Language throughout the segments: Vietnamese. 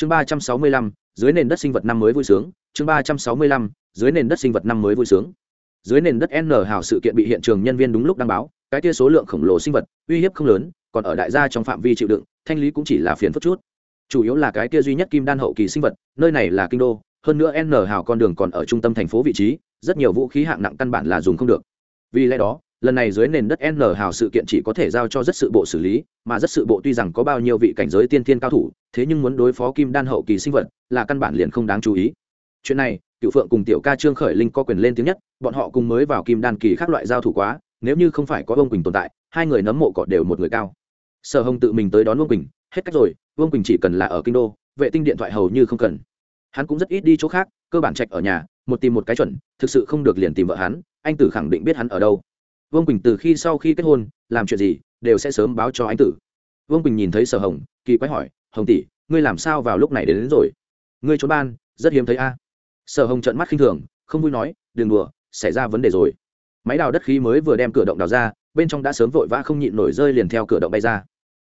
chương ba trăm sáu mươi lăm, dưới nền đất sinh vật năm mới vui sướng. Chương ba trăm sáu mươi lăm, dưới nền đất sinh vật năm mới vui sướng. Dưới nền đất n hào sự kiện bị hiện trường nhân viên đúng lúc đăng báo, cái tia số lượng khổng lồ sinh vật, uy hiếp không lớn, còn ở đại gia trong phạm vi chịu đựng, thanh lý cũng chỉ là phiền phức chút. Chủ yếu là cái tia duy nhất kim đan hậu kỳ sinh vật, nơi này là kinh đô, hơn nữa n hào con đường còn ở trung tâm thành phố vị trí, rất nhiều vũ khí hạng nặng căn bản là dùng không được. Vì lẽ đó lần này dưới nền đất n hào sự kiện chỉ có thể giao cho rất sự bộ xử lý, mà rất sự bộ tuy rằng có bao nhiêu vị cảnh giới tiên thiên cao thủ, thế nhưng muốn đối phó kim đan hậu kỳ sinh vật là căn bản liền không đáng chú ý. Chuyện này, cựu phượng cùng tiểu ca trương khởi linh có quyền lên tiếng nhất, bọn họ cùng mới vào kim đan kỳ khác loại giao thủ quá, nếu như không phải có vương quỳnh tồn tại, hai người nấm mộ cọt đều một người cao. Sở hồng tự mình tới đón vương quỳnh, hết cách rồi, vương quỳnh chỉ cần là ở kinh đô, vệ tinh điện thoại hầu như không cần. Hắn cũng rất ít đi chỗ khác, cơ bản trạch ở nhà, một tìm một cái chuẩn, thực sự không được liền tìm vợ hắn, anh tử khẳng định biết hắn ở đâu vương quỳnh từ khi sau khi kết hôn làm chuyện gì đều sẽ sớm báo cho anh tử. Vương quỳnh nhìn thấy sở hồng kỳ quái hỏi hồng tỷ ngươi làm sao vào lúc này đến, đến rồi? Ngươi trốn ban rất hiếm thấy a. Sở hồng trợn mắt khinh thường không vui nói đừng đùa xảy ra vấn đề rồi. Máy đào đất khí mới vừa đem cửa động đào ra bên trong đã sớm vội vã không nhịn nổi rơi liền theo cửa động bay ra.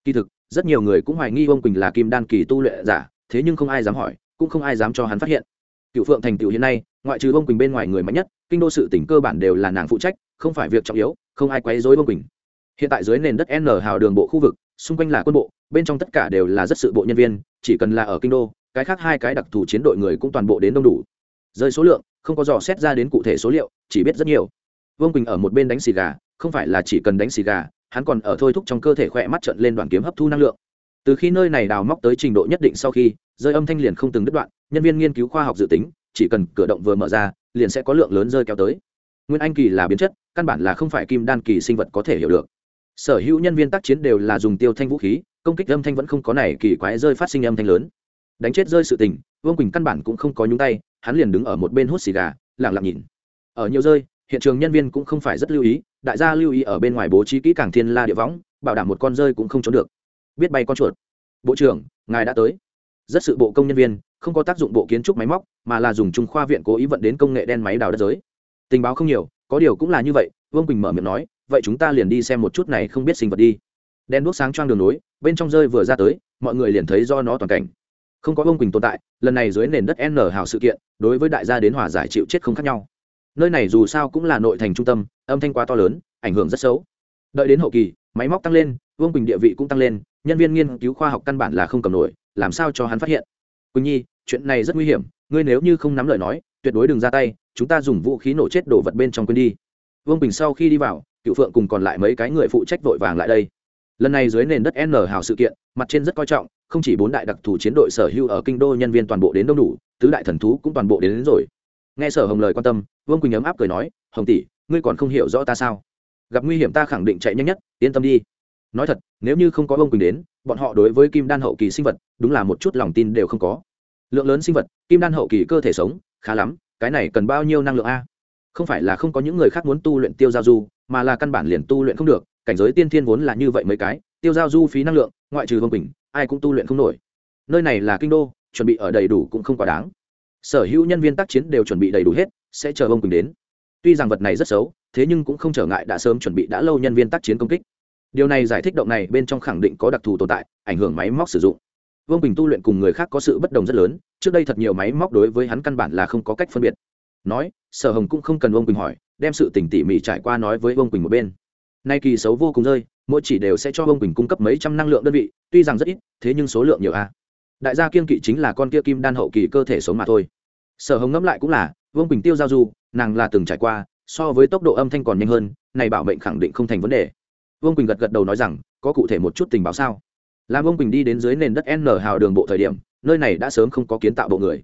Kỳ thực rất nhiều người cũng hoài nghi Vương quỳnh là kim đan kỳ tu luyện giả thế nhưng không ai dám hỏi cũng không ai dám cho hắn phát hiện cựu phượng thành tựu hiện nay, ngoại trừ vương quỳnh bên ngoài người mạnh nhất, kinh đô sự tỉnh cơ bản đều là nàng phụ trách, không phải việc trọng yếu, không ai quấy dối vương quỳnh. Hiện tại dưới nền đất n hào đường bộ khu vực, xung quanh là quân bộ, bên trong tất cả đều là rất sự bộ nhân viên, chỉ cần là ở kinh đô, cái khác hai cái đặc thù chiến đội người cũng toàn bộ đến đông đủ. Rơi số lượng, không có dò xét ra đến cụ thể số liệu, chỉ biết rất nhiều. Vương quỳnh ở một bên đánh xì gà, không phải là chỉ cần đánh xì gà, hắn còn ở thôi thúc trong cơ thể khỏe mắt trận lên đoàn kiếm hấp thu năng lượng. Từ khi nơi này đào móc tới trình độ nhất định sau khi, rơi âm thanh liền không từng đứt đoạn nhân viên nghiên cứu khoa học dự tính, chỉ cần cửa động vừa mở ra, liền sẽ có lượng lớn rơi kéo tới. Nguyên anh kỳ là biến chất, căn bản là không phải kim đan kỳ sinh vật có thể hiểu được. Sở hữu nhân viên tác chiến đều là dùng tiêu thanh vũ khí, công kích âm thanh vẫn không có này kỳ quái rơi phát sinh âm thanh lớn. Đánh chết rơi sự tình, vương quỳnh căn bản cũng không có nhúng tay, hắn liền đứng ở một bên hút xì gà lẳng lặng nhìn. Ở nhiều rơi, hiện trường nhân viên cũng không phải rất lưu ý, đại gia lưu ý ở bên ngoài bố trí kỹ càng thiên la địa võng, bảo đảm một con rơi cũng không trốn được. Biết bay con chuột. Bộ trưởng, ngài đã tới. Rất sự bộ công nhân viên không có tác dụng bộ kiến trúc máy móc, mà là dùng trung khoa viện cố ý vận đến công nghệ đen máy đào đất giới. Tình báo không nhiều, có điều cũng là như vậy, vương quỳnh mở miệng nói, vậy chúng ta liền đi xem một chút này không biết sinh vật đi. Đen đuốc sáng choang đường nối, bên trong rơi vừa ra tới, mọi người liền thấy do nó toàn cảnh. Không có vương quỳnh tồn tại, lần này dưới nền đất n hào sự kiện, đối với đại gia đến hòa giải chịu chết không khác nhau. Nơi này dù sao cũng là nội thành trung tâm, âm thanh quá to lớn, ảnh hưởng rất xấu. Đợi đến hậu kỳ, máy móc tăng lên, vương quỳnh địa vị cũng tăng lên, nhân viên nghiên cứu khoa học căn bản là không cầm nổi, làm sao cho hắn phát hiện? Quỳnh nhi chuyện này rất nguy hiểm ngươi nếu như không nắm lời nói tuyệt đối đừng ra tay chúng ta dùng vũ khí nổ chết đổ vật bên trong quên đi. Vương Bình sau khi đi vào cựu phượng cùng còn lại mấy cái người phụ trách vội vàng lại đây. Lần này dưới nền đất n hào sự kiện mặt trên rất coi trọng không chỉ bốn đại đặc thù chiến đội sở hữu ở kinh đô nhân viên toàn bộ đến đông đủ tứ đại thần thú cũng toàn bộ đến, đến rồi. Nghe sở hồng lời quan tâm vương quỳnh ấm áp cười nói hồng tỷ ngươi còn không hiểu rõ ta sao? Gặp nguy hiểm ta khẳng định chạy nhanh nhất yên tâm đi nói thật, nếu như không có ông quỳnh đến, bọn họ đối với kim đan hậu kỳ sinh vật, đúng là một chút lòng tin đều không có. Lượng lớn sinh vật, kim đan hậu kỳ cơ thể sống, khá lắm, cái này cần bao nhiêu năng lượng a? Không phải là không có những người khác muốn tu luyện tiêu giao du, mà là căn bản liền tu luyện không được, cảnh giới tiên thiên vốn là như vậy mấy cái, tiêu giao du phí năng lượng, ngoại trừ vương quỳnh, ai cũng tu luyện không nổi. Nơi này là kinh đô, chuẩn bị ở đầy đủ cũng không quá đáng. Sở hữu nhân viên tác chiến đều chuẩn bị đầy đủ hết, sẽ chờ ông quỳnh đến. Tuy rằng vật này rất xấu, thế nhưng cũng không trở ngại đã sớm chuẩn bị đã lâu nhân viên tác chiến công kích điều này giải thích động này bên trong khẳng định có đặc thù tồn tại, ảnh hưởng máy móc sử dụng. Vương bình tu luyện cùng người khác có sự bất đồng rất lớn, trước đây thật nhiều máy móc đối với hắn căn bản là không có cách phân biệt. Nói, sở hồng cũng không cần vương quỳnh hỏi, đem sự tỉnh tỉ mỉ trải qua nói với vương quỳnh một bên. Nay kỳ xấu vô cùng rơi, mỗi chỉ đều sẽ cho vương quỳnh cung cấp mấy trăm năng lượng đơn vị, tuy rằng rất ít, thế nhưng số lượng nhiều a. Đại gia kiên kỵ chính là con kia kim đan hậu kỳ cơ thể sống mà thôi. Sở hồng ngẫm lại cũng là, vương quỳnh tiêu giao du, nàng là từng trải qua, so với tốc độ âm thanh còn nhanh hơn, này bảo mệnh khẳng định không thành vấn đề vương quỳnh gật gật đầu nói rằng, có cụ thể một chút tình báo sao? Làm vương quỳnh đi đến dưới nền đất n hào đường bộ thời điểm, nơi này đã sớm không có kiến tạo bộ người.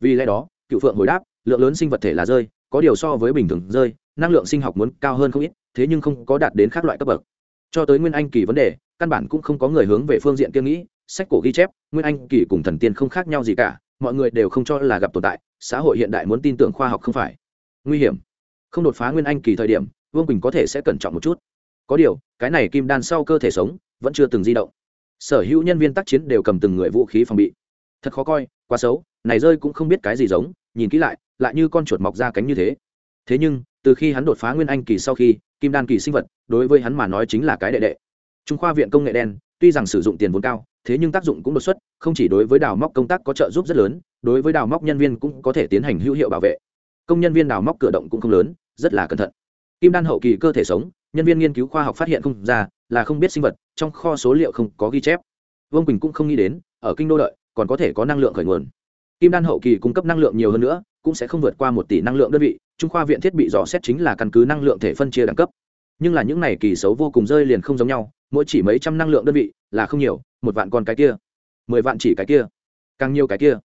Vì lẽ đó, cựu phượng hồi đáp, lượng lớn sinh vật thể là rơi, có điều so với bình thường rơi, năng lượng sinh học muốn cao hơn không ít, thế nhưng không có đạt đến các loại cấp bậc. Cho tới nguyên anh kỳ vấn đề, căn bản cũng không có người hướng về phương diện kia nghĩ, sách cổ ghi chép, nguyên anh kỳ cùng thần tiên không khác nhau gì cả, mọi người đều không cho là gặp tồn tại, xã hội hiện đại muốn tin tưởng khoa học không phải. Nguy hiểm. Không đột phá nguyên anh kỳ thời điểm, vương quỳnh có thể sẽ cẩn trọng một chút có điều, cái này kim đan sau cơ thể sống, vẫn chưa từng di động. Sở hữu nhân viên tác chiến đều cầm từng người vũ khí phòng bị. Thật khó coi, quá xấu, này rơi cũng không biết cái gì giống, nhìn kỹ lại lại như con chuột mọc ra cánh như thế. Thế nhưng, từ khi hắn đột phá nguyên anh kỳ sau khi, kim đan kỳ sinh vật, đối với hắn mà nói chính là cái đệ đệ. Trung khoa viện công nghệ đen, tuy rằng sử dụng tiền vốn cao, thế nhưng tác dụng cũng đột xuất, không chỉ đối với đào móc công tác có trợ giúp rất lớn, đối với đào móc nhân viên cũng có thể tiến hành hữu hiệu bảo vệ. Công nhân viên đào móc cửa động cũng không lớn, rất là cẩn thận. Kim đan hậu kỳ cơ thể sống nhân viên nghiên cứu khoa học phát hiện không ra, là không biết sinh vật, trong kho số liệu không có ghi chép. Vương quỳnh cũng không nghĩ đến, ở kinh đô đợi còn có thể có năng lượng khởi nguồn. Kim đan hậu kỳ cung cấp năng lượng nhiều hơn nữa, cũng sẽ không vượt qua một tỷ năng lượng đơn vị, trung khoa viện thiết bị dò xét chính là căn cứ năng lượng thể phân chia đẳng cấp. Nhưng là những này kỳ xấu vô cùng rơi liền không giống nhau, mỗi chỉ mấy trăm năng lượng đơn vị, là không nhiều, một vạn còn cái kia, mười vạn chỉ cái kia, càng nhiều cái kia.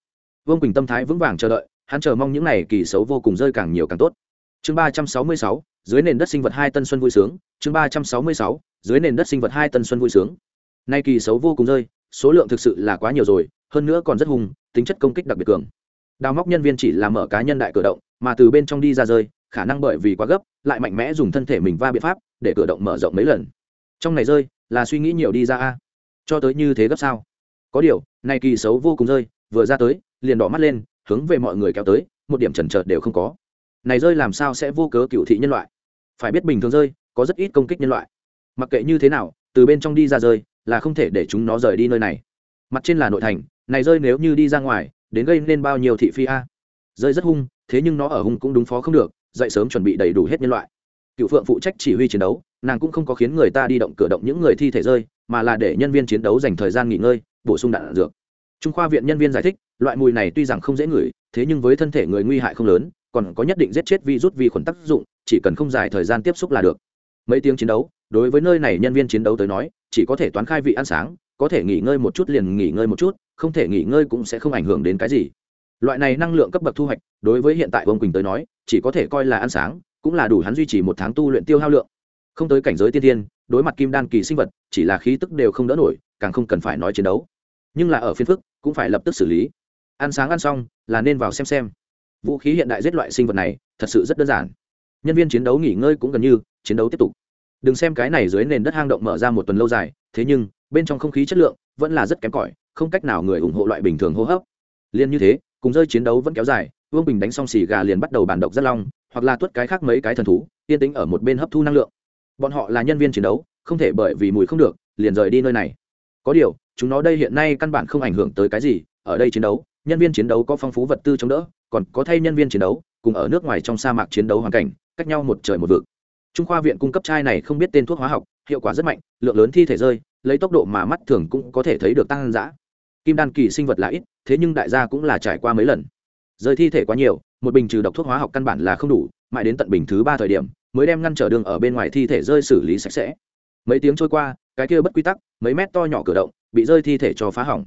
Vương quỳnh tâm thái vững vàng chờ đợi, hắn chờ mong những này kỳ xấu vô cùng rơi càng nhiều càng tốt. Chương ba trăm sáu mươi sáu dưới nền đất sinh vật hai tân xuân vui sướng, chương ba trăm sáu mươi sáu, dưới nền đất sinh vật hai tân xuân vui sướng. Nay kỳ xấu vô cùng rơi, số lượng thực sự là quá nhiều rồi, hơn nữa còn rất hùng, tính chất công kích đặc biệt cường. Đào móc nhân viên chỉ là mở cá nhân đại cửa động, mà từ bên trong đi ra rơi, khả năng bởi vì quá gấp, lại mạnh mẽ dùng thân thể mình va biện pháp, để cửa động mở rộng mấy lần. Trong này rơi, là suy nghĩ nhiều đi ra a. Cho tới như thế gấp sao? Có điều này kỳ xấu vô cùng rơi, vừa ra tới, liền đỏ mắt lên, hướng về mọi người kéo tới, một điểm chần chợt đều không có. Này rơi làm sao sẽ vô cớ cựu thị nhân loại? Phải biết bình thường rơi, có rất ít công kích nhân loại. Mặc kệ như thế nào, từ bên trong đi ra rơi là không thể để chúng nó rời đi nơi này. Mặt trên là nội thành, này rơi nếu như đi ra ngoài, đến gây nên bao nhiêu thị phi a? Rơi rất hung, thế nhưng nó ở hung cũng đúng phó không được, dậy sớm chuẩn bị đầy đủ hết nhân loại. Cựu phượng phụ trách chỉ huy chiến đấu, nàng cũng không có khiến người ta đi động cửa động những người thi thể rơi, mà là để nhân viên chiến đấu dành thời gian nghỉ ngơi, bổ sung đạn dược. Trung khoa viện nhân viên giải thích, loại mùi này tuy rằng không dễ ngửi, thế nhưng với thân thể người nguy hại không lớn, còn có nhất định giết chết vi rút vi khuẩn tác dụng chỉ cần không dài thời gian tiếp xúc là được. Mấy tiếng chiến đấu, đối với nơi này nhân viên chiến đấu tới nói, chỉ có thể toán khai vị ăn sáng, có thể nghỉ ngơi một chút liền nghỉ ngơi một chút, không thể nghỉ ngơi cũng sẽ không ảnh hưởng đến cái gì. Loại này năng lượng cấp bậc thu hoạch, đối với hiện tại Vương quỳnh tới nói, chỉ có thể coi là ăn sáng, cũng là đủ hắn duy trì một tháng tu luyện tiêu hao lượng. Không tới cảnh giới tiên tiên đối mặt kim đan kỳ sinh vật, chỉ là khí tức đều không đỡ nổi, càng không cần phải nói chiến đấu. Nhưng là ở phiên phức, cũng phải lập tức xử lý. Ăn sáng ăn xong, là nên vào xem xem. Vũ khí hiện đại giết loại sinh vật này, thật sự rất đơn giản nhân viên chiến đấu nghỉ ngơi cũng gần như, chiến đấu tiếp tục. Đừng xem cái này dưới nền đất hang động mở ra một tuần lâu dài, thế nhưng, bên trong không khí chất lượng vẫn là rất kém cỏi, không cách nào người ủng hộ loại bình thường hô hấp. Liên như thế, cùng rơi chiến đấu vẫn kéo dài, vương bình đánh xong xì gà liền bắt đầu bàn độc rất long, hoặc là tuất cái khác mấy cái thần thú, yên tĩnh ở một bên hấp thu năng lượng. Bọn họ là nhân viên chiến đấu, không thể bởi vì mùi không được, liền rời đi nơi này. Có điều, chúng nó đây hiện nay căn bản không ảnh hưởng tới cái gì, ở đây chiến đấu, nhân viên chiến đấu có phong phú vật tư chống đỡ, còn có thay nhân viên chiến đấu, cùng ở nước ngoài trong sa mạc chiến đấu hoàn cảnh cách nhau một trời một vực. Trung khoa viện cung cấp chai này không biết tên thuốc hóa học, hiệu quả rất mạnh, lượng lớn thi thể rơi, lấy tốc độ mà mắt thường cũng có thể thấy được tăng giã kim đan kỳ sinh vật là ít, thế nhưng đại gia cũng là trải qua mấy lần. Rơi thi thể quá nhiều, một bình trừ độc thuốc hóa học căn bản là không đủ, mãi đến tận bình thứ ba thời điểm, mới đem ngăn trở đường ở bên ngoài thi thể rơi xử lý sạch sẽ. Mấy tiếng trôi qua, cái kia bất quy tắc, mấy mét to nhỏ cử động, bị rơi thi thể cho phá hỏng.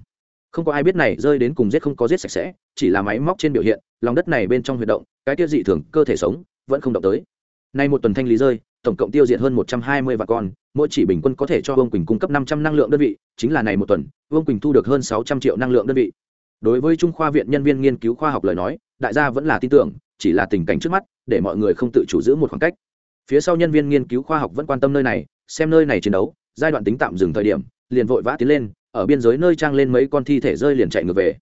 Không có ai biết này rơi đến cùng giết không có giết sạch sẽ, chỉ là máy móc trên biểu hiện, lòng đất này bên trong huy động, cái kia dị thường, cơ thể sống vẫn không động tới. Nay một tuần thanh lý rơi, tổng cộng tiêu diệt hơn một trăm hai mươi vạn con, mỗi chỉ bình quân có thể cho vương quỳnh cung cấp năm trăm năng lượng đơn vị, chính là này một tuần, vương quỳnh thu được hơn sáu trăm triệu năng lượng đơn vị. Đối với trung khoa viện nhân viên nghiên cứu khoa học lời nói, đại gia vẫn là tin tưởng, chỉ là tình cảnh trước mắt, để mọi người không tự chủ giữ một khoảng cách. Phía sau nhân viên nghiên cứu khoa học vẫn quan tâm nơi này, xem nơi này chiến đấu, giai đoạn tính tạm dừng thời điểm, liền vội vã tiến lên, ở biên giới nơi trang lên mấy con thi thể rơi liền chạy ngược về.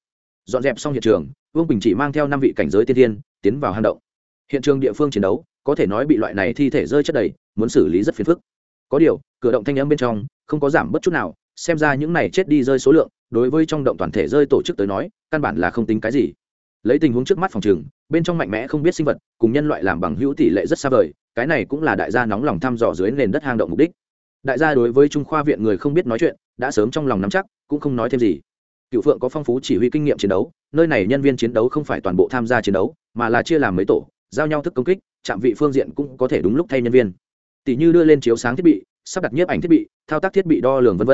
Dọn dẹp xong hiện trường, vương bình chỉ mang theo năm vị cảnh giới tiên thiên, tiến vào hang động hiện trường địa phương chiến đấu, có thể nói bị loại này thi thể rơi chất đầy, muốn xử lý rất phiền phức. Có điều, cửa động thanh âm bên trong, không có giảm bất chút nào, xem ra những này chết đi rơi số lượng, đối với trong động toàn thể rơi tổ chức tới nói, căn bản là không tính cái gì. Lấy tình huống trước mắt phòng trường, bên trong mạnh mẽ không biết sinh vật, cùng nhân loại làm bằng hữu tỷ lệ rất xa vời, cái này cũng là đại gia nóng lòng thăm dò dưới nền đất hang động mục đích. Đại gia đối với trung khoa viện người không biết nói chuyện, đã sớm trong lòng nắm chắc, cũng không nói thêm gì. Cựu phượng có phong phú chỉ huy kinh nghiệm chiến đấu, nơi này nhân viên chiến đấu không phải toàn bộ tham gia chiến đấu, mà là chia làm mấy tổ giao nhau thức công kích, chạm vị phương diện cũng có thể đúng lúc thay nhân viên. Tỷ như đưa lên chiếu sáng thiết bị, sắp đặt nhiếp ảnh thiết bị, thao tác thiết bị đo lường v v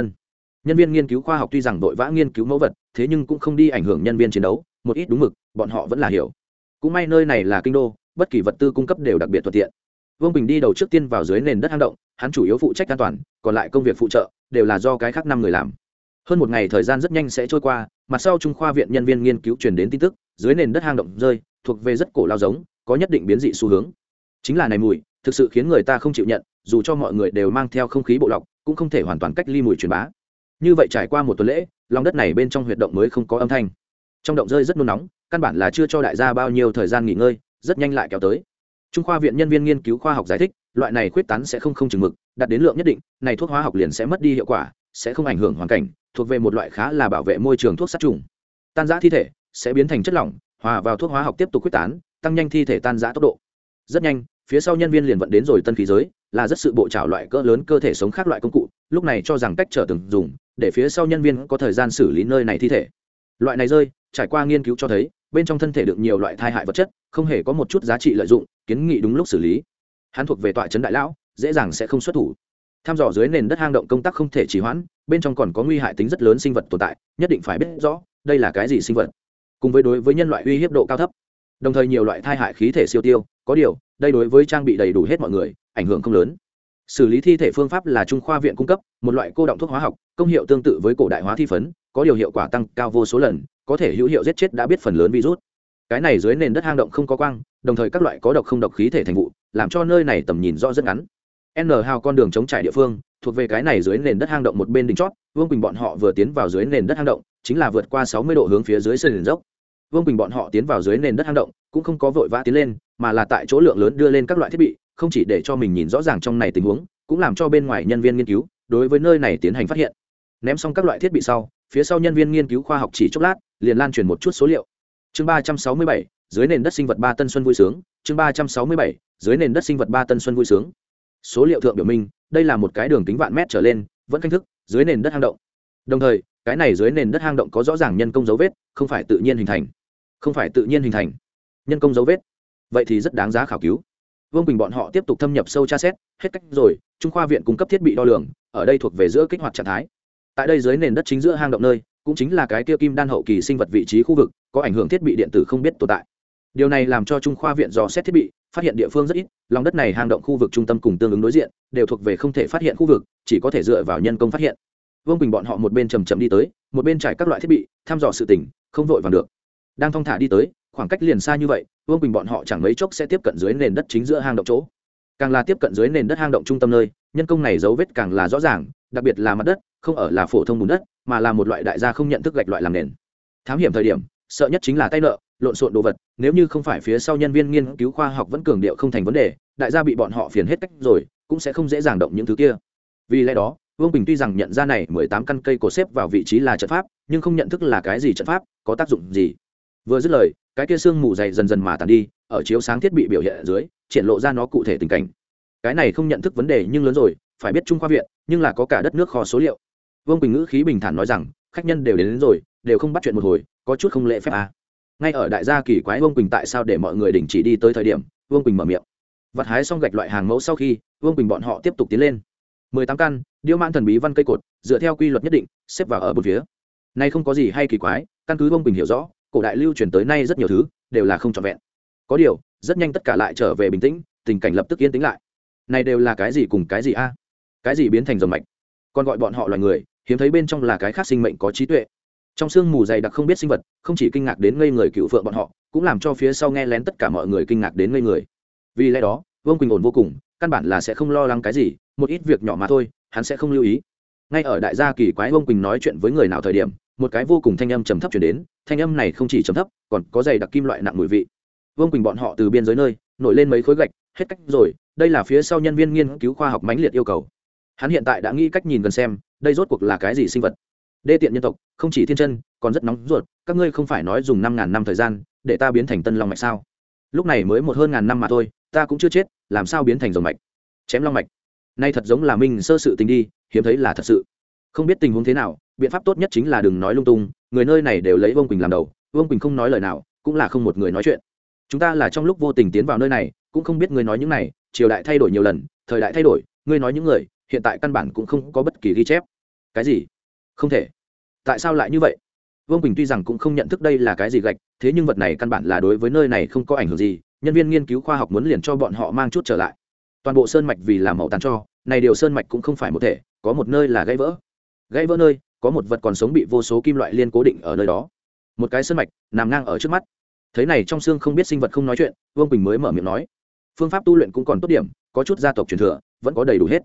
nhân viên nghiên cứu khoa học tuy rằng vội vã nghiên cứu mẫu vật, thế nhưng cũng không đi ảnh hưởng nhân viên chiến đấu, một ít đúng mực, bọn họ vẫn là hiểu. Cũng may nơi này là kinh đô, bất kỳ vật tư cung cấp đều đặc biệt thuận tiện. Vương bình đi đầu trước tiên vào dưới nền đất hang động, hắn chủ yếu phụ trách an toàn, còn lại công việc phụ trợ, đều là do cái khác năm người làm. Hơn một ngày thời gian rất nhanh sẽ trôi qua, mặt sau trung khoa viện nhân viên nghiên cứu truyền đến tin tức, dưới nền đất hang động rơi thuộc về rất cổ lao giống, có nhất định biến dị xu hướng. Chính là này mùi, thực sự khiến người ta không chịu nhận, dù cho mọi người đều mang theo không khí bộ lọc, cũng không thể hoàn toàn cách ly mùi truyền bá. Như vậy trải qua một tuần lễ, lòng đất này bên trong huyệt động mới không có âm thanh. Trong động rơi rất nôn nóng, căn bản là chưa cho đại gia bao nhiêu thời gian nghỉ ngơi, rất nhanh lại kéo tới. Trung khoa viện nhân viên nghiên cứu khoa học giải thích, loại này khuyết tán sẽ không không chừng mực, đạt đến lượng nhất định, này thuốc hóa học liền sẽ mất đi hiệu quả, sẽ không ảnh hưởng hoàn cảnh, thuộc về một loại khá là bảo vệ môi trường thuốc sát trùng. Tan giã thi thể sẽ biến thành chất lỏng hòa vào thuốc hóa học tiếp tục quyết tán, tăng nhanh thi thể tan giã tốc độ. Rất nhanh, phía sau nhân viên liền vận đến rồi tân khí giới, là rất sự bộ trào loại cỡ lớn cơ thể sống khác loại công cụ, lúc này cho rằng cách trở từng dùng, để phía sau nhân viên có thời gian xử lý nơi này thi thể. Loại này rơi, trải qua nghiên cứu cho thấy, bên trong thân thể được nhiều loại thai hại vật chất, không hề có một chút giá trị lợi dụng, kiến nghị đúng lúc xử lý. Hắn thuộc về tọa trấn đại lão, dễ dàng sẽ không xuất thủ. Tham dò dưới nền đất hang động công tác không thể trì hoãn, bên trong còn có nguy hại tính rất lớn sinh vật tồn tại, nhất định phải biết rõ, đây là cái gì sinh vật cùng với đối với nhân loại uy hiếp độ cao thấp. Đồng thời nhiều loại thai hại khí thể siêu tiêu, có điều, đây đối với trang bị đầy đủ hết mọi người, ảnh hưởng không lớn. Xử lý thi thể phương pháp là trung khoa viện cung cấp, một loại cô động thuốc hóa học, công hiệu tương tự với cổ đại hóa thi phấn, có điều hiệu quả tăng cao vô số lần, có thể hữu hiệu giết chết đã biết phần lớn virus. Cái này dưới nền đất hang động không có quang, đồng thời các loại có độc không độc khí thể thành vụ, làm cho nơi này tầm nhìn rõ rất ngắn. N hào con đường chống trải địa phương, thuộc về cái này dưới nền đất hang động một bên đỉnh chót vương quỳnh bọn họ vừa tiến vào dưới nền đất hang động, chính là vượt qua sáu mươi độ hướng phía dưới sân dốc. Vương quỳnh bọn họ tiến vào dưới nền đất hang động, cũng không có vội vã tiến lên, mà là tại chỗ lượng lớn đưa lên các loại thiết bị, không chỉ để cho mình nhìn rõ ràng trong này tình huống, cũng làm cho bên ngoài nhân viên nghiên cứu, đối với nơi này tiến hành phát hiện. Ném xong các loại thiết bị sau, phía sau nhân viên nghiên cứu khoa học chỉ chốc lát, liền lan truyền một chút số liệu. Chương ba trăm sáu mươi bảy, dưới nền đất sinh vật ba tân xuân vui sướng. Chương ba trăm sáu mươi bảy, dưới nền đất sinh vật ba tân xuân vui sướng. Số liệu thượng biểu minh, đây là một cái đường kính vạn mét trở lên, vẫn canh thức dưới nền đất hang động. Đồng thời, cái này dưới nền đất hang động có rõ ràng nhân công dấu vết, không phải tự nhiên hình thành. Không phải tự nhiên hình thành. Nhân công dấu vết. Vậy thì rất đáng giá khảo cứu. Vương bình bọn họ tiếp tục thâm nhập sâu tra xét, hết cách rồi, trung khoa viện cung cấp thiết bị đo lường, ở đây thuộc về giữa kích hoạt trạng thái. Tại đây dưới nền đất chính giữa hang động nơi, cũng chính là cái kia kim đan hậu kỳ sinh vật vị trí khu vực, có ảnh hưởng thiết bị điện tử không biết tồn tại. Điều này làm cho trung khoa viện dò xét thiết bị phát hiện địa phương rất ít, lòng đất này hang động khu vực trung tâm cùng tương ứng đối diện, đều thuộc về không thể phát hiện khu vực, chỉ có thể dựa vào nhân công phát hiện. Vương bình bọn họ một bên chầm chậm đi tới, một bên trải các loại thiết bị, thăm dò sự tỉnh không vội vàng được. Đang thong thả đi tới, khoảng cách liền xa như vậy, vương bình bọn họ chẳng mấy chốc sẽ tiếp cận dưới nền đất chính giữa hang động chỗ. Càng là tiếp cận dưới nền đất hang động trung tâm nơi, nhân công này dấu vết càng là rõ ràng, đặc biệt là mặt đất, không ở là phổ thông bùn đất, mà là một loại đại gia không nhận thức gạch loại làm nền. Thám hiểm thời điểm, sợ nhất chính là tay nợ lộn xộn đồ vật nếu như không phải phía sau nhân viên nghiên cứu khoa học vẫn cường điệu không thành vấn đề đại gia bị bọn họ phiền hết cách rồi cũng sẽ không dễ dàng động những thứ kia. Vì lẽ đó vương bình tuy rằng nhận ra này mười tám căn cây cổ xếp vào vị trí là trận pháp nhưng không nhận thức là cái gì trận pháp có tác dụng gì. Vừa dứt lời cái kia sương mù dày dần dần mà tàn đi ở chiếu sáng thiết bị biểu hiện ở dưới triển lộ ra nó cụ thể tình cảnh. Cái này không nhận thức vấn đề nhưng lớn rồi phải biết trung khoa viện nhưng là có cả đất nước kho số liệu. Vương bình ngữ khí bình thản nói rằng khách nhân đều đến, đến rồi đều không bắt chuyện một hồi có chút không lễ phép à ngay ở đại gia kỳ quái vương quỳnh tại sao để mọi người đình chỉ đi tới thời điểm, vương quỳnh mở miệng. Vặt hái xong gạch loại hàng mẫu sau khi, vương quỳnh bọn họ tiếp tục tiến lên. Mười tám căn, điêu mãn thần bí văn cây cột, dựa theo quy luật nhất định, xếp vào ở một phía. Nay không có gì hay kỳ quái, căn cứ vương quỳnh hiểu rõ, cổ đại lưu truyền tới nay rất nhiều thứ, đều là không trọn vẹn. Có điều, rất nhanh tất cả lại trở về bình tĩnh, tình cảnh lập tức yên tĩnh lại. Này đều là cái gì cùng cái gì a? Cái gì biến thành dòng mạch? Còn gọi bọn họ loài người, hiếm thấy bên trong là cái khác sinh mệnh có trí tuệ trong sương mù dày đặc không biết sinh vật, không chỉ kinh ngạc đến ngây người cựu phượng bọn họ, cũng làm cho phía sau nghe lén tất cả mọi người kinh ngạc đến ngây người. Vì lẽ đó, vương quỳnh ổn vô cùng, căn bản là sẽ không lo lắng cái gì, một ít việc nhỏ mà thôi, hắn sẽ không lưu ý. Ngay ở đại gia kỳ quái vương quỳnh nói chuyện với người nào thời điểm, một cái vô cùng thanh âm trầm thấp chuyển đến, thanh âm này không chỉ trầm thấp, còn có dày đặc kim loại nặng mùi vị. Vương quỳnh bọn họ từ biên giới nơi, nổi lên mấy khối gạch, hết cách rồi, đây là phía sau nhân viên nghiên cứu khoa học mãnh liệt yêu cầu. Hắn hiện tại đã nghĩ cách nhìn gần xem, đây rốt cuộc là cái gì sinh vật đê tiện nhân tộc, không chỉ thiên chân, còn rất nóng ruột, các ngươi không phải nói dùng năm ngàn năm thời gian, để ta biến thành tân long mạch sao? Lúc này mới một hơn ngàn năm mà thôi, ta cũng chưa chết, làm sao biến thành dòng mạch? Chém long mạch. Nay thật giống là minh sơ sự tình đi, hiếm thấy là thật sự. Không biết tình huống thế nào, biện pháp tốt nhất chính là đừng nói lung tung, người nơi này đều lấy vương quỳnh làm đầu, vương quỳnh không nói lời nào, cũng là không một người nói chuyện. Chúng ta là trong lúc vô tình tiến vào nơi này, cũng không biết người nói những này, triều đại thay đổi nhiều lần, thời đại thay đổi ngươi nói những người, hiện tại căn bản cũng không có bất kỳ ghi chép. Cái gì? Không thể tại sao lại như vậy? Vương quỳnh tuy rằng cũng không nhận thức đây là cái gì gạch, thế nhưng vật này căn bản là đối với nơi này không có ảnh hưởng gì, nhân viên nghiên cứu khoa học muốn liền cho bọn họ mang chút trở lại. Toàn bộ sơn mạch vì làm màu tàn cho, này điều sơn mạch cũng không phải một thể, có một nơi là gãy vỡ. Gãy vỡ nơi, có một vật còn sống bị vô số kim loại liên cố định ở nơi đó. Một cái sơn mạch, nằm ngang ở trước mắt. Thế này trong xương không biết sinh vật không nói chuyện, vương quỳnh mới mở miệng nói. Phương pháp tu luyện cũng còn tốt điểm, có chút gia tộc truyền thừa, vẫn có đầy đủ hết.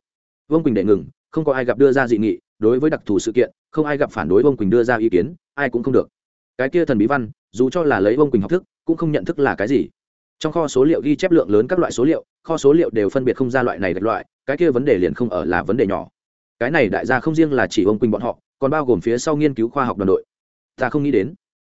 Vương quỳnh để ngừng, không có ai gặp đưa ra dị nghị đối với đặc thù sự kiện, không ai gặp phản đối vương quỳnh đưa ra ý kiến, ai cũng không được. Cái kia thần bí văn, dù cho là lấy vương quỳnh học thức, cũng không nhận thức là cái gì. Trong kho số liệu ghi chép lượng lớn các loại số liệu, kho số liệu đều phân biệt không ra loại này gạch loại, cái kia vấn đề liền không ở là vấn đề nhỏ. Cái này đại gia không riêng là chỉ vương quỳnh bọn họ, còn bao gồm phía sau nghiên cứu khoa học đoàn đội. Ta không nghĩ đến.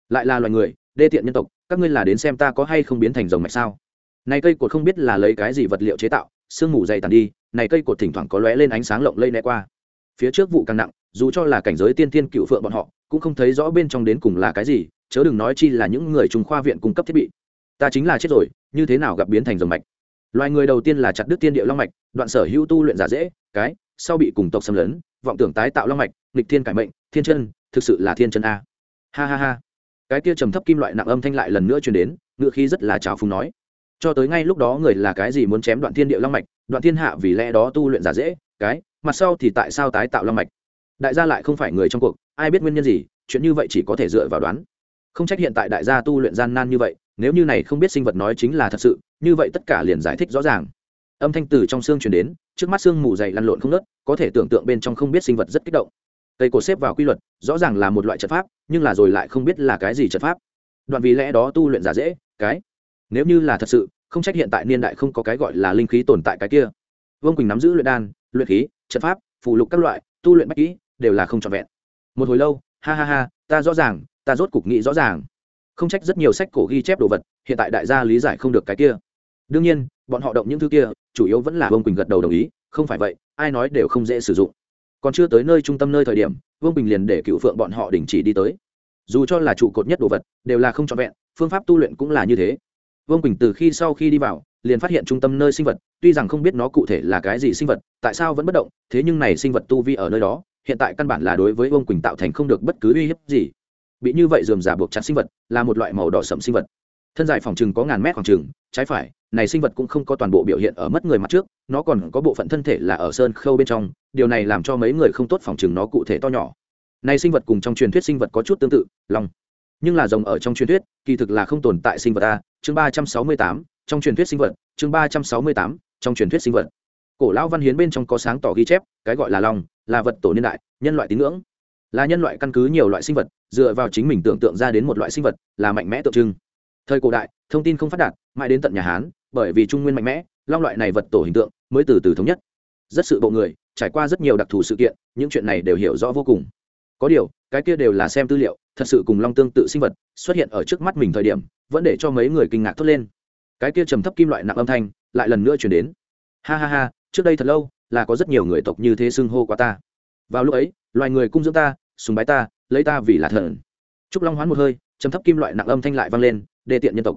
Lại là loài người, đê tiện nhân tộc, các ngươi là đến xem ta có hay không biến thành rồng mạch sao? Này cây cột không biết là lấy cái gì vật liệu chế tạo, sương mù dày tàn đi, này cây cột thỉnh thoảng có lóe lên ánh sáng lộng lây né qua phía trước vụ càng nặng, dù cho là cảnh giới tiên tiên cựu phượng bọn họ, cũng không thấy rõ bên trong đến cùng là cái gì, chớ đừng nói chi là những người trung khoa viện cung cấp thiết bị. Ta chính là chết rồi, như thế nào gặp biến thành rồng mạch? Loài người đầu tiên là chặt đứt tiên địa long mạch, đoạn sở hữu tu luyện giả dễ, cái, sau bị cùng tộc xâm lấn, vọng tưởng tái tạo long mạch, nghịch thiên cải mệnh, thiên chân, thực sự là thiên chân a. Ha ha ha. Cái kia trầm thấp kim loại nặng âm thanh lại lần nữa truyền đến, ngựa khi rất là trào phúng nói. Cho tới ngay lúc đó người là cái gì muốn chém đoạn thiên địa long mạch, đoạn thiên hạ vì lẽ đó tu luyện giả dễ cái, mặt sau thì tại sao tái tạo long mạch? Đại gia lại không phải người trong cuộc, ai biết nguyên nhân gì, chuyện như vậy chỉ có thể dựa vào đoán. Không trách hiện tại đại gia tu luyện gian nan như vậy, nếu như này không biết sinh vật nói chính là thật sự, như vậy tất cả liền giải thích rõ ràng. Âm thanh từ trong xương truyền đến, trước mắt xương mù dày lăn lộn không nớt có thể tưởng tượng bên trong không biết sinh vật rất kích động. Cây cổ xếp vào quy luật, rõ ràng là một loại trận pháp, nhưng là rồi lại không biết là cái gì trận pháp. Đoạn vì lẽ đó tu luyện giả dễ, cái. Nếu như là thật sự, không trách hiện tại niên đại không có cái gọi là linh khí tồn tại cái kia. Vương quỳnh nắm giữ luyện đan luyện khí, trận pháp phụ lục các loại, tu luyện bách kỹ, đều là không trọn vẹn. Một hồi lâu, ha ha ha, ta rõ ràng, ta rốt cục nghĩ rõ ràng. Không trách rất nhiều sách cổ ghi chép đồ vật, hiện tại đại gia lý giải không được cái kia. Đương nhiên, bọn họ động những thứ kia, chủ yếu vẫn là vương quỳnh gật đầu đồng ý, không phải vậy, ai nói đều không dễ sử dụng. Còn chưa tới nơi trung tâm nơi thời điểm, vương quỳnh liền để cựu phượng bọn họ đình chỉ đi tới. Dù cho là trụ cột nhất đồ vật, đều là không trọn vẹn, phương pháp tu luyện cũng là như thế. Vương quỳnh từ khi sau khi đi vào liền phát hiện trung tâm nơi sinh vật, tuy rằng không biết nó cụ thể là cái gì sinh vật, tại sao vẫn bất động, thế nhưng này sinh vật tu vi ở nơi đó, hiện tại căn bản là đối với ông quỳnh tạo thành không được bất cứ uy hiếp gì. Bị như vậy dườm giả buộc chặt sinh vật, là một loại màu đỏ sậm sinh vật. Thân dài phòng chừng có ngàn mét khoảng chừng trái phải, này sinh vật cũng không có toàn bộ biểu hiện ở mất người mặt trước, nó còn có bộ phận thân thể là ở sơn khâu bên trong, điều này làm cho mấy người không tốt phòng chừng nó cụ thể to nhỏ. Này sinh vật cùng trong truyền thuyết sinh vật có chút tương tự lòng. nhưng là rồng ở trong truyền thuyết, kỳ thực là không tồn tại sinh vật a, chương ba trăm sáu mươi tám trong truyền thuyết sinh vật, chương ba trăm sáu mươi tám, trong truyền thuyết sinh vật. Cổ lão văn hiến bên trong có sáng tỏ ghi chép, cái gọi là long là vật tổ niên đại, nhân loại tín ngưỡng. Là nhân loại căn cứ nhiều loại sinh vật, dựa vào chính mình tưởng tượng ra đến một loại sinh vật, là mạnh mẽ tượng trưng. Thời cổ đại, thông tin không phát đạt, mãi đến tận nhà hán, bởi vì trung nguyên mạnh mẽ, long loại này vật tổ hình tượng mới từ từ thống nhất. Rất sự bộ người, trải qua rất nhiều đặc thù sự kiện, những chuyện này đều hiểu rõ vô cùng. Có điều, cái kia đều là xem tư liệu, thật sự cùng long tương tự sinh vật xuất hiện ở trước mắt mình thời điểm, vẫn để cho mấy người kinh ngạc thốt lên cái kia trầm thấp kim loại nặng âm thanh lại lần nữa chuyển đến. Ha ha ha, trước đây thật lâu là có rất nhiều người tộc như thế xưng hô qua ta. Vào lúc ấy, loài người cung dưỡng ta, sùng bái ta, lấy ta vì là thần. Trúc long hoán một hơi, trầm thấp kim loại nặng âm thanh lại vang lên, đề tiện nhân tộc.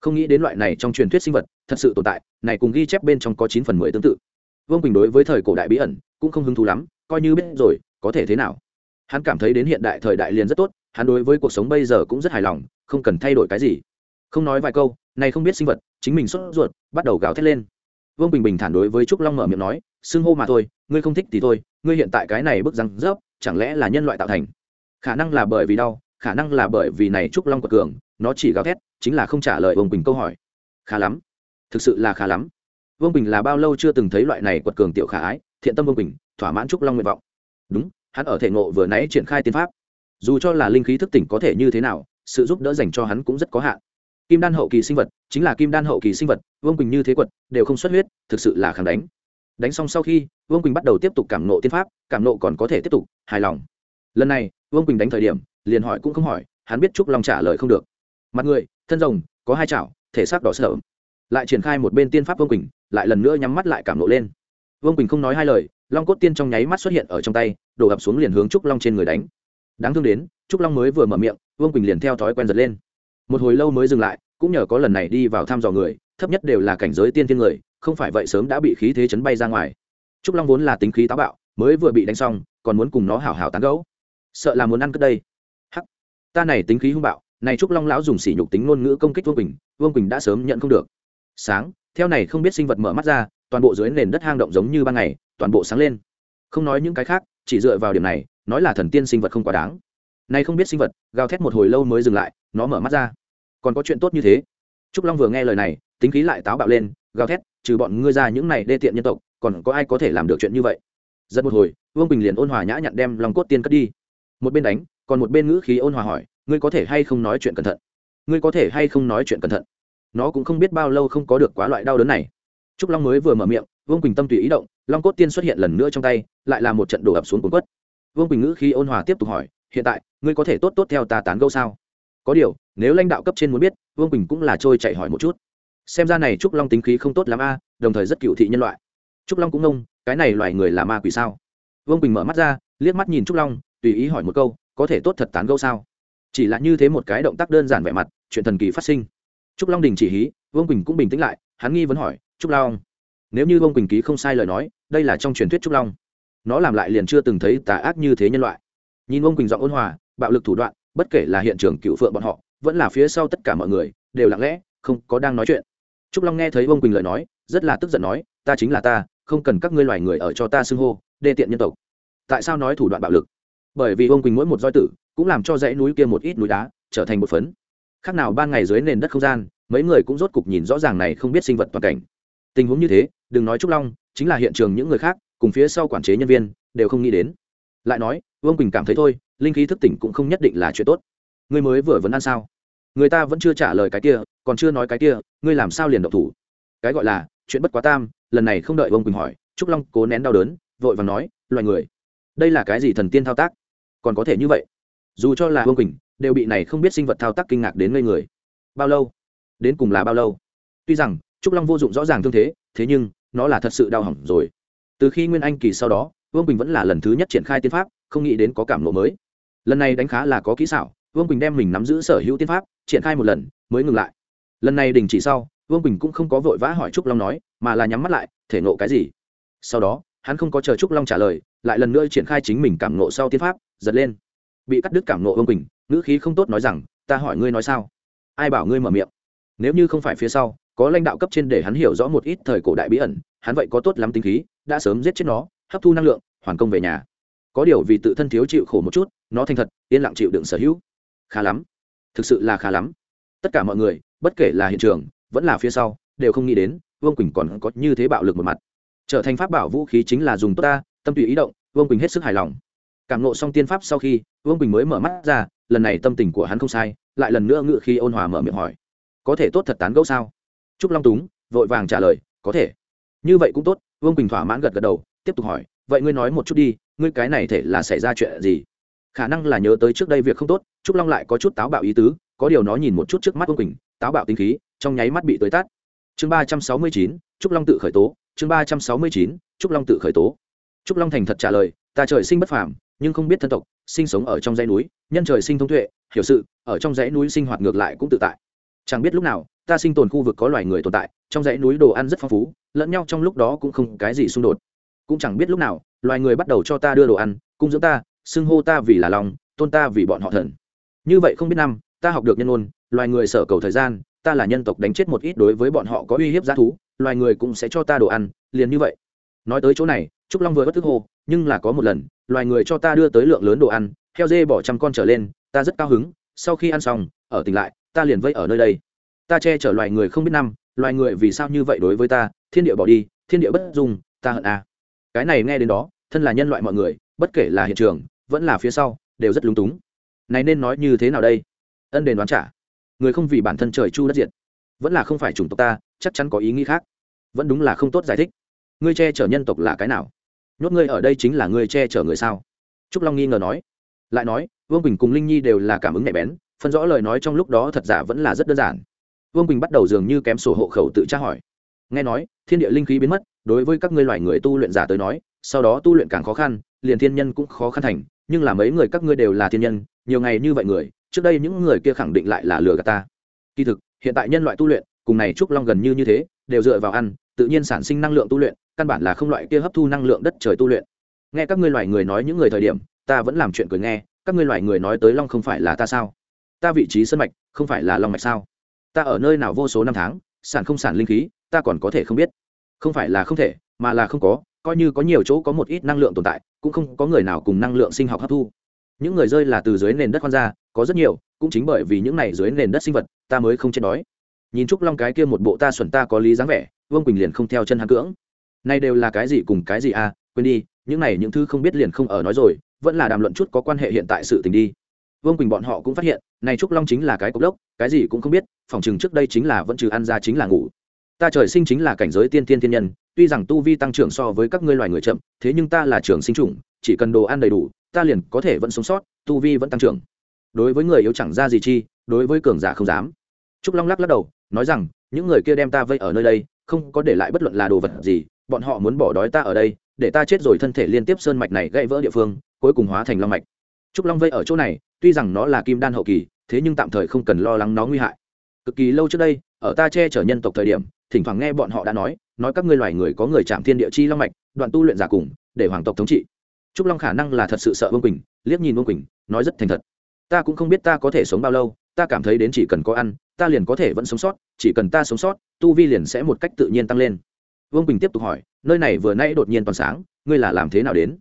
Không nghĩ đến loại này trong truyền thuyết sinh vật, thật sự tồn tại, này cùng ghi chép bên trong có chín phần mười tương tự. Vương quỳnh đối với thời cổ đại bí ẩn cũng không hứng thú lắm, coi như biết rồi, có thể thế nào? Hắn cảm thấy đến hiện đại thời đại liền rất tốt, hắn đối với cuộc sống bây giờ cũng rất hài lòng, không cần thay đổi cái gì. Không nói vài câu này không biết sinh vật, chính mình sốt ruột, bắt đầu gào thét lên. Vương bình bình thản đối với trúc long mở miệng nói, xưng hô mà thôi, ngươi không thích thì thôi, ngươi hiện tại cái này bức răng rớp, chẳng lẽ là nhân loại tạo thành? Khả năng là bởi vì đau, khả năng là bởi vì này trúc long quật cường, nó chỉ gào thét, chính là không trả lời vương bình câu hỏi. Khá lắm, thực sự là khá lắm. Vương bình là bao lâu chưa từng thấy loại này quật cường tiểu khả ái, thiện tâm vương bình, thỏa mãn trúc long nguyện vọng. Đúng, hắn ở thể ngộ vừa nãy triển khai tiên pháp. Dù cho là linh khí thức tỉnh có thể như thế nào, sự giúp đỡ dành cho hắn cũng rất có hạn kim đan hậu kỳ sinh vật, chính là kim đan hậu kỳ sinh vật, vương quỳnh như thế quật, đều không xuất huyết, thực sự là kháng đánh. Đánh xong sau khi, vương quỳnh bắt đầu tiếp tục cảm nộ tiên pháp, cảm nộ còn có thể tiếp tục, hài lòng. Lần này, vương quỳnh đánh thời điểm, liền hỏi cũng không hỏi, hắn biết trúc long trả lời không được. Mặt người, thân rồng, có hai chảo, thể xác đỏ sợ lại triển khai một bên tiên pháp vương quỳnh, lại lần nữa nhắm mắt lại cảm nộ lên. Vương quỳnh không nói hai lời, long cốt tiên trong nháy mắt xuất hiện ở trong tay, đổ ập xuống liền hướng trúc long trên người đánh. Đáng thương đến, trúc long mới vừa mở miệng, vương quỳnh liền theo thói quen giật lên một hồi lâu mới dừng lại, cũng nhờ có lần này đi vào thăm dò người, thấp nhất đều là cảnh giới tiên thiên người, không phải vậy sớm đã bị khí thế chấn bay ra ngoài. Trúc long vốn là tính khí táo bạo, mới vừa bị đánh xong, còn muốn cùng nó hảo hảo tán gẫu. Sợ là muốn ăn cất đây. Hắc. Ta này tính khí hung bạo, này trúc long lão dùng sỉ nhục tính ngôn ngữ công kích vương quỳnh vương quỳnh đã sớm nhận không được. Sáng, theo này không biết sinh vật mở mắt ra, toàn bộ dưới nền đất hang động giống như ban ngày, toàn bộ sáng lên. Không nói những cái khác, chỉ dựa vào điểm này, nói là thần tiên sinh vật không quá đáng. Nay không biết sinh vật, gào thét một hồi lâu mới dừng lại, nó mở mắt ra còn có chuyện tốt như thế. Trúc long vừa nghe lời này, tính khí lại táo bạo lên, gào thét, trừ bọn ngươi ra những này đê tiện nhân tộc, còn có ai có thể làm được chuyện như vậy? Giật một hồi, vương bình liền ôn hòa nhã nhặn đem lòng cốt tiên cất đi. Một bên đánh, còn một bên ngữ khí ôn hòa hỏi, ngươi có thể hay không nói chuyện cẩn thận? Ngươi có thể hay không nói chuyện cẩn thận? Nó cũng không biết bao lâu không có được quá loại đau đớn này. Trúc long mới vừa mở miệng, vương quỳnh tâm tùy ý động, long cốt tiên xuất hiện lần nữa trong tay, lại là một trận đổ ập xuống cuốn quất. Vương quỳnh ngữ khi ôn hòa tiếp tục hỏi, hiện tại, ngươi có thể tốt tốt theo ta tán gẫu sao? Có điều nếu lãnh đạo cấp trên muốn biết, vương quỳnh cũng là trôi chạy hỏi một chút. Xem ra này trúc long tính khí không tốt lắm a, đồng thời rất cựu thị nhân loại. Trúc long cũng ngông, cái này loài người là ma quỷ sao? Vương quỳnh mở mắt ra, liếc mắt nhìn trúc long, tùy ý hỏi một câu, có thể tốt thật tán gâu sao? Chỉ là như thế một cái động tác đơn giản vẻ mặt, chuyện thần kỳ phát sinh. Trúc long đình chỉ hí, vương quỳnh cũng bình tĩnh lại, hắn nghi vấn hỏi, trúc long, nếu như vương quỳnh ký không sai lời nói, đây là trong truyền thuyết trúc long. Nó làm lại liền chưa từng thấy tà ác như thế nhân loại. Nhìn vương quỳnh giọng ôn hòa, bạo lực thủ đoạn, bất kể là hiện trường cựu phượng bọn họ vẫn là phía sau tất cả mọi người, đều lặng lẽ, không có đang nói chuyện. Trúc long nghe thấy vương quỳnh lời nói, rất là tức giận nói, ta chính là ta, không cần các ngươi loài người ở cho ta xưng hô, đê tiện nhân tộc. Tại sao nói thủ đoạn bạo lực? Bởi vì vương quỳnh mỗi một roi tử cũng làm cho dãy núi kia một ít núi đá trở thành một phấn. Khác nào ban ngày dưới nền đất không gian, mấy người cũng rốt cục nhìn rõ ràng này không biết sinh vật toàn cảnh. Tình huống như thế, đừng nói trúc long, chính là hiện trường những người khác, cùng phía sau quản chế nhân viên, đều không nghĩ đến. Lại nói, vương quỳnh cảm thấy thôi, linh khí thức tỉnh cũng không nhất định là chuyện tốt ngươi mới vừa vấn ăn sao? Người ta vẫn chưa trả lời cái kia, còn chưa nói cái kia, ngươi làm sao liền độc thủ? Cái gọi là, chuyện bất quá tam, lần này không đợi vương quỳnh hỏi, trúc long cố nén đau đớn, vội và nói, loài người, đây là cái gì thần tiên thao tác? Còn có thể như vậy? Dù cho là vương quỳnh, đều bị này không biết sinh vật thao tác kinh ngạc đến ngây người. Bao lâu? Đến cùng là bao lâu? Tuy rằng, trúc long vô dụng rõ ràng thương thế thế nhưng, nó là thật sự đau hỏng rồi. Từ khi nguyên anh kỳ sau đó vương quỳnh vẫn là lần thứ nhất triển khai tiên pháp, không nghĩ đến có cảm lộ mới. Lần này đánh khá là có kỹ xảo vương quỳnh đem mình nắm giữ sở hữu tiên pháp triển khai một lần mới ngừng lại lần này đình chỉ sau vương quỳnh cũng không có vội vã hỏi trúc long nói mà là nhắm mắt lại thể nộ cái gì sau đó hắn không có chờ trúc long trả lời lại lần nữa triển khai chính mình cảm nộ sau tiên pháp giật lên bị cắt đứt cảm nộ vương quỳnh ngữ khí không tốt nói rằng ta hỏi ngươi nói sao ai bảo ngươi mở miệng nếu như không phải phía sau có lãnh đạo cấp trên để hắn hiểu rõ một ít thời cổ đại bí ẩn hắn vậy có tốt lắm tính khí đã sớm giết chết nó hấp thu năng lượng hoàn công về nhà có điều vì tự thân thiếu chịu khổ một chút nó thành thật yên lặng chịu đựng sở hữu khá lắm. Thực sự là khá lắm. Tất cả mọi người, bất kể là hiện trường, vẫn là phía sau, đều không nghĩ đến, vương quỳnh còn có như thế bạo lực một mặt. Trở thành pháp bảo vũ khí chính là dùng tốt ta, tâm tùy ý động, vương quỳnh hết sức hài lòng. Cảm nộ xong tiên pháp sau khi, vương quỳnh mới mở mắt ra, lần này tâm tình của hắn không sai, lại lần nữa ngự khi ôn hòa mở miệng hỏi. Có thể tốt thật tán gẫu sao? Trúc long túng, vội vàng trả lời, có thể. Như vậy cũng tốt, vương quỳnh thỏa mãn gật gật đầu, tiếp tục hỏi, vậy ngươi nói một chút đi, ngươi cái này thể là xảy ra chuyện gì? Khả năng là nhớ tới trước đây việc không tốt, trúc long lại có chút táo bạo ý tứ, có điều nó nhìn một chút trước mắt vương quỳnh, táo bạo tinh khí, trong nháy mắt bị tới tát. Chương ba trăm sáu mươi chín, trúc long tự khởi tố. Chương ba trăm sáu mươi chín, trúc long tự khởi tố. Trúc long thành thật trả lời, ta trời sinh bất phàm, nhưng không biết thân tộc, sinh sống ở trong dãy núi, nhân trời sinh thông tuệ, hiểu sự, ở trong dãy núi sinh hoạt ngược lại cũng tự tại. Chẳng biết lúc nào, ta sinh tồn khu vực có loài người tồn tại, trong dãy núi đồ ăn rất phong phú, lẫn nhau trong lúc đó cũng không cái gì xung đột. Cũng chẳng biết lúc nào, loài người bắt đầu cho ta đưa đồ ăn, cung dưỡng ta xưng hô ta vì là lòng tôn ta vì bọn họ thần. Như vậy không biết năm, ta học được nhân ôn loài người sở cầu thời gian, ta là nhân tộc đánh chết một ít đối với bọn họ có uy hiếp giá thú, loài người cũng sẽ cho ta đồ ăn, liền như vậy. Nói tới chỗ này, trúc long vừa bất thức hô, nhưng là có một lần, loài người cho ta đưa tới lượng lớn đồ ăn, heo dê bỏ trăm con trở lên, ta rất cao hứng, sau khi ăn xong, ở tỉnh lại, ta liền vây ở nơi đây. Ta che chở loài người không biết năm, loài người vì sao như vậy đối với ta, thiên địa bỏ đi, thiên địa bất dung, ta hận à. cái này nghe đến đó, thân là nhân loại mọi người bất kể là hiện trường, vẫn là phía sau, đều rất lúng túng. Này nên nói như thế nào đây? Ân đền đoán trả. Người không vì bản thân trời chu đất diệt, vẫn là không phải chủng tộc ta, chắc chắn có ý nghĩ khác. Vẫn đúng là không tốt giải thích. Ngươi che chở nhân tộc là cái nào? Nhốt ngươi ở đây chính là ngươi che chở người sao? Trúc long nghi ngờ nói. Lại nói, vương quỳnh cùng linh nhi đều là cảm ứng nhạy bén, phân rõ lời nói trong lúc đó thật giả vẫn là rất đơn giản. Vương quỳnh bắt đầu dường như kém sổ hộ khẩu tự tra hỏi. Nghe nói, thiên địa linh khí biến mất, đối với các ngươi loài người tu luyện giả tới nói sau đó tu luyện càng khó khăn, liền thiên nhân cũng khó khăn thành, nhưng là mấy người các ngươi đều là thiên nhân, nhiều ngày như vậy người, trước đây những người kia khẳng định lại là lừa gạt ta. Kỳ thực, hiện tại nhân loại tu luyện, cùng này trúc long gần như như thế, đều dựa vào ăn, tự nhiên sản sinh năng lượng tu luyện, căn bản là không loại kia hấp thu năng lượng đất trời tu luyện. Nghe các ngươi loài người nói những người thời điểm, ta vẫn làm chuyện cười nghe, các ngươi loài người nói tới long không phải là ta sao? Ta vị trí sân mạch, không phải là long mạch sao? Ta ở nơi nào vô số năm tháng, sản không sản linh khí, ta còn có thể không biết. Không phải là không thể, mà là không có coi như có nhiều chỗ có một ít năng lượng tồn tại, cũng không có người nào cùng năng lượng sinh học hấp thu. Những người rơi là từ dưới nền đất khoan ra, có rất nhiều, cũng chính bởi vì những này dưới nền đất sinh vật, ta mới không chết đói. Nhìn trúc long cái kia một bộ ta xuẩn ta có lý dáng vẻ, vương quỳnh liền không theo chân hắn cưỡng. Nay đều là cái gì cùng cái gì à quên đi, những này những thứ không biết liền không ở nói rồi, vẫn là đàm luận chút có quan hệ hiện tại sự tình đi. Vương quỳnh bọn họ cũng phát hiện, này trúc long chính là cái cốc lốc cái gì cũng không biết, phòng chừng trước đây chính là vẫn trừ ăn ra chính là ngủ. Ta trời sinh chính là cảnh giới tiên tiên thiên nhân tuy rằng tu vi tăng trưởng so với các ngươi loài người chậm, thế nhưng ta là trường sinh chủng, chỉ cần đồ ăn đầy đủ, ta liền có thể vẫn sống sót, tu vi vẫn tăng trưởng. Đối với người yếu chẳng ra gì chi, đối với cường giả không dám. Trúc long lắc lắc đầu, nói rằng, những người kia đem ta vây ở nơi đây, không có để lại bất luận là đồ vật gì, bọn họ muốn bỏ đói ta ở đây, để ta chết rồi thân thể liên tiếp sơn mạch này gãy vỡ địa phương, cuối cùng hóa thành long mạch. Trúc long vây ở chỗ này, tuy rằng nó là kim đan hậu kỳ, thế nhưng tạm thời không cần lo lắng nó nguy hại. Cực kỳ lâu trước đây, ở ta che chở nhân tộc thời điểm, thỉnh thoảng nghe bọn họ đã nói nói các ngươi loài người có người chạm thiên địa chi long mạch, đoạn tu luyện giả cùng, để hoàng tộc thống trị. Trúc long khả năng là thật sự sợ vương quỳnh, liếc nhìn vương quỳnh, nói rất thành thật. Ta cũng không biết ta có thể sống bao lâu, ta cảm thấy đến chỉ cần có ăn, ta liền có thể vẫn sống sót, chỉ cần ta sống sót, tu vi liền sẽ một cách tự nhiên tăng lên. Vương quỳnh tiếp tục hỏi, nơi này vừa nãy đột nhiên toàn sáng, ngươi là làm thế nào đến?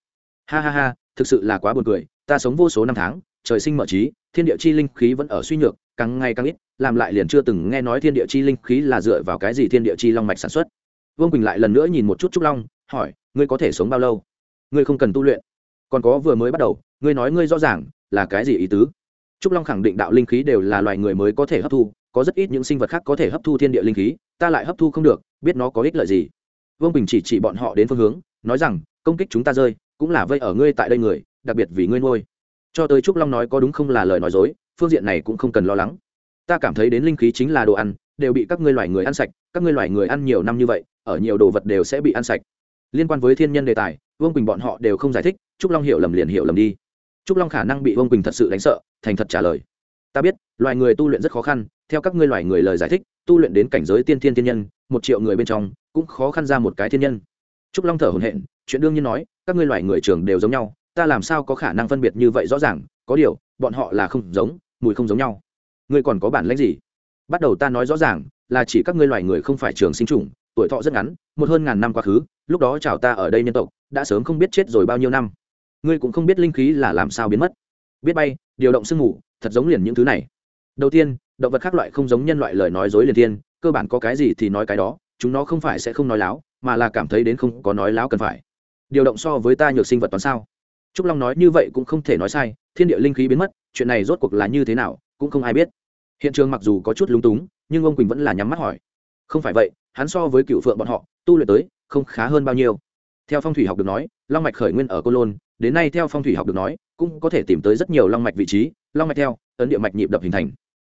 Ha ha ha, thực sự là quá buồn cười, ta sống vô số năm tháng, trời sinh mở trí, thiên địa chi linh khí vẫn ở suy nhược, càng ngày càng ít, làm lại liền chưa từng nghe nói thiên địa chi linh khí là dựa vào cái gì thiên địa chi long mạch sản xuất vương quỳnh lại lần nữa nhìn một chút trúc long hỏi ngươi có thể sống bao lâu ngươi không cần tu luyện còn có vừa mới bắt đầu ngươi nói ngươi rõ ràng là cái gì ý tứ trúc long khẳng định đạo linh khí đều là loài người mới có thể hấp thu có rất ít những sinh vật khác có thể hấp thu thiên địa linh khí ta lại hấp thu không được biết nó có ích lợi gì vương bình chỉ chỉ bọn họ đến phương hướng nói rằng công kích chúng ta rơi cũng là vây ở ngươi tại đây người đặc biệt vì ngươi nuôi cho tới trúc long nói có đúng không là lời nói dối phương diện này cũng không cần lo lắng ta cảm thấy đến linh khí chính là đồ ăn đều bị các ngươi loài người ăn sạch các ngươi loài người ăn nhiều năm như vậy, ở nhiều đồ vật đều sẽ bị ăn sạch. Liên quan với thiên nhân đề tài, vương quỳnh bọn họ đều không giải thích, trúc long hiểu lầm liền hiểu lầm đi. Trúc long khả năng bị vương quỳnh thật sự đánh sợ, thành thật trả lời. Ta biết, loài người tu luyện rất khó khăn, theo các ngươi loài người lời giải thích, tu luyện đến cảnh giới tiên thiên thiên nhân, một triệu người bên trong, cũng khó khăn ra một cái thiên nhân. Trúc long thở hồn hện chuyện đương nhiên nói, các ngươi loài người trường đều giống nhau, ta làm sao có khả năng phân biệt như vậy rõ ràng, có điều, bọn họ là không giống, mùi không giống nhau. Ngươi còn có bản lãnh gì? Bắt đầu ta nói rõ ràng là chỉ các ngươi loài người không phải trường sinh chủng, tuổi thọ rất ngắn, một hơn ngàn năm quá khứ, lúc đó chào ta ở đây nhân tộc, đã sớm không biết chết rồi bao nhiêu năm. Ngươi cũng không biết linh khí là làm sao biến mất. Biết bay, điều động sương mù, thật giống liền những thứ này. Đầu tiên, động vật khác loại không giống nhân loại lời nói dối liền thiên, cơ bản có cái gì thì nói cái đó, chúng nó không phải sẽ không nói láo, mà là cảm thấy đến không có nói láo cần phải. Điều động so với ta nhược sinh vật toán sao? Trúc long nói như vậy cũng không thể nói sai, thiên địa linh khí biến mất, chuyện này rốt cuộc là như thế nào, cũng không ai biết hiện trường mặc dù có chút lúng túng, nhưng ông quỳnh vẫn là nhắm mắt hỏi. Không phải vậy, hắn so với cựu phượng bọn họ, tu luyện tới, không khá hơn bao nhiêu. Theo phong thủy học được nói, long mạch khởi nguyên ở Côn lôn, đến nay theo phong thủy học được nói, cũng có thể tìm tới rất nhiều long mạch vị trí, long mạch theo, ấn địa mạch nhịp đập hình thành.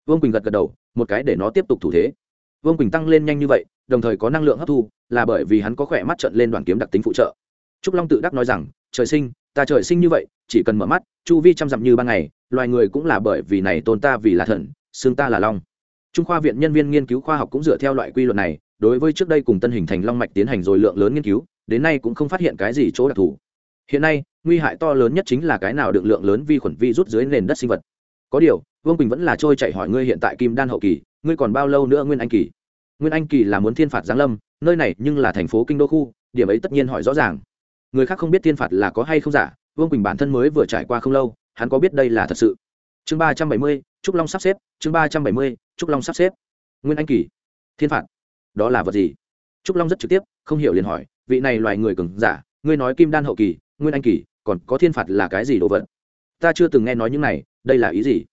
Vương quỳnh gật gật đầu, một cái để nó tiếp tục thủ thế. Vương quỳnh tăng lên nhanh như vậy, đồng thời có năng lượng hấp thu, là bởi vì hắn có khỏe mắt trận lên đoàn kiếm đặc tính phụ trợ. Trúc long tự đắc nói rằng, trời sinh, ta trời sinh như vậy, chỉ cần mở mắt, chu vi chăm dặm như ban ngày, loài người cũng là bởi vì này tôn ta vì là thần xương ta là long. Trung khoa viện nhân viên nghiên cứu khoa học cũng dựa theo loại quy luật này, đối với trước đây cùng tân hình thành long mạch tiến hành rồi lượng lớn nghiên cứu, đến nay cũng không phát hiện cái gì chỗ đặc thù. Hiện nay, nguy hại to lớn nhất chính là cái nào được lượng lớn vi khuẩn vi rút dưới nền đất sinh vật. Có điều, vương quỳnh vẫn là trôi chạy hỏi ngươi hiện tại kim đan hậu kỳ, ngươi còn bao lâu nữa nguyên anh kỳ? Nguyên anh kỳ là muốn thiên phạt giáng lâm, nơi này nhưng là thành phố kinh đô khu, điểm ấy tất nhiên hỏi rõ ràng. Người khác không biết thiên phạt là có hay không giả, vương quỳnh bản thân mới vừa trải qua không lâu, hắn có biết đây là thật sự. Chương ba trăm bảy mươi trúc long sắp xếp, chương ba trăm bảy mươi, trúc long sắp xếp. Nguyên anh kỳ. Thiên phạt. Đó là vật gì? Trúc long rất trực tiếp, không hiểu liền hỏi, vị này loài người cường giả, ngươi nói kim đan hậu kỳ, nguyên anh kỳ, còn có thiên phạt là cái gì đồ vật? Ta chưa từng nghe nói những này, đây là ý gì?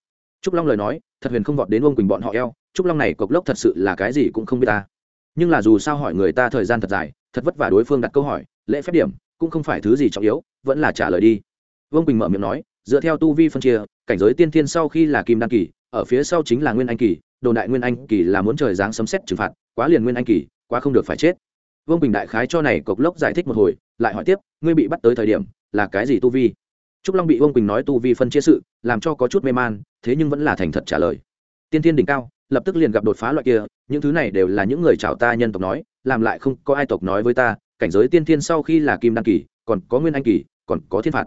Trúc long lời nói, thật huyền không vọt đến ông quỳnh bọn họ eo, trúc long này cộc lốc thật sự là cái gì cũng không biết ta. Nhưng là dù sao hỏi người ta thời gian thật dài, thật vất vả đối phương đặt câu hỏi, lễ phép điểm, cũng không phải thứ gì trọng yếu, vẫn là trả lời đi. Vương quỳnh mở miệng nói dựa theo tu vi phân chia, cảnh giới tiên thiên sau khi là kim đan kỳ, ở phía sau chính là nguyên anh kỳ đồ đại nguyên anh kỳ là muốn trời giáng sấm xét trừng phạt, quá liền nguyên anh kỳ, quá không được phải chết. Vương bình đại khái cho này cộc lốc giải thích một hồi, lại hỏi tiếp, ngươi bị bắt tới thời điểm, là cái gì tu vi? Trúc long bị vương bình nói tu vi phân chia sự, làm cho có chút mê man, thế nhưng vẫn là thành thật trả lời. Tiên thiên đỉnh cao, lập tức liền gặp đột phá loại kia, những thứ này đều là những người chào ta nhân tộc nói, làm lại không có ai tộc nói với ta, cảnh giới tiên thiên sau khi là kim đan kỳ, còn có nguyên anh kỳ, còn có thiên phạt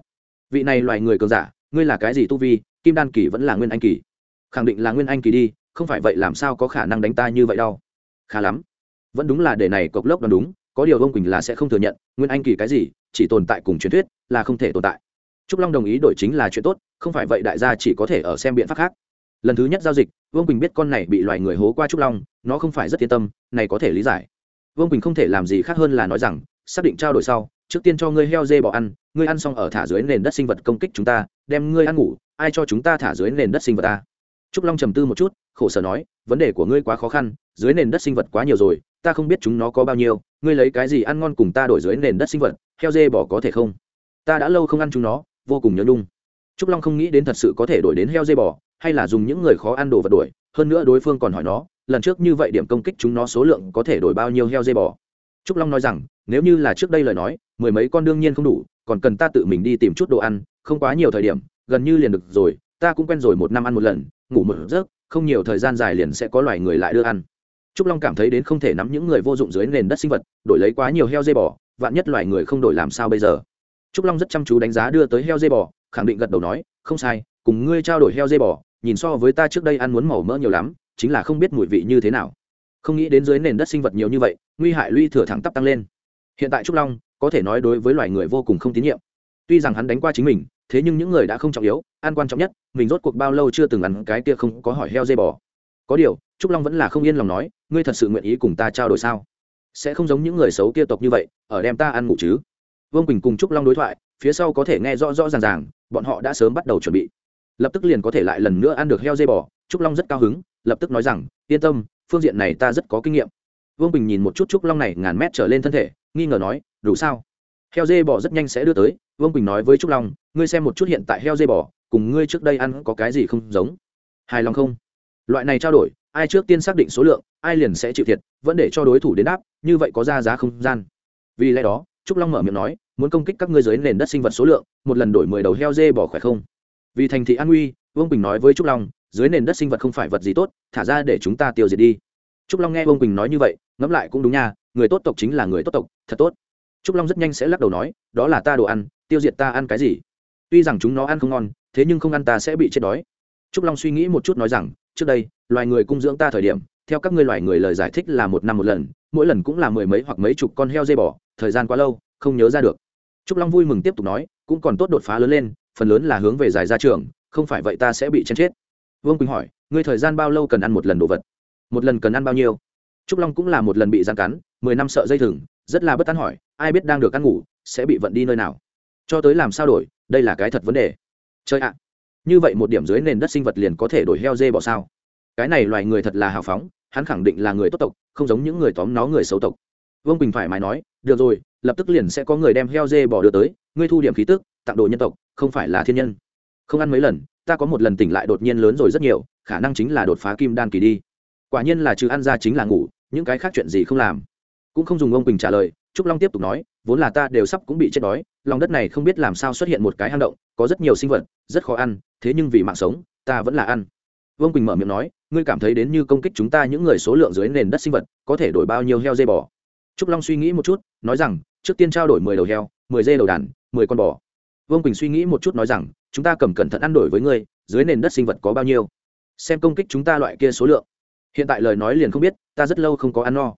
vị này loài người cường giả, ngươi là cái gì tu vi, kim đan kỳ vẫn là nguyên anh kỳ. Khẳng định là nguyên anh kỳ đi, không phải vậy làm sao có khả năng đánh ta như vậy đâu. Khá lắm. Vẫn đúng là để này cộc lốc đoán đúng, có điều ông quỳnh là sẽ không thừa nhận, nguyên anh kỳ cái gì, chỉ tồn tại cùng truyền thuyết, là không thể tồn tại. Trúc long đồng ý đổi chính là chuyện tốt, không phải vậy đại gia chỉ có thể ở xem biện pháp khác. Lần thứ nhất giao dịch vương quỳnh biết con này bị loài người hố qua trúc long, nó không phải rất yên tâm, này có thể lý giải. Vương quỳnh không thể làm gì khác hơn là nói rằng, xác định trao đổi sau trước tiên cho ngươi heo dê bỏ ăn, ngươi ăn xong ở thả dưới nền đất sinh vật công kích chúng ta, đem ngươi ăn ngủ, ai cho chúng ta thả dưới nền đất sinh vật ta? Trúc long trầm tư một chút, khổ sở nói, vấn đề của ngươi quá khó khăn, dưới nền đất sinh vật quá nhiều rồi, ta không biết chúng nó có bao nhiêu, ngươi lấy cái gì ăn ngon cùng ta đổi dưới nền đất sinh vật, heo dê bỏ có thể không? Ta đã lâu không ăn chúng nó, vô cùng nhớ nhung. Trúc long không nghĩ đến thật sự có thể đổi đến heo dê bò hay là dùng những người khó ăn đồ vật đổi, hơn nữa đối phương còn hỏi nó, lần trước như vậy điểm công kích chúng nó số lượng có thể đổi bao nhiêu heo dê bò trúc long nói rằng nếu như là trước đây lời nói, mười mấy con đương nhiên không đủ, còn cần ta tự mình đi tìm chút đồ ăn, không quá nhiều thời điểm, gần như liền được rồi, ta cũng quen rồi một năm ăn một lần, ngủ một giấc, không nhiều thời gian dài liền sẽ có loài người lại đưa ăn. Trúc long cảm thấy đến không thể nắm những người vô dụng dưới nền đất sinh vật, đổi lấy quá nhiều heo dây bò, vạn nhất loài người không đổi làm sao bây giờ? Trúc long rất chăm chú đánh giá đưa tới heo dây bò, khẳng định gật đầu nói, không sai, cùng ngươi trao đổi heo dây bò, nhìn so với ta trước đây ăn muốn màu mỡ nhiều lắm, chính là không biết mùi vị như thế nào. Không nghĩ đến dưới nền đất sinh vật nhiều như vậy, nguy hại luy thừa thẳng tắp tăng lên hiện tại trúc long có thể nói đối với loài người vô cùng không tín nhiệm. Tuy rằng hắn đánh qua chính mình, thế nhưng những người đã không trọng yếu, ăn quan trọng nhất, mình rốt cuộc bao lâu chưa từng ăn cái kia không có hỏi heo dây bò. Có điều, trúc long vẫn là không yên lòng nói, ngươi thật sự nguyện ý cùng ta trao đổi sao? Sẽ không giống những người xấu kia tộc như vậy, ở đem ta ăn ngủ chứ? Vương quỳnh cùng trúc long đối thoại, phía sau có thể nghe rõ rõ ràng ràng, bọn họ đã sớm bắt đầu chuẩn bị. Lập tức liền có thể lại lần nữa ăn được heo dây bò, trúc long rất cao hứng, lập tức nói rằng, yên tâm, phương diện này ta rất có kinh nghiệm. Vương bình nhìn một chút trúc long này ngàn mét trở lên thân thể nghi ngờ nói, đủ sao? Heo dê bò rất nhanh sẽ đưa tới. Vương bình nói với trúc long, ngươi xem một chút hiện tại heo dê bò, cùng ngươi trước đây ăn có cái gì không giống? Hài lòng không? Loại này trao đổi, ai trước tiên xác định số lượng, ai liền sẽ chịu thiệt, vẫn để cho đối thủ đến đáp, như vậy có ra giá không gian. Vì lẽ đó, trúc long mở miệng nói, muốn công kích các ngươi dưới nền đất sinh vật số lượng, một lần đổi mười đầu heo dê bỏ khỏe không? Vì thành thị an nguy, vương bình nói với trúc long, dưới nền đất sinh vật không phải vật gì tốt, thả ra để chúng ta tiêu diệt đi. Trúc long nghe vương bình nói như vậy, ngẫm lại cũng đúng nha người tốt tộc chính là người tốt tộc, thật tốt. Trúc long rất nhanh sẽ lắc đầu nói, đó là ta đồ ăn, tiêu diệt ta ăn cái gì? Tuy rằng chúng nó ăn không ngon, thế nhưng không ăn ta sẽ bị chết đói. Trúc long suy nghĩ một chút nói rằng, trước đây, loài người cung dưỡng ta thời điểm, theo các ngươi loài người lời giải thích là một năm một lần, mỗi lần cũng là mười mấy hoặc mấy chục con heo dây bò, thời gian quá lâu, không nhớ ra được. Trúc long vui mừng tiếp tục nói, cũng còn tốt đột phá lớn lên, phần lớn là hướng về dài ra trường, không phải vậy ta sẽ bị chen chết. Vương quỳnh hỏi, ngươi thời gian bao lâu cần ăn một lần đồ vật? Một lần cần ăn bao nhiêu? Trúc long cũng là một lần bị gian cắn, mười năm sợ dây thừng, rất là bất tán hỏi, ai biết đang được ăn ngủ, sẽ bị vận đi nơi nào? Cho tới làm sao đổi, đây là cái thật vấn đề. Chơi ạ, như vậy một điểm dưới nền đất sinh vật liền có thể đổi heo dê bỏ sao? Cái này loài người thật là hào phóng, hắn khẳng định là người tốt tộc, không giống những người tóm nó người xấu tộc. Vương quỳnh phải mái nói, được rồi, lập tức liền sẽ có người đem heo dê bỏ đưa tới, ngươi thu điểm khí tức, tặng đồ nhân tộc, không phải là thiên nhân. Không ăn mấy lần, ta có một lần tỉnh lại đột nhiên lớn rồi rất nhiều, khả năng chính là đột phá kim đan kỳ đi. Quả nhiên là trừ ăn ra chính là ngủ những cái khác chuyện gì không làm. Cũng không dùng ông quỳnh trả lời, trúc long tiếp tục nói, vốn là ta đều sắp cũng bị chết đói, lòng đất này không biết làm sao xuất hiện một cái hang động, có rất nhiều sinh vật, rất khó ăn, thế nhưng vì mạng sống, ta vẫn là ăn. Vương quỳnh mở miệng nói, ngươi cảm thấy đến như công kích chúng ta những người số lượng dưới nền đất sinh vật, có thể đổi bao nhiêu heo dây bò? Trúc long suy nghĩ một chút, nói rằng, trước tiên trao đổi mười đầu heo, mười dê đầu đàn, mười con bò. Vương quỳnh suy nghĩ một chút nói rằng, chúng ta cầm cẩn thận ăn đổi với ngươi, dưới nền đất sinh vật có bao nhiêu? Xem công kích chúng ta loại kia số lượng hiện tại lời nói liền không biết, ta rất lâu không có ăn no.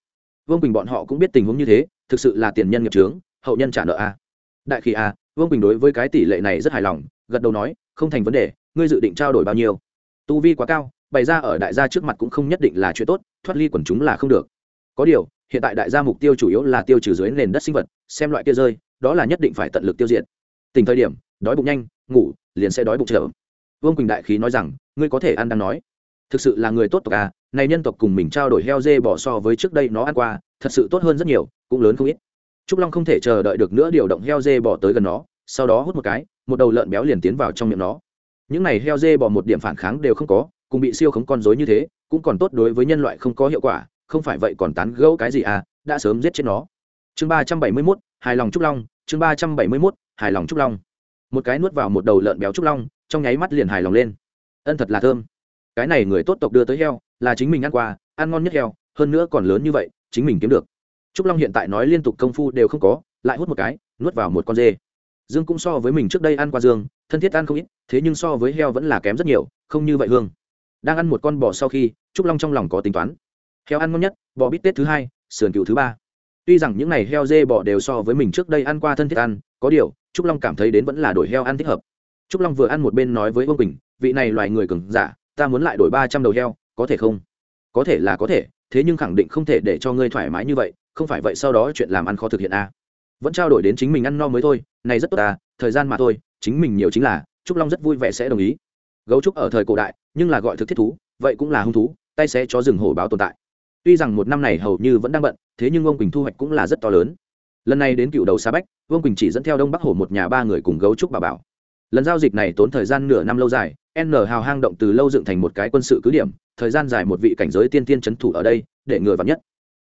Vương quỳnh bọn họ cũng biết tình huống như thế, thực sự là tiền nhân nghiệp trướng hậu nhân trả nợ a đại khi a à, vương quỳnh đối với cái tỷ lệ này rất hài lòng, gật đầu nói, không thành vấn đề, ngươi dự định trao đổi bao nhiêu? Tu vi quá cao, bày ra ở đại gia trước mặt cũng không nhất định là chuyện tốt, thoát ly quần chúng là không được. Có điều, hiện tại đại gia mục tiêu chủ yếu là tiêu trừ dưới nền đất sinh vật, xem loại kia rơi, đó là nhất định phải tận lực tiêu diệt. Tình thời điểm, đói bụng nhanh, ngủ, liền sẽ đói bụng trở vương quỳnh đại khí nói rằng, ngươi có thể ăn đang nói. Thực sự là người tốt tộc à này nhân tộc cùng mình trao đổi heo dê bỏ so với trước đây nó ăn qua, thật sự tốt hơn rất nhiều, cũng lớn không ít. Trúc long không thể chờ đợi được nữa điều động heo dê bỏ tới gần nó, sau đó hút một cái, một đầu lợn béo liền tiến vào trong miệng nó. Những này heo dê bỏ một điểm phản kháng đều không có, cùng bị siêu khống con dối như thế, cũng còn tốt đối với nhân loại không có hiệu quả, không phải vậy còn tán gẫu cái gì à đã sớm giết chết nó. Chương ba trăm bảy mươi mốt, hài lòng trúc long, chương ba trăm bảy mươi mốt, hài lòng trúc long. Một cái nuốt vào một đầu lợn béo trúc long, trong nháy mắt liền hài lòng lên. Ân thật là thơm. Cái này người tốt tộc đưa tới heo là chính mình ăn qua, ăn ngon nhất heo, hơn nữa còn lớn như vậy, chính mình kiếm được. Trúc long hiện tại nói liên tục công phu đều không có, lại hút một cái, nuốt vào một con dê. Dương cũng so với mình trước đây ăn qua dương, thân thiết ăn không ít, thế nhưng so với heo vẫn là kém rất nhiều, không như vậy hương. Đang ăn một con bò sau khi, trúc long trong lòng có tính toán. Heo ăn ngon nhất, bò bít tết thứ hai, sườn cựu thứ ba. Tuy rằng những n à y heo dê bò đều so với mình trước đây ăn qua thân thiết ăn, có điều, trúc long cảm thấy đến vẫn là đổi heo ăn thích hợp. Trúc long vừa ăn một bên nói với vương quỳnh, vị này loài người cừng giả, ta muốn lại đổi ba trăm đầu heo có thể không? Có thể là có thể, thế nhưng khẳng định không thể để cho ngươi thoải mái như vậy, không phải vậy sau đó chuyện làm ăn khó thực hiện a à. vẫn trao đổi đến chính mình ăn no mới thôi, này rất tốt à thời gian mà thôi, chính mình nhiều chính là, trúc long rất vui vẻ sẽ đồng ý. Gấu trúc ở thời cổ đại, nhưng là gọi thực thiết thú, vậy cũng là hung thú, tay sẽ cho rừng hổ báo tồn tại. Tuy rằng một năm này hầu như vẫn đang bận, thế nhưng ông quỳnh thu hoạch cũng là rất to lớn. Lần này đến cựu đầu xa bách, vương quỳnh chỉ dẫn theo đông bắc hổ một nhà ba người cùng gấu trúc bà bảo. Lần giao dịch này tốn thời gian nửa năm lâu dài n hào hang động từ lâu dựng thành một cái quân sự cứ điểm, thời gian dài một vị cảnh giới tiên tiên trấn thủ ở đây, để ngừa vào nhất.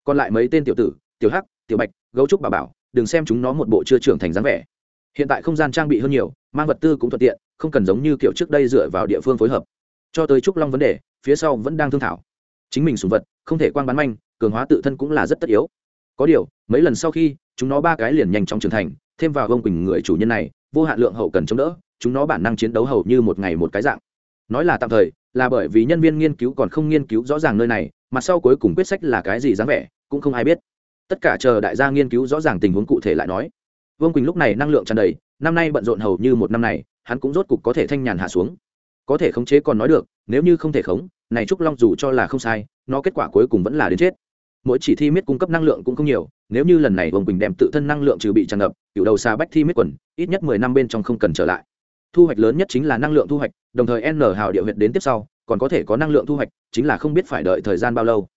Còn lại mấy tên tiểu tử, tiểu hắc, tiểu bạch, gấu trúc bà bảo, đừng xem chúng nó một bộ chưa trưởng thành dáng vẻ. Hiện tại không gian trang bị hơn nhiều, mang vật tư cũng thuận tiện, không cần giống như kiểu trước đây dựa vào địa phương phối hợp. Cho tới trúc long vấn đề, phía sau vẫn đang thương thảo. Chính mình sủng vật, không thể quang bán manh, cường hóa tự thân cũng là rất tất yếu. Có điều, mấy lần sau khi, chúng nó ba cái liền nhanh chóng trưởng thành, thêm vào ông quỳnh người chủ nhân này vô hạn lượng hậu cần chống đỡ, chúng nó bản năng chiến đấu hầu như một ngày một cái dạng. Nói là tạm thời, là bởi vì nhân viên nghiên cứu còn không nghiên cứu rõ ràng nơi này mặt sau cuối cùng quyết sách là cái gì dáng vẻ, cũng không ai biết. Tất cả chờ đại gia nghiên cứu rõ ràng tình huống cụ thể lại nói. Vương quỳnh lúc này năng lượng tràn đầy, năm nay bận rộn hầu như một năm này, hắn cũng rốt cục có thể thanh nhàn hạ xuống. Có thể khống chế còn nói được, nếu như không thể khống, này trúc long dù cho là không sai, nó kết quả cuối cùng vẫn là đến chết mỗi chỉ thi miết cung cấp năng lượng cũng không nhiều, nếu như lần này vương quỳnh đem tự thân năng lượng trừ bị tràn ngập cựu đầu xa bách thi miết quần, ít nhất mười năm bên trong không cần trở lại. Thu hoạch lớn nhất chính là năng lượng thu hoạch, đồng thời n hào địa huyện đến tiếp sau, còn có thể có năng lượng thu hoạch, chính là không biết phải đợi thời gian bao lâu.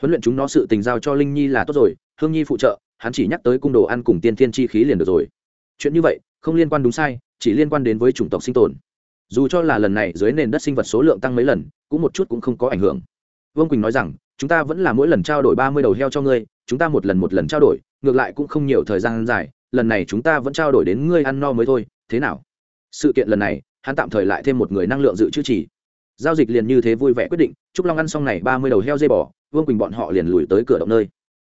Huấn luyện chúng nó sự tình giao cho linh nhi là tốt rồi, hương nhi phụ trợ, hắn chỉ nhắc tới cung đồ ăn cùng tiên thiên chi khí liền được rồi. Chuyện như vậy, không liên quan đúng sai, chỉ liên quan đến với chủng tộc sinh tồn. Dù cho là lần này dưới nền đất sinh vật số lượng tăng mấy lần, cũng một chút cũng không có ảnh hưởng. Vương quỳnh nói rằng chúng ta vẫn là mỗi lần trao đổi ba mươi đầu heo cho ngươi, chúng ta một lần một lần trao đổi, ngược lại cũng không nhiều thời gian dài, lần này chúng ta vẫn trao đổi đến ngươi ăn no mới thôi, thế nào? Sự kiện lần này, hắn tạm thời lại thêm một người năng lượng dự trữ chỉ giao dịch liền như thế vui vẻ quyết định, trúc long ăn xong này ba mươi đầu heo dây bò, vương quỳnh bọn họ liền lùi tới cửa động nơi.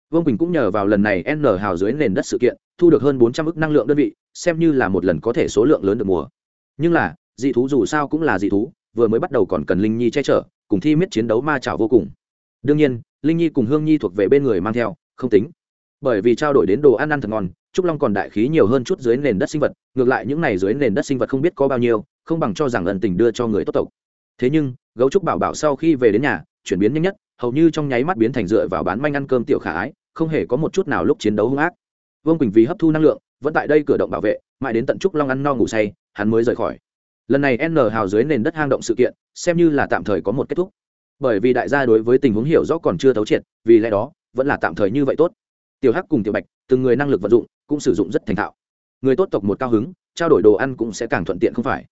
Vương quỳnh cũng nhờ vào lần này n hào dưới nền đất sự kiện, thu được hơn bốn trăm ức năng lượng đơn vị, xem như là một lần có thể số lượng lớn được mùa. Nhưng là, dị thú dù sao cũng là dị thú, vừa mới bắt đầu còn cần linh nhi che chở, cùng thi miết chiến đấu ma chảo vô cùng đương nhiên, linh nhi cùng hương nhi thuộc về bên người mang theo, không tính. Bởi vì trao đổi đến đồ ăn ăn thật ngon, trúc long còn đại khí nhiều hơn chút dưới nền đất sinh vật, ngược lại những này dưới nền đất sinh vật không biết có bao nhiêu, không bằng cho rằng ẩn tình đưa cho người tốt tộc. Thế nhưng, gấu trúc bảo bảo sau khi về đến nhà, chuyển biến nhanh nhất, hầu như trong nháy mắt biến thành dựa vào bán manh ăn cơm tiểu khả ái, không hề có một chút nào lúc chiến đấu hung ác. Vương quỳnh vì hấp thu năng lượng, vẫn tại đây cửa động bảo vệ, mãi đến tận trúc long ăn no ngủ say, hắn mới rời khỏi. Lần này n hào dưới nền đất hang động sự kiện, xem như là tạm thời có một kết thúc bởi vì đại gia đối với tình huống hiểu rõ còn chưa thấu triệt, vì lẽ đó, vẫn là tạm thời như vậy tốt. Tiểu hắc cùng tiểu bạch, từng người năng lực vận dụng, cũng sử dụng rất thành thạo. Người tốt tộc một cao hứng, trao đổi đồ ăn cũng sẽ càng thuận tiện không phải.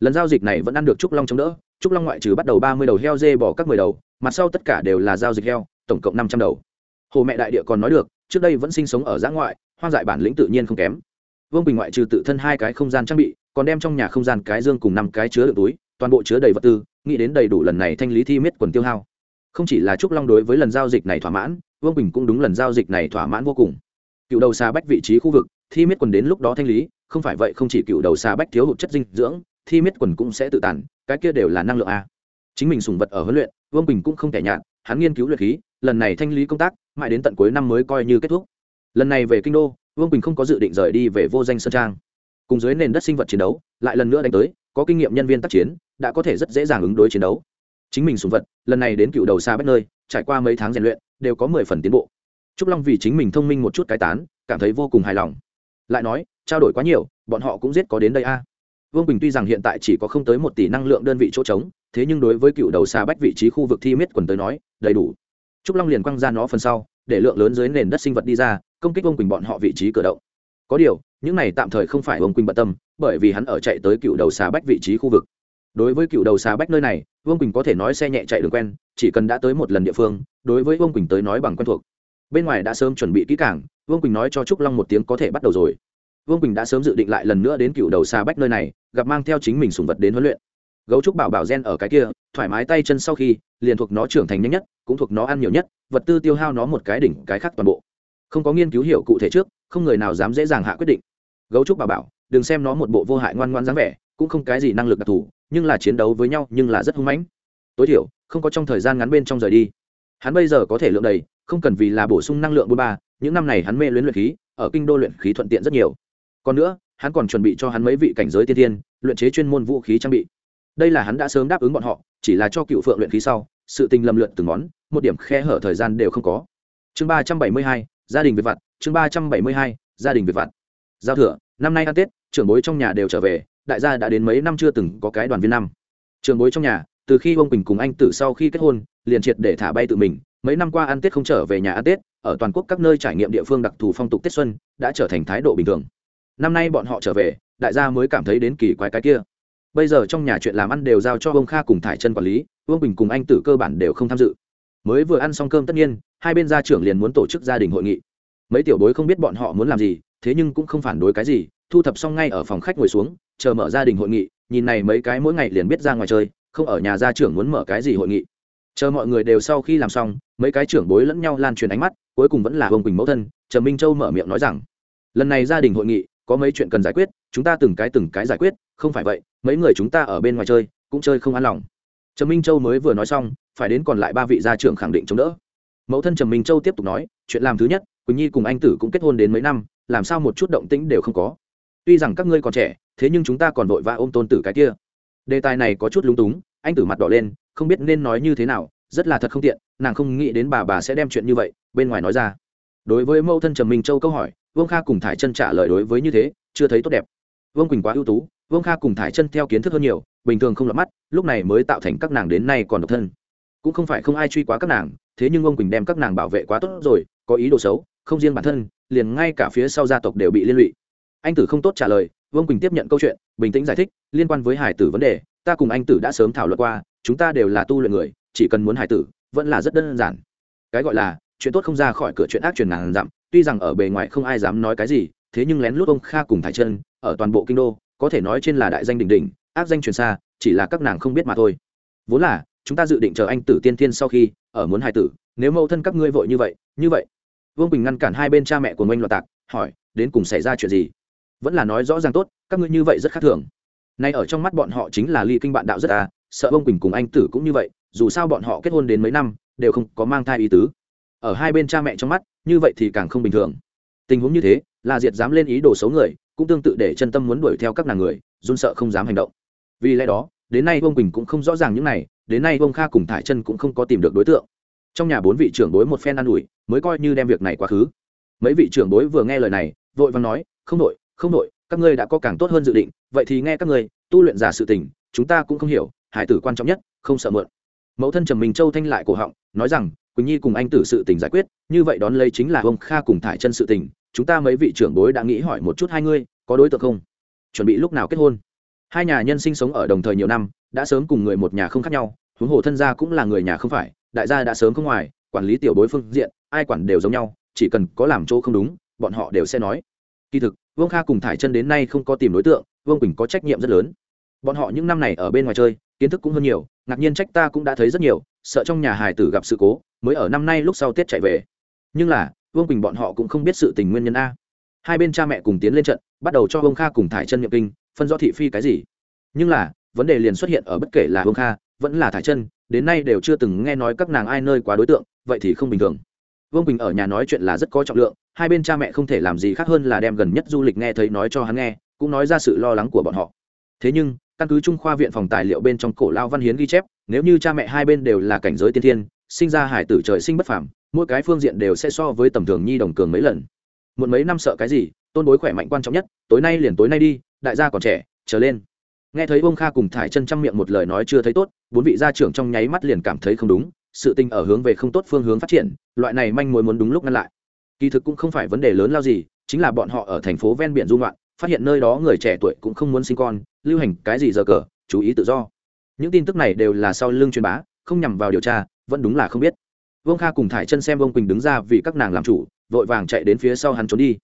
Lần giao dịch này vẫn ăn được trúc long chống đỡ, trúc long ngoại trừ bắt đầu ba mươi đầu heo dê bỏ các mười đầu, mặt sau tất cả đều là giao dịch heo, tổng cộng năm trăm đầu. Hồ mẹ đại địa còn nói được, trước đây vẫn sinh sống ở giã ngoại, hoang dại bản lĩnh tự nhiên không kém. Vương bình ngoại trừ tự thân hai cái không gian trang bị, còn đem trong nhà không gian cái dương cùng năm cái chứa đựng túi, toàn bộ chứa đầy vật tư nghĩ đến đầy đủ lần này thanh lý thi miết quần tiêu hao. Không chỉ là trúc long đối với lần giao dịch này thỏa mãn, vương bình cũng đúng lần giao dịch này thỏa mãn vô cùng. Cựu đầu xa bách vị trí khu vực, thi miết quần đến lúc đó thanh lý, không phải vậy không chỉ cựu đầu xa bách thiếu hụt chất dinh dưỡng, thi miết quần cũng sẽ tự tàn cái kia đều là năng lượng a. Chính mình sùng vật ở huấn luyện, vương bình cũng không thể nhạt, hắn nghiên cứu luyện khí, lần này thanh lý công tác, mãi đến tận cuối năm mới coi như kết thúc. Lần này về kinh đô, vương bình không có dự định rời đi về vô danh sơn trang. Cùng dưới nền đất sinh vật chiến đấu, lại lần nữa đánh tới có kinh nghiệm nhân viên tác chiến, đã có thể rất dễ dàng ứng đối chiến đấu. Chính mình sùng vật, lần này đến cựu đầu xa bách nơi, trải qua mấy tháng rèn luyện, đều có mười phần tiến bộ. Trúc long vì chính mình thông minh một chút cái tán, cảm thấy vô cùng hài lòng. Lại nói, trao đổi quá nhiều, bọn họ cũng giết có đến đây a. Vương bình tuy rằng hiện tại chỉ có không tới một tỷ năng lượng đơn vị chỗ trống, thế nhưng đối với cựu đầu xa bách vị trí khu vực thi miết quần tới nói, đầy đủ. Trúc long liền quăng ra nó phần sau, để lượng lớn dưới nền đất sinh vật đi ra, công kích Vương quỳnh bọn họ vị trí cửa động. Có điều, những này tạm thời không phải Vương quỳnh bận tâm bởi vì hắn ở chạy tới cựu đầu xà bách vị trí khu vực. Đối với cựu đầu xà bách nơi này, vương quỳnh có thể nói xe nhẹ chạy đường quen, chỉ cần đã tới một lần địa phương, đối với vương quỳnh tới nói bằng quen thuộc. Bên ngoài đã sớm chuẩn bị kỹ cảng vương quỳnh nói cho trúc long một tiếng có thể bắt đầu rồi. Vương quỳnh đã sớm dự định lại lần nữa đến cựu đầu xà bách nơi này, gặp mang theo chính mình sùng vật đến huấn luyện. Gấu trúc bảo bảo gen ở cái kia, thoải mái tay chân sau khi, liền thuộc nó trưởng thành nhanh nhất, cũng thuộc nó ăn nhiều nhất, vật tư tiêu hao nó một cái đỉnh, cái khác toàn bộ. Không có nghiên cứu hiểu cụ thể trước, không người nào dám dễ dàng hạ quyết định. Gấu trúc bảo bảo đừng xem nó một bộ vô hại ngoan ngoan dáng vẻ, cũng không cái gì năng lực đặc thù, nhưng là chiến đấu với nhau, nhưng là rất hung mãnh. Tối thiểu, không có trong thời gian ngắn bên trong rời đi. Hắn bây giờ có thể lượng đầy, không cần vì là bổ sung năng lượng bốn ba, những năm này hắn mê luyện luyện khí, ở kinh đô luyện khí thuận tiện rất nhiều. Còn nữa, hắn còn chuẩn bị cho hắn mấy vị cảnh giới tiên tiên luyện chế chuyên môn vũ khí trang bị. Đây là hắn đã sớm đáp ứng bọn họ, chỉ là cho cựu phượng luyện khí sau, sự tình lầm lượt từng món, một điểm khe hở thời gian đều không có. Chương ba trăm bảy mươi hai, gia đình việt vặt, chương ba trăm bảy mươi hai, gia đình việt vặt. Giao thừa năm nay ăn tết, trưởng bối trong nhà đều trở về, đại gia đã đến mấy năm chưa từng có cái đoàn viên năm. Trưởng bối trong nhà, từ khi ông quỳnh cùng anh tử sau khi kết hôn, liền triệt để thả bay tự mình. Mấy năm qua ăn tết không trở về nhà ăn tết, ở toàn quốc các nơi trải nghiệm địa phương đặc thù phong tục tết xuân, đã trở thành thái độ bình thường. Năm nay bọn họ trở về, đại gia mới cảm thấy đến kỳ quái cái kia. Bây giờ trong nhà chuyện làm ăn đều giao cho ông kha cùng thải chân quản lý, ông bình cùng anh tử cơ bản đều không tham dự. Mới vừa ăn xong cơm tất nhiên, hai bên gia trưởng liền muốn tổ chức gia đình hội nghị. Mấy tiểu bối không biết bọn họ muốn làm gì thế nhưng cũng không phản đối cái gì, thu thập xong ngay ở phòng khách ngồi xuống, chờ mở gia đình hội nghị, nhìn này mấy cái mỗi ngày liền biết ra ngoài chơi, không ở nhà gia trưởng muốn mở cái gì hội nghị. Chờ mọi người đều sau khi làm xong, mấy cái trưởng bối lẫn nhau lan truyền ánh mắt, cuối cùng vẫn là ông quỳnh mẫu thân trần minh châu mở miệng nói rằng, lần này gia đình hội nghị, có mấy chuyện cần giải quyết, chúng ta từng cái từng cái giải quyết, không phải vậy, mấy người chúng ta ở bên ngoài chơi, cũng chơi không an lòng. Trần minh châu mới vừa nói xong, phải đến còn lại ba vị gia trưởng khẳng định chống đỡ. Mẫu thân trần minh châu tiếp tục nói, chuyện làm thứ nhất, quỳnh nhi cùng anh tử cũng kết hôn đến mấy năm làm sao một chút động tĩnh đều không có. Tuy rằng các ngươi còn trẻ, thế nhưng chúng ta còn vội vã ôm tôn tử cái kia. Đề tài này có chút lúng túng, anh tử mặt đỏ lên, không biết nên nói như thế nào, rất là thật không tiện, nàng không nghĩ đến bà bà sẽ đem chuyện như vậy, bên ngoài nói ra. Đối với mẫu thân trầm minh châu câu hỏi, vương kha cùng thải chân trả lời đối với như thế, chưa thấy tốt đẹp. Vương quỳnh quá ưu tú, vương kha cùng thải chân theo kiến thức hơn nhiều, bình thường không lọt mắt, lúc này mới tạo thành các nàng đến nay còn độc thân. Cũng không phải không ai truy quá các nàng, thế nhưng ông quỳnh đem các nàng bảo vệ quá tốt rồi, có ý đồ xấu, không riêng bản thân liền ngay cả phía sau gia tộc đều bị liên lụy. Anh tử không tốt trả lời, vương quỳnh tiếp nhận câu chuyện, bình tĩnh giải thích, liên quan với hải tử vấn đề, ta cùng anh tử đã sớm thảo luận qua, chúng ta đều là tu luyện người, chỉ cần muốn hải tử, vẫn là rất đơn giản. Cái gọi là, chuyện tốt không ra khỏi cửa chuyện ác truyền ngàn dặm, tuy rằng ở bề ngoài không ai dám nói cái gì, thế nhưng lén lút ông kha cùng thải chân, ở toàn bộ kinh đô, có thể nói trên là đại danh đỉnh đỉnh, ác danh truyền xa, chỉ là các nàng không biết mà thôi. Vốn là, chúng ta dự định chờ anh tử tiên tiên sau khi, ở muốn hài tử, nếu mâu thân các ngươi vội như vậy như vậy vương bình ngăn cản hai bên cha mẹ của ngoanh loạt tạc hỏi đến cùng xảy ra chuyện gì vẫn là nói rõ ràng tốt các ngươi như vậy rất khác thường nay ở trong mắt bọn họ chính là ly kinh bạn đạo rất à sợ vương bình cùng anh tử cũng như vậy, dù sao bọn họ kết hôn đến mấy năm, đều không có mang thai ý tứ. Ở hai bên cha mẹ trong mắt, như vậy thì càng không bình thường. Tình huống như thế là diệt dám lên ý đồ xấu người, cũng tương tự để chân tâm muốn đuổi theo các nàng người, run sợ không dám hành động. Vì lẽ đó, đến nay vương quỳnh cũng không rõ ràng những này, đến nay vương kha cùng thải chân cũng không có tìm được đối tượng trong nhà bốn vị trưởng bối một phen ă n ủi, mới coi như đem việc này quá khứ. Mấy vị trưởng bối vừa nghe lời này, vội vàng nói, không đội không đội các ngươi đã có càng tốt hơn dự định, vậy thì nghe các ngươi, tu luyện giả sự tình, chúng ta cũng không hiểu, hải tử quan trọng nhất, không sợ mượn. Mẫu thân trầm mình châu thanh lại cổ họng, nói rằng, quỳnh nhi cùng anh tử sự tình giải quyết, như vậy đón lấy chính là ông kha cùng thải chân sự tình, chúng ta mấy vị trưởng bối đã nghĩ hỏi một chút hai ngươi, có đối tượng không? Chuẩn bị lúc nào kết hôn? Hai nhà nhân sinh sống ở đồng thời nhiều năm, đã sớm cùng người một nhà không khác nhau, huống hồ thân gia cũng là người nhà không phải đại gia đã sớm không ngoài, quản lý tiểu bối phương diện, ai quản đều giống nhau, chỉ cần có làm chỗ không đúng, bọn họ đều sẽ nói. Kỳ thực, vương kha cùng thải chân đến nay không có tìm đối tượng, vương quỳnh có trách nhiệm rất lớn. Bọn họ những năm này ở bên ngoài chơi, kiến thức cũng hơn nhiều, ngạc nhiên trách ta cũng đã thấy rất nhiều, sợ trong nhà hài tử gặp sự cố, mới ở năm nay lúc sau tết chạy về. Nhưng là, vương quỳnh bọn họ cũng không biết sự tình nguyên nhân a. Hai bên cha mẹ cùng tiến lên trận, bắt đầu cho vương kha cùng thải chân nhập kinh, phân rõ thị phi cái gì. Nhưng là, vấn đề liền xuất hiện ở bất kể là vương kha, vẫn là thải chân đến nay đều chưa từng nghe nói các nàng ai nơi quá đối tượng, vậy thì không bình thường. Vương bình ở nhà nói chuyện là rất có trọng lượng, hai bên cha mẹ không thể làm gì khác hơn là đem gần nhất du lịch nghe thấy nói cho hắn nghe, cũng nói ra sự lo lắng của bọn họ. Thế nhưng, căn cứ trung khoa viện phòng tài liệu bên trong cổ lao văn hiến ghi chép, nếu như cha mẹ hai bên đều là cảnh giới tiên thiên, sinh ra hải tử trời sinh bất phàm, mỗi cái phương diện đều sẽ so với tầm thường nhi đồng cường mấy lần. Một mấy năm sợ cái gì, tôn bối khỏe mạnh quan trọng nhất, tối nay liền tối nay đi, đại gia còn trẻ, trở lên nghe thấy ông kha cùng thải chân chăm miệng một lời nói chưa thấy tốt, bốn vị gia trưởng trong nháy mắt liền cảm thấy không đúng, sự tình ở hướng về không tốt phương hướng phát triển, loại này manh mối muốn đúng lúc ngăn lại. Kỳ thực cũng không phải vấn đề lớn lao gì, chính là bọn họ ở thành phố ven biển dung loạn phát hiện nơi đó người trẻ tuổi cũng không muốn sinh con, lưu hành cái gì giờ cờ, chú ý tự do. Những tin tức này đều là sau lưng truyền bá, không nhằm vào điều tra, vẫn đúng là không biết. Vương kha cùng thải chân xem vương quỳnh đứng ra vì các nàng làm chủ, vội vàng chạy đến phía sau hắn trốn đi.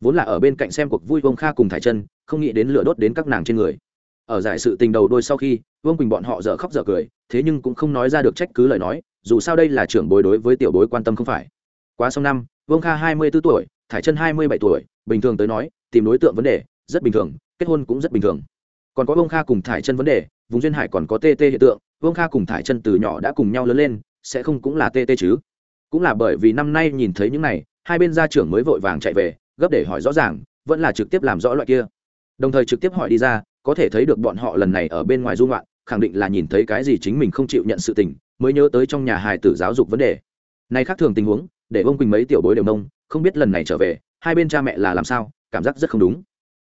Vốn là ở bên cạnh xem cuộc vui vương kha cùng thải chân, không nghĩ đến lửa đốt đến các nàng trên người ở giải sự tình đầu đôi sau khi, vương quỳnh bọn họ dở khóc dở cười, thế nhưng cũng không nói ra được trách cứ lời nói, dù sao đây là trưởng bối đối với tiểu bối quan tâm không phải. Quá xong năm, vương kha hai mươi b ố tuổi, thải chân hai mươi bảy tuổi, bình thường tới nói, tìm đối tượng vấn đề, rất bình thường, kết hôn cũng rất bình thường. Còn có vương kha cùng thải chân vấn đề, vùng duyên hải còn có tt hiện tượng, vương kha cùng thải chân từ nhỏ đã cùng nhau lớn lên, sẽ không cũng là tt chứ. Cũng là bởi vì năm nay nhìn thấy những này, hai bên gia trưởng mới vội vàng chạy về, gấp để hỏi rõ ràng, vẫn là trực tiếp làm rõ loại kia. Đồng thời trực tiếp hỏi đi ra có thể thấy được bọn họ lần này ở bên ngoài dung loạn khẳng định là nhìn thấy cái gì chính mình không chịu nhận sự tình, mới nhớ tới trong nhà hài tử giáo dục vấn đề. Này khác thường tình huống, để ông quỳnh mấy tiểu bối đều nông không biết lần này trở về, hai bên cha mẹ là làm sao, cảm giác rất không đúng.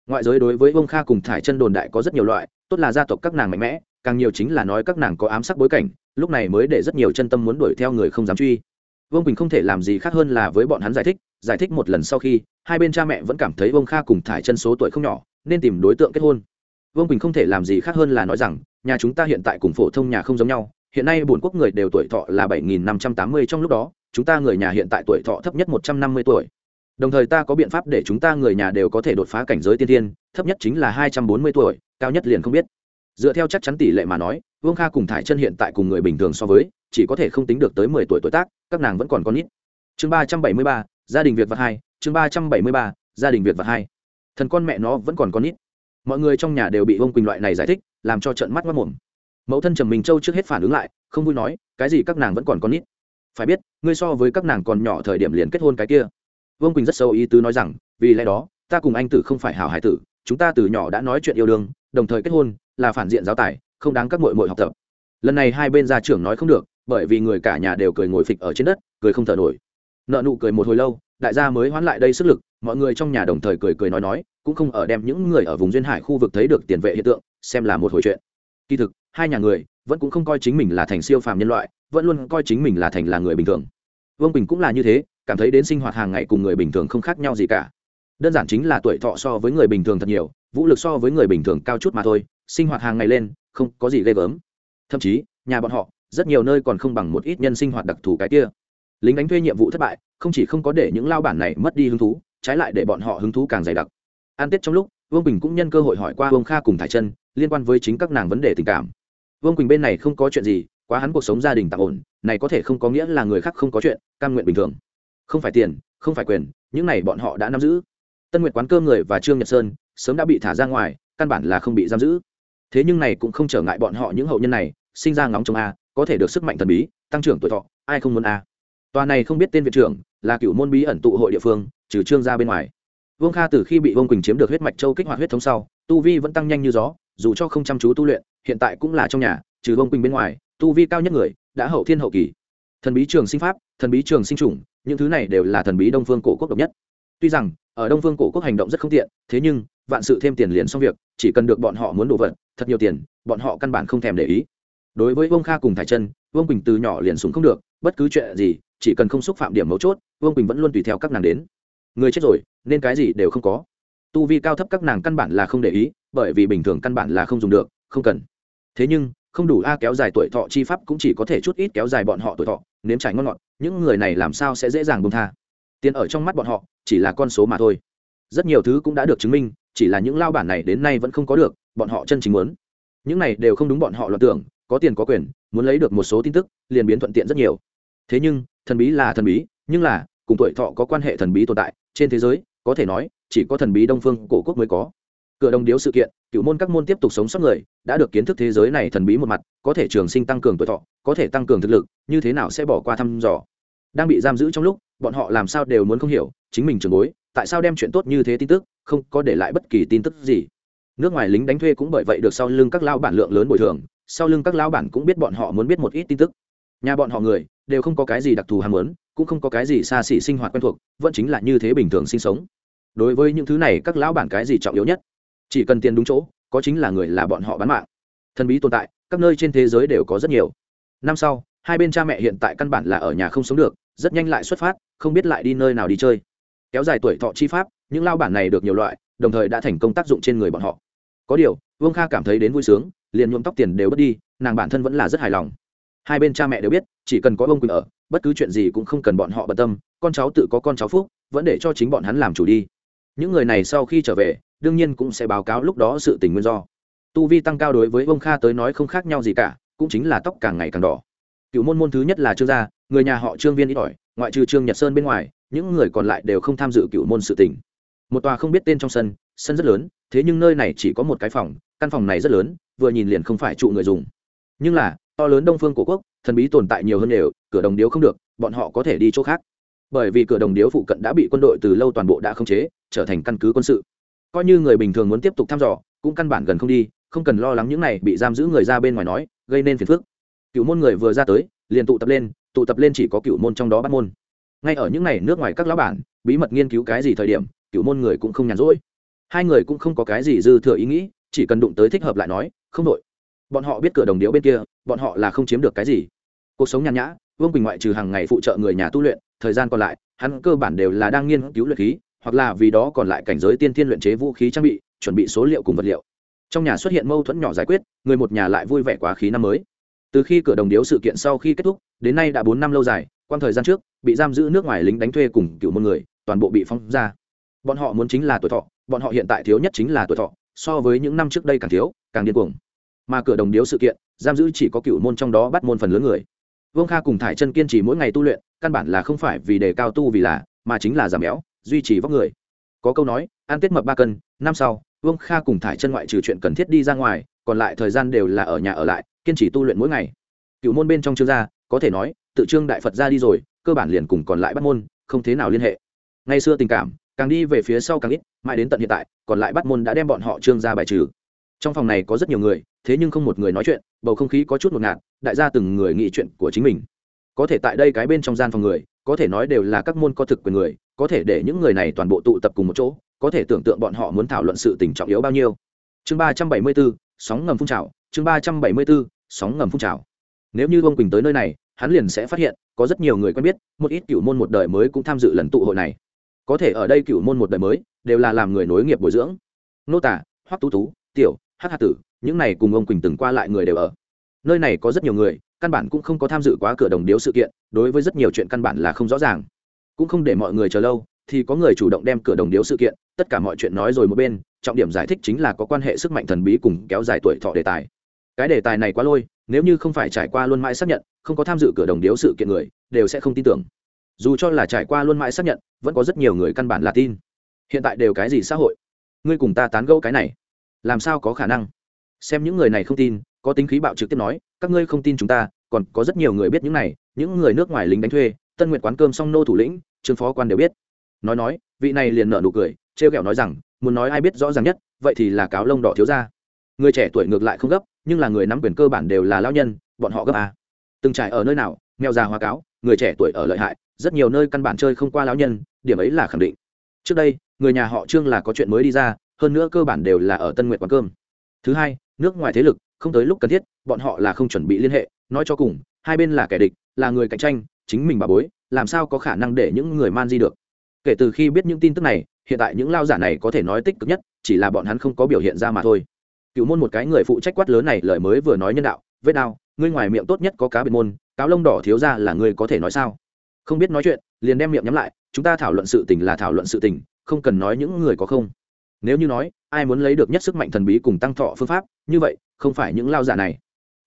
Ngoại giới đối với ông kha cùng thải chân đồn đại có rất nhiều loại, tốt là gia tộc các nàng mạnh mẽ, càng nhiều chính là nói các nàng có ám sắc bối cảnh, lúc này mới để rất nhiều chân tâm muốn đuổi theo người không dám truy. Vương quỳnh không thể làm gì khác hơn là với bọn hắn giải thích giải thích một lần sau khi, hai bên cha mẹ vẫn cảm thấy vương kha cùng thải chân số tuổi không nhỏ, nên tìm đối tượng kết hôn vương quỳnh không thể làm gì khác hơn là nói rằng, nhà chúng ta hiện tại cùng phổ thông nhà không giống nhau, hiện nay bổn quốc người đều tuổi thọ là bảy nghìn năm trăm tám mươi trong lúc đó, chúng ta người nhà hiện tại tuổi thọ thấp nhất một trăm năm mươi tuổi. Đồng thời ta có biện pháp để chúng ta người nhà đều có thể đột phá cảnh giới tiên thiên, thấp nhất chính là hai trăm bốn mươi tuổi, cao nhất liền không biết. Dựa theo chắc chắn tỷ lệ mà nói, vương kha cùng thải chân hiện tại cùng người bình thường so với, chỉ có thể không tính được tới mười tuổi tuổi tác, các nàng vẫn còn con ít chương ba trăm bảy mươi ba, gia đình Việt vật hai, chương ba trăm bảy mươi ba, gia đình Việt vật hai. Thần con mẹ nó vẫn còn con ít mọi người trong nhà đều bị ông quỳnh loại này giải thích làm cho trận mắt mất mồm mẫu thân trầm mình châu trước hết phản ứng lại không vui nói cái gì các nàng vẫn còn con ít phải biết ngươi so với các nàng còn nhỏ thời điểm liền kết hôn cái kia vương quỳnh rất sâu ý tứ nói rằng vì lẽ đó ta cùng anh tử không phải hảo hải tử chúng ta từ nhỏ đã nói chuyện yêu đương đồng thời kết hôn là phản diện giáo tài không đáng các mội mội học tập lần này hai bên gia trưởng nói không được bởi vì người cả nhà đều cười ngồi phịch ở trên đất cười không thở nổi nợ nụ cười một hồi lâu đại gia mới hoán lại đây sức lực mọi người trong nhà đồng thời cười cười nói nói cũng không ở đem những người ở vùng duyên hải khu vực thấy được tiền vệ hiện tượng, xem là một hồi chuyện. Kỳ thực, hai nhà người vẫn cũng không coi chính mình là thành siêu phàm nhân loại, vẫn luôn coi chính mình là thành là người bình thường. Vương bình cũng là như thế, cảm thấy đến sinh hoạt hàng ngày cùng người bình thường không khác nhau gì cả. Đơn giản chính là tuổi thọ so với người bình thường thật nhiều, vũ lực so với người bình thường cao chút mà thôi, sinh hoạt hàng ngày lên, không có gì ghê gớm. Thậm chí, nhà bọn họ, rất nhiều nơi còn không bằng một ít nhân sinh hoạt đặc thù cái kia. Lính đánh thuê nhiệm vụ thất bại, không chỉ không có để những lao bản này mất đi hứng thú, trái lại để bọn họ hứng thú càng dày đặc an tết trong lúc, vương bình cũng nhân cơ hội hỏi qua vương kha cùng thải chân, liên quan với chính các nàng vấn đề tình cảm. Vương quỳnh bên này không có chuyện gì, quá hắn cuộc sống gia đình tạm ổn, này có thể không có nghĩa là người khác không có chuyện căn nguyện bình thường. Không phải tiền, không phải quyền, những này bọn họ đã nắm giữ. Tân nguyệt quán cơm người và trương nhật sơn sớm đã bị thả ra ngoài, căn bản là không bị giam giữ. Thế nhưng này cũng không trở ngại bọn họ những hậu nhân này, sinh ra ngóng trong a, có thể được sức mạnh thần bí, tăng trưởng tuổi thọ, ai không muốn a. Tòa này không biết tên viện trưởng là cựu môn bí ẩn tụ hội địa phương, trừ trương ra bên ngoài vương kha từ khi bị vương quỳnh chiếm được huyết mạch châu kích hoạt huyết thống sau, tu vi vẫn tăng nhanh như gió, dù cho không chăm chú tu luyện, hiện tại cũng là trong nhà, trừ vương quỳnh bên ngoài, tu vi cao nhất người đã hậu thiên hậu kỳ. Thần bí trường sinh pháp, thần bí trường sinh chủng, những thứ này đều là thần bí đông phương cổ quốc độc nhất. Tuy rằng, ở đông phương cổ quốc hành động rất không tiện, thế nhưng, vạn sự thêm tiền liền xong việc, chỉ cần được bọn họ muốn đổ vật, thật nhiều tiền, bọn họ căn bản không thèm để ý. Đối với vương kha cùng thải chân, vương quỳnh từ nhỏ liền súng không được, bất cứ chuyện gì, chỉ cần không xúc phạm điểm mấu chốt, vương quỳnh vẫn luôn tùy theo các nàng đến. Người chết rồi nên cái gì đều không có. Tu vi cao thấp các nàng căn bản là không để ý, bởi vì bình thường căn bản là không dùng được, không cần. Thế nhưng, không đủ a kéo dài tuổi thọ chi pháp cũng chỉ có thể chút ít kéo dài bọn họ tuổi thọ, nếm trải ngon ngọt, những người này làm sao sẽ dễ dàng bông tha. Tiền ở trong mắt bọn họ, chỉ là con số mà thôi. Rất nhiều thứ cũng đã được chứng minh, chỉ là những lao bản này đến nay vẫn không có được, bọn họ chân chính muốn. Những này đều không đúng bọn họ loạn tưởng, có tiền có quyền, muốn lấy được một số tin tức, liền biến thuận tiện rất nhiều. Thế nhưng, thần bí là thần bí, nhưng là, cùng tuổi thọ có quan hệ thần bí tồn tại, trên thế giới có thể nói, chỉ có thần bí đông phương cổ quốc mới có. Cửa đồng điếu sự kiện, cựu môn các môn tiếp tục sống sót người, đã được kiến thức thế giới này thần bí một mặt, có thể trường sinh tăng cường tuổi thọ, có thể tăng cường thực lực, như thế nào sẽ bỏ qua thăm dò. Đang bị giam giữ trong lúc, bọn họ làm sao đều muốn không hiểu, chính mình trường bối, tại sao đem chuyện tốt như thế tin tức, không có để lại bất kỳ tin tức gì. Nước ngoài lính đánh thuê cũng bởi vậy được sau lưng các lao bản lượng lớn bồi thường, sau lưng các lao bản cũng biết bọn họ muốn biết một ít tin tức. Nhà bọn họ người, đều không có cái gì đặc thù ham muốn cũng không có cái gì xa xỉ sinh hoạt quen thuộc, vẫn chính là như thế bình thường sinh sống. Đối với những thứ này, các lão bản cái gì trọng yếu nhất? Chỉ cần tiền đúng chỗ, có chính là người là bọn họ bán mạng. Thần bí tồn tại, các nơi trên thế giới đều có rất nhiều. Năm sau, hai bên cha mẹ hiện tại căn bản là ở nhà không sống được, rất nhanh lại xuất phát, không biết lại đi nơi nào đi chơi. Kéo dài tuổi thọ chi pháp, những lao bản này được nhiều loại, đồng thời đã thành công tác dụng trên người bọn họ. Có điều, vương kha cảm thấy đến vui sướng, liền nhuộm tóc tiền đều bớt đi, nàng bản thân vẫn là rất hài lòng hai bên cha mẹ đều biết, chỉ cần có ông quỳnh ở, bất cứ chuyện gì cũng không cần bọn họ bận tâm, con cháu tự có con cháu phúc, vẫn để cho chính bọn hắn làm chủ đi. Những người này sau khi trở về, đương nhiên cũng sẽ báo cáo lúc đó sự tình nguyên do. Tu vi tăng cao đối với ông kha tới nói không khác nhau gì cả, cũng chính là tóc càng ngày càng đỏ. Cựu môn môn thứ nhất là trương gia, người nhà họ trương viên ít ỏi, ngoại trừ trương nhật sơn bên ngoài, những người còn lại đều không tham dự cựu môn sự tình. Một tòa không biết tên trong sân sân rất lớn, thế nhưng nơi này chỉ có một cái phòng, căn phòng này rất lớn, vừa nhìn liền không phải trụ người dùng. Nhưng là to lớn đông phương cổ quốc, thần bí tồn tại nhiều hơn đều cửa đồng điếu không được, bọn họ có thể đi chỗ khác. Bởi vì cửa đồng điếu phụ cận đã bị quân đội từ lâu toàn bộ đã khống chế, trở thành căn cứ quân sự. Coi như người bình thường muốn tiếp tục thăm dò, cũng căn bản gần không đi, không cần lo lắng những này bị giam giữ người ra bên ngoài nói, gây nên phiền phức. Cựu môn người vừa ra tới, liền tụ tập lên, tụ tập lên chỉ có cựu môn trong đó bắt môn. Ngay ở những này nước ngoài các lão bản, bí mật nghiên cứu cái gì thời điểm, cựu môn người cũng không nhàn rỗi. Hai người cũng không có cái gì dư thừa ý nghĩ, chỉ cần đụng tới thích hợp lại nói, không đội bọn họ biết cửa đồng điếu bên kia, bọn họ là không chiếm được cái gì. Cuộc sống nhàn nhã, vương quỳnh ngoại trừ hàng ngày phụ trợ người nhà tu luyện, thời gian còn lại, hắn cơ bản đều là đang nghiên cứu luyện khí, hoặc là vì đó còn lại cảnh giới tiên tiên luyện chế vũ khí trang bị, chuẩn bị số liệu cùng vật liệu. Trong nhà xuất hiện mâu thuẫn nhỏ giải quyết, người một nhà lại vui vẻ quá khí năm mới. Từ khi cửa đồng điếu sự kiện sau khi kết thúc, đến nay đã bốn năm lâu dài quan thời gian trước, bị giam giữ nước ngoài lính đánh thuê cùng cựu một người, toàn bộ bị phong ra. Bọn họ muốn chính là tuổi thọ, bọn họ hiện tại thiếu nhất chính là tuổi thọ, so với những năm trước đây càng thiếu, càng điên cuồng mà cửa đồng điếu sự kiện, giam giữ chỉ có cựu môn trong đó bắt môn phần lớn người. Vương kha cùng thải chân kiên trì mỗi ngày tu luyện, căn bản là không phải vì đề cao tu vì là, mà chính là giảm béo, duy trì vóc người. Có câu nói, ăn tiết mập ba cân, năm sau, vương kha cùng thải chân ngoại trừ chuyện cần thiết đi ra ngoài, còn lại thời gian đều là ở nhà ở lại, kiên trì tu luyện mỗi ngày. Cựu môn bên trong chương gia có thể nói, tự trương đại phật ra đi rồi, cơ bản liền cùng còn lại bắt môn, không thế nào liên hệ. Ngày xưa tình cảm, càng đi về phía sau càng ít, mãi đến tận hiện tại, còn lại bắt môn đã đem bọn họ trương gia bài trừ trong phòng này có rất nhiều người, thế nhưng không một người nói chuyện, bầu không khí có chút ngột ngạt, đại gia từng người nghĩ chuyện của chính mình. Có thể tại đây cái bên trong gian phòng người, có thể nói đều là các môn có thực quyền người, có thể để những người này toàn bộ tụ tập cùng một chỗ, có thể tưởng tượng bọn họ muốn thảo luận sự tình trọng yếu bao nhiêu. Chương ba trăm bảy mươi bốn, sóng ngầm phun trào, chương ba trăm bảy mươi bốn, sóng ngầm phun trào. Nếu như ông quỳnh tới nơi này, hắn liền sẽ phát hiện, có rất nhiều người quen biết, một ít cựu môn một đời mới cũng tham dự lần tụ hội này. Có thể ở đây cựu môn một đời mới, đều là làm người nối nghiệp bồi dưỡng. Nô tả, hoắc tú tú, tiểu hát hạ tử, những này cùng ông quỳnh từng qua lại người đều ở. Nơi này có rất nhiều người, căn bản cũng không có tham dự quá cửa đồng điếu sự kiện, đối với rất nhiều chuyện căn bản là không rõ ràng. Cũng không để mọi người chờ lâu, thì có người chủ động đem cửa đồng điếu sự kiện, tất cả mọi chuyện nói rồi một bên, trọng điểm giải thích chính là có quan hệ sức mạnh thần bí cùng kéo dài tuổi thọ đề tài. Cái đề tài này quá lôi, nếu như không phải trải qua luôn mãi xác nhận, không có tham dự cửa đồng điếu sự kiện người, đều sẽ không tin tưởng. Dù cho là trải qua luôn mãi xác nhận, vẫn có rất nhiều người căn bản là tin. Hiện tại đều cái gì xã hội? Ngươi cùng ta tán gẫu cái này làm sao có khả năng? Xem những người này không tin, có tính khí bạo trực tiếp nói, các ngươi không tin chúng ta, còn có rất nhiều người biết những này, những người nước ngoài lính đánh thuê, tân nguyện quán cơm song nô thủ lĩnh trương phó quan đều biết. Nói nói, vị này liền nở nụ cười, trêu ghẹo nói rằng, muốn nói ai biết rõ ràng nhất, vậy thì là cáo lông đỏ thiếu ra người trẻ tuổi ngược lại không gấp, nhưng là người nắm quyền cơ bản đều là lao nhân, bọn họ gấp à. từng trải ở nơi nào, nghèo già hoa cáo, người trẻ tuổi ở lợi hại, rất nhiều nơi căn bản chơi không qua lão nhân, điểm ấy là khẳng định. Trước đây, người nhà họ trương là có chuyện mới đi ra hơn nữa cơ bản đều là ở tân nguyện quán cơm. Thứ hai, nước ngoài thế lực, không tới lúc cần thiết, bọn họ là không chuẩn bị liên hệ, nói cho cùng, hai bên là kẻ địch, là người cạnh tranh, chính mình bà bối, làm sao có khả năng để những người man di được? Kể từ khi biết những tin tức này, hiện tại những lao giả này có thể nói tích cực nhất, chỉ là bọn hắn không có biểu hiện ra mà thôi. Cựu môn một cái người phụ trách quát lớn này lời mới vừa nói nhân đạo, vết đao, ngươi ngoài miệng tốt nhất có cá biệt môn, cáo lông đỏ thiếu ra là ngươi có thể nói sao? Không biết nói chuyện, liền đem miệng nhắm lại, chúng ta thảo luận sự tình là thảo luận sự tình, không cần nói những người có không nếu như nói, ai muốn lấy được nhất sức mạnh thần bí cùng tăng thọ phương pháp, như vậy, không phải những lao giả này.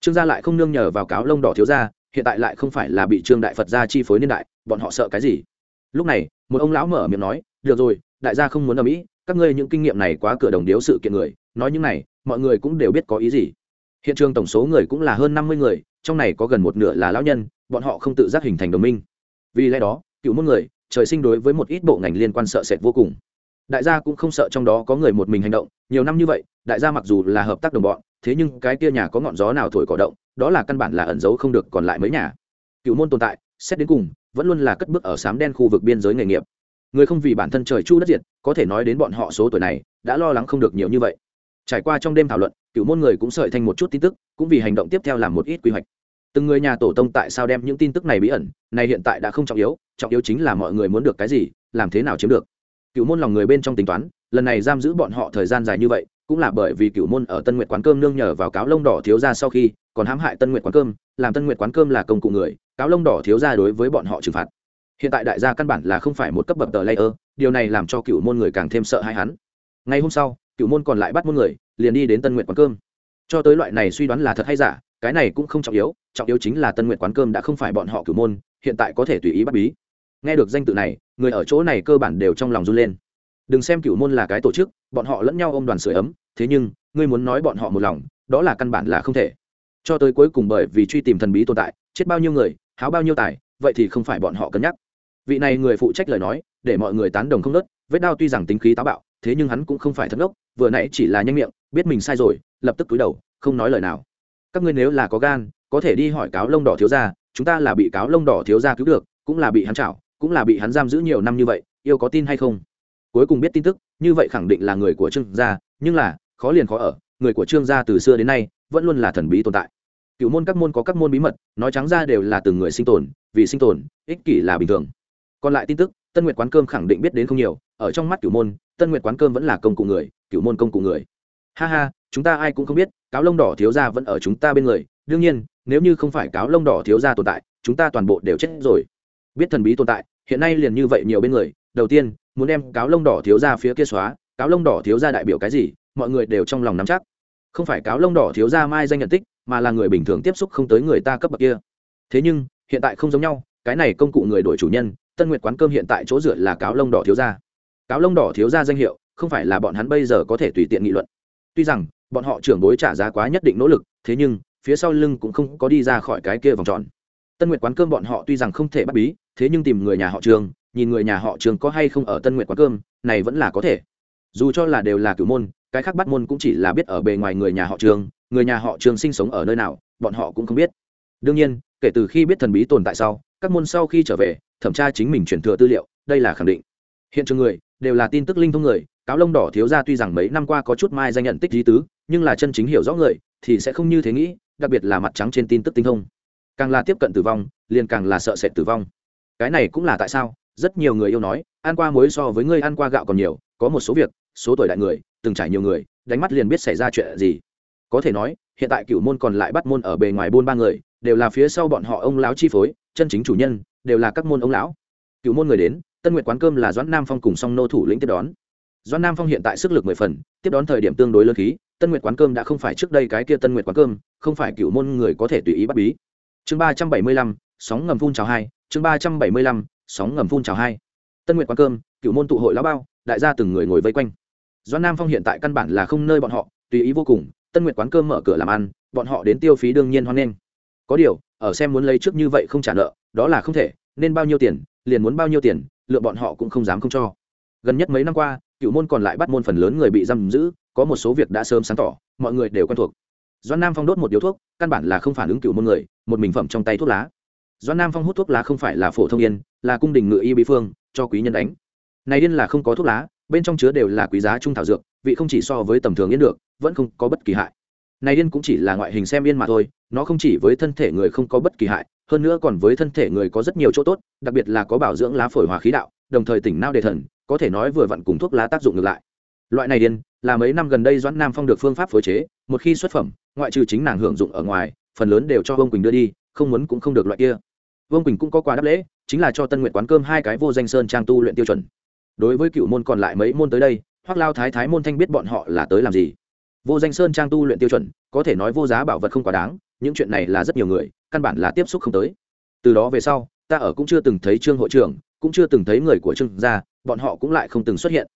Trương gia lại không nương nhờ vào cáo lông đỏ thiếu gia, hiện tại lại không phải là bị trương đại phật gia chi phối niên đại, bọn họ sợ cái gì? Lúc này, một ông lão mở miệng nói, được rồi, đại gia không muốn ở mỹ, các ngươi những kinh nghiệm này quá cửa đồng điếu sự kiện người, nói những này, mọi người cũng đều biết có ý gì. Hiện trường tổng số người cũng là hơn năm mươi người, trong này có gần một nửa là lão nhân, bọn họ không tự giác hình thành đồng minh. Vì lẽ đó, cựu môn người, trời sinh đối với một ít bộ ngành liên quan sợ sệt vô cùng đại gia cũng không sợ trong đó có người một mình hành động, nhiều năm như vậy, đại gia mặc dù là hợp tác đồng bọn, thế nhưng cái kia nhà có ngọn gió nào thổi cỏ động, đó là căn bản là ẩn giấu không được còn lại mấy nhà. Cựu môn tồn tại, xét đến cùng, vẫn luôn là cất bước ở sám đen khu vực biên giới nghề nghiệp. Người không vì bản thân trời chu đất diệt, có thể nói đến bọn họ số tuổi này, đã lo lắng không được nhiều như vậy. Trải qua trong đêm thảo luận, cựu môn người cũng sợi thành một chút tin tức, cũng vì hành động tiếp theo làm một ít quy hoạch. Từng người nhà tổ tông tại sao đem những tin tức này bí ẩn, này hiện tại đã không trọng yếu trọng yếu chính là mọi người muốn được cái gì, làm thế nào chiếm được cựu môn lòng người bên trong tính toán, lần này giam giữ bọn họ thời gian dài như vậy, cũng là bởi vì cựu môn ở tân nguyệt quán cơm nương nhờ vào cáo lông đỏ thiếu ra sau khi, còn hãm hại tân nguyệt quán cơm, làm tân nguyệt quán cơm là công cụ người, cáo lông đỏ thiếu ra đối với bọn họ trừng phạt. Hiện tại đại gia căn bản là không phải một cấp bậc tờ layer, điều này làm cho cựu môn người càng thêm sợ hãi hắn. Ngày hôm sau cựu môn còn lại bắt môn người, liền đi đến tân nguyệt quán cơm. Cho tới loại này suy đoán là thật hay giả, cái này cũng không trọng yếu trọng yếu chính là tân nguyệt quán cơm đã không phải bọn họ cửu môn, hiện tại có thể tùy ý bắt bí nghe được danh tự này, người ở chỗ này cơ bản đều trong lòng run lên. Đừng xem cửu môn là cái tổ chức, bọn họ lẫn nhau ôm đoàn sưởi ấm, thế nhưng, ngươi muốn nói bọn họ một lòng, đó là căn bản là không thể. Cho tới cuối cùng bởi vì truy tìm thần bí tồn tại, chết bao nhiêu người, háo bao nhiêu tài, vậy thì không phải bọn họ cân nhắc. Vị này người phụ trách lời nói, để mọi người tán đồng không nớt, vết đao tuy rằng tính khí táo bạo, thế nhưng hắn cũng không phải thất ngốc, vừa nãy chỉ là nhanh miệng, biết mình sai rồi, lập tức cúi đầu, không nói lời nào. Các ngươi nếu là có gan, có thể đi hỏi cáo lông đỏ thiếu gia, chúng ta là bị cáo lông đỏ thiếu gia cứu được, cũng là bị hắn chảo cũng là bị hắn giam giữ nhiều năm như vậy, yêu có tin hay không? Cuối cùng biết tin tức, như vậy khẳng định là người của trương gia, nhưng là, khó liền khó ở, người của trương gia từ xưa đến nay, vẫn luôn là thần bí tồn tại. Cựu môn các môn có các môn bí mật, nói trắng ra đều là từng người sinh tồn, vì sinh tồn, ích kỷ là bình thường. Còn lại tin tức, tân nguyệt quán cơm khẳng định biết đến không nhiều, ở trong mắt cựu môn, tân nguyệt quán cơm vẫn là công cụ người, cựu môn công cụ người. Ha ha, chúng ta ai cũng không biết, cáo lông đỏ thiếu gia vẫn ở chúng ta bên người, đương nhiên, nếu như không phải cáo lông đỏ thiếu gia tồn tại, chúng ta toàn bộ đều chết rồi. Biết thần bí tồn tại hiện nay liền như vậy nhiều bên người, đầu tiên, muốn đem cáo lông đỏ thiếu gia phía kia xóa, cáo lông đỏ thiếu gia đại biểu cái gì, mọi người đều trong lòng nắm chắc. Không phải cáo lông đỏ thiếu gia mai danh nhận tích, mà là người bình thường tiếp xúc không tới người ta cấp bậc kia. Thế nhưng, hiện tại không giống nhau, cái này công cụ người đổi chủ nhân, tân nguyệt quán cơm hiện tại chỗ dựa là cáo lông đỏ thiếu gia cáo lông đỏ thiếu gia danh hiệu, không phải là bọn hắn bây giờ có thể tùy tiện nghị luận. Tuy rằng, bọn họ trưởng bối trả giá quá nhất định nỗ lực, thế nhưng, phía sau lưng cũng không có đi ra khỏi cái kia vòng tròn tân nguyệt quán cơm bọn họ tuy rằng không thể bắt bí, thế nhưng tìm người nhà họ trường, nhìn người nhà họ trường có hay không ở tân nguyệt quán cơm, này vẫn là có thể. Dù cho là đều là cửu môn, cái khác bắt môn cũng chỉ là biết ở bề ngoài người nhà họ trường, người nhà họ trường sinh sống ở nơi nào, bọn họ cũng không biết. Đương nhiên, kể từ khi biết thần bí tồn tại sau, các môn sau khi trở về, thẩm tra chính mình chuyển thừa tư liệu, đây là khẳng định. Hiện trường người, đều là tin tức linh thông người, cáo lông đỏ thiếu ra tuy rằng mấy năm qua có chút mai danh nhận tích lý tứ, nhưng là chân chính hiểu rõ người, thì sẽ không như thế nghĩ, đặc biệt là mặt trắng trên tin tức tinh thông càng là tiếp cận tử vong, liền càng là sợ sệt tử vong. Cái này cũng là tại sao? Rất nhiều người yêu nói, ăn qua muối so với ngươi ăn qua gạo còn nhiều, có một số việc, số tuổi đại người, từng trải nhiều người, đánh mắt liền biết xảy ra chuyện gì. Có thể nói, hiện tại cựu môn còn lại bắt môn ở bề ngoài buôn ba người, đều là phía sau bọn họ ông lão chi phối, chân chính chủ nhân, đều là các môn ông lão. Cựu môn người đến, tân nguyệt quán cơm là doãn nam phong cùng song nô thủ lĩnh tiếp đón. Doãn nam phong hiện tại sức lực mười phần, tiếp đón thời điểm tương đối lớn khí, tân nguyệt quán cơm đã không phải trước đây cái kia tân nguyệt quán cơm, không phải cựu môn người có thể tùy ý bắt bí chương ba trăm bảy mươi lăm, sóng ngầm phun chào hai, chương ba trăm bảy mươi lăm, sóng ngầm phun chào hai. Tân nguyệt quán cơm, cựu môn tụ hội lão bao, đại gia từng người ngồi vây quanh. Doan nam phong hiện tại căn bản là không nơi bọn họ, tùy ý vô cùng, tân nguyệt quán cơm mở cửa làm ăn, bọn họ đến tiêu phí đương nhiên hoan nghênh. Có điều, ở xem muốn lấy trước như vậy không trả nợ, đó là không thể, nên bao nhiêu tiền, liền muốn bao nhiêu tiền, lựa bọn họ cũng không dám không cho. Gần nhất mấy năm qua, cựu môn còn lại bắt môn phần lớn người bị giam giữ, có một số việc đã sớm sáng tỏ, mọi người đều quen thuộc doan nam phong đốt một điếu thuốc, căn bản là không phản ứng cựu môn người, một mình phẩm trong tay thuốc lá. Doan nam phong hút thuốc lá không phải là phổ thông yên, là cung đình ngự y bí phương, cho quý nhân đánh. Này yên là không có thuốc lá, bên trong chứa đều là quý giá trung thảo dược, vị không chỉ so với tầm thường yên được, vẫn không có bất kỳ hại. Này yên cũng chỉ là ngoại hình xem yên mà thôi, nó không chỉ với thân thể người không có bất kỳ hại, hơn nữa còn với thân thể người có rất nhiều chỗ tốt, đặc biệt là có bảo dưỡng lá phổi hòa khí đạo, đồng thời tỉnh nao đề thần, có thể nói vừa vặn cùng thuốc lá tác dụng ngược lại loại này điên, là mấy năm gần đây doãn nam phong được phương pháp phối chế, một khi xuất phẩm, ngoại trừ chính nàng hưởng dụng ở ngoài, phần lớn đều cho vương quỳnh đưa đi, không muốn cũng không được loại kia. Vương quỳnh cũng có quà đáp lễ, chính là cho tân nguyện quán cơm hai cái vô danh sơn trang tu luyện tiêu chuẩn. Đối với cựu môn còn lại mấy môn tới đây hoác lao thái thái môn thanh biết bọn họ là tới làm gì. Vô danh sơn trang tu luyện tiêu chuẩn, có thể nói vô giá bảo vật không quá đáng, những chuyện này là rất nhiều người, căn bản là tiếp xúc không tới. Từ đó về sau, ta ở cũng chưa từng thấy trương hội trưởng, cũng chưa từng thấy người của trương gia, bọn họ cũng lại không từng xuất hiện.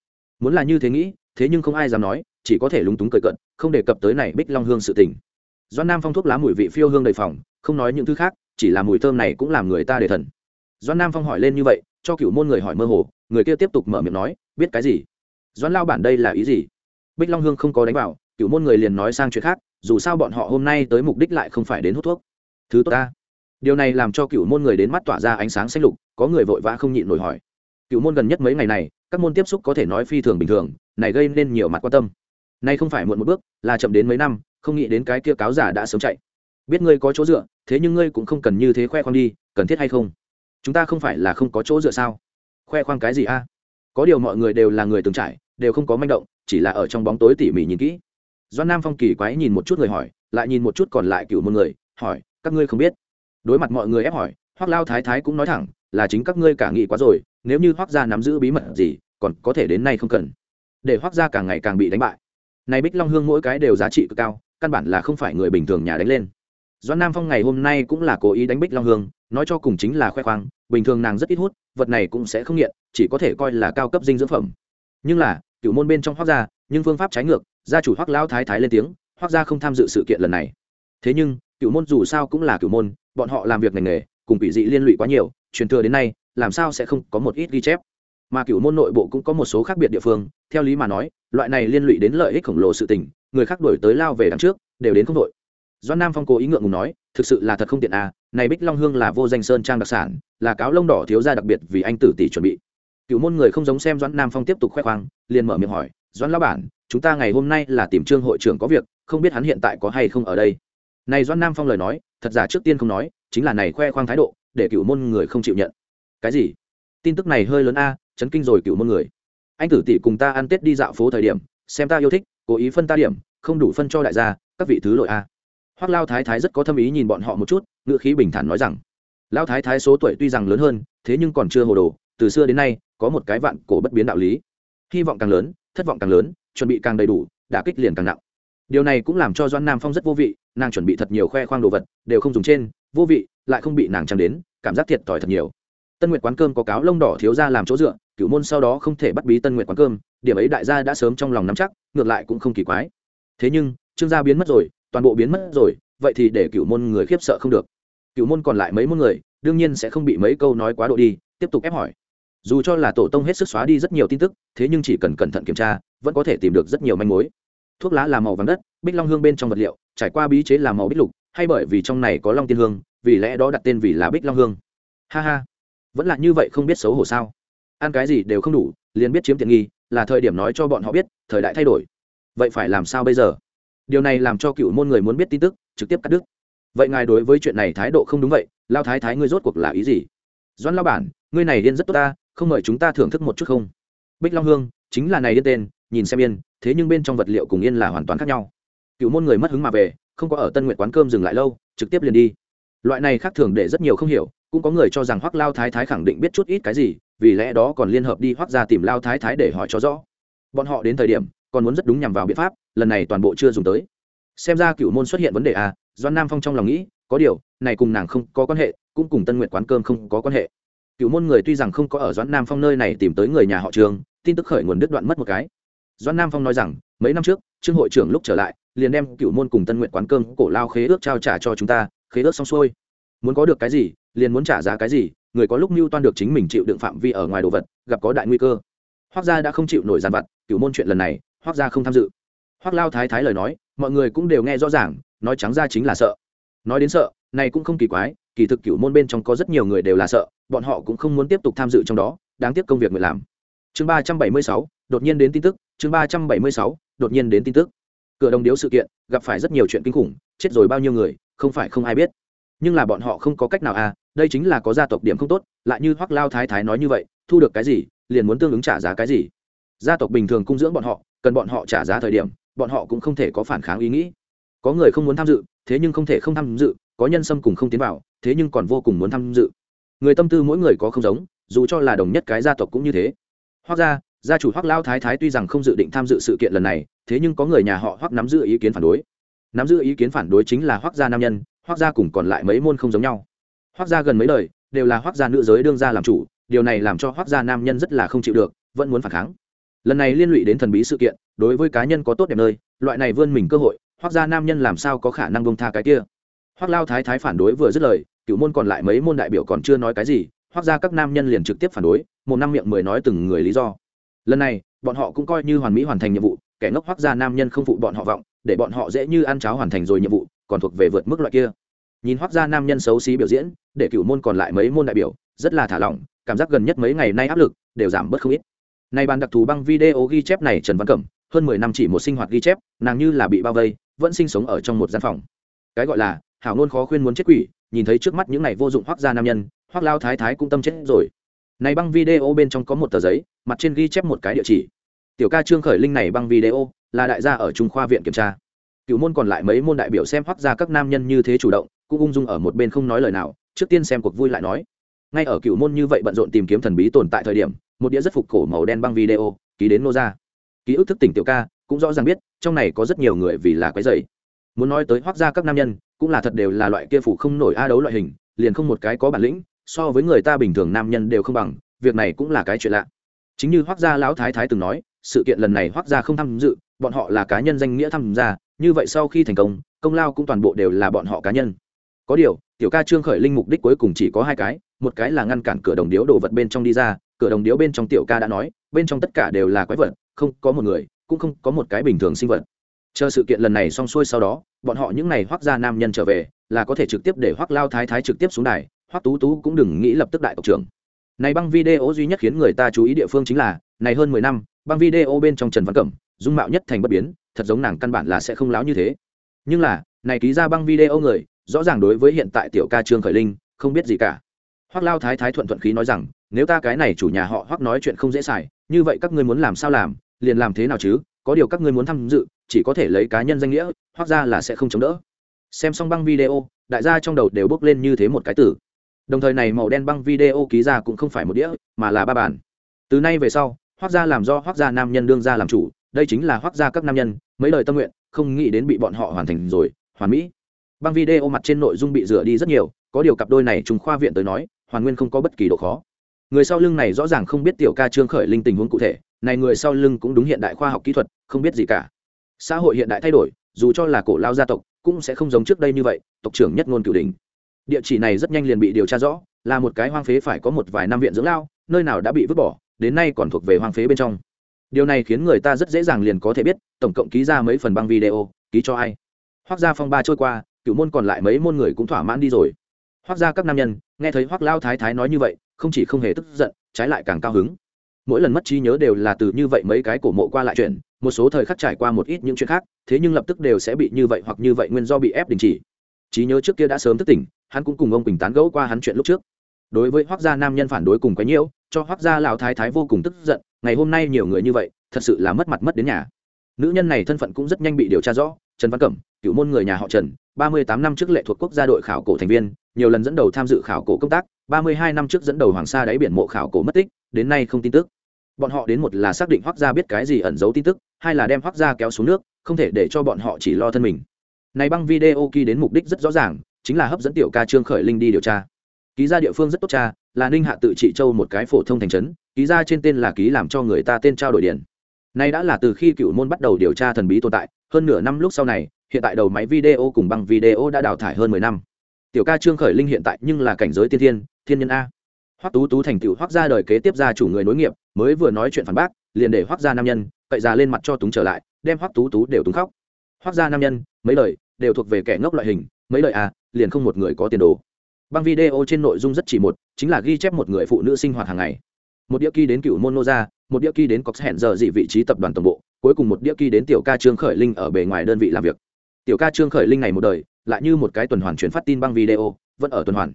Muốn là như thế nghĩ thế nhưng không ai dám nói, chỉ có thể lúng túng cười cận không đề cập tới này bích long hương sự tình. Doan nam phong thuốc lá mùi vị phiêu hương đầy phòng, không nói những thứ khác, chỉ là mùi thơm này cũng làm người ta để thần. Doan nam phong hỏi lên như vậy, cho cựu môn người hỏi mơ hồ, người kia tiếp tục mở miệng nói, biết cái gì? Doan lao bản đây là ý gì? Bích long hương không có đánh vào cựu môn người liền nói sang chuyện khác, dù sao bọn họ hôm nay tới mục đích lại không phải đến hút thuốc. Thứ tốt ta. Điều này làm cho cựu môn người đến mắt tỏa ra ánh sáng xanh lục, có người vội vã không nhịn nổi hỏi. Cựu môn gần nhất mấy ngày này các môn tiếp xúc có thể nói phi thường bình thường, này gây nên nhiều mặt quan tâm. Nay không phải muộn một bước, là chậm đến mấy năm, không nghĩ đến cái kia cáo giả đã sớm chạy. Biết ngươi có chỗ dựa, thế nhưng ngươi cũng không cần như thế khoe khoang đi, cần thiết hay không? Chúng ta không phải là không có chỗ dựa sao? Khoe khoang cái gì a? Có điều mọi người đều là người từng trải, đều không có manh động, chỉ là ở trong bóng tối tỉ mỉ nhìn kỹ. Doan nam phong kỳ quái nhìn một chút người hỏi, lại nhìn một chút còn lại cựu một người, hỏi, các ngươi không biết? Đối mặt mọi người ép hỏi hoác lao thái thái cũng nói thẳng là chính các ngươi cả nghĩ quá rồi, nếu như hoác gia nắm giữ bí mật gì, còn có thể đến nay không cần. Để hoác gia càng ngày càng bị đánh bại. Này bích long hương mỗi cái đều giá trị cực cao, căn bản là không phải người bình thường nhà đánh lên. Doan nam phong ngày hôm nay cũng là cố ý đánh bích long hương, nói cho cùng chính là khoe khoang, bình thường nàng rất ít hút, vật này cũng sẽ không nghiện, chỉ có thể coi là cao cấp dinh dưỡng phẩm. Nhưng là, cựu môn bên trong hoác gia, nhưng phương pháp trái ngược, gia chủ hoác Lão thái thái lên tiếng hoác gia không tham dự sự kiện lần này. Thế nhưng, cựu môn dù sao cũng là cựu môn, bọn họ làm việc ngành nghề cùng quỷ dị liên lụy quá nhiều, truyền thừa đến nay, làm sao sẽ không có một ít ghi chép? Mà cựu môn nội bộ cũng có một số khác biệt địa phương, theo lý mà nói, loại này liên lụy đến lợi ích khổng lồ sự tình, người khác đổi tới lao về đằng trước, đều đến không đội doan nam phong cố ý ngượng ngùng nói, thực sự là thật không tiện à này bích long hương là vô danh sơn trang đặc sản, là cáo lông đỏ thiếu ra đặc biệt vì anh tử tỷ chuẩn bị. Cựu môn người không giống xem doãn nam phong tiếp tục khoe khoang, liền mở miệng hỏi doãn lão bản, chúng ta ngày hôm nay là tìm trương hội trưởng có việc, không biết hắn hiện tại có hay không ở đây? Này doãn nam phong lời nói, thật giả trước tiên không nói chính là này khoe khoang thái độ, để cựu môn người không chịu nhận. Cái gì? Tin tức này hơi lớn a, chấn kinh rồi cựu môn người. Anh tử tỷ cùng ta ăn tết đi dạo phố thời điểm, xem ta yêu thích, cố ý phân ta điểm, không đủ phân cho đại gia, các vị thứ lội a. Hoác lao thái thái rất có thâm ý nhìn bọn họ một chút, ngữ khí bình thản nói rằng, lao thái thái số tuổi tuy rằng lớn hơn, thế nhưng còn chưa hồ đồ, từ xưa đến nay, có một cái vạn cổ bất biến đạo lý. Hy vọng càng lớn, thất vọng càng lớn, chuẩn bị càng đầy đủ, đả kích liền càng nặng. Điều này cũng làm cho doan nam phong rất vô vị, nàng chuẩn bị thật nhiều khoe khoang đồ vật, đều không dùng trên vô vị, lại không bị nàng trăng đến, cảm giác thiệt thòi thật nhiều. Tân nguyệt quán cơm có cáo lông đỏ thiếu ra làm chỗ dựa, cửu môn sau đó không thể bắt bí tân nguyệt quán cơm, điểm ấy đại gia đã sớm trong lòng nắm chắc, ngược lại cũng không kỳ quái. Thế nhưng, trương gia biến mất rồi, toàn bộ biến mất rồi, vậy thì để cửu môn người khiếp sợ không được. Cửu môn còn lại mấy môn người, đương nhiên sẽ không bị mấy câu nói quá độ đi, tiếp tục ép hỏi. Dù cho là tổ tông hết sức xóa đi rất nhiều tin tức, thế nhưng chỉ cần cẩn thận kiểm tra, vẫn có thể tìm được rất nhiều manh mối. Thuốc lá là màu vàng đất, bích long hương bên trong vật liệu, trải qua bí chế là màu bích lục hay bởi vì trong này có long tiên hương, vì lẽ đó đặt tên vì là bích long hương. Ha ha. Vẫn là như vậy không biết xấu hổ sao? Ăn cái gì đều không đủ, liền biết chiếm tiện nghi, là thời điểm nói cho bọn họ biết, thời đại thay đổi. Vậy phải làm sao bây giờ? Điều này làm cho cựu môn người muốn biết tin tức, trực tiếp cắt đứt. Vậy ngài đối với chuyện này thái độ không đúng vậy, lao thái thái ngươi rốt cuộc là ý gì? Doãn lao bản, ngươi này điên rất tốt ta, không mời chúng ta thưởng thức một chút không? Bích long hương, chính là này điên tên, nhìn xem yên, thế nhưng bên trong vật liệu cùng yên là hoàn toàn khác nhau. Cựu môn người mất hứng mà về không có ở tân nguyện quán cơm dừng lại lâu, trực tiếp liền đi. Loại này khác thường để rất nhiều không hiểu, cũng có người cho rằng hoắc lao thái thái khẳng định biết chút ít cái gì, vì lẽ đó còn liên hợp đi hoắc ra tìm lao thái thái để hỏi cho rõ. Bọn họ đến thời điểm, còn muốn rất đúng nhằm vào biện pháp, lần này toàn bộ chưa dùng tới. Xem ra cựu môn xuất hiện vấn đề à doan nam phong trong lòng nghĩ, có điều, này cùng nàng không có quan hệ, cũng cùng tân nguyện quán cơm không có quan hệ. Cựu môn người tuy rằng không có ở doãn nam phong nơi này tìm tới người nhà họ trường, tin tức khởi nguồn đứt đoạn mất một cái. Doãn nam phong nói rằng, mấy năm trước, trương hội trưởng lúc trở lại liền đem cựu môn cùng tân nguyện quán cơm cổ lao khế ước trao trả cho chúng ta, khế ước xong xuôi. Muốn có được cái gì, liền muốn trả giá cái gì, người có lúc mưu toan được chính mình chịu đựng phạm vi ở ngoài đồ vật, gặp có đại nguy cơ. Hoác gia đã không chịu nổi giàn vặt cựu môn chuyện lần này hoác gia không tham dự. Hoác lao thái thái lời nói, mọi người cũng đều nghe rõ ràng, nói trắng ra chính là sợ. Nói đến sợ, này cũng không kỳ quái, kỳ thực cựu môn bên trong có rất nhiều người đều là sợ, bọn họ cũng không muốn tiếp tục tham dự trong đó, đáng tiếc công việc người làm. Chương ba trăm bảy mươi sáu, đột nhiên đến tin tức, chương ba trăm bảy mươi sáu, đột nhiên đến tin tức cửa đồng điếu sự kiện, gặp phải rất nhiều chuyện kinh khủng, chết rồi bao nhiêu người, không phải không ai biết. Nhưng là bọn họ không có cách nào à đây chính là có gia tộc điểm không tốt, lại như hoắc lao thái thái nói như vậy, thu được cái gì, liền muốn tương ứng trả giá cái gì. Gia tộc bình thường cung dưỡng bọn họ, cần bọn họ trả giá thời điểm, bọn họ cũng không thể có phản kháng ý nghĩ. Có người không muốn tham dự, thế nhưng không thể không tham dự, có nhân sâm cùng không tiến vào, thế nhưng còn vô cùng muốn tham dự. Người tâm tư mỗi người có không giống, dù cho là đồng nhất cái gia tộc cũng như thế. Hoặc ra gia chủ hoắc lao thái thái tuy rằng không dự định tham dự sự kiện lần này, thế nhưng có người nhà họ hoắc nắm giữ ý kiến phản đối. Nắm giữ ý kiến phản đối chính là hoắc gia nam nhân, hoắc gia cùng còn lại mấy môn không giống nhau. Hoắc gia gần mấy lời đều là hoắc gia nữ giới đương gia làm chủ, điều này làm cho hoắc gia nam nhân rất là không chịu được, vẫn muốn phản kháng. Lần này liên lụy đến thần bí sự kiện, đối với cá nhân có tốt đẹp nơi, loại này vươn mình cơ hội, hoắc gia nam nhân làm sao có khả năng bông tha cái kia? Hoắc lao thái thái phản đối vừa dứt lời, cựu môn còn lại mấy môn đại biểu còn chưa nói cái gì, hoắc gia các nam nhân liền trực tiếp phản đối, một năm miệng mười nói từng người lý do lần này, bọn họ cũng coi như hoàn mỹ hoàn thành nhiệm vụ, kẻ ngốc hoác ra nam nhân không phụ bọn họ vọng, để bọn họ dễ như ăn cháo hoàn thành rồi nhiệm vụ, còn thuộc về vượt mức loại kia. Nhìn hoác ra nam nhân xấu xí biểu diễn, để cựu môn còn lại mấy môn đại biểu, rất là thả lỏng, cảm giác gần nhất mấy ngày nay áp lực, đều giảm bớt không ít. Nay bàn đặc thù băng video ghi chép này trần văn cẩm, hơn mười năm chỉ một sinh hoạt ghi chép, nàng như là bị bao vây, vẫn sinh sống ở trong một gian phòng. Cái gọi là, hảo ngôn khó khuyên muốn chết quỷ, nhìn thấy trước mắt những ngày vô dụng hoác gia nam nhân hoác lao thái thái cũng tâm chết rồi này băng video bên trong có một tờ giấy, mặt trên ghi chép một cái địa chỉ. Tiểu ca trương khởi linh này băng video, là đại gia ở trung khoa viện kiểm tra. Cựu môn còn lại mấy môn đại biểu xem hoác ra các nam nhân như thế chủ động, cũng ung dung ở một bên không nói lời nào, trước tiên xem cuộc vui lại nói. Ngay ở cựu môn như vậy bận rộn tìm kiếm thần bí tồn tại thời điểm, một đĩa rất phục cổ màu đen băng video, ký đến nô ra ký ức thức tỉnh tiểu ca, cũng rõ ràng biết, trong này có rất nhiều người vì là quái dày. Muốn nói tới hoác ra các nam nhân, cũng là thật đều là loại kia phủ không nổi a đấu loại hình, liền không một cái có bản lĩnh so với người ta bình thường nam nhân đều không bằng, việc này cũng là cái chuyện lạ. Chính như hoác gia lão thái thái từng nói, sự kiện lần này hoác gia không tham dự, bọn họ là cá nhân danh nghĩa tham gia, như vậy sau khi thành công công lao cũng toàn bộ đều là bọn họ cá nhân. Có điều, tiểu ca trương khởi linh mục đích cuối cùng chỉ có hai cái, một cái là ngăn cản cửa đồng điếu đồ vật bên trong đi ra, cửa đồng điếu bên trong tiểu ca đã nói, bên trong tất cả đều là quái vật, không có một người, cũng không có một cái bình thường sinh vật. Chờ sự kiện lần này xong xuôi sau đó, bọn họ những n à y hoác gia nam nhân trở về, là có thể trực tiếp để hoác lao thái thái trực tiếp xuống đài Hoắc tú tú cũng đừng nghĩ lập tức đại tộc trưởng. Này băng video duy nhất khiến người ta chú ý địa phương chính là, này hơn mười năm, băng video bên trong trần văn cẩm, dung mạo nhất thành bất biến, thật giống nàng căn bản là sẽ không láo như thế. Nhưng là, này ký ra băng video người, rõ ràng đối với hiện tại tiểu ca trương khởi linh, không biết gì cả. Hoắc lao thái thái thuận thuận khí nói rằng, nếu ta cái này chủ nhà họ hoắc nói chuyện không dễ xài, như vậy các ngươi muốn làm sao làm, liền làm thế nào chứ? Có điều các ngươi muốn tham dự, chỉ có thể lấy cá nhân danh nghĩa hoặc ra là sẽ không chống đỡ. Xem xong băng video, đại gia trong đầu đều bước lên như thế một cái từ đồng thời này màu đen băng video ký ra cũng không phải một đĩa, mà là ba bản từ nay về sau hoác gia làm do hoác gia nam nhân đương gia làm chủ, đây chính là hoác gia các nam nhân, mấy lời tâm nguyện, không nghĩ đến bị bọn họ hoàn thành rồi, hoàn mỹ. Băng video mặt trên nội dung bị rửa đi rất nhiều, có điều cặp đôi này trùng khoa viện tới nói, hoàn nguyên không có bất kỳ độ khó. Người sau lưng này rõ ràng không biết tiểu ca trương khởi linh tình huống cụ thể, này người sau lưng cũng đúng hiện đại khoa học kỹ thuật, không biết gì cả. Xã hội hiện đại thay đổi, dù cho là cổ lao gia tộc, cũng sẽ không giống trước đây như vậy, tộc trưởng nhất ngôn cửu đình địa chỉ này rất nhanh liền bị điều tra rõ, là một cái hoang phế phải có một vài năm viện dưỡng lao, nơi nào đã bị vứt bỏ, đến nay còn thuộc về hoang phế bên trong. Điều này khiến người ta rất dễ dàng liền có thể biết, tổng cộng ký ra mấy phần băng video, ký cho ai. Hoác gia phong ba trôi qua cựu môn còn lại mấy môn người cũng thỏa mãn đi rồi. Hoác gia các nam nhân, nghe thấy hoác lao thái thái nói như vậy, không chỉ không hề tức giận, trái lại càng cao hứng. Mỗi lần mất trí nhớ đều là từ như vậy mấy cái cổ mộ qua lại chuyện, một số thời khắc trải qua một ít những chuyện khác, thế nhưng lập tức đều sẽ bị như vậy hoặc như vậy nguyên do bị ép đình chỉ. Trí nhớ trước kia đã sớm thức tỉnh hắn cũng cùng ông quỳnh tán gẫu qua hắn chuyện lúc trước đối với hoác gia nam nhân phản đối cùng quấy nhiễu cho hoác gia lão thái thái vô cùng tức giận ngày hôm nay nhiều người như vậy thật sự là mất mặt mất đến nhà nữ nhân này thân phận cũng rất nhanh bị điều tra rõ trần văn cẩm cựu môn người nhà họ trần ba mươi tám năm trước lệ thuộc quốc gia đội khảo cổ thành viên nhiều lần dẫn đầu tham dự khảo cổ công tác ba mươi hai năm trước dẫn đầu hoàng sa đáy biển mộ khảo cổ mất tích đến nay không tin tức bọn họ đến một là xác định hoác gia biết cái gì ẩn giấu tin tức hai là đem hoác gia kéo xuống nước không thể để cho bọn họ chỉ lo thân mình này băng video kỳ đến mục đích rất rõ ràng chính là hấp dẫn tiểu ca trương khởi linh đi điều tra. Ký ra địa phương rất tốt cha, là ninh hạ tự trị châu một cái phổ thông thành trấn, ký ra trên tên là ký làm cho người ta tên trao đổi điện. Nay đã là từ khi cựu môn bắt đầu điều tra thần bí tồn tại, hơn nửa năm lúc sau này, hiện tại đầu máy video cùng băng video đã đào thải hơn mười năm. Tiểu ca trương khởi linh hiện tại nhưng là cảnh giới tiên thiên thiên nhân a. Hoắc tú tú thành tựu hoắc ra đời kế tiếp ra chủ người nối nghiệp, mới vừa nói chuyện phản bác, liền để hoắc ra nam nhân cậy ra lên mặt cho túng trở lại, đem hoắc tú tú đều túng khóc. Hoắc ra nam nhân, mấy lời đều thuộc về kẻ ngốc loại hình mấy lời à liền không một người có tiền đồ. Băng video trên nội dung rất chỉ một, chính là ghi chép một người phụ nữ sinh hoạt hàng ngày. Một đĩa kỳ đến cựu môn nô gia một đĩa kỳ đến cọc hẹn giờ dị vị trí tập đoàn tổng bộ, cuối cùng một đĩa kỳ đến tiểu ca trương khởi linh ở bề ngoài đơn vị làm việc. Tiểu ca trương khởi linh này một đời, lại như một cái tuần hoàn chuyển phát tin băng video, vẫn ở tuần hoàn.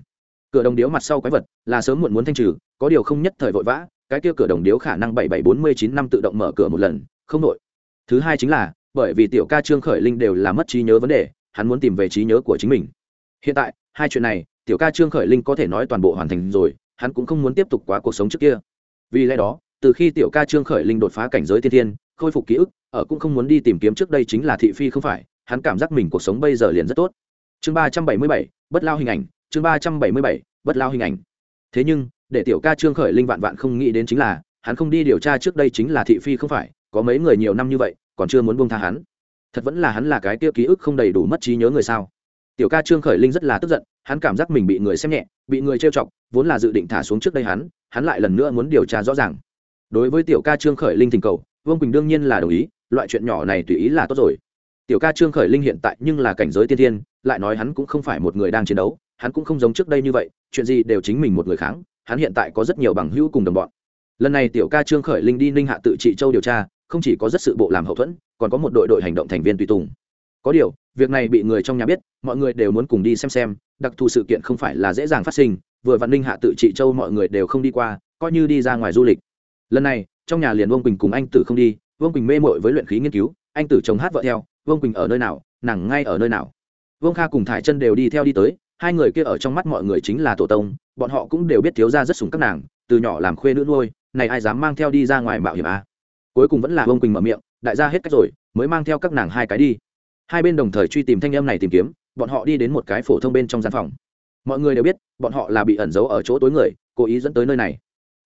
Cửa đồng điếu mặt sau quái vật, là sớm muộn muốn thanh trừ, có điều không nhất thời vội vã, cái kia cửa đồng điếu khả năng bảy bảy bốn mươi chín năm tự động mở cửa một lần, không nội thứ hai chính là, bởi vì tiểu ca trương khởi linh đều là mất trí nhớ vấn đề hắn muốn tìm về trí nhớ của chính mình. Hiện tại, hai chuyện này, tiểu ca trương khởi linh có thể nói toàn bộ hoàn thành rồi, hắn cũng không muốn tiếp tục quá cuộc sống trước kia. Vì lẽ đó, từ khi tiểu ca trương khởi linh đột phá cảnh giới tiên thiên, khôi phục ký ức, ở cũng không muốn đi tìm kiếm trước đây chính là thị phi không phải, hắn cảm giác mình cuộc sống bây giờ liền rất tốt. Chương ba trăm bảy mươi bảy, bất lao hình ảnh, chương ba trăm bảy mươi bảy, bất lao hình ảnh. Thế nhưng, để tiểu ca trương khởi linh vạn vạn không nghĩ đến chính là, hắn không đi điều tra trước đây chính là thị phi không phải, có mấy người nhiều năm như vậy, còn chưa muốn buông tha hắn thật vẫn là hắn là cái kia ký ức không đầy đủ mất trí nhớ người sao? Tiểu ca trương khởi linh rất là tức giận, hắn cảm giác mình bị người xem nhẹ, bị người trêu chọc, vốn là dự định thả xuống trước đây hắn hắn lại lần nữa muốn điều tra rõ ràng. Đối với tiểu ca trương khởi linh thỉnh cầu, vương quỳnh đương nhiên là đồng ý, loại chuyện nhỏ này tùy ý là tốt rồi. Tiểu ca trương khởi linh hiện tại nhưng là cảnh giới tiên thiên, lại nói hắn cũng không phải một người đang chiến đấu, hắn cũng không giống trước đây như vậy, chuyện gì đều chính mình một người kháng, hắn hiện tại có rất nhiều bằng hữu cùng đồng bọn. Lần này tiểu ca trương khởi linh đi ninh hạ tự trị châu điều tra không chỉ có rất sự bộ làm hậu thuẫn, còn có một đội đội hành động thành viên tùy tùng. Có điều, việc này bị người trong nhà biết, mọi người đều muốn cùng đi xem xem, đặc thù sự kiện không phải là dễ dàng phát sinh, vừa vạn ninh hạ tự trị châu mọi người đều không đi qua, coi như đi ra ngoài du lịch. Lần này, trong nhà liền vương quỳnh cùng anh tử không đi, vương quỳnh mê mội với luyện khí nghiên cứu, anh tử chồng hát vợ theo, vương quỳnh ở nơi nào, nàng ngay ở nơi nào. Vương kha cùng thải chân đều đi theo đi tới, hai người kia ở trong mắt mọi người chính là tổ tông, bọn họ cũng đều biết thiếu ra rất sùng các nàng, từ nhỏ làm khuê nữ nuôi, này ai dám mang theo đi ra ngoài mạo hiểm à cuối cùng vẫn là ông quỳnh mở miệng đại gia hết cách rồi mới mang theo các nàng hai cái đi hai bên đồng thời truy tìm thanh em này tìm kiếm bọn họ đi đến một cái phổ thông bên trong gian phòng mọi người đều biết bọn họ là bị ẩn giấu ở chỗ tối người cố ý dẫn tới nơi này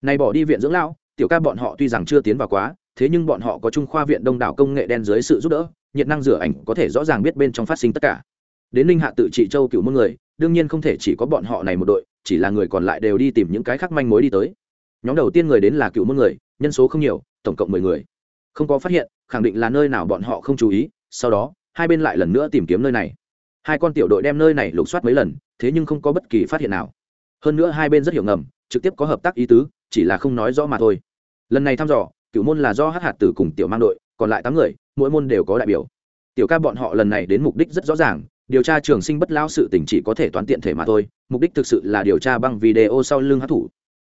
này bỏ đi viện dưỡng lão tiểu ca bọn họ tuy rằng chưa tiến vào quá thế nhưng bọn họ có trung khoa viện đông đảo công nghệ đen dưới sự giúp đỡ nhiệt năng rửa ảnh có thể rõ ràng biết bên trong phát sinh tất cả đến ninh hạ tự trị châu cựu môn người đương nhiên không thể chỉ có bọn họ này một đội chỉ là người còn lại đều đi tìm những cái khác manh mối đi tới nhóm đầu tiên người đến là cựu môn người nhân số không nhiều tổng cộng mười người. Không có phát hiện, khẳng định là nơi nào bọn họ không chú ý, sau đó, hai bên lại lần nữa tìm kiếm nơi này. Hai con tiểu đội đem nơi này lục soát mấy lần, thế nhưng không có bất kỳ phát hiện nào. Hơn nữa hai bên rất hiểu ngầm, trực tiếp có hợp tác ý tứ, chỉ là không nói rõ mà thôi. Lần này thăm dò, cựu môn là do hát hạt tử cùng tiểu mang đội, còn lại tám người, mỗi môn đều có đại biểu. Tiểu ca bọn họ lần này đến mục đích rất rõ ràng, điều tra trường sinh bất lao sự tình chỉ có thể toán tiện thể mà thôi, mục đích thực sự là điều tra băng video sau lưng hát thủ.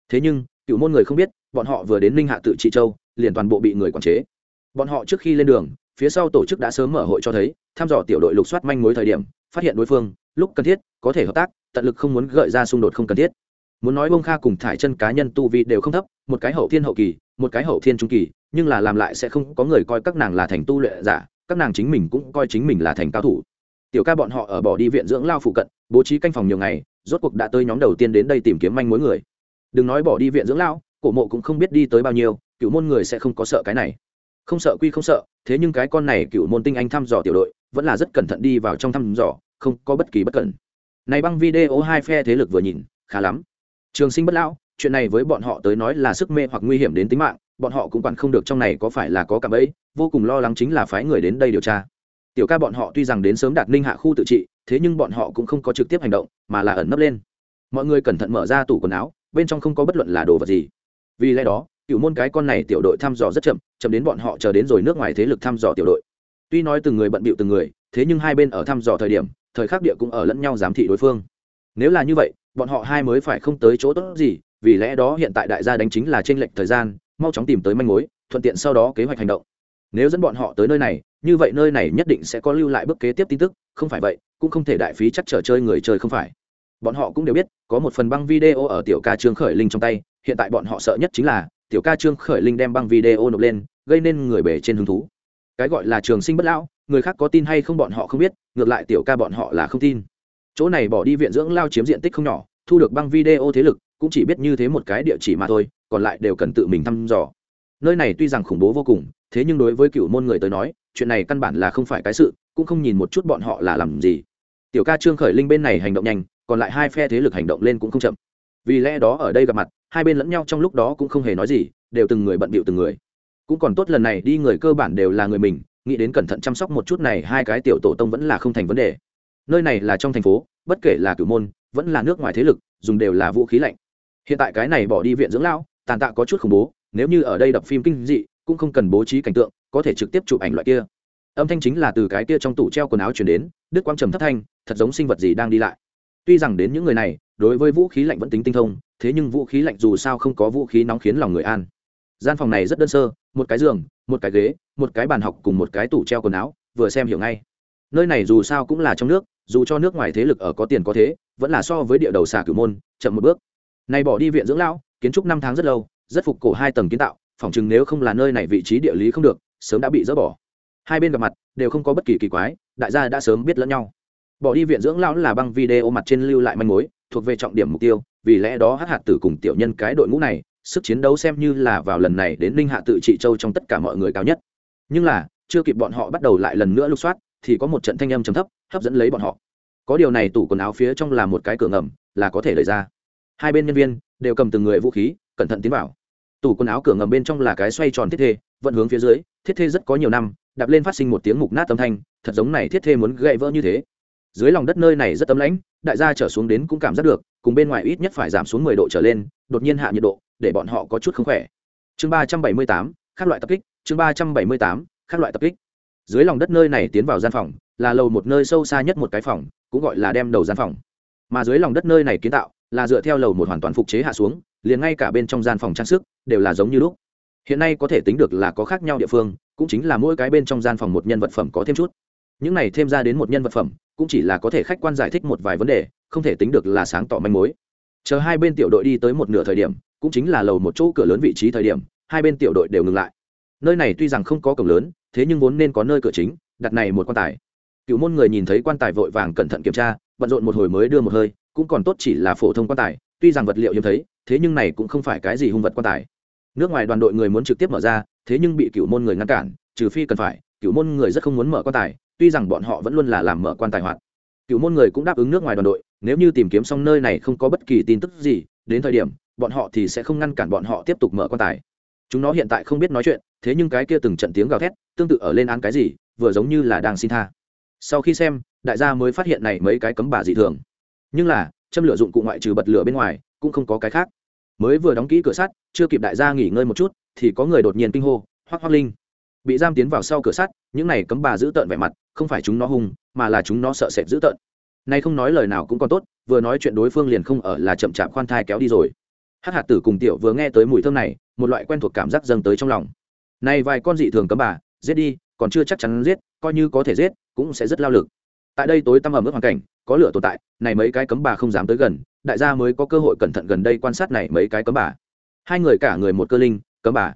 Thế nhưng, cựu môn người không biết, bọn họ vừa đến ninh hạ tự trị châu liền toàn bộ bị người quản chế. Bọn họ trước khi lên đường, phía sau tổ chức đã sớm mở hội cho thấy, thăm dò tiểu đội lục soát manh mối thời điểm, phát hiện đối phương, lúc cần thiết, có thể hợp tác, tận lực không muốn gợi ra xung đột không cần thiết. Muốn nói bông kha cùng thải chân cá nhân tu vi đều không thấp, một cái hậu thiên hậu kỳ, một cái hậu thiên trung kỳ, nhưng là làm lại sẽ không có người coi các nàng là thành tu luyện giả, các nàng chính mình cũng coi chính mình là thành cao thủ. Tiểu ca bọn họ ở bỏ đi viện dưỡng lao phụ cận, bố trí canh phòng nhiều ngày, rốt cuộc đã tới nhóm đầu tiên đến đây tìm kiếm manh mối người. Đừng nói bỏ đi viện dưỡng lao, cổ mộ cũng không biết đi tới bao nhiêu cựu môn người sẽ không có sợ cái này. Không sợ quy không sợ, thế nhưng cái con này cựu môn tinh anh thăm dò tiểu đội, vẫn là rất cẩn thận đi vào trong thăm dò, không có bất kỳ bất cẩn. Này băng video hai phe thế lực vừa nhìn, khá lắm. Trường sinh bất lão, chuyện này với bọn họ tới nói là sức mê hoặc nguy hiểm đến tính mạng, bọn họ cũng quản không được trong này có phải là có cảm ấy vô cùng lo lắng chính là phái người đến đây điều tra. Tiểu ca bọn họ tuy rằng đến sớm đạt ninh hạ khu tự trị, thế nhưng bọn họ cũng không có trực tiếp hành động, mà là ẩn nấp lên. Mọi người cẩn thận mở ra tủ quần áo, bên trong không có bất luận là đồ vật gì. Vì lẽ đó cựu môn cái con này tiểu đội thăm dò rất chậm chậm đến bọn họ chờ đến rồi nước ngoài thế lực thăm dò tiểu đội. Tuy nói từng người bận bịu từng người, thế nhưng hai bên ở thăm dò thời điểm, thời khắc địa cũng ở lẫn nhau giám thị đối phương. Nếu là như vậy, bọn họ hai mới phải không tới chỗ tốt gì, vì lẽ đó hiện tại đại gia đánh chính là t r ê n lệch thời gian, mau chóng tìm tới manh mối, thuận tiện sau đó kế hoạch hành động. Nếu dẫn bọn họ tới nơi này, như vậy nơi này nhất định sẽ có lưu lại bước kế tiếp tin tức, không phải vậy, cũng không thể đại phí chắc trò chơi người chơi không phải. Bọn họ cũng đều biết, có một phần băng video ở tiểu ca trương khởi linh trong tay, hiện tại bọn họ sợ nhất chính là tiểu ca trương khởi linh đem băng video nộp lên, gây nên người bể trên hứng thú. Cái gọi là trường sinh bất lão, người khác có tin hay không bọn họ không biết, ngược lại tiểu ca bọn họ là không tin. Chỗ này bỏ đi viện dưỡng lao chiếm diện tích không nhỏ, thu được băng video thế lực, cũng chỉ biết như thế một cái địa chỉ mà thôi, còn lại đều cần tự mình thăm dò. Nơi này tuy rằng khủng bố vô cùng, thế nhưng đối với cựu môn người tới nói, chuyện này căn bản là không phải cái sự, cũng không nhìn một chút bọn họ là làm gì. Tiểu ca trương khởi linh bên này hành động nhanh, còn lại hai phe thế lực hành động lên cũng không chậm. Vì lẽ đó ở đây gặp mặt hai bên lẫn nhau trong lúc đó cũng không hề nói gì, đều từng người bận bịu từng người. Cũng còn tốt lần này đi người cơ bản đều là người mình, nghĩ đến cẩn thận chăm sóc một chút này hai cái tiểu tổ tông vẫn là không thành vấn đề. Nơi này là trong thành phố, bất kể là cửu môn, vẫn là nước ngoài thế lực, dùng đều là vũ khí lạnh. Hiện tại cái này bỏ đi viện dưỡng lão, tàn tạ có chút khủng bố, nếu như ở đây đập phim kinh dị, cũng không cần bố trí cảnh tượng, có thể trực tiếp chụp ảnh loại kia. Âm thanh chính là từ cái kia trong tủ treo quần áo chuyển đến đức quang trầm thất thanh, thật giống sinh vật gì đang đi lại. Tuy rằng đến những người này đối với vũ khí lạnh vẫn tính tinh thông, thế nhưng vũ khí lạnh dù sao không có vũ khí nóng khiến lòng người an. Gian phòng này rất đơn sơ, một cái giường, một cái ghế, một cái bàn học cùng một cái tủ treo quần áo, vừa xem hiểu ngay. Nơi này dù sao cũng là trong nước, dù cho nước ngoài thế lực ở có tiền có thế, vẫn là so với địa đầu xà cửu môn, chậm một bước. Này bỏ đi viện dưỡng lão, kiến trúc năm tháng rất lâu, rất phục cổ hai tầng kiến tạo phỏng chừng nếu không là nơi này vị trí địa lý không được, sớm đã bị dỡ bỏ. Hai bên gặp mặt, đều không có bất kỳ kỳ quái, đại gia đã sớm biết lẫn nhau. Bỏ đi viện dưỡng lão là băng video mặt trên lưu lại manh mối thuộc về trọng điểm mục tiêu, vì lẽ đó hát hạt tử cùng tiểu nhân cái đội ngũ này, sức chiến đấu xem như là vào lần này đến ninh hạ tự trị châu trong tất cả mọi người cao nhất. Nhưng là, chưa kịp bọn họ bắt đầu lại lần nữa lục soát, thì có một trận thanh âm trầm thấp, hấp dẫn lấy bọn họ. Có điều này tủ quần áo phía trong là một cái cửa ngầm, là có thể lấy ra. Hai bên nhân viên đều cầm từng người vũ khí, cẩn thận tiến vào. Tủ quần áo cửa ngầm bên trong là cái xoay tròn thiết thê, vận hướng phía dưới, thiết thê rất có nhiều năm, đạp lên phát sinh một tiếng mục nát âm thanh, thật giống này thiết thê muốn gậy vỡ như thế dưới lòng đất nơi này rất ấm lãnh, đại gia trở xuống đến cũng cảm giác được, cùng bên ngoài ít nhất phải giảm xuống mười độ trở lên, đột nhiên hạ nhiệt độ, để bọn họ có chút không khỏe. Chương ba trăm bảy mươi tám các loại tập kích, chương ba trăm bảy mươi tám các loại tập kích. Dưới lòng đất nơi này tiến vào gian phòng, là lầu một nơi sâu xa nhất một cái phòng, cũng gọi là đem đầu gian phòng. Mà dưới lòng đất nơi này kiến tạo, là dựa theo lầu một hoàn toàn phục chế hạ xuống, liền ngay cả bên trong gian phòng trang sức, đều là giống như lúc. Hiện nay có thể tính được là có khác nhau địa phương, cũng chính là mỗi cái bên trong gian phòng một nhân vật phẩm có thêm chút. Những này thêm ra đến một nhân vật phẩm cũng chỉ là có thể khách quan giải thích một vài vấn đề, không thể tính được là sáng tỏ manh mối. Chờ hai bên tiểu đội đi tới một nửa thời điểm, cũng chính là lầu một chỗ cửa lớn vị trí thời điểm, hai bên tiểu đội đều ngừng lại. Nơi này tuy rằng không có cổng lớn, thế nhưng vốn nên có nơi cửa chính, đặt này một quan tài. Cựu môn người nhìn thấy quan tài vội vàng cẩn thận kiểm tra, bận rộn một hồi mới đưa một hơi, cũng còn tốt chỉ là phổ thông quan tài, tuy rằng vật liệu hiếm thấy, thế nhưng này cũng không phải cái gì hung vật quan tài. Nước ngoài đoàn đội người muốn trực tiếp mở ra, thế nhưng bị cựu môn người ngăn cản, trừ phi cần phải, cựu môn người rất không muốn mở quan tài tuy rằng bọn họ vẫn luôn là làm mở quan tài hoạt. Cựu môn người cũng đáp ứng nước ngoài đoàn đội, nếu như tìm kiếm xong nơi này không có bất kỳ tin tức gì, đến thời điểm, bọn họ thì sẽ không ngăn cản bọn họ tiếp tục mở quan tài. Chúng nó hiện tại không biết nói chuyện, thế nhưng cái kia từng trận tiếng gào thét, tương tự ở lên án cái gì, vừa giống như là đang xin tha. Sau khi xem, đại gia mới phát hiện này mấy cái cấm bà dị thường. Nhưng là, châm lửa dụng cụ ngoại trừ bật lửa bên ngoài, cũng không có cái khác. Mới vừa đóng kỹ cửa sắt, chưa kịp đại gia nghỉ ngơi một chút, thì có người đột nhiên kinh hô hoác hoác linh! Bị giam tiến vào sau cửa sắt, những này cấm bà giữ tợn vẻ mặt không phải chúng nó hung, mà là chúng nó sợ sệt giữ tợn. Nay không nói lời nào cũng còn tốt, vừa nói chuyện đối phương liền không ở là chậm chạp khoan thai kéo đi rồi. Hắc hạt tử cùng tiểu vừa nghe tới mùi thơm này, một loại quen thuộc cảm giác dâng tới trong lòng. Này vài con dị thường cấm bà, giết đi, còn chưa chắc chắn giết, coi như có thể giết, cũng sẽ rất lao lực. Tại đây tối tăm ẩm ướt hoàn cảnh, có lửa tồn tại, này mấy cái cấm bà không dám tới gần, đại gia mới có cơ hội cẩn thận gần đây quan sát này mấy cái cấm bà. Hai người cả người một cơ linh, cấm bà.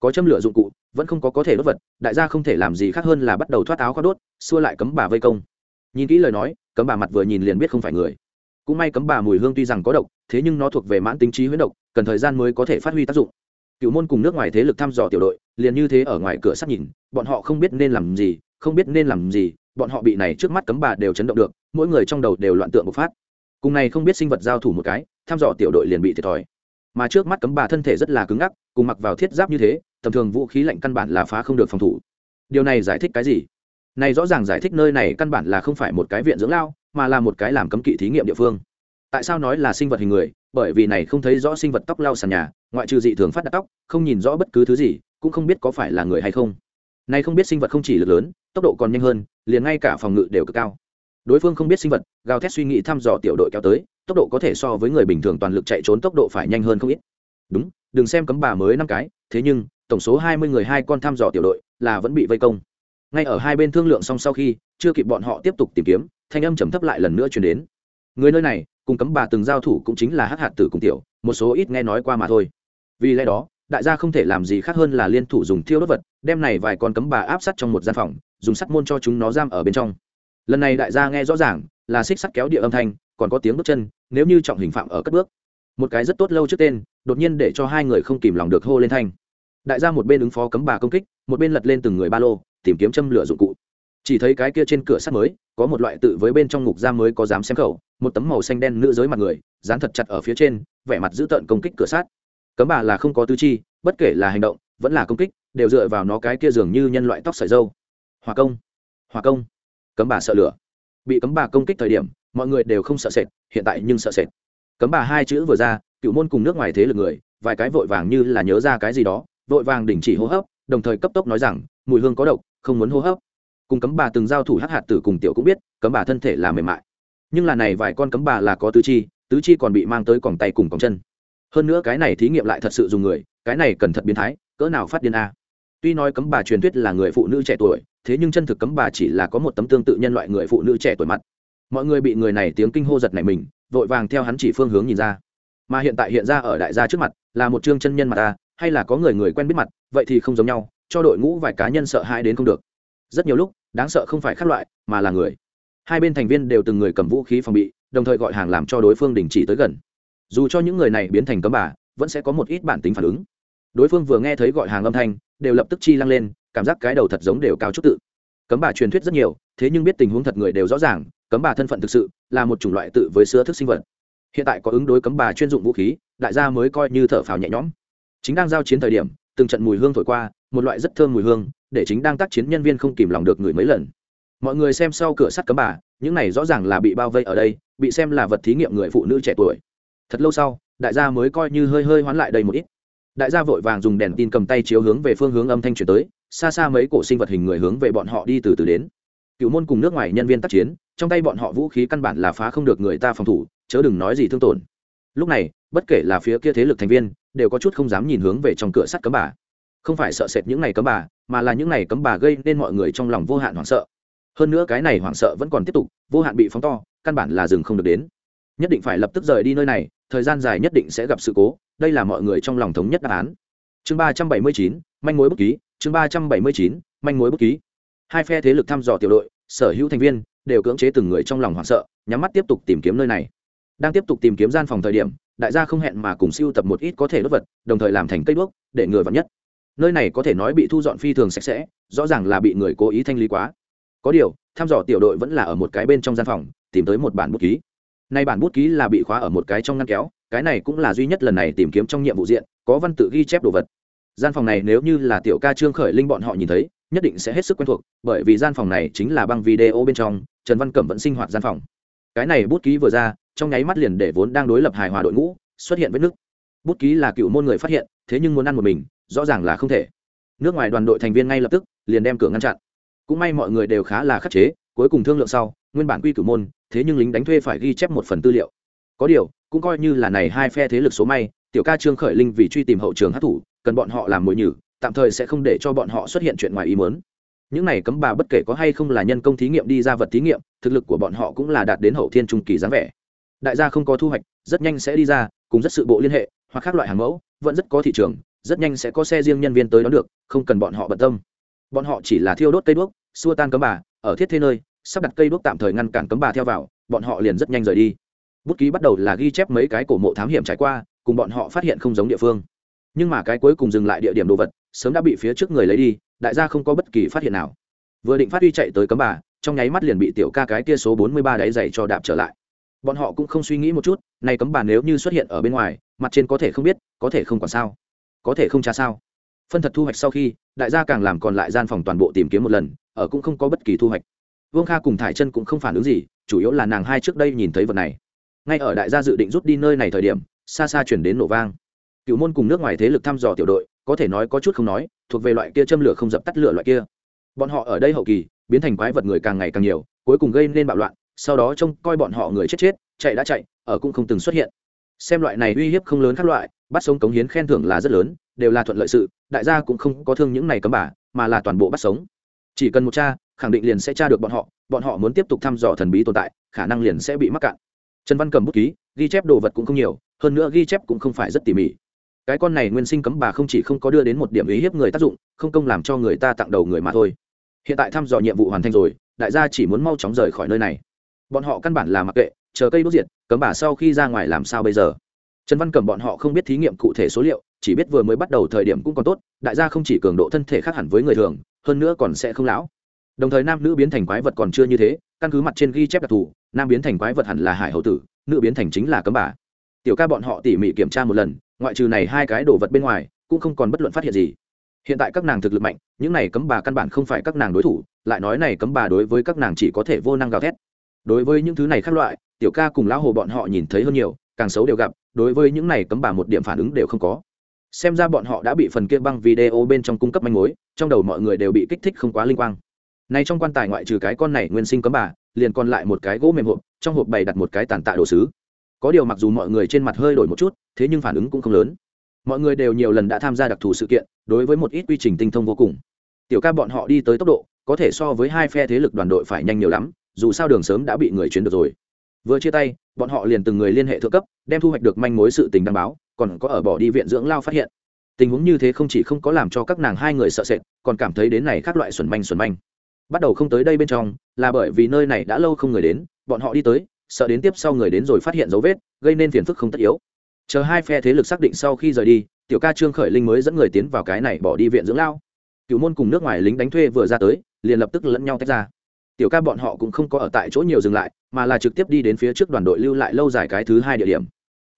Có châm lửa dụng cụ vẫn không có có thể đốt vật, đại gia không thể làm gì khác hơn là bắt đầu thoát áo khoác đốt, xua lại cấm bà vây công. Nhìn kỹ lời nói, cấm bà mặt vừa nhìn liền biết không phải người. Cũng may cấm bà mùi hương tuy rằng có độc, thế nhưng nó thuộc về mãn tính trí huyết độc, cần thời gian mới có thể phát huy tác dụng. Cựu môn cùng nước ngoài thế lực thăm dò tiểu đội, liền như thế ở ngoài cửa sắt nhìn, bọn họ không biết nên làm gì, không biết nên làm gì, bọn họ bị này trước mắt cấm bà đều chấn động được, mỗi người trong đầu đều loạn tượng bộc phát. Cùng này không biết sinh vật giao thủ một cái, thăm dò tiểu đội liền bị thiệt thòi. Mà trước mắt cấm bà thân thể rất là cứng ngắc, cùng mặc vào thiết giáp như thế tầm thường vũ khí lạnh căn bản là phá không được phòng thủ. Điều này giải thích cái gì? Này rõ ràng giải thích nơi này căn bản là không phải một cái viện dưỡng lao, mà là một cái làm cấm kỵ thí nghiệm địa phương. Tại sao nói là sinh vật hình người? Bởi vì này không thấy rõ sinh vật tóc lao sàn nhà, ngoại trừ dị thường phát đặt tóc, không nhìn rõ bất cứ thứ gì, cũng không biết có phải là người hay không. Này không biết sinh vật không chỉ lực lớn, tốc độ còn nhanh hơn, liền ngay cả phòng ngự đều cực cao. Đối phương không biết sinh vật, gào thét suy nghĩ thăm dò tiểu đội kéo tới, tốc độ có thể so với người bình thường toàn lực chạy trốn tốc độ phải nhanh hơn không ít. Đúng, đừng xem cấm bà mới năm cái, thế nhưng tổng số hai mươi người hai con thăm dò tiểu đội là vẫn bị vây công. Ngay ở hai bên thương lượng xong sau khi, chưa kịp bọn họ tiếp tục tìm kiếm, thanh âm trầm thấp lại lần nữa chuyển đến. Người nơi này, cùng cấm bà từng giao thủ cũng chính là hắc hạt tử cùng tiểu, một số ít nghe nói qua mà thôi. Vì lẽ đó, đại gia không thể làm gì khác hơn là liên thủ dùng thiêu đốt vật, đem này vài con cấm bà áp sát trong một gian phòng, dùng sắt môn cho chúng nó giam ở bên trong. Lần này đại gia nghe rõ ràng, là xích sắt kéo địa âm thanh, còn có tiếng bước chân, nếu như trọng hình phạm ở cất bước. Một cái rất tốt lâu trước tên, đột nhiên để cho hai người không kìm lòng được hô lên thanh đại gia một bên ứng phó cấm bà công kích, một bên lật lên từng người ba lô, tìm kiếm châm lửa dụng cụ. Chỉ thấy cái kia trên cửa sắt mới, có một loại tự với bên trong ngục giam mới có dám xem khẩu, một tấm màu xanh đen nữ giới mặt người, dán thật chặt ở phía trên, vẻ mặt giữ tợn công kích cửa sắt. Cấm bà là không có tư chi, bất kể là hành động, vẫn là công kích, đều dựa vào nó cái kia dường như nhân loại tóc sợi dâu. Hòa công hòa công. Cấm bà sợ lửa. Bị cấm bà công kích thời điểm, mọi người đều không sợ sệt, hiện tại nhưng sợ sệt. Cấm bà hai chữ vừa ra, cựu môn cùng nước ngoài thế lực người, vài cái vội vàng như là nhớ ra cái gì đó vội vàng đình chỉ hô hấp, đồng thời cấp tốc nói rằng, mùi hương có độc, không muốn hô hấp. Cùng cấm bà từng giao thủ hắc hạt tử cùng tiểu cũng biết, cấm bà thân thể là mềm mại. Nhưng là này vài con cấm bà là có tứ chi tứ chi còn bị mang tới còng tay cùng còng chân. Hơn nữa cái này thí nghiệm lại thật sự dùng người, cái này cần thật biến thái, cỡ nào phát điên a. Tuy nói cấm bà truyền thuyết là người phụ nữ trẻ tuổi, thế nhưng chân thực cấm bà chỉ là có một tấm tương tự nhân loại người phụ nữ trẻ tuổi mặt. Mọi người bị người này tiếng kinh hô giật này mình, vội vàng theo hắn chỉ phương hướng nhìn ra. Mà hiện tại hiện ra ở đại gia trước mặt, là một chương chân nhân mặt ta hay là có người người quen biết mặt, vậy thì không giống nhau, cho đội ngũ vài cá nhân sợ hãi đến không được. Rất nhiều lúc, đáng sợ không phải các loại, mà là người. Hai bên thành viên đều từng người cầm vũ khí phòng bị, đồng thời gọi hàng làm cho đối phương đình chỉ tới gần. Dù cho những người này biến thành cấm bà, vẫn sẽ có một ít bản tính phản ứng. Đối phương vừa nghe thấy gọi hàng âm thanh, đều lập tức chi lăng lên, cảm giác cái đầu thật giống đều cao chút tự. Cấm bà truyền thuyết rất nhiều, thế nhưng biết tình huống thật người đều rõ ràng, cấm bà thân phận thực sự là một chủng loại tự với sữa thức sinh vật. Hiện tại có ứng đối cấm bà chuyên dụng vũ khí, đại gia mới coi như thở phào nhẹ nhõm chính đang giao chiến thời điểm, từng trận mùi hương thổi qua, một loại rất thơm mùi hương, để chính đang tác chiến nhân viên không kìm lòng được người mấy lần. Mọi người xem sau cửa sắt cấm bà, những này rõ ràng là bị bao vây ở đây, bị xem là vật thí nghiệm người phụ nữ trẻ tuổi. Thật lâu sau, đại gia mới coi như hơi hơi hoán lại đây một ít. Đại gia vội vàng dùng đèn tin cầm tay chiếu hướng về phương hướng âm thanh chuyển tới, xa xa mấy cổ sinh vật hình người hướng về bọn họ đi từ từ đến. Cựu môn cùng nước ngoài nhân viên tác chiến, trong tay bọn họ vũ khí căn bản là phá không được người ta phòng thủ, chớ đừng nói gì thương tổn. Lúc này, bất kể là phía kia thế lực thành viên đều có chút không dám nhìn hướng về trong cửa sắt cấm bà. Không phải sợ sệt những ngày cấm bà, mà là những ngày cấm bà gây nên mọi người trong lòng vô hạn hoảng sợ. Hơn nữa cái này hoảng sợ vẫn còn tiếp tục, vô hạn bị phóng to, căn bản là dừng không được đến. Nhất định phải lập tức rời đi nơi này, thời gian dài nhất định sẽ gặp sự cố, đây là mọi người trong lòng thống nhất đáp án. Chương ba trăm bảy mươi chín, manh mối bút ký, chương ba trăm bảy mươi chín, manh mối bút ký. Hai phe thế lực thăm dò tiểu đội, sở hữu thành viên, đều cưỡng chế từng người trong lòng hoảng sợ, nhắm mắt tiếp tục tìm kiếm nơi này đang tiếp tục tìm kiếm gian phòng thời điểm, đại gia không hẹn mà cùng siêu tập một ít có thể đốt vật, đồng thời làm thành cây đuốc, để người vào nhất. Nơi này có thể nói bị thu dọn phi thường sạch sẽ, rõ ràng là bị người cố ý thanh lý quá. Có điều thăm dò tiểu đội vẫn là ở một cái bên trong gian phòng, tìm tới một bản bút ký. Nay bản bút ký là bị khóa ở một cái trong ngăn kéo, cái này cũng là duy nhất lần này tìm kiếm trong nhiệm vụ diện, có văn tự ghi chép đồ vật. Gian phòng này nếu như là tiểu ca trương khởi linh bọn họ nhìn thấy, nhất định sẽ hết sức quen thuộc, bởi vì gian phòng này chính là băng video bên trong, trần văn cẩm vẫn sinh hoạt gian phòng. Cái này bút ký vừa ra trong nháy mắt liền để vốn đang đối lập hài hòa đội ngũ xuất hiện vết nước bút ký là cựu môn người phát hiện, thế nhưng muốn ăn một mình, rõ ràng là không thể. Nước ngoài đoàn đội thành viên ngay lập tức liền đem cửa ngăn chặn. Cũng may mọi người đều khá là khắc chế, cuối cùng thương lượng sau, nguyên bản quy cửu môn, thế nhưng lính đánh thuê phải ghi chép một phần tư liệu. Có điều, cũng coi như là này hai phe thế lực số may, tiểu ca trương khởi linh vì truy tìm hậu trường hát thủ, cần bọn họ làm mồi nhử, tạm thời sẽ không để cho bọn họ xuất hiện chuyện ngoài ý muốn. Những này cấm bà bất kể có hay không là nhân công thí nghiệm đi ra vật thí nghiệm, thực lực của bọn họ cũng là đạt đến hậu thiên trung kỳ dáng vẻ đại gia không có thu hoạch, rất nhanh sẽ đi ra, cùng rất sự bộ liên hệ, hoặc các loại hàng mẫu, vẫn rất có thị trường, rất nhanh sẽ có xe riêng nhân viên tới đón được, không cần bọn họ bận tâm. Bọn họ chỉ là thiêu đốt cây đuốc, xua tan cấm bà, ở thiết thế nơi, sắp đặt cây đuốc tạm thời ngăn cản cấm bà theo vào, bọn họ liền rất nhanh rời đi. Bút ký bắt đầu là ghi chép mấy cái cổ mộ thám hiểm trải qua, cùng bọn họ phát hiện không giống địa phương. Nhưng mà cái cuối cùng dừng lại địa điểm đồ vật, sớm đã bị phía trước người lấy đi, đại gia không có bất kỳ phát hiện nào. Vừa định phát huy chạy tới cấm bà, trong nháy mắt liền bị tiểu ca cái kia số bốn mươi ba đáy dày cho đạp trở lại bọn họ cũng không suy nghĩ một chút, này cấm bà nếu như xuất hiện ở bên ngoài, mặt trên có thể không biết, có thể không còn sao. Có thể không trả sao. Phân thật thu hoạch sau khi, đại gia càng làm còn lại gian phòng toàn bộ tìm kiếm một lần, ở cũng không có bất kỳ thu hoạch. Vương kha cùng thải chân cũng không phản ứng gì, chủ yếu là nàng hai trước đây nhìn thấy vật này. Ngay ở đại gia dự định rút đi nơi này thời điểm, xa xa chuyển đến nổ vang. Cựu môn cùng nước ngoài thế lực thăm dò tiểu đội, có thể nói có chút không nói, thuộc về loại kia châm lửa không dập tắt lửa loại kia. Bọn họ ở đây hậu kỳ, biến thành quái vật người càng ngày càng nhiều, cuối cùng gây nên bạo loạn sau đó trông coi bọn họ người chết chết, chạy đã chạy, ở cũng không từng xuất hiện. Xem loại này uy hiếp không lớn các loại, bắt sống cống hiến khen thưởng là rất lớn, đều là thuận lợi sự, đại gia cũng không có thương những này cấm bà, mà là toàn bộ bắt sống. Chỉ cần một cha, khẳng định liền sẽ tra được bọn họ bọn họ muốn tiếp tục thăm dò thần bí tồn tại, khả năng liền sẽ bị mắc cạn. Trần văn cầm bút ký, ghi chép đồ vật cũng không nhiều, hơn nữa ghi chép cũng không phải rất tỉ mỉ. Cái con này nguyên sinh cấm bà không chỉ không có đưa đến một điểm ý hiếp người tác dụng, không công làm cho người ta tặng đầu người mà thôi. Hiện tại thăm dò nhiệm vụ hoàn thành rồi, đại gia chỉ muốn mau chóng rời khỏi nơi này bọn họ căn bản là mặc kệ, chờ cây đốt diệt, cấm bà sau khi ra ngoài làm sao bây giờ? Trần văn cầm bọn họ không biết thí nghiệm cụ thể số liệu, chỉ biết vừa mới bắt đầu thời điểm cũng còn tốt, đại gia không chỉ cường độ thân thể khác hẳn với người thường, hơn nữa còn sẽ không lão. Đồng thời nam nữ biến thành quái vật còn chưa như thế, căn cứ mặt trên ghi chép đặc thù, nam biến thành quái vật hẳn là hải hậu tử, nữ biến thành chính là cấm bà. Tiểu ca bọn họ tỉ mỉ kiểm tra một lần, ngoại trừ này hai cái đồ vật bên ngoài, cũng không còn bất luận phát hiện gì. Hiện tại các nàng thực lực mạnh, những này cấm bà căn bản không phải các nàng đối thủ, lại nói này cấm bà đối với các nàng chỉ có thể vô năng gào thét đối với những thứ này khác loại, tiểu ca cùng lão hồ bọn họ nhìn thấy hơn nhiều, càng xấu đều gặp, đối với những này cấm bà một điểm phản ứng đều không có. Xem ra bọn họ đã bị phần kia băng video bên trong cung cấp manh mối, trong đầu mọi người đều bị kích thích không quá linh quang. Nay trong quan tài ngoại trừ cái con này nguyên sinh cấm bà, liền còn lại một cái gỗ mềm hộp, trong hộp bày đặt một cái tàn tạ đồ sứ. Có điều mặc dù mọi người trên mặt hơi đổi một chút, thế nhưng phản ứng cũng không lớn. Mọi người đều nhiều lần đã tham gia đặc thù sự kiện, đối với một ít quy trình tinh thông vô cùng. Tiểu ca bọn họ đi tới tốc độ, có thể so với hai phe thế lực đoàn đội phải nhanh nhiều lắm dù sao đường sớm đã bị người chuyến được rồi. Vừa chia tay, bọn họ liền từng người liên hệ thượng cấp, đem thu hoạch được manh mối sự tình đăng báo, còn có ở bỏ đi viện dưỡng lao phát hiện. Tình huống như thế không chỉ không có làm cho các nàng hai người sợ sệt, còn cảm thấy đến này khác loại xuẩn manh xuẩn manh. Bắt đầu không tới đây bên trong, là bởi vì nơi này đã lâu không người đến, bọn họ đi tới, sợ đến tiếp sau người đến rồi phát hiện dấu vết, gây nên phiền phức không tất yếu. Chờ hai phe thế lực xác định sau khi rời đi, tiểu ca trương khởi linh mới dẫn người tiến vào cái này bỏ đi viện dưỡng lao. Cựu môn cùng nước ngoài lính đánh thuê vừa ra tới, liền lập tức lẫn nhau tách ra tiểu ca bọn họ cũng không có ở tại chỗ nhiều dừng lại, mà là trực tiếp đi đến phía trước đoàn đội lưu lại lâu dài cái thứ hai địa điểm.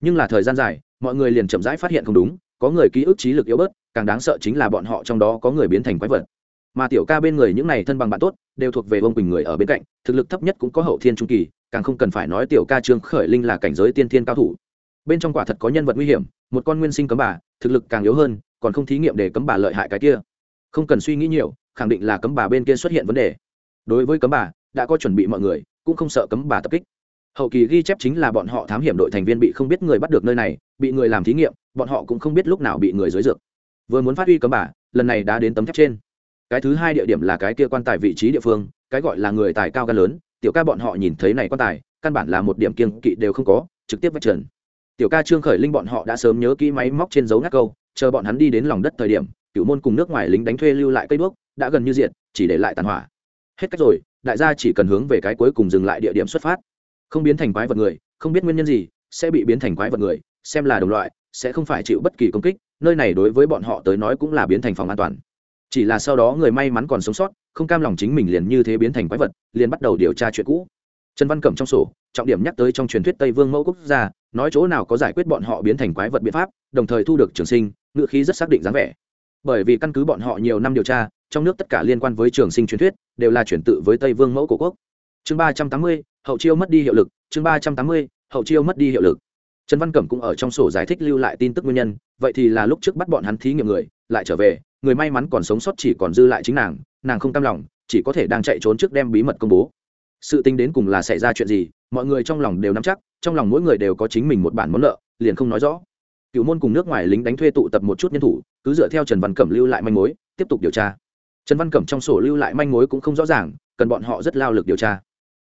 Nhưng là thời gian dài, mọi người liền chậm rãi phát hiện không đúng, có người ký ức trí lực yếu bớt, càng đáng sợ chính là bọn họ trong đó có người biến thành quái vật. Mà tiểu ca bên người những này thân bằng bạn tốt, đều thuộc về ông quỳnh người ở bên cạnh, thực lực thấp nhất cũng có hậu thiên trung kỳ, càng không cần phải nói tiểu ca trương khởi linh là cảnh giới tiên thiên cao thủ. Bên trong quả thật có nhân vật nguy hiểm, một con nguyên sinh cấm bà, thực lực càng yếu hơn, còn không thí nghiệm để cấm bà lợi hại cái kia. Không cần suy nghĩ nhiều, khẳng định là cấm bà bên kia xuất hiện vấn đề đối với cấm bà, đã có chuẩn bị mọi người, cũng không sợ cấm bà tập kích. Hậu kỳ ghi chép chính là bọn họ thám hiểm đội thành viên bị không biết người bắt được nơi này, bị người làm thí nghiệm, bọn họ cũng không biết lúc nào bị người dưới dược. Vừa muốn phát huy cấm bà, lần này đã đến tấm thép trên. Cái thứ hai địa điểm là cái kia quan tài vị trí địa phương, cái gọi là người tài cao ca lớn, tiểu ca bọn họ nhìn thấy này quan tài, căn bản là một điểm kiên kỵ đều không có, trực tiếp vạch trần. Tiểu ca trương khởi linh bọn họ đã sớm nhớ kỹ máy móc trên dấu ngắt câu, chờ bọn hắn đi đến lòng đất thời điểm cựu môn cùng nước ngoài lính đánh thuê lưu lại cây đuốc đã gần như diện chỉ để lại tàn hỏa hết cách rồi, đại gia chỉ cần hướng về cái cuối cùng dừng lại địa điểm xuất phát. Không biến thành quái vật người, không biết nguyên nhân gì, sẽ bị biến thành quái vật người, xem là đồng loại, sẽ không phải chịu bất kỳ công kích, nơi này đối với bọn họ tới nói cũng là biến thành phòng an toàn. Chỉ là sau đó người may mắn còn sống sót, không cam lòng chính mình liền như thế biến thành quái vật, liền bắt đầu điều tra chuyện cũ. Trần văn cẩm trong sổ, trọng điểm nhắc tới trong truyền thuyết tây vương mẫu quốc gia, nói chỗ nào có giải quyết bọn họ biến thành quái vật biện pháp, đồng thời thu được trường sinh ngự khí rất xác định dáng vẻ. Bởi vì căn cứ bọn họ nhiều năm điều tra, trong nước tất cả liên quan với trường sinh truyền thuyết đều là chuyển tự với tây vương mẫu cổ quốc. Chương ba trăm tám mươi, hậu chiêu mất đi hiệu lực. Chương ba trăm tám mươi, hậu chiêu mất đi hiệu lực. Trần văn cẩm cũng ở trong sổ giải thích lưu lại tin tức nguyên nhân, vậy thì là lúc trước bắt bọn hắn thí nghiệm người, lại trở về, người may mắn còn sống sót chỉ còn dư lại chính nàng nàng không cam lòng, chỉ có thể đang chạy trốn trước đem bí mật công bố. Sự tính đến cùng là xảy ra chuyện gì, mọi người trong lòng đều nắm chắc, trong lòng mỗi người đều có chính mình một bản món nợ, liền không nói rõ. Cựu môn cùng nước ngoài lính đánh thuê tụ tập một chút nhân thủ, cứ dựa theo trần văn cẩm lưu lại manh mối, tiếp tục điều tra trần văn cẩm trong sổ lưu lại manh mối cũng không rõ ràng, cần bọn họ rất lao lực điều tra.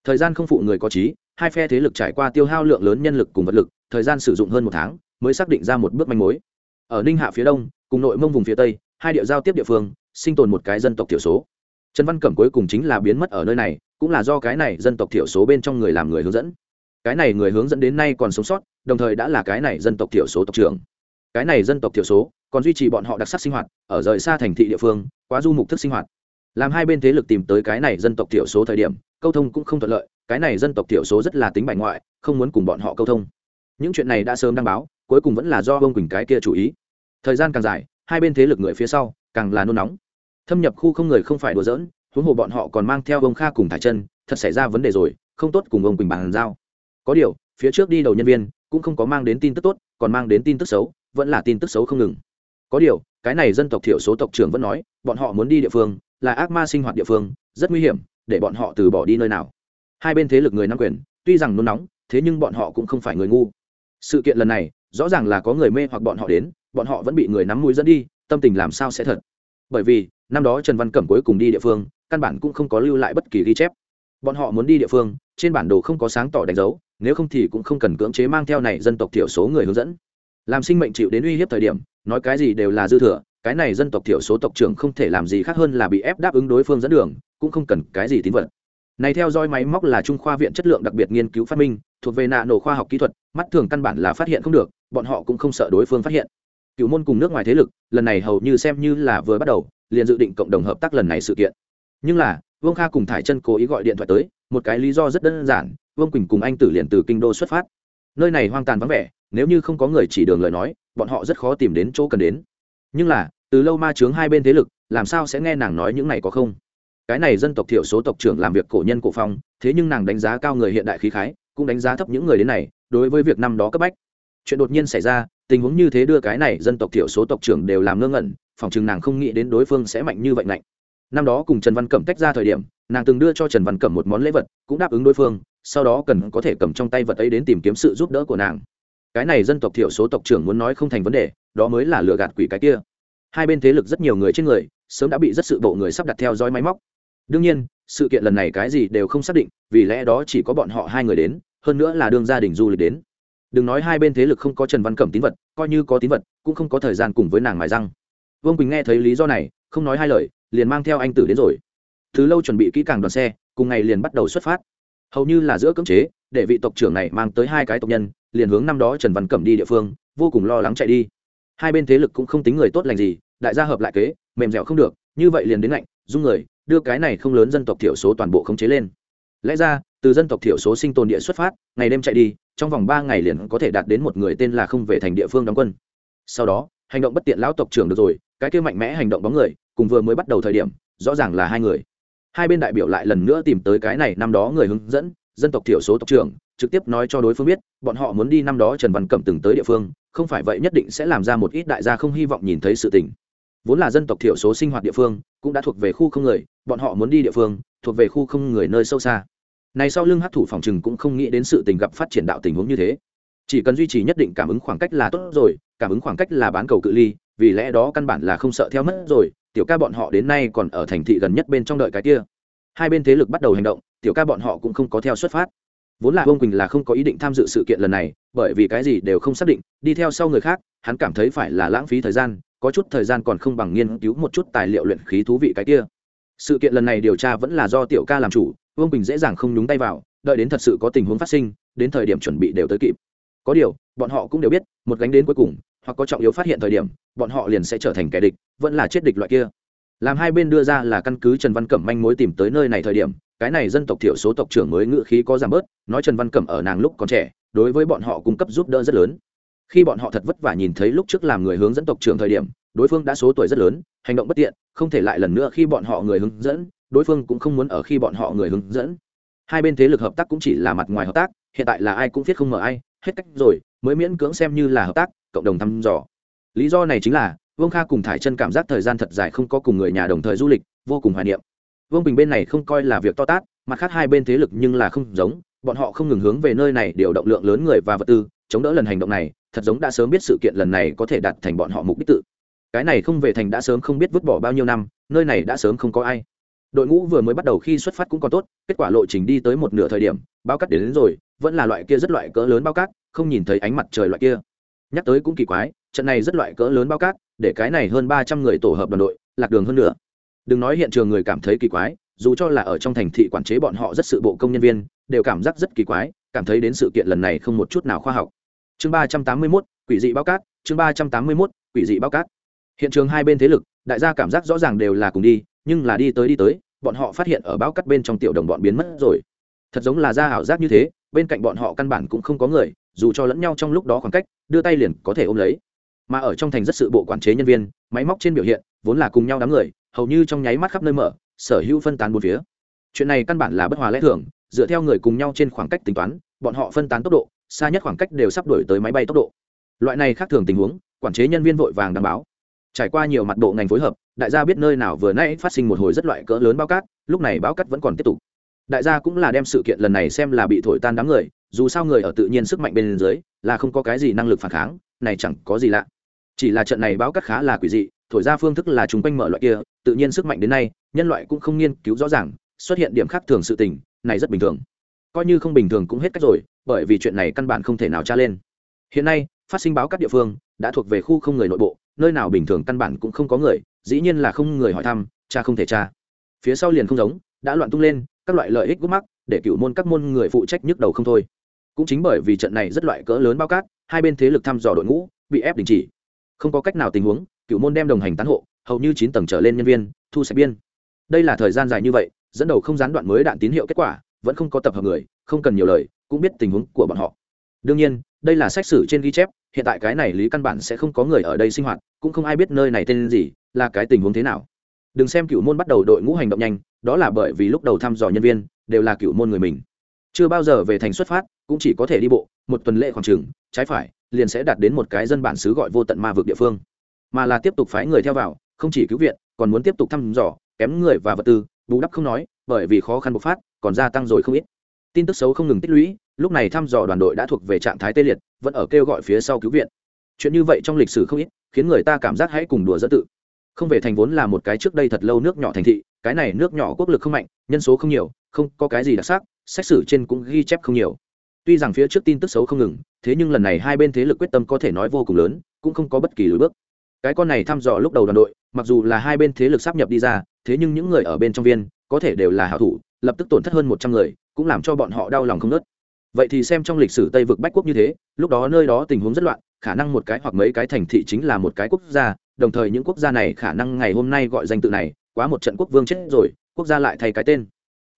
Thời gian không phụ người có trí, hai phe thế lực trải qua tiêu hao lượng lớn nhân lực cùng vật lực, thời gian sử dụng hơn một tháng mới xác định ra một bước manh mối. Ở ninh hạ phía đông, cùng nội mông vùng phía tây, hai địa giao tiếp địa phương, sinh tồn một cái dân tộc thiểu số. Trần văn cẩm cuối cùng chính là biến mất ở nơi này, cũng là do cái này dân tộc thiểu số bên trong người làm người hướng dẫn. Cái này người hướng dẫn đến nay còn sống sót, đồng thời đã là cái này dân tộc thiểu số tộc trưởng. Cái này dân tộc thiểu số còn duy trì bọn họ đặc sắc sinh hoạt, ở rời xa thành thị địa phương, quá du mục thức sinh hoạt. Làm hai bên thế lực tìm tới cái này dân tộc thiểu số thời điểm, câu thông cũng không thuận lợi, cái này dân tộc thiểu số rất là tính bài ngoại, không muốn cùng bọn họ câu thông. Những chuyện này đã sớm đăng báo, cuối cùng vẫn là do ông quỳnh cái kia chủ ý. Thời gian càng dài, hai bên thế lực người phía sau càng là nôn nóng. Thâm nhập khu không người không phải đùa giỡn, huống hồ bọn họ còn mang theo ông kha cùng thải chân, thật xảy ra vấn đề rồi, không tốt cùng ông quỳnh bàn giao. Có điều, phía trước đi đầu nhân viên cũng không có mang đến tin tức tốt, còn mang đến tin tức xấu, vẫn là tin tức xấu không ngừng có điều, cái này dân tộc thiểu số tộc trưởng vẫn nói, bọn họ muốn đi địa phương, là ác ma sinh hoạt địa phương, rất nguy hiểm, để bọn họ từ bỏ đi nơi nào. Hai bên thế lực người nắm quyền, tuy rằng nôn nóng, thế nhưng bọn họ cũng không phải người ngu. Sự kiện lần này, rõ ràng là có người mê hoặc bọn họ đến, bọn họ vẫn bị người nắm mũi dẫn đi, tâm tình làm sao sẽ thật? Bởi vì, năm đó trần văn cẩm cuối cùng đi địa phương, căn bản cũng không có lưu lại bất kỳ ghi chép. Bọn họ muốn đi địa phương, trên bản đồ không có sáng tỏ đánh dấu, nếu không thì cũng không cần cưỡng chế mang theo này dân tộc thiểu số người hướng dẫn làm sinh mệnh chịu đến uy hiếp thời điểm, nói cái gì đều là dư thừa, cái này dân tộc thiểu số tộc trưởng không thể làm gì khác hơn là bị ép đáp ứng đối phương dẫn đường, cũng không cần cái gì tín vật. Này theo dõi máy móc là trung khoa viện chất lượng đặc biệt nghiên cứu phát minh, thuộc về nạ nổ khoa học kỹ thuật, mắt thường căn bản là phát hiện không được, bọn họ cũng không sợ đối phương phát hiện. Cựu môn cùng nước ngoài thế lực, lần này hầu như xem như là vừa bắt đầu, liền dự định cộng đồng hợp tác lần này sự kiện. Nhưng là, vương kha cùng thải chân cố ý gọi điện thoại tới, một cái lý do rất đơn giản, vương quỳnh cùng anh tử liền từ kinh đô xuất phát. Nơi này hoang tàn vắng vẻ nếu như không có người chỉ đường lời nói, bọn họ rất khó tìm đến chỗ cần đến. Nhưng là, từ lâu ma chướng hai bên thế lực, làm sao sẽ nghe nàng nói những này có không? Cái này dân tộc thiểu số tộc trưởng làm việc cổ nhân cổ phong, thế nhưng nàng đánh giá cao người hiện đại khí khái, cũng đánh giá thấp những người đến này, đối với việc năm đó cấp bách. Chuyện đột nhiên xảy ra, tình huống như thế đưa cái này dân tộc thiểu số tộc trưởng đều làm ngơ ngẩn phòng chừng nàng không nghĩ đến đối phương sẽ mạnh như vậy mạnh năm đó cùng trần văn cẩm tách ra thời điểm, nàng từng đưa cho trần văn cẩm một món lễ vật, cũng đáp ứng đối phương, sau đó cần có thể cầm trong tay vật ấy đến tìm kiếm sự giúp đỡ của nàng cái này dân tộc thiểu số tộc trưởng muốn nói không thành vấn đề, đó mới là lừa gạt quỷ cái kia. Hai bên thế lực rất nhiều người trên người, sớm đã bị rất sự bộ người sắp đặt theo dõi máy móc. Đương nhiên, sự kiện lần này cái gì đều không xác định, vì lẽ đó chỉ có bọn họ hai người đến, hơn nữa là đương gia đình du lịch đến. Đừng nói hai bên thế lực không có trần văn cẩm tín vật, coi như có tín vật, cũng không có thời gian cùng với nàng mài răng. Vương quỳnh nghe thấy lý do này, không nói hai lời, liền mang theo anh tử đến rồi. Từ lâu chuẩn bị kỹ càng đoàn xe, cùng ngày liền bắt đầu xuất phát. Hầu như là giữa cưỡng chế, để vị tộc trưởng này mang tới hai cái tộc nhân liền hướng năm đó trần văn cẩm đi địa phương, vô cùng lo lắng chạy đi. Hai bên thế lực cũng không tính người tốt lành gì, đại gia hợp lại kế, mềm dẻo không được, như vậy liền đến lạnh dung người, đưa cái này không lớn dân tộc thiểu số toàn bộ khống chế lên. Lẽ ra, từ dân tộc thiểu số sinh tồn địa xuất phát, ngày đêm chạy đi, trong vòng ba ngày liền có thể đạt đến một người tên là không về thành địa phương đóng quân. Sau đó, hành động bất tiện lão tộc trưởng được rồi, cái kia mạnh mẽ hành động bóng người, cùng vừa mới bắt đầu thời điểm, rõ ràng là hai người. Hai bên đại biểu lại lần nữa tìm tới cái này năm đó người hướng dẫn dân tộc thiểu số tộc trưởng, trực tiếp nói cho đối phương biết, bọn họ muốn đi năm đó trần văn cẩm từng tới địa phương, không phải vậy nhất định sẽ làm ra một ít đại gia không hy vọng nhìn thấy sự tình. Vốn là dân tộc thiểu số sinh hoạt địa phương, cũng đã thuộc về khu không người, bọn họ muốn đi địa phương, thuộc về khu không người nơi sâu xa. Này sau lưng hát thủ phòng trừng cũng không nghĩ đến sự tình gặp phát triển đạo tình huống như thế. Chỉ cần duy trì nhất định cảm ứng khoảng cách là tốt rồi, cảm ứng khoảng cách là bán cầu cự ly, vì lẽ đó căn bản là không sợ theo mất rồi, tiểu ca bọn họ đến nay còn ở thành thị gần nhất bên trong đợi cái kia hai bên thế lực bắt đầu hành động, tiểu ca bọn họ cũng không có theo xuất phát. Vốn là vương quỳnh là không có ý định tham dự sự kiện lần này, bởi vì cái gì đều không xác định, đi theo sau người khác, hắn cảm thấy phải là lãng phí thời gian, có chút thời gian còn không bằng nghiên cứu một chút tài liệu luyện khí thú vị cái kia. Sự kiện lần này điều tra vẫn là do tiểu ca làm chủ, vương quỳnh dễ dàng không nhúng tay vào, đợi đến thật sự có tình huống phát sinh, đến thời điểm chuẩn bị đều tới kịp. Có điều, bọn họ cũng đều biết, một gánh đến cuối cùng, hoặc có trọng yếu phát hiện thời điểm, bọn họ liền sẽ trở thành kẻ địch, vẫn là chết địch loại kia làm hai bên đưa ra là căn cứ trần văn cẩm manh mối tìm tới nơi này thời điểm, cái này dân tộc thiểu số tộc trưởng mới ngự khí có giảm bớt, nói trần văn cẩm ở nàng lúc còn trẻ, đối với bọn họ cung cấp giúp đỡ rất lớn. Khi bọn họ thật vất vả nhìn thấy lúc trước làm người hướng dẫn tộc trưởng thời điểm, đối phương đã số tuổi rất lớn, hành động bất tiện, không thể lại lần nữa khi bọn họ người hướng dẫn, đối phương cũng không muốn ở khi bọn họ người hướng dẫn. Hai bên thế lực hợp tác cũng chỉ là mặt ngoài hợp tác, hiện tại là ai cũng thiết không mở ai, hết cách rồi, mới miễn cưỡng xem như là hợp tác, cộng đồng thăm dò. Lý do này chính là vương kha cùng thải chân cảm giác thời gian thật dài không có cùng người nhà đồng thời du lịch vô cùng hoài niệm. Vương bình bên này không coi là việc to tát mặt khác hai bên thế lực nhưng là không giống bọn họ không ngừng hướng về nơi này điều động lượng lớn người và vật tư chống đỡ lần hành động này thật giống đã sớm biết sự kiện lần này có thể đạt thành bọn họ mục đích tự. Cái này không về thành đã sớm không biết vứt bỏ bao nhiêu năm nơi này đã sớm không có ai. Đội ngũ vừa mới bắt đầu khi xuất phát cũng còn tốt kết quả lộ trình đi tới một nửa thời điểm bao cắt đến, đến rồi vẫn là loại kia rất loại cỡ lớn bao cát không nhìn thấy ánh mặt trời loại kia. Nhắc tới cũng kỳ quái trận này rất loại cỡ lớn bao cát để cái này hơn ba trăm người tổ hợp đoàn đội, lạc đường hơn nữa. Đừng nói hiện trường người cảm thấy kỳ quái, dù cho là ở trong thành thị quản chế bọn họ rất sự bộ công nhân viên, đều cảm giác rất kỳ quái, cảm thấy đến sự kiện lần này không một chút nào khoa học. Chương ba trăm tám mươi mốt, quỷ dị bao cát, chương ba trăm tám mươi mốt, quỷ dị bao cát. Hiện trường hai bên thế lực, đại gia cảm giác rõ ràng đều là cùng đi, nhưng là đi tới đi tới, bọn họ phát hiện ở bao cát bên trong tiểu đồng bọn biến mất rồi. Thật giống là ra ảo giác như thế, bên cạnh bọn họ căn bản cũng không có người, dù cho lẫn nhau trong lúc đó khoảng cách, đưa tay liền có thể ôm lấy mà ở trong thành rất sự bộ quản chế nhân viên, máy móc trên biểu hiện, vốn là cùng nhau đám người, hầu như trong nháy mắt khắp nơi mở, sở hữu phân tán bốn phía. Chuyện này căn bản là bất hòa lẽ thường, dựa theo người cùng nhau trên khoảng cách tính toán, bọn họ phân tán tốc độ, xa nhất khoảng cách đều sắp đổi tới máy bay tốc độ. Loại này khác thường tình huống, quản chế nhân viên vội vàng đảm bảo trải qua nhiều mặt bộ ngành phối hợp, đại gia biết nơi nào vừa nãy phát sinh một hồi rất loại cỡ lớn bao cát, lúc này báo cát vẫn còn tiếp tục. Đại gia cũng là đem sự kiện lần này xem là bị thổi tan đám người, dù sao người ở tự nhiên sức mạnh bên dưới, là không có cái gì năng lực phản kháng, này chẳng có gì lạ chỉ là trận này báo cát khá là quỷ dị, thổi ra phương thức là chúng quanh mở loại kia, tự nhiên sức mạnh đến nay, nhân loại cũng không nghiên cứu rõ ràng, xuất hiện điểm khác thường sự tình, này rất bình thường. Coi như không bình thường cũng hết cách rồi, bởi vì chuyện này căn bản không thể nào tra lên. Hiện nay, phát sinh báo các địa phương, đã thuộc về khu không người nội bộ, nơi nào bình thường căn bản cũng không có người, dĩ nhiên là không người hỏi thăm, cha không thể tra. Phía sau liền không giống, đã loạn tung lên, các loại lợi ích gút mắc, để cựu môn các môn người phụ trách nhức đầu không thôi. Cũng chính bởi vì trận này rất loại cỡ lớn bao cát hai bên thế lực thăm dò đội ngũ, bị ép đình chỉ không có cách nào tình huống, cựu môn đem đồng hành tán hộ, hầu như chín tầng trở lên nhân viên, thu sạch biên. Đây là thời gian dài như vậy, dẫn đầu không gián đoạn mới đạn tín hiệu kết quả, vẫn không có tập hợp người, không cần nhiều lời, cũng biết tình huống của bọn họ. Đương nhiên, đây là sách sử trên ghi chép, hiện tại cái này lý căn bản sẽ không có người ở đây sinh hoạt, cũng không ai biết nơi này tên gì, là cái tình huống thế nào. Đừng xem cựu môn bắt đầu đội ngũ hành động nhanh, đó là bởi vì lúc đầu thăm dò nhân viên, đều là cựu môn người mình chưa bao giờ về thành xuất phát, cũng chỉ có thể đi bộ, một tuần lễ khoảng trường trái phải, liền sẽ đạt đến một cái dân bản xứ gọi vô tận ma vực địa phương. Mà là tiếp tục phái người theo vào, không chỉ cứu viện, còn muốn tiếp tục thăm dò, kém người và vật tư, bù đắp không nói, bởi vì khó khăn bộc phát, còn gia tăng rồi không ít. Tin tức xấu không ngừng tích lũy, lúc này thăm dò đoàn đội đã thuộc về trạng thái tê liệt, vẫn ở kêu gọi phía sau cứu viện. Chuyện như vậy trong lịch sử không ít, khiến người ta cảm giác hãy cùng đùa dẫn tự. Không về thành vốn là một cái trước đây thật lâu nước nhỏ thành thị, cái này nước nhỏ quốc lực không mạnh, nhân số không nhiều, không có cái gì đặc sắc xét xử trên cũng ghi chép không nhiều. Tuy rằng phía trước tin tức xấu không ngừng, thế nhưng lần này hai bên thế lực quyết tâm có thể nói vô cùng lớn, cũng không có bất kỳ lối bước. Cái con này thăm dò lúc đầu đoàn đội, mặc dù là hai bên thế lực sắp nhập đi ra, thế nhưng những người ở bên trong viên, có thể đều là hảo thủ, lập tức tổn thất hơn một trăm người, cũng làm cho bọn họ đau lòng không nớt vậy thì xem trong lịch sử tây vực bách quốc như thế, lúc đó nơi đó tình huống rất loạn, khả năng một cái hoặc mấy cái thành thị chính là một cái quốc gia, đồng thời những quốc gia này khả năng ngày hôm nay gọi danh tự này, quá một trận quốc vương chết rồi, quốc gia lại thay cái tên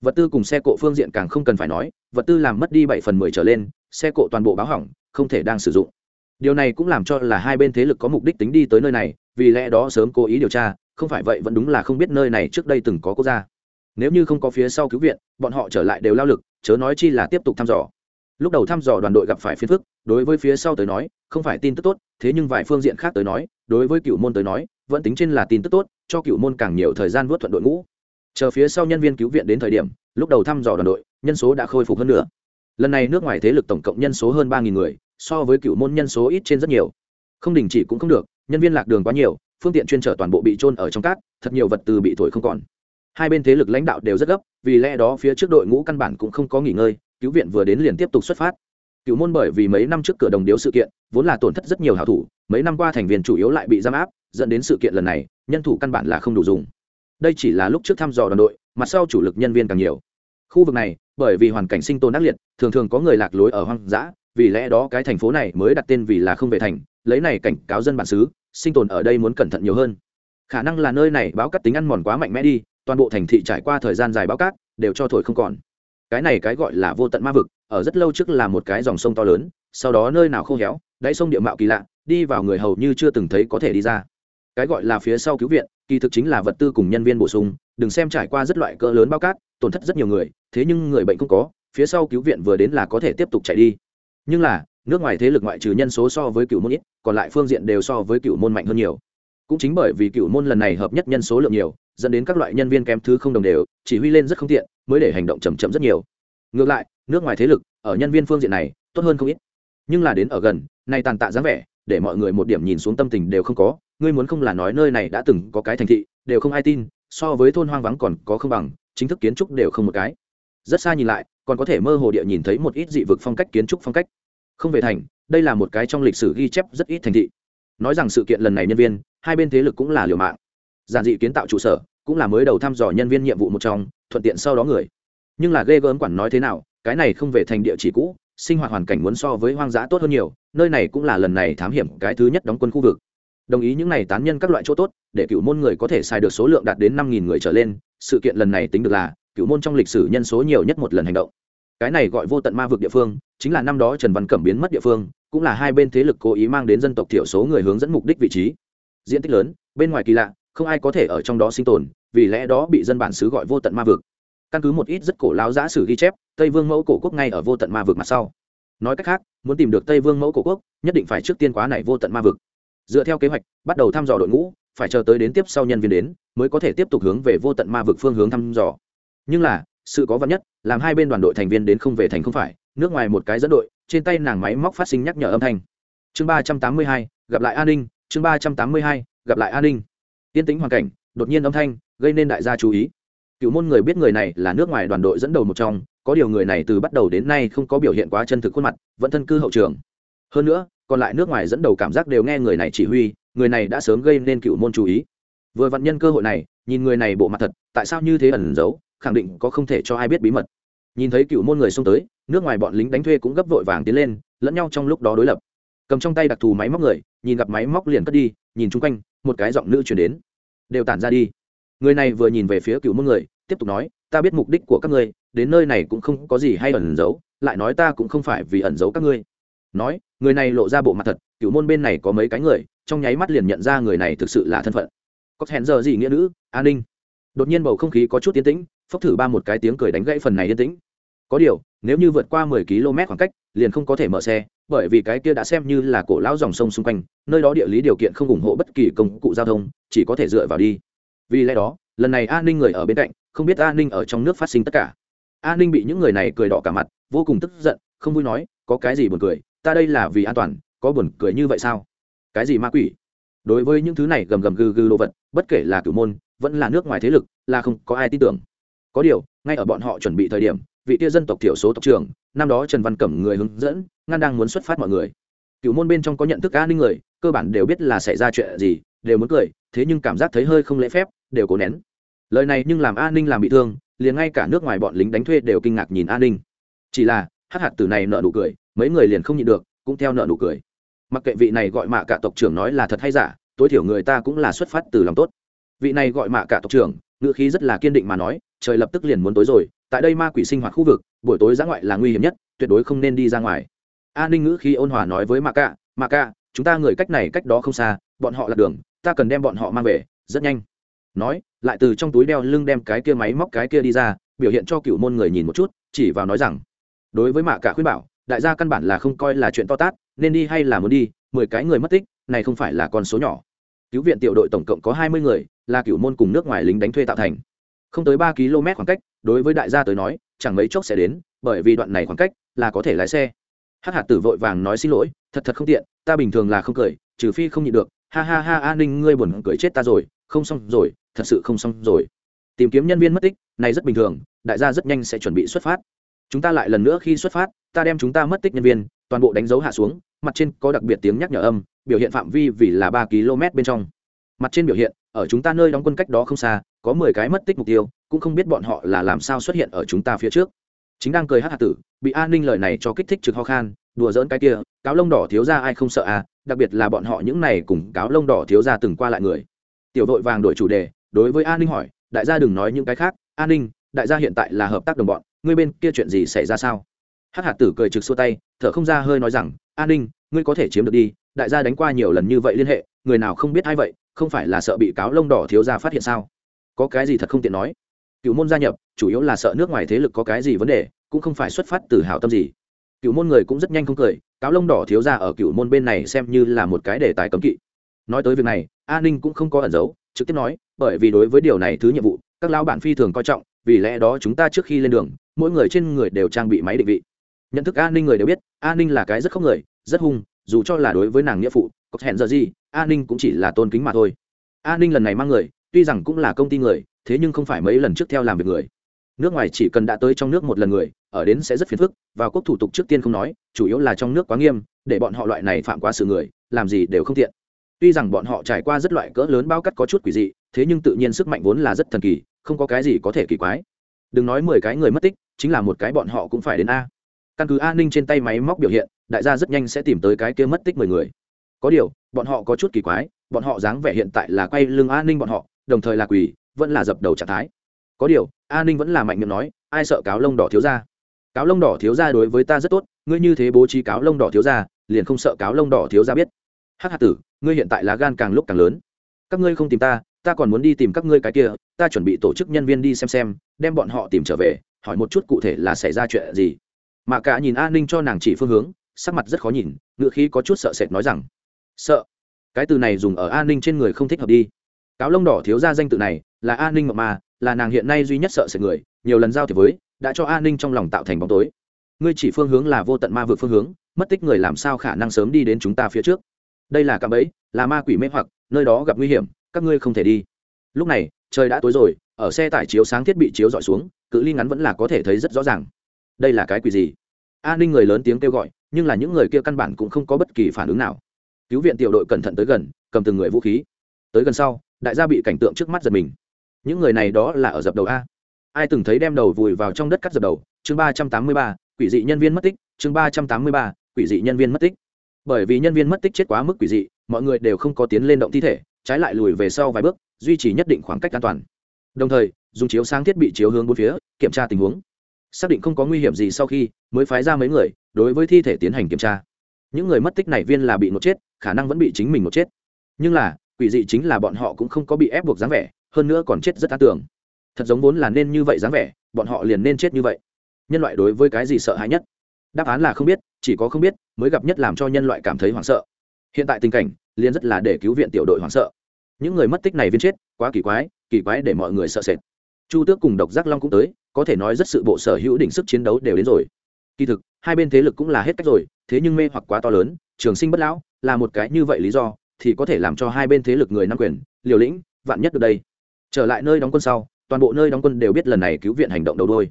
vật tư cùng xe cộ phương diện càng không cần phải nói, vật tư làm mất đi bảy phần mười trở lên, xe cộ toàn bộ báo hỏng, không thể đang sử dụng. Điều này cũng làm cho là hai bên thế lực có mục đích tính đi tới nơi này, vì lẽ đó sớm cố ý điều tra, không phải vậy vẫn đúng là không biết nơi này trước đây từng có quốc gia. Nếu như không có phía sau cứu viện, bọn họ trở lại đều lao lực, chớ nói chi là tiếp tục thăm dò. Lúc đầu thăm dò đoàn đội gặp phải phiền phức, đối với phía sau tới nói, không phải tin tức tốt, thế nhưng vài phương diện khác tới nói, đối với cựu môn tới nói, vẫn tính trên là tin tức tốt, cho cựu môn càng nhiều thời gian vớt thuận đội ngũ chờ phía sau nhân viên cứu viện đến thời điểm, lúc đầu thăm dò đoàn đội, nhân số đã khôi phục hơn nữa. Lần này nước ngoài thế lực tổng cộng nhân số hơn ba người, so với cựu môn nhân số ít trên rất nhiều. Không đình chỉ cũng không được, nhân viên lạc đường quá nhiều, phương tiện chuyên trở toàn bộ bị trôn ở trong cát, thật nhiều vật tư bị thổi không còn. Hai bên thế lực lãnh đạo đều rất gấp, vì lẽ đó phía trước đội ngũ căn bản cũng không có nghỉ ngơi, cứu viện vừa đến liền tiếp tục xuất phát. Cựu môn bởi vì mấy năm trước cửa đồng điếu sự kiện, vốn là tổn thất rất nhiều hảo thủ, mấy năm qua thành viên chủ yếu lại bị giam áp, dẫn đến sự kiện lần này, nhân thủ căn bản là không đủ dùng đây chỉ là lúc trước thăm dò đoàn đội mặt sau chủ lực nhân viên càng nhiều. Khu vực này, bởi vì hoàn cảnh sinh tồn ác liệt, thường thường có người lạc lối ở hoang dã, vì lẽ đó cái thành phố này mới đặt tên vì là không về thành, lấy này cảnh cáo dân bản xứ, sinh tồn ở đây muốn cẩn thận nhiều hơn. Khả năng là nơi này báo cắt tính ăn mòn quá mạnh mẽ đi, toàn bộ thành thị trải qua thời gian dài báo cát, đều cho thổi không còn. Cái này cái gọi là vô tận ma vực, ở rất lâu trước là một cái dòng sông to lớn, sau đó nơi nào khô héo, đáy sông địa mạo kỳ lạ, đi vào người hầu như chưa từng thấy có thể đi ra. Cái gọi là phía sau cứu viện kỳ thực chính là vật tư cùng nhân viên bổ sung, đừng xem trải qua rất loại cỡ lớn bao cát, tổn thất rất nhiều người, thế nhưng người bệnh không có, phía sau cứu viện vừa đến là có thể tiếp tục chạy đi. Nhưng là, nước ngoài thế lực ngoại trừ nhân số so với cựu môn ít, còn lại phương diện đều so với cựu môn mạnh hơn nhiều. Cũng chính bởi vì cựu môn lần này hợp nhất nhân số lượng nhiều, dẫn đến các loại nhân viên kém thứ không đồng đều, chỉ huy lên rất không tiện, mới để hành động chậm chậm rất nhiều. Ngược lại, nước ngoài thế lực, ở nhân viên phương diện này, tốt hơn không ít. Nhưng là đến ở gần, nay tàn tạ dáng vẻ, để mọi người một điểm nhìn xuống tâm tình đều không có ngươi muốn không là nói nơi này đã từng có cái thành thị, đều không ai tin, so với thôn hoang vắng còn có không bằng, chính thức kiến trúc đều không một cái. Rất xa nhìn lại, còn có thể mơ hồ địa nhìn thấy một ít dị vực phong cách kiến trúc phong cách. Không về thành, đây là một cái trong lịch sử ghi chép rất ít thành thị. Nói rằng sự kiện lần này nhân viên, hai bên thế lực cũng là liều mạng. Giản dị kiến tạo trụ sở, cũng là mới đầu thăm dò nhân viên nhiệm vụ một trong, thuận tiện sau đó người. Nhưng là ghê gớm quản nói thế nào, cái này không về thành địa chỉ cũ, sinh hoạt hoàn cảnh muốn so với hoang dã tốt hơn nhiều, nơi này cũng là lần này thám hiểm cái thứ nhất đóng quân khu vực đồng ý những này tán nhân các loại chỗ tốt, để cựu môn người có thể xài được số lượng đạt đến năm nghìn người trở lên, sự kiện lần này tính được là, cựu môn trong lịch sử nhân số nhiều nhất một lần hành động. Cái này gọi vô tận ma vực địa phương, chính là năm đó trần văn cẩm biến mất địa phương, cũng là hai bên thế lực cố ý mang đến dân tộc thiểu số người hướng dẫn mục đích vị trí. Diện tích lớn, bên ngoài kỳ lạ, không ai có thể ở trong đó sinh tồn, vì lẽ đó bị dân bản xứ gọi vô tận ma vực. Căn cứ một ít rất cổ láo giã sử ghi chép, tây vương mẫu cổ quốc ngay ở vô tận ma vực mặt sau. Nói cách khác, muốn tìm được tây vương mẫu cổ quốc, nhất định phải trước tiên quá này vô tận ma vực dựa theo kế hoạch, bắt đầu thăm dò đội ngũ, phải chờ tới đến tiếp sau nhân viên đến, mới có thể tiếp tục hướng về vô tận ma vực phương hướng thăm dò. Nhưng là, sự có văn nhất, làm hai bên đoàn đội thành viên đến không về thành không phải, nước ngoài một cái dẫn đội, trên tay nàng máy móc phát sinh nhắc nhở âm thanh. Chương ba trăm tám mươi hai, gặp lại an ninh, chương ba trăm tám mươi hai, gặp lại an ninh. Tiên tính hoàn cảnh, đột nhiên âm thanh, gây nên đại gia chú ý. Cựu môn người biết người này là nước ngoài đoàn đội dẫn đầu một trong, có điều người này từ bắt đầu đến nay không có biểu hiện quá chân thực khuôn mặt, vẫn thân cư hậu trường. Hơn nữa còn lại nước ngoài dẫn đầu cảm giác đều nghe người này chỉ huy, người này đã sớm gây nên cựu môn chú ý. Vừa vặn nhân cơ hội này, nhìn người này bộ mặt thật, tại sao như thế ẩn giấu, khẳng định có không thể cho ai biết bí mật. Nhìn thấy cựu môn người xông tới, nước ngoài bọn lính đánh thuê cũng gấp vội vàng tiến lên, lẫn nhau trong lúc đó đối lập. Cầm trong tay đặc thù máy móc người, nhìn gặp máy móc liền cất đi, nhìn chung quanh, một cái giọng nữ chuyển đến. Đều tản ra đi. Người này vừa nhìn về phía cựu môn người, tiếp tục nói, ta biết mục đích của các ngươi, đến nơi này cũng không có gì hay ẩn giấu, lại nói ta cũng không phải vì ẩn giấu các ngươi. Nói người này lộ ra bộ mặt thật cựu môn bên này có mấy cái người, trong nháy mắt liền nhận ra người này thực sự là thân phận. Có hẹn giờ gì nghĩa nữ, an ninh. Đột nhiên bầu không khí có chút tiến tĩnh, phốc thử ba một cái tiếng cười đánh gãy phần này yên tĩnh. Có điều, nếu như vượt qua mười km khoảng cách, liền không có thể mở xe, bởi vì cái kia đã xem như là cổ lão dòng sông xung quanh, nơi đó địa lý điều kiện không ủng hộ bất kỳ công cụ giao thông, chỉ có thể dựa vào đi. Vì lẽ đó, lần này an ninh người ở bên cạnh, không biết an ninh ở trong nước phát sinh tất cả. An ninh bị những người này cười đỏ cả mặt, vô cùng tức giận, không vui nói, có cái gì buồn cười ta đây là vì an toàn, có buồn cười như vậy sao? Cái gì ma quỷ? Đối với những thứ này gầm gầm gừ gừ đồ vật, bất kể là cửu môn, vẫn là nước ngoài thế lực, là không có ai tin tưởng. Có điều, ngay ở bọn họ chuẩn bị thời điểm, vị tia dân tộc thiểu số tộc trưởng, năm đó trần văn cẩm người hướng dẫn, ngăn đang muốn xuất phát mọi người. Cựu môn bên trong có nhận thức an ninh người, cơ bản đều biết là xảy ra chuyện gì, đều muốn cười, thế nhưng cảm giác thấy hơi không lễ phép, đều cố nén. Lời này nhưng làm an ninh làm bị thương, liền ngay cả nước ngoài bọn lính đánh thuê đều kinh ngạc nhìn an ninh. Chỉ là hát hạt từ này nợ nụ cười mấy người liền không nhịn được, cũng theo nợ nụ cười. Mặc kệ vị này gọi mạ cả tộc trưởng nói là thật hay giả, tối thiểu người ta cũng là xuất phát từ lòng tốt. Vị này gọi mạ cả tộc trưởng ngựa khí rất là kiên định mà nói, trời lập tức liền muốn tối rồi, tại đây ma quỷ sinh hoạt khu vực, buổi tối giã ngoại là nguy hiểm nhất, tuyệt đối không nên đi ra ngoài. An ninh ngữ khí ôn hòa nói với mạ cả mạ cả, chúng ta người cách này cách đó không xa, bọn họ là đường, ta cần đem bọn họ mang về, rất nhanh. Nói, lại từ trong túi đeo lưng đem cái kia máy móc cái kia đi ra, biểu hiện cho cựu môn người nhìn một chút, chỉ vào nói rằng, đối với mạ cả khuyên bảo đại gia căn bản là không coi là chuyện to tát, nên đi hay là muốn đi, mười cái người mất tích, này không phải là con số nhỏ. Cứu viện tiểu đội tổng cộng có hai mươi người, là cựu môn cùng nước ngoài lính đánh thuê tạo thành. Không tới ba km khoảng cách, đối với đại gia tới nói, chẳng mấy chốc sẽ đến, bởi vì đoạn này khoảng cách là có thể lái xe. Hắc hạt tử vội vàng nói xin lỗi, thật thật không tiện, ta bình thường là không cười, trừ phi không nhịn được. Ha ha ha an ninh, ngươi buồn cười chết ta rồi, không xong rồi, thật sự không xong rồi. Tìm kiếm nhân viên mất tích, này rất bình thường, đại gia rất nhanh sẽ chuẩn bị xuất phát chúng ta lại lần nữa khi xuất phát, ta đem chúng ta mất tích nhân viên, toàn bộ đánh dấu hạ xuống, mặt trên có đặc biệt tiếng nhắc nhở âm, biểu hiện phạm vi vì là ba km bên trong. Mặt trên biểu hiện, ở chúng ta nơi đóng quân cách đó không xa, có mười cái mất tích mục tiêu, cũng không biết bọn họ là làm sao xuất hiện ở chúng ta phía trước. Chính đang cười hát hạ tử, bị an ninh lời này cho kích thích trực ho khan, đùa dỡn cái kia, cáo lông đỏ thiếu ra ai không sợ à đặc biệt là bọn họ những này cùng cáo lông đỏ thiếu ra từng qua lại người. Tiểu đội vàng đổi chủ đề, đối với an ninh hỏi, đại gia đừng nói những cái khác an ninh, đại gia hiện tại là hợp tác đồng bọn ngươi bên kia chuyện gì xảy ra sao? Hắc hạt tử cười trực xua tay, thở không ra hơi nói rằng, an ninh, ngươi có thể chiếm được đi, đại gia đánh qua nhiều lần như vậy liên hệ, người nào không biết ai vậy, không phải là sợ bị cáo lông đỏ thiếu ra phát hiện sao? Có cái gì thật không tiện nói? Cựu môn gia nhập, chủ yếu là sợ nước ngoài thế lực có cái gì vấn đề, cũng không phải xuất phát từ hảo tâm gì. Cựu môn người cũng rất nhanh không cười, cáo lông đỏ thiếu ra ở cựu môn bên này xem như là một cái đề tài cấm kỵ. Nói tới việc này, an ninh cũng không có ẩn giấu, trực tiếp nói, bởi vì đối với điều này thứ nhiệm vụ, các lão bản phi thường coi trọng, vì lẽ đó chúng ta trước khi lên đường mỗi người trên người đều trang bị máy định vị. Nhận thức an ninh người đều biết, an ninh là cái rất không người, rất hung, dù cho là đối với nàng nghĩa phụ, có hẹn giờ gì, an ninh cũng chỉ là tôn kính mà thôi. An ninh lần này mang người, tuy rằng cũng là công ty người, thế nhưng không phải mấy lần trước theo làm việc người. Nước ngoài chỉ cần đã tới trong nước một lần người, ở đến sẽ rất phiền phức Và quốc thủ tục trước tiên không nói, chủ yếu là trong nước quá nghiêm, để bọn họ loại này phạm qua sự người, làm gì đều không tiện. Tuy rằng bọn họ trải qua rất loại cỡ lớn bao cắt có chút quỷ dị, thế nhưng tự nhiên sức mạnh vốn là rất thần kỳ, không có cái gì có thể kỳ quái đừng nói mười cái người mất tích, chính là một cái bọn họ cũng phải đến a. Căn cứ an ninh trên tay máy móc biểu hiện, đại gia rất nhanh sẽ tìm tới cái kia mất tích mười người. Có điều, bọn họ có chút kỳ quái, bọn họ dáng vẻ hiện tại là quay lưng an ninh bọn họ, đồng thời là quỳ, vẫn là dập đầu trạng thái. Có điều an ninh vẫn là mạnh miệng nói, ai sợ cáo lông đỏ thiếu ra cáo lông đỏ thiếu ra đối với ta rất tốt, ngươi như thế bố trí cáo lông đỏ thiếu ra liền không sợ cáo lông đỏ thiếu ra biết. Hắc hạt tử, ngươi hiện tại lá gan càng lúc càng lớn. Các ngươi không tìm ta ta còn muốn đi tìm các ngươi cái kia, ta chuẩn bị tổ chức nhân viên đi xem xem, đem bọn họ tìm trở về, hỏi một chút cụ thể là xảy ra chuyện gì. Mà cả nhìn an ninh cho nàng chỉ phương hướng, sắc mặt rất khó nhìn ngựa khí có chút sợ sệt nói rằng, sợ? Cái từ này dùng ở an ninh trên người không thích hợp đi. Cáo lông đỏ thiếu ra danh tự này, là an ninh mộng mà, là nàng hiện nay duy nhất sợ sệt người, nhiều lần giao thiệp với, đã cho an ninh trong lòng tạo thành bóng tối. Ngươi chỉ phương hướng là vô tận ma vượt phương hướng, mất tích người làm sao khả năng sớm đi đến chúng ta phía trước? Đây là cạm bẫy, là ma quỷ mê hoặc, nơi đó gặp nguy hiểm các ngươi không thể đi. Lúc này, trời đã tối rồi, ở xe tải chiếu sáng thiết bị chiếu dọi xuống, cự ly ngắn vẫn là có thể thấy rất rõ ràng. Đây là cái quỷ gì? An ninh người lớn tiếng kêu gọi, nhưng là những người kia căn bản cũng không có bất kỳ phản ứng nào. Cứu viện tiểu đội cẩn thận tới gần, cầm từng người vũ khí. Tới gần sau, đại gia bị cảnh tượng trước mắt giật mình. Những người này đó là ở dập đầu a. Ai từng thấy đem đầu vùi vào trong đất cắt dập đầu? Chương ba trăm tám mươi ba, quỷ dị nhân viên mất tích. Chương ba trăm tám mươi ba, quỷ dị nhân viên mất tích. Bởi vì nhân viên mất tích chết quá mức quỷ dị, mọi người đều không có tiến lên động thi thể trái lại lùi về sau vài bước, duy trì nhất định khoảng cách an toàn. Đồng thời, dùng chiếu sáng thiết bị chiếu hướng bốn phía, kiểm tra tình huống. Xác định không có nguy hiểm gì sau khi mới phái ra mấy người đối với thi thể tiến hành kiểm tra. Những người mất tích này viên là bị nốt chết, khả năng vẫn bị chính mình nốt chết. Nhưng là, quỷ dị chính là bọn họ cũng không có bị ép buộc dáng vẻ, hơn nữa còn chết rất an tưởng thật giống vốn là nên như vậy dáng vẻ, bọn họ liền nên chết như vậy. Nhân loại đối với cái gì sợ hãi nhất? Đáp án là không biết, chỉ có không biết, mới gặp nhất làm cho nhân loại cảm thấy hoảng sợ. Hiện tại tình cảnh liền rất là để cứu viện tiểu đội hoảng sợ. Những người mất tích này viên chết, quá kỳ quái kỳ quái để mọi người sợ sệt. Chu tước cùng độc giác long cũng tới, có thể nói rất sự bộ sở hữu đỉnh sức chiến đấu đều đến rồi. Kỳ thực, hai bên thế lực cũng là hết cách rồi, thế nhưng mê hoặc quá to lớn, trường sinh bất lão, là một cái như vậy lý do, thì có thể làm cho hai bên thế lực người nắm quyền, liều lĩnh, vạn nhất được đây. Trở lại nơi đóng quân sau, toàn bộ nơi đóng quân đều biết lần này cứu viện hành động đầu đôi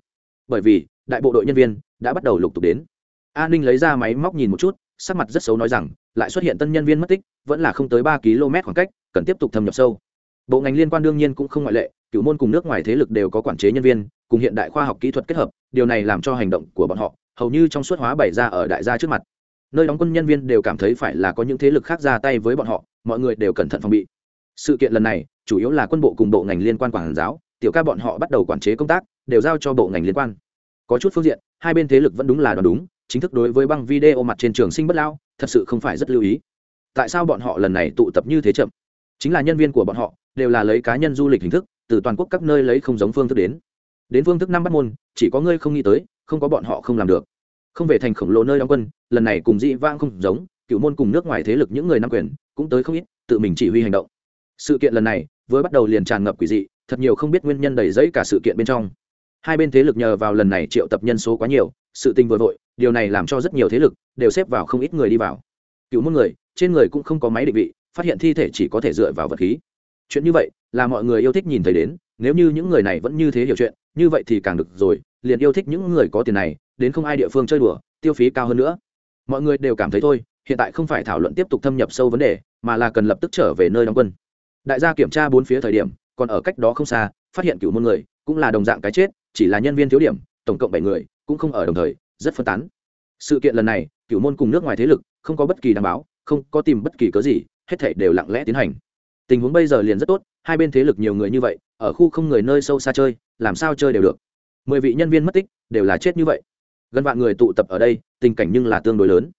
bởi vì, đại bộ đội nhân viên đã bắt đầu lục tục đến. A ninh lấy ra máy móc nhìn một chút sắc mặt rất xấu nói rằng, lại xuất hiện tân nhân viên mất tích, vẫn là không tới ba km khoảng cách, cần tiếp tục thâm nhập sâu. Bộ ngành liên quan đương nhiên cũng không ngoại lệ, cựu môn cùng nước ngoài thế lực đều có quản chế nhân viên, cùng hiện đại khoa học kỹ thuật kết hợp, điều này làm cho hành động của bọn họ, hầu như trong suốt hóa bày ra ở đại gia trước mặt. Nơi đóng quân nhân viên đều cảm thấy phải là có những thế lực khác ra tay với bọn họ, mọi người đều cẩn thận phòng bị. Sự kiện lần này, chủ yếu là quân bộ cùng bộ ngành liên quan quản giáo, tiểu ca bọn họ bắt đầu quản chế công tác, đều giao cho bộ ngành liên quan. Có chút phương diện, hai bên thế lực vẫn đúng là đoán đúng chính thức đối với băng video mặt trên trường sinh bất lao, thật sự không phải rất lưu ý. Tại sao bọn họ lần này tụ tập như thế chậm? Chính là nhân viên của bọn họ đều là lấy cá nhân du lịch hình thức, từ toàn quốc các nơi lấy không giống phương thức đến. Đến phương thức năm bắt môn, chỉ có ngươi không nghĩ tới, không có bọn họ không làm được. Không về thành khổng lồ nơi đóng quân, lần này cùng dị vang không giống, cựu môn cùng nước ngoài thế lực những người nam quyền, cũng tới không ít, tự mình chỉ huy hành động. Sự kiện lần này vừa bắt đầu liền tràn ngập quỷ dị, thật nhiều không biết nguyên nhân đầy dẫy cả sự kiện bên trong. Hai bên thế lực nhờ vào lần này triệu tập nhân số quá nhiều, sự tình vừa vội điều này làm cho rất nhiều thế lực đều xếp vào không ít người đi vào. Cựu môn người, trên người cũng không có máy định vị, phát hiện thi thể chỉ có thể dựa vào vật khí. Chuyện như vậy, là mọi người yêu thích nhìn thấy đến, nếu như những người này vẫn như thế hiểu chuyện, như vậy thì càng được rồi, liền yêu thích những người có tiền này, đến không ai địa phương chơi đùa, tiêu phí cao hơn nữa. Mọi người đều cảm thấy thôi, hiện tại không phải thảo luận tiếp tục thâm nhập sâu vấn đề, mà là cần lập tức trở về nơi đóng quân. Đại gia kiểm tra bốn phía thời điểm, còn ở cách đó không xa, phát hiện cựu môn người, cũng là đồng dạng cái chết, chỉ là nhân viên thiếu điểm, tổng cộng bảy người, cũng không ở đồng thời rất phân tán. Sự kiện lần này cựu môn cùng nước ngoài thế lực không có bất kỳ đảm bảo, không có tìm bất kỳ cớ gì, hết thảy đều lặng lẽ tiến hành. Tình huống bây giờ liền rất tốt, hai bên thế lực nhiều người như vậy, ở khu không người nơi sâu xa chơi, làm sao chơi đều được. Mười vị nhân viên mất tích, đều là chết như vậy. Gần vạn người tụ tập ở đây, tình cảnh nhưng là tương đối lớn.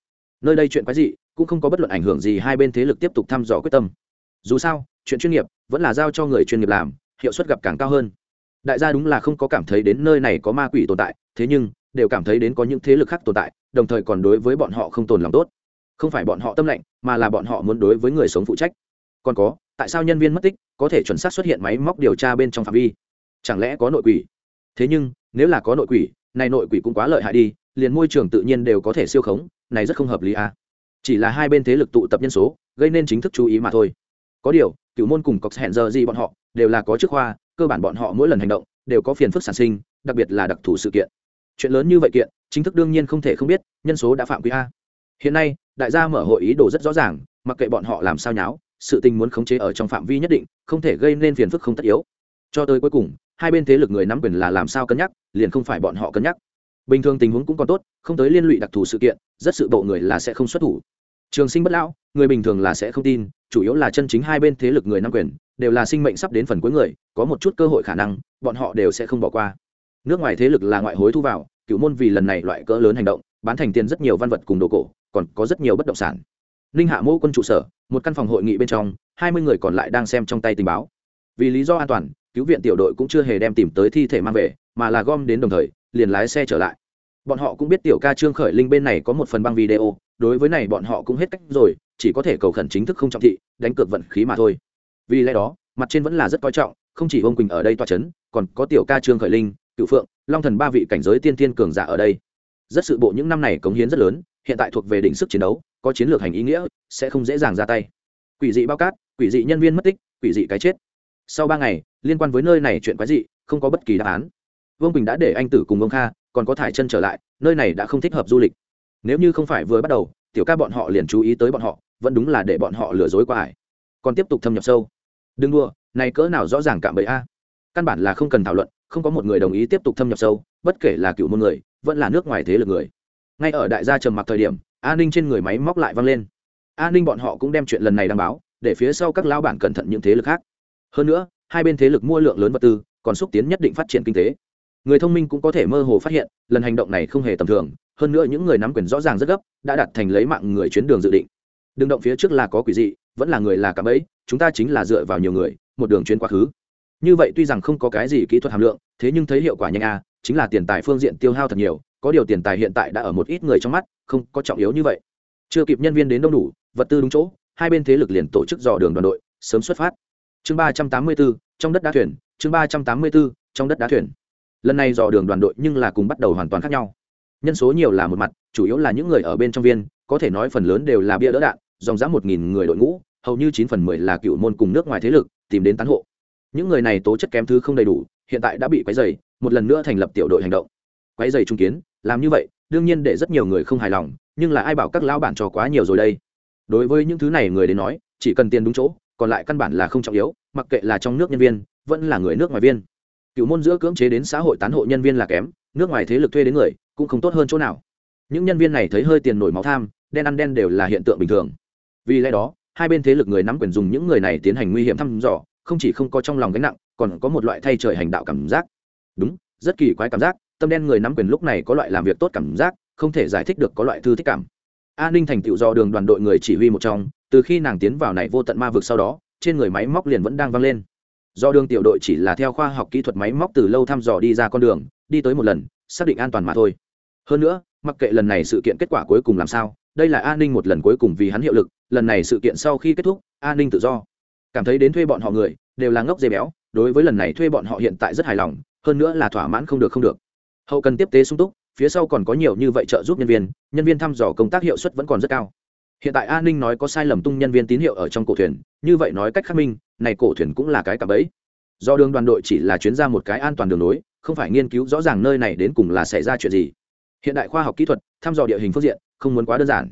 Nơi đây chuyện quái dị, cũng không có bất luận ảnh hưởng gì hai bên thế lực tiếp tục thăm dò quyết tâm. Dù sao, chuyện chuyên nghiệp vẫn là giao cho người chuyên nghiệp làm, hiệu suất gặp càng cao hơn. Đại gia đúng là không có cảm thấy đến nơi này có ma quỷ tồn tại, thế nhưng đều cảm thấy đến có những thế lực khác tồn tại, đồng thời còn đối với bọn họ không tồn lòng tốt. Không phải bọn họ tâm lệnh mà là bọn họ muốn đối với người sống phụ trách. Còn có, tại sao nhân viên mất tích có thể chuẩn xác xuất hiện máy móc điều tra bên trong phạm vi? Chẳng lẽ có nội quỷ? Thế nhưng, nếu là có nội quỷ, này nội quỷ cũng quá lợi hại đi, liền môi trường tự nhiên đều có thể siêu khống, này rất không hợp lý à. chỉ là hai bên thế lực tụ tập nhân số, gây nên chính thức chú ý mà thôi. Có điều, cựu môn cùng cọc hẹn giờ gì bọn họ, đều là có chức khoa, cơ bản bọn họ mỗi lần hành động đều có phiền phức sản sinh, đặc biệt là đặc thù sự kiện chuyện lớn như vậy kiện, chính thức đương nhiên không thể không biết, nhân số đã phạm quy a. Hiện nay, đại gia mở hội ý đồ rất rõ ràng, mặc kệ bọn họ làm sao nháo, sự tình muốn khống chế ở trong phạm vi nhất định, không thể gây nên phiền phức không tất yếu. Cho tới cuối cùng, hai bên thế lực người nắm quyền là làm sao cân nhắc, liền không phải bọn họ cân nhắc. Bình thường tình huống cũng còn tốt, không tới liên lụy đặc thù sự kiện, rất sự bộ người là sẽ không xuất thủ. Trường sinh bất lão, người bình thường là sẽ không tin, chủ yếu là chân chính hai bên thế lực người nắm quyền, đều là sinh mệnh sắp đến phần cuối người, có một chút cơ hội khả năng, bọn họ đều sẽ không bỏ qua nước ngoài thế lực là ngoại hối thu vào, cựu môn vì lần này loại cỡ lớn hành động, bán thành tiền rất nhiều văn vật cùng đồ cổ, còn có rất nhiều bất động sản. Ninh hạ mẫu quân trụ sở, một căn phòng hội nghị bên trong, hai mươi người còn lại đang xem trong tay tình báo. Vì lý do an toàn, cứu viện tiểu đội cũng chưa hề đem tìm tới thi thể mang về, mà là gom đến đồng thời, liền lái xe trở lại. Bọn họ cũng biết tiểu ca trương khởi linh bên này có một phần băng video, đối với này bọn họ cũng hết cách rồi, chỉ có thể cầu khẩn chính thức không trọng thị, đánh cược vận khí mà thôi. Vì lẽ đó, mặt trên vẫn là rất coi trọng, không chỉ ông quỳnh ở đây toa c h ấ n còn có tiểu ca trương khởi linh cựu phượng, long thần ba vị cảnh giới tiên tiên cường giả ở đây. Rất sự bộ những năm này cống hiến rất lớn, hiện tại thuộc về đỉnh sức chiến đấu, có chiến lược hành ý nghĩa, sẽ không dễ dàng ra tay. Quỷ dị bao cát, quỷ dị nhân viên mất tích, quỷ dị cái chết. Sau ba ngày, liên quan với nơi này chuyện quái dị, không có bất kỳ đáp án. Vương quỳnh đã để anh tử cùng ông kha, còn có thải chân trở lại, nơi này đã không thích hợp du lịch. Nếu như không phải vừa bắt đầu, tiểu ca bọn họ liền chú ý tới bọn họ, vẫn đúng là để bọn họ lừa dối qua ải. Còn tiếp tục thâm nhập sâu. Đừng đua này cỡ nào rõ ràng cạm bẫy a. Căn bản là không cần thảo luận không có một người đồng ý tiếp tục thâm nhập sâu, bất kể là cựu môn người, vẫn là nước ngoài thế lực người. Ngay ở đại gia trầm mặc thời điểm an ninh trên người máy móc lại văng lên. An ninh bọn họ cũng đem chuyện lần này đăng báo, để phía sau các lao bản cẩn thận những thế lực khác. Hơn nữa, hai bên thế lực mua lượng lớn vật tư, còn xúc tiến nhất định phát triển kinh tế. Người thông minh cũng có thể mơ hồ phát hiện, lần hành động này không hề tầm thường, hơn nữa những người nắm quyền rõ ràng rất gấp, đã đặt thành lấy mạng người chuyến đường dự định. Đừng động phía trước là có quỷ dị, vẫn là người là cả bẫy, chúng ta chính là dựa vào nhiều người, một đường chuyến quá khứ như vậy tuy rằng không có cái gì kỹ thuật hàm lượng, thế nhưng thấy hiệu quả nhanh a chính là tiền tài phương diện tiêu hao thật nhiều, có điều tiền tài hiện tại đã ở một ít người trong mắt, không có trọng yếu như vậy. Chưa kịp nhân viên đến đông đủ, vật tư đúng chỗ, hai bên thế lực liền tổ chức dò đường đoàn đội, sớm xuất phát. Chương ba trăm tám mươi bốn trong đất đá thuyền, chương ba trăm tám mươi bốn trong đất đá thuyền. Lần này dò đường đoàn đội nhưng là cùng bắt đầu hoàn toàn khác nhau. Nhân số nhiều là một mặt, chủ yếu là những người ở bên trong viên, có thể nói phần lớn đều là bia đỡ đạn, dòng dã một nghìn người đội ngũ, hầu như chín phần mười là cựu môn cùng nước ngoài thế lực, tìm đến tán hộ những người này tố chất kém thứ không đầy đủ, hiện tại đã bị quấy dày một lần nữa thành lập tiểu đội hành động. Quấy dày trung kiến, làm như vậy, đương nhiên để rất nhiều người không hài lòng, nhưng là ai bảo các lão bản cho quá nhiều rồi đây? Đối với những thứ này người đến nói, chỉ cần tiền đúng chỗ, còn lại căn bản là không trọng yếu, mặc kệ là trong nước nhân viên, vẫn là người nước ngoài viên. Cựu môn giữa cưỡng chế đến xã hội tán hộ nhân viên là kém, nước ngoài thế lực thuê đến người, cũng không tốt hơn chỗ nào. Những nhân viên này thấy hơi tiền nổi máu tham, đen ăn đen đều là hiện tượng bình thường. Vì lẽ đó, hai bên thế lực người nắm quyền dùng những người này tiến hành nguy hiểm thăm dò không chỉ không có trong lòng gánh nặng, còn có một loại thay trời hành đạo cảm giác. Đúng, rất kỳ quái cảm giác, tâm đen người nắm quyền lúc này có loại làm việc tốt cảm giác, không thể giải thích được có loại thư thích cảm. An ninh thành tựu do đường đoàn đội người chỉ huy một trong, từ khi nàng tiến vào này vô tận ma vực sau đó, trên người máy móc liền vẫn đang vang lên. Do đường tiểu đội chỉ là theo khoa học kỹ thuật máy móc từ lâu thăm dò đi ra con đường, đi tới một lần, xác định an toàn mà thôi. Hơn nữa, mặc kệ lần này sự kiện kết quả cuối cùng làm sao, đây là an ninh một lần cuối cùng vì hắn hiệu lực, lần này sự kiện sau khi kết thúc an ninh tự do cảm thấy đến thuê bọn họ người đều là ngốc dây béo, đối với lần này thuê bọn họ hiện tại rất hài lòng, hơn nữa là thỏa mãn không được không được. Hậu cần tiếp tế sung túc, phía sau còn có nhiều như vậy trợ giúp nhân viên nhân viên thăm dò công tác hiệu suất vẫn còn rất cao. Hiện tại an ninh nói có sai lầm tung nhân viên tín hiệu ở trong cổ thuyền, như vậy nói cách khác minh, này cổ thuyền cũng là cái cặp ấy do đường đoàn đội chỉ là chuyến ra một cái an toàn đường nối, không phải nghiên cứu rõ ràng nơi này đến cùng là xảy ra chuyện gì. Hiện đại khoa học kỹ thuật, thăm dò địa hình phương diện, không muốn quá đơn giản.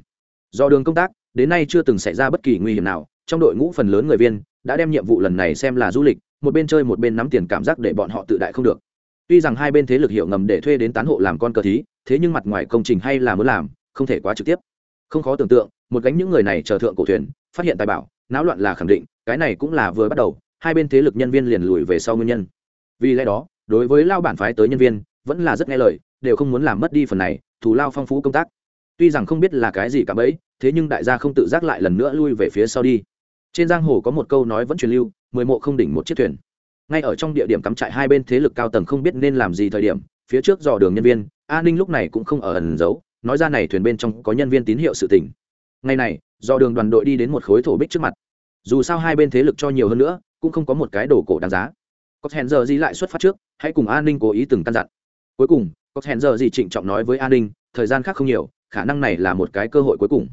Do đường công tác, đến nay chưa từng xảy ra bất kỳ nguy hiểm nào trong đội ngũ phần lớn người viên đã đem nhiệm vụ lần này xem là du lịch, một bên chơi một bên nắm tiền cảm giác để bọn họ tự đại không được. Tuy rằng hai bên thế lực hiệu ngầm để thuê đến tán hộ làm con cờ thí, thế nhưng mặt ngoài công trình hay là muốn làm, không thể quá trực tiếp. Không khó tưởng tượng, một gánh những người này chờ thượng cổ thuyền, phát hiện tài bảo, náo loạn là khẳng định, cái này cũng là vừa bắt đầu, hai bên thế lực nhân viên liền lùi về sau nguyên nhân. Vì lẽ đó, đối với lao bản phái tới nhân viên, vẫn là rất nghe lời, đều không muốn làm mất đi phần này, thù lao phong phú công tác. Tuy rằng không biết là cái gì cả bấy thế nhưng đại gia không tự giác lại lần nữa lui về phía sau đi trên giang hồ có một câu nói vẫn truyền lưu, mười mộ không đỉnh một chiếc thuyền. Ngay ở trong địa điểm cắm trại hai bên thế lực cao tầng không biết nên làm gì thời điểm, phía trước dò đường nhân viên an ninh lúc này cũng không ở ẩn giấu, nói ra này thuyền bên trong có nhân viên tín hiệu sự tỉnh ngày này do đường đoàn đội đi đến một khối thổ bích trước mặt. Dù sao hai bên thế lực cho nhiều hơn nữa, cũng không có một cái đồ cổ đáng giá. Có hẹn giờ gì lại xuất phát trước, hãy cùng an ninh cố ý từng căn dặn. Cuối cùng, có hẹn giờ gì trịnh trọng nói với an ninh, thời gian khác không nhiều, khả năng này là một cái cơ hội cuối cùng.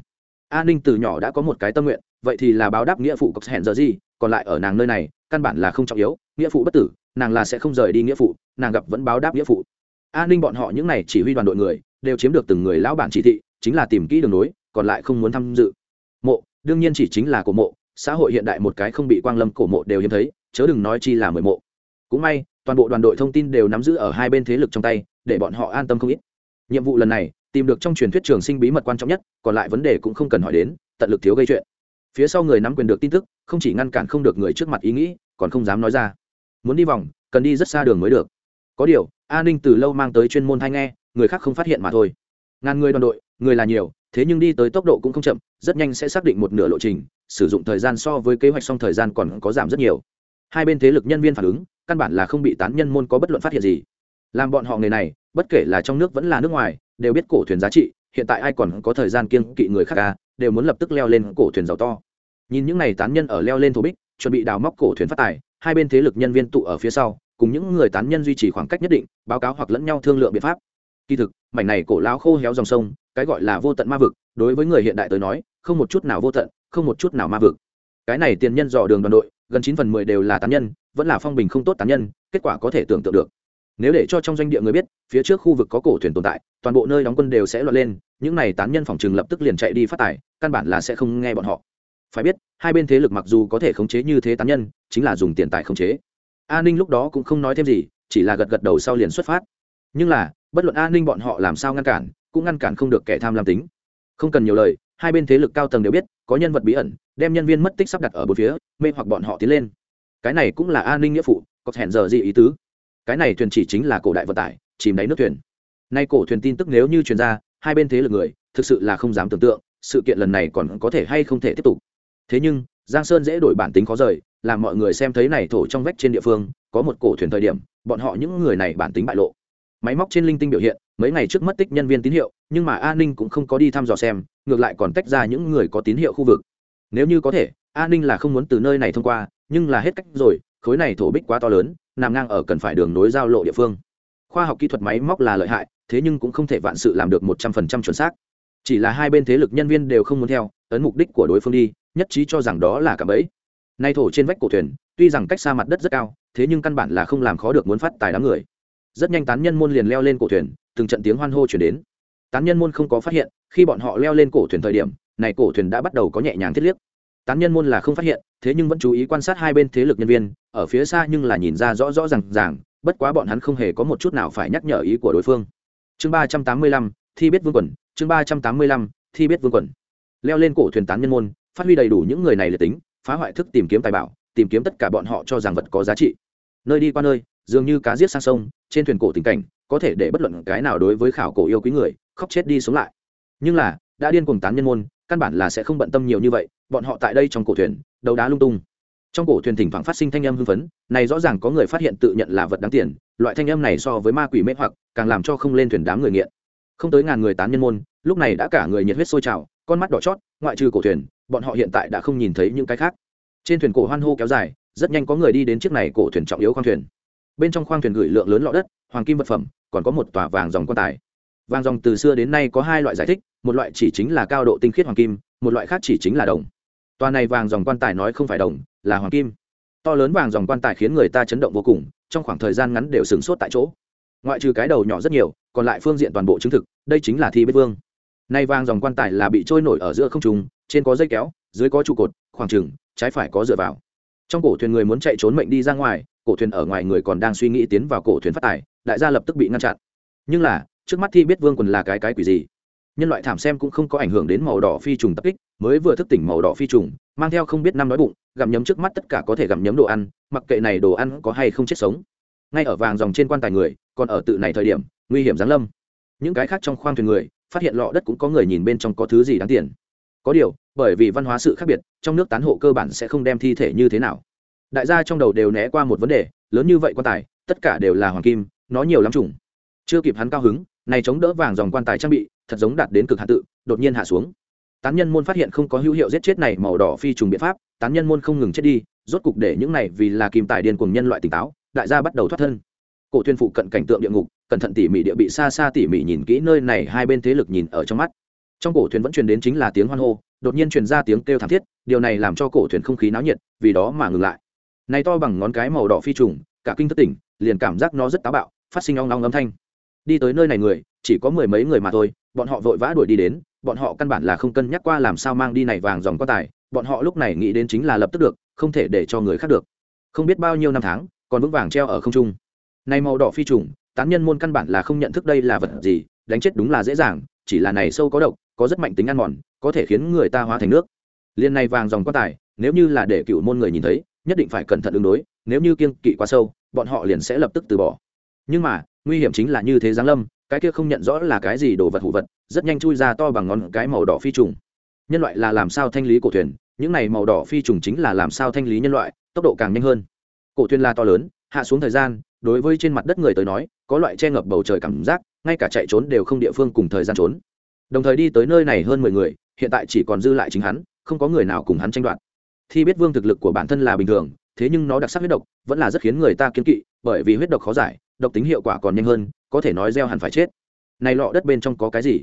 A ninh từ nhỏ đã có một cái tâm nguyện vậy thì là báo đáp nghĩa phụ cọc hẹn giờ gì, còn lại ở nàng nơi này, căn bản là không trọng yếu, nghĩa phụ bất tử, nàng là sẽ không rời đi nghĩa phụ, nàng gặp vẫn báo đáp nghĩa phụ. An ninh bọn họ những này chỉ huy đoàn đội người, đều chiếm được từng người lão bản chỉ thị, chính là tìm kỹ đường nối, còn lại không muốn tham dự. Mộ, đương nhiên chỉ chính là cổ mộ, xã hội hiện đại một cái không bị quang lâm cổ mộ đều hiếm thấy, chớ đừng nói chi là mười mộ. Cũng may, toàn bộ đoàn đội thông tin đều nắm giữ ở hai bên thế lực trong tay, để bọn họ an tâm không ít. Nhiệm vụ lần này, tìm được trong truyền thuyết trường sinh bí mật quan trọng nhất, còn lại vấn đề cũng không cần hỏi đến, tận lực thiếu gây chuyện phía sau người nắm quyền được tin tức không chỉ ngăn cản không được người trước mặt ý nghĩ còn không dám nói ra. Muốn đi vòng cần đi rất xa đường mới được. Có điều an ninh từ lâu mang tới chuyên môn thay nghe người khác không phát hiện mà thôi. Ngàn người đoàn đội người là nhiều thế nhưng đi tới tốc độ cũng không chậm rất nhanh sẽ xác định một nửa lộ trình sử dụng thời gian so với kế hoạch xong thời gian còn có giảm rất nhiều. Hai bên thế lực nhân viên phản ứng căn bản là không bị tán nhân môn có bất luận phát hiện gì. Làm bọn họ người này bất kể là trong nước vẫn là nước ngoài đều biết cổ thuyền giá trị hiện tại ai còn có thời gian kiên kỵ người khác ca à, đều muốn lập tức leo lên cổ thuyền giàu to. Nhìn những n à y tán nhân ở leo lên thổ bích, chuẩn bị đào móc cổ thuyền phát tài, hai bên thế lực nhân viên tụ ở phía sau, cùng những người tán nhân duy trì khoảng cách nhất định, báo cáo hoặc lẫn nhau thương lượng biện pháp. Kỳ thực, mảnh này cổ lao khô héo dòng sông, cái gọi là vô tận ma vực, đối với người hiện đại tới nói, không một chút nào vô tận, không một chút nào ma vực. Cái này tiền nhân dò đường đoàn đội, gần chín phần mười đều là tán nhân, vẫn là phong bình không tốt tán nhân, kết quả có thể tưởng tượng được. Nếu để cho trong doanh địa người biết, phía trước khu vực có cổ thuyền tồn tại, toàn bộ nơi đóng quân đều sẽ loạn lên những này tán nhân phòng trường lập tức liền chạy đi phát tài, căn bản là sẽ không nghe bọn họ. Phải biết, hai bên thế lực mặc dù có thể khống chế như thế tán nhân, chính là dùng tiền tài khống chế. A ninh lúc đó cũng không nói thêm gì, chỉ là gật gật đầu sau liền xuất phát. Nhưng là, bất luận A ninh bọn họ làm sao ngăn cản, cũng ngăn cản không được kẻ tham lam tính. Không cần nhiều lời, hai bên thế lực cao tầng đều biết, có nhân vật bí ẩn, đem nhân viên mất tích sắp đặt ở bốn phía, mê hoặc bọn họ tiến lên. Cái này cũng là an ninh nghĩa phụ, có hẹn giờ gì ý tứ? Cái này thuyền chỉ chính là cổ đại vận tải, chìm đáy nước thuyền. Nay cổ thuyền tin tức nếu như truyền ra hai bên thế lực người, thực sự là không dám tưởng tượng, sự kiện lần này còn có thể hay không thể tiếp tục. Thế nhưng, giang sơn dễ đổi bản tính khó rời, làm mọi người xem thấy này thổ trong vách trên địa phương, có một cổ thuyền thời điểm, bọn họ những người này bản tính bại lộ. Máy móc trên linh tinh biểu hiện, mấy ngày trước mất tích nhân viên tín hiệu, nhưng mà an ninh cũng không có đi thăm dò xem, ngược lại còn tách ra những người có tín hiệu khu vực. Nếu như có thể an ninh là không muốn từ nơi này thông qua, nhưng là hết cách rồi, khối này thổ bích quá to lớn, nằm ngang ở cần phải đường nối giao lộ địa phương khoa học kỹ thuật máy móc là lợi hại, thế nhưng cũng không thể vạn sự làm được một trăm phần trăm chuẩn xác. Chỉ là hai bên thế lực nhân viên đều không muốn theo, ấn mục đích của đối phương đi, nhất trí cho rằng đó là cả bẫy. Nay thổ trên vách cổ thuyền, tuy rằng cách xa mặt đất rất cao, thế nhưng căn bản là không làm khó được muốn phát tài đám người. Rất nhanh tán nhân môn liền leo lên cổ thuyền, từng trận tiếng hoan hô chuyển đến. Tán nhân môn không có phát hiện, khi bọn họ leo lên cổ thuyền thời điểm, này cổ thuyền đã bắt đầu có nhẹ nhàng thiết liếc. Tán nhân môn là không phát hiện, thế nhưng vẫn chú ý quan sát hai bên thế lực nhân viên, ở phía xa nhưng là nhìn ra rõ rõ r à n g ràng bất quá bọn hắn không hề có một chút nào phải nhắc nhở ý của đối phương. Chương ba trăm tám mươi lăm, thi biết vương quần, chương ba trăm tám mươi lăm, thi biết vương quần. Leo lên cổ thuyền tán nhân môn, phát huy đầy đủ những người này liệt tính, phá hoại thức tìm kiếm tài bảo, tìm kiếm tất cả bọn họ cho rằng vật có giá trị. Nơi đi qua nơi, dường như cá giết sang sông, trên thuyền cổ tình cảnh, có thể để bất luận cái nào đối với khảo cổ yêu quý người, khóc chết đi sống lại. Nhưng là, đã điên cùng tán nhân môn, căn bản là sẽ không bận tâm nhiều như vậy, bọn họ tại đây trong cổ thuyền, đấu đá lung tung trong cổ thuyền thỉnh thoảng phát sinh thanh âm hưng phấn, này rõ ràng có người phát hiện tự nhận là vật đáng tiền, loại thanh âm này so với ma quỷ mê hoặc, càng làm cho không lên thuyền đám người nghiện. Không tới ngàn người tán nhân môn, lúc này đã cả người nhiệt huyết sôi trào, con mắt đỏ chót, ngoại trừ cổ thuyền, bọn họ hiện tại đã không nhìn thấy những cái khác. Trên thuyền cổ hoan hô kéo dài, rất nhanh có người đi đến chiếc này cổ thuyền trọng yếu khoang thuyền. Bên trong khoang thuyền gửi lượng lớn lọ đất, hoàng kim vật phẩm, còn có một tòa vàng dòng quan tài. Vàng dòng từ xưa đến nay có hai loại giải thích, một loại chỉ chính là cao độ tinh khiết hoàng kim, một loại khác chỉ chính là đồng. Tòa này vàng dòng quan tài nói không phải đồng là hoàng kim. To lớn vàng dòng quan tài khiến người ta chấn động vô cùng, trong khoảng thời gian ngắn đều sửng sốt tại chỗ. Ngoại trừ cái đầu nhỏ rất nhiều, còn lại phương diện toàn bộ chứng thực, đây chính là thi bết vương. Nay vàng dòng quan tài là bị trôi nổi ở giữa không trùng trên có dây kéo, dưới có trụ cột, khoảng trừng trái phải có dựa vào. Trong cổ thuyền người muốn chạy trốn mệnh đi ra ngoài, cổ thuyền ở ngoài người còn đang suy nghĩ tiến vào cổ thuyền phát tài, đại gia lập tức bị ngăn chặn. Nhưng là, trước mắt thi biết vương quần là cái cái quỷ gì? Nhân loại thảm xem cũng không có ảnh hưởng đến màu đỏ phi trùng tập kích, mới vừa thức tỉnh màu đỏ phi trùng, mang theo không biết năm nói bụng gặm nhấm trước mắt tất cả có thể gặm nhấm đồ ăn, mặc kệ này đồ ăn có hay không chết sống. Ngay ở vàng dòng trên quan tài người, còn ở tự này thời điểm, nguy hiểm giáng lâm. Những cái khác trong khoang thuyền người, phát hiện lọ đất cũng có người nhìn bên trong có thứ gì đáng tiền. Có điều, bởi vì văn hóa sự khác biệt, trong nước tán hộ cơ bản sẽ không đem thi thể như thế nào. Đại gia trong đầu đều né qua một vấn đề, lớn như vậy quan tài, tất cả đều là hoàng kim, nó nhiều lắm trùng chưa kịp hắn cao hứng, này chống đỡ vàng dòng quan tài trang bị, thật giống đạt đến cực hạ tự, đột nhiên hạ xuống tán nhân môn phát hiện không có hữu hiệu giết chết này màu đỏ phi trùng biện pháp, tán nhân môn không ngừng chết đi, rốt cục để những này vì là kim tài điên cùng nhân loại tỉnh táo, đại gia bắt đầu thoát thân. Cổ thuyền phụ cận cảnh tượng địa ngục, cẩn thận tỉ mỉ địa bị xa xa tỉ mỉ nhìn kỹ nơi này hai bên thế lực nhìn ở trong mắt. Trong cổ thuyền vẫn truyền đến chính là tiếng hoan hô, đột nhiên truyền ra tiếng kêu thảm thiết, điều này làm cho cổ thuyền không khí náo nhiệt, vì đó mà ngừng lại. Này to bằng ngón cái màu đỏ phi trùng, cả kinh thất tỉnh, liền cảm giác nó rất táo bạo, phát sinh ong ong âm thanh đi tới nơi này người, chỉ có mười mấy người mà thôi, bọn họ vội vã đuổi đi đến, bọn họ căn bản là không cân nhắc qua làm sao mang đi này vàng dòng quan tài, bọn họ lúc này nghĩ đến chính là lập tức được, không thể để cho người khác được. Không biết bao nhiêu năm tháng, còn vững vàng treo ở không trung. Này màu đỏ phi trùng, tán nhân môn căn bản là không nhận thức đây là vật gì, đánh chết đúng là dễ dàng, chỉ là này sâu có độc, có rất mạnh tính ăn mòn, có thể khiến người ta hóa thành nước. Liên này vàng dòng quan tài, nếu như là để cựu môn người nhìn thấy, nhất định phải cẩn thận ứng đối, nếu như kiêng kỵ quá sâu, bọn họ liền sẽ lập tức từ bỏ. Nhưng mà nguy hiểm chính là như thế giáng lâm, cái kia không nhận rõ là cái gì đồ vật hụ vật, rất nhanh chui ra to bằng ngón cái màu đỏ phi trùng. Nhân loại là làm sao thanh lý cổ thuyền, những này màu đỏ phi trùng chính là làm sao thanh lý nhân loại, tốc độ càng nhanh hơn. Cổ thuyền là to lớn, hạ xuống thời gian, đối với trên mặt đất người tới nói, có loại che ngập bầu trời cảm giác, ngay cả chạy trốn đều không địa phương cùng thời gian trốn. Đồng thời đi tới nơi này hơn mười người, hiện tại chỉ còn dư lại chính hắn, không có người nào cùng hắn tranh đoạt. Thi biết vương thực lực của bản thân là bình thường, thế nhưng nó đặc sắc huyết độc, vẫn là rất khiến người ta kiến kỵ, bởi vì huyết độc khó giải độc tính hiệu quả còn nhanh hơn, có thể nói gieo hẳn phải chết. Này lọ đất bên trong có cái gì?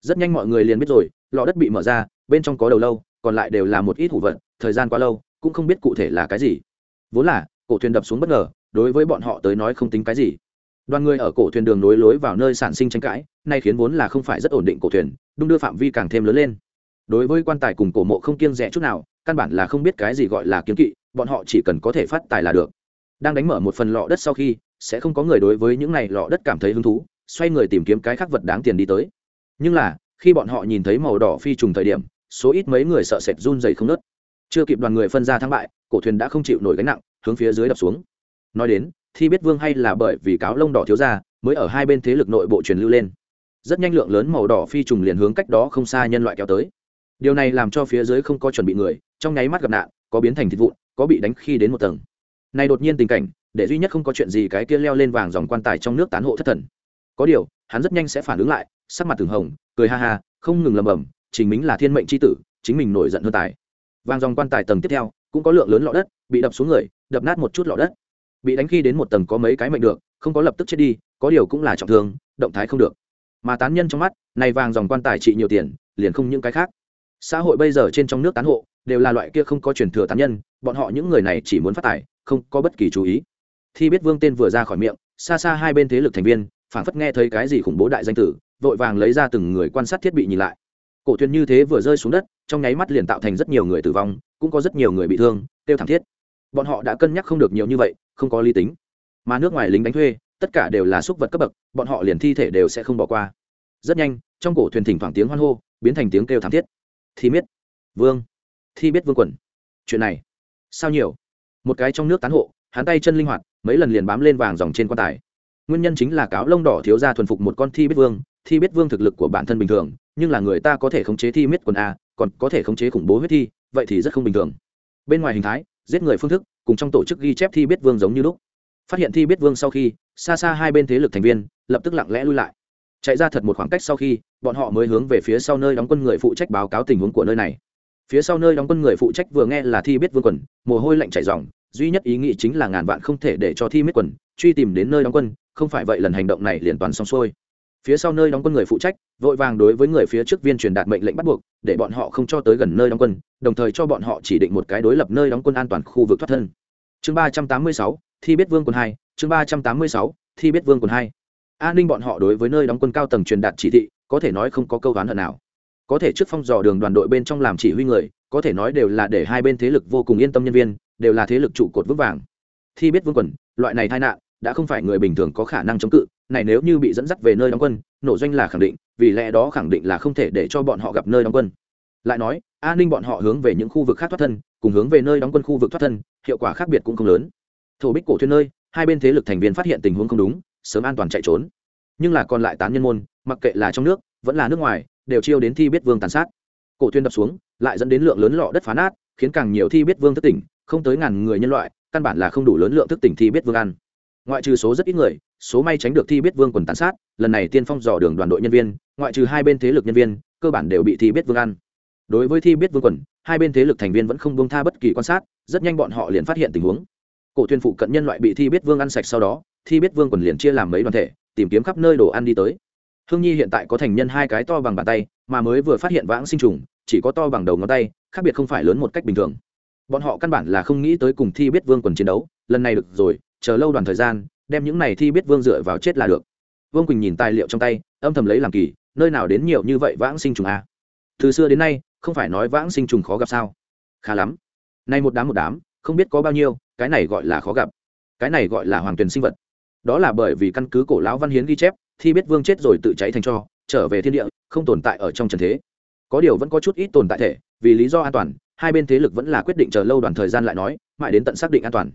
Rất nhanh mọi người liền biết rồi, lọ đất bị mở ra, bên trong có đầu lâu, còn lại đều là một ít hủ vật, thời gian quá lâu, cũng không biết cụ thể là cái gì. Vốn là, cổ thuyền đập xuống bất ngờ, đối với bọn họ tới nói không tính cái gì. Đoàn người ở cổ thuyền đường nối lối vào nơi sản sinh tranh cãi, nay khiến vốn là không phải rất ổn định cổ thuyền, đung đưa phạm vi càng thêm lớn lên. Đối với quan tài cùng cổ mộ không kiêng rẽ chút nào, căn bản là không biết cái gì gọi là kiếm kỵ, bọn họ chỉ cần có thể phát tài là được đang đánh mở một phần lọ đất sau khi, sẽ không có người đối với những này lọ đất cảm thấy hứng thú, xoay người tìm kiếm cái khác vật đáng tiền đi tới. Nhưng là, khi bọn họ nhìn thấy màu đỏ phi trùng thời điểm, số ít mấy người sợ sệt run dày không nớt. Chưa kịp đoàn người phân ra thắng bại, cổ thuyền đã không chịu nổi gánh nặng, hướng phía dưới đập xuống. Nói đến thì biết vương hay là bởi vì cáo lông đỏ thiếu ra, mới ở hai bên thế lực nội bộ truyền lưu lên. Rất nhanh lượng lớn màu đỏ phi trùng liền hướng cách đó không xa nhân loại kéo tới. Điều này làm cho phía dưới không có chuẩn bị người, trong nháy mắt gặp nạn, có biến thành thịt vụn, có bị đánh khi đến một tầng này đột nhiên tình cảnh, để duy nhất không có chuyện gì cái kia leo lên vàng dòng quan tài trong nước tán hộ thất thần. Có điều, hắn rất nhanh sẽ phản ứng lại, sắc mặt từng hồng, cười ha ha, không ngừng lầm bầm chính mình là thiên mệnh c h i tử, chính mình nổi giận hơn tài. Vàng dòng quan tài tầng tiếp theo, cũng có lượng lớn lọ đất, bị đập xuống người, đập nát một chút lọ đất. Bị đánh khi đến một tầng có mấy cái mệnh được, không có lập tức chết đi, có điều cũng là trọng thương, động thái không được. Mà tán nhân trong mắt, này vàng dòng quan tài trị nhiều tiền, liền không những cái khác. Xã hội bây giờ trên trong nước tán hộ, đều là loại kia không có truyền thừa tán nhân, bọn họ những người này chỉ muốn phát tài không có bất kỳ chú ý. Thi biết vương tên vừa ra khỏi miệng xa xa hai bên thế lực thành viên phảng phất nghe thấy cái gì khủng bố đại danh tử vội vàng lấy ra từng người quan sát thiết bị nhìn lại. Cổ thuyền như thế vừa rơi xuống đất trong nháy mắt liền tạo thành rất nhiều người tử vong cũng có rất nhiều người bị thương tiêu thảm thiết. Bọn họ đã cân nhắc không được nhiều như vậy không có lý tính. Mà nước ngoài lính đánh thuê tất cả đều là súc vật cấp bậc bọn họ liền thi thể đều sẽ không bỏ qua. Rất nhanh trong cổ thuyền thỉnh thoảng tiếng hoan hô biến thành tiếng kêu thảm thiết. Thi biết, vương. Thi biết vương quần. Chuyện này sao nhiều? Một cái trong nước tán hộ, hắn tay chân linh hoạt, mấy lần liền bám lên vàng dòng trên quan tài. Nguyên nhân chính là cáo lông đỏ thiếu ra thuần phục một con thi biết vương, thi biết vương thực lực của bản thân bình thường, nhưng là người ta có thể khống chế thi miết quần a, còn có thể khống chế khủng bố huyết thi, vậy thì rất không bình thường. Bên ngoài hình thái, giết người phương thức, cùng trong tổ chức ghi chép thi biết vương giống như lúc. Phát hiện thi biết vương sau khi, xa xa hai bên thế lực thành viên, lập tức lặng lẽ lui lại. Chạy ra thật một khoảng cách sau khi, bọn họ mới hướng về phía sau nơi đóng quân người phụ trách báo cáo tình huống của nơi này phía sau nơi đóng quân người phụ trách vừa nghe là thi biết vương quần, mồ hôi lạnh chảy dòng duy nhất ý nghĩ chính là ngàn vạn không thể để cho thi miết quần truy tìm đến nơi đóng quân, không phải vậy lần hành động này liền toàn xong xuôi. Phía sau nơi đóng quân người phụ trách, vội vàng đối với người phía trước viên truyền đạt mệnh lệnh bắt buộc, để bọn họ không cho tới gần nơi đóng quân, đồng thời cho bọn họ chỉ định một cái đối lập nơi đóng quân an toàn khu vực thoát thân. Chương ba trăm tám mươi sáu, thi biết vương quân hai, chương ba trăm tám mươi sáu, thi biết vương quân hai. An ninh bọn họ đối với nơi đóng quân cao tầng truyền đạt chỉ thị, có thể nói không có câu oán hận nào có thể trước phong dò đường đoàn đội bên trong làm chỉ huy người, có thể nói đều là để hai bên thế lực vô cùng yên tâm nhân viên, đều là thế lực trụ cột vững vàng. Thi biết vương quần, loại này tai nạn, đã không phải người bình thường có khả năng chống cự, này nếu như bị dẫn dắt về nơi đóng quân, nổ doanh là khẳng định, vì lẽ đó khẳng định là không thể để cho bọn họ gặp nơi đóng quân. Lại nói, an ninh bọn họ hướng về những khu vực khác thoát thân, cùng hướng về nơi đóng quân khu vực thoát thân, hiệu quả khác biệt cũng không lớn. Thổ bích cổ thuyền nơi, hai bên thế lực thành viên phát hiện tình huống không đúng, sớm an toàn chạy trốn. Nhưng là còn lại tán nhân môn, mặc kệ là trong nước, vẫn là nước ngoài đều chiêu đến thi biết vương tàn sát. Cổ thuyền đập xuống, lại dẫn đến lượng lớn lọ đất phá nát, khiến càng nhiều thi biết vương thức tỉnh, không tới ngàn người nhân loại, căn bản là không đủ lớn lượng thức tỉnh thi biết vương ăn. Ngoại trừ số rất ít người, số may tránh được thi biết vương quần tàn sát, lần này tiên phong dò đường đoàn đội nhân viên, ngoại trừ hai bên thế lực nhân viên, cơ bản đều bị thi biết vương ăn. Đối với thi biết vương quần, hai bên thế lực thành viên vẫn không buông tha bất kỳ quan sát, rất nhanh bọn họ liền phát hiện tình huống. Cổ thuyền phụ cận nhân loại bị thi biết vương ăn sạch sau đó, thi biết vương quần liền chia làm mấy đoàn thể, tìm kiếm khắp nơi đồ ăn đi tới hương nhi hiện tại có thành nhân hai cái to bằng bàn tay, mà mới vừa phát hiện vãng sinh trùng, chỉ có to bằng đầu ngón tay, khác biệt không phải lớn một cách bình thường. Bọn họ căn bản là không nghĩ tới cùng thi biết vương quần chiến đấu, lần này được rồi, chờ lâu đoàn thời gian, đem những này thi biết vương dựa vào chết là được. Vương quỳnh nhìn tài liệu trong tay, âm thầm lấy làm kỳ, nơi nào đến nhiều như vậy vãng sinh trùng a từ xưa đến nay, không phải nói vãng sinh trùng khó gặp sao? Khá lắm. Nay một đám một đám, không biết có bao nhiêu, cái này gọi là khó gặp. Cái này gọi là hoàng tuyền sinh vật. Đó là bởi vì căn cứ cổ lão văn hiến ghi chép thi biết vương chết rồi tự cháy thành cho, trở về thiên địa, không tồn tại ở trong trần thế. Có điều vẫn có chút ít tồn tại thể, vì lý do an toàn, hai bên thế lực vẫn là quyết định chờ lâu đoàn thời gian lại nói, mãi đến tận xác định an toàn.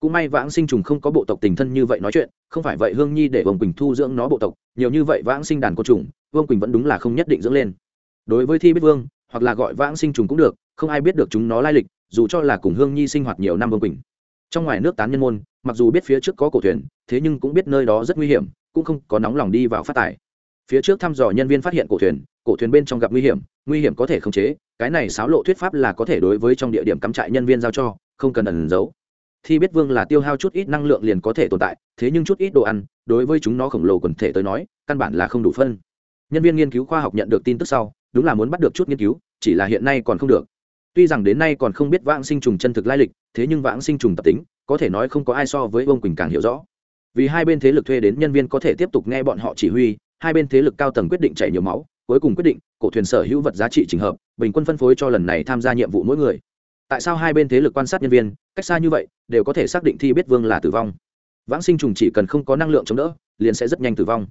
Cũng may vãng sinh trùng không có bộ tộc tình thân như vậy nói chuyện, không phải vậy hương nhi để vương quỳnh thu dưỡng nó bộ tộc, nhiều như vậy vãng sinh đàn côn trùng, vương quỳnh vẫn đúng là không nhất định dưỡng lên. Đối với thi biết vương, hoặc là gọi vãng sinh trùng cũng được, không ai biết được chúng nó lai lịch, dù cho là cùng hương nhi sinh hoạt nhiều năm vương quỳnh. Trong ngoài nước tán nhân môn, mặc dù biết phía trước có cổ thuyền, thế nhưng cũng biết nơi đó rất nguy hiểm cũng không có nóng lòng đi vào phát tài phía trước thăm dò nhân viên phát hiện cổ thuyền cổ thuyền bên trong gặp nguy hiểm nguy hiểm có thể khống chế, cái này xáo lộ thuyết pháp là có thể đối với trong địa điểm cắm trại nhân viên giao cho, không cần ẩn giấu. Thi biết vương là tiêu hao chút ít năng lượng liền có thể tồn tại, thế nhưng chút ít đồ ăn, đối với chúng nó khổng lồ quần thể tới nói, căn bản là không đủ phân. Nhân viên nghiên cứu khoa học nhận được tin tức sau, đúng là muốn bắt được chút nghiên cứu, chỉ là hiện nay còn không được. Tuy rằng đến nay còn không biết vãng sinh trùng chân thực lai lịch, thế nhưng vãng sinh trùng tập tính, có thể nói không có ai so với vương quỳnh càng hiểu rõ vì hai bên thế lực thuê đến nhân viên có thể tiếp tục nghe bọn họ chỉ huy, hai bên thế lực cao tầng quyết định chảy nhiều máu, cuối cùng quyết định, cổ thuyền sở hữu vật giá trị trình hợp, bình quân phân phối cho lần này tham gia nhiệm vụ mỗi người. Tại sao hai bên thế lực quan sát nhân viên, cách xa như vậy, đều có thể xác định thi biết vương là tử vong? Vãng sinh trùng chỉ cần không có năng lượng chống đỡ, liền sẽ rất nhanh tử vong.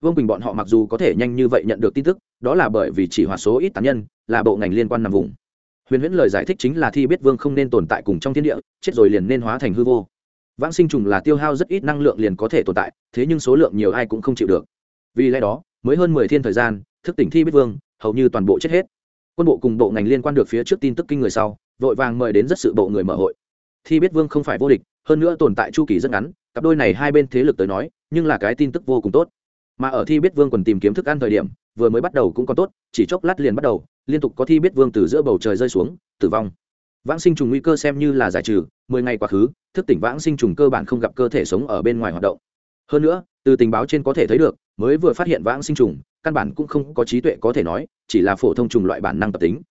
Vương bình bọn họ mặc dù có thể nhanh như vậy nhận được tin tức, đó là bởi vì chỉ hòa số ít tán nhân, là bộ ngành liên quan nằm vùng. Huyền huyễn lời giải thích chính là thi biết vương không nên tồn tại cùng trong thiên địa, chết rồi liền nên hóa thành hư vô vãng sinh trùng là tiêu hao rất ít năng lượng liền có thể tồn tại, thế nhưng số lượng nhiều ai cũng không chịu được. Vì lẽ đó, mới hơn mười thiên thời gian, thức tỉnh thi biết vương, hầu như toàn bộ chết hết. Quân bộ cùng bộ ngành liên quan được phía trước tin tức kinh người sau, vội vàng mời đến rất sự bộ người mở hội. Thi biết vương không phải vô địch, hơn nữa tồn tại chu kỳ rất ngắn, cặp đôi này hai bên thế lực tới nói, nhưng là cái tin tức vô cùng tốt. Mà ở thi biết vương còn tìm kiếm thức ăn thời điểm, vừa mới bắt đầu cũng còn tốt, chỉ chốc lát liền bắt đầu, liên tục có thi biết vương từ giữa bầu trời rơi xuống, tử vong vãng sinh trùng nguy cơ xem như là giải trừ, mười ngày quá khứ, thức tỉnh vãng sinh trùng cơ bản không gặp cơ thể sống ở bên ngoài hoạt động. Hơn nữa, từ tình báo trên có thể thấy được, mới vừa phát hiện vãng sinh trùng, căn bản cũng không có trí tuệ có thể nói, chỉ là phổ thông trùng loại bản năng tập tính.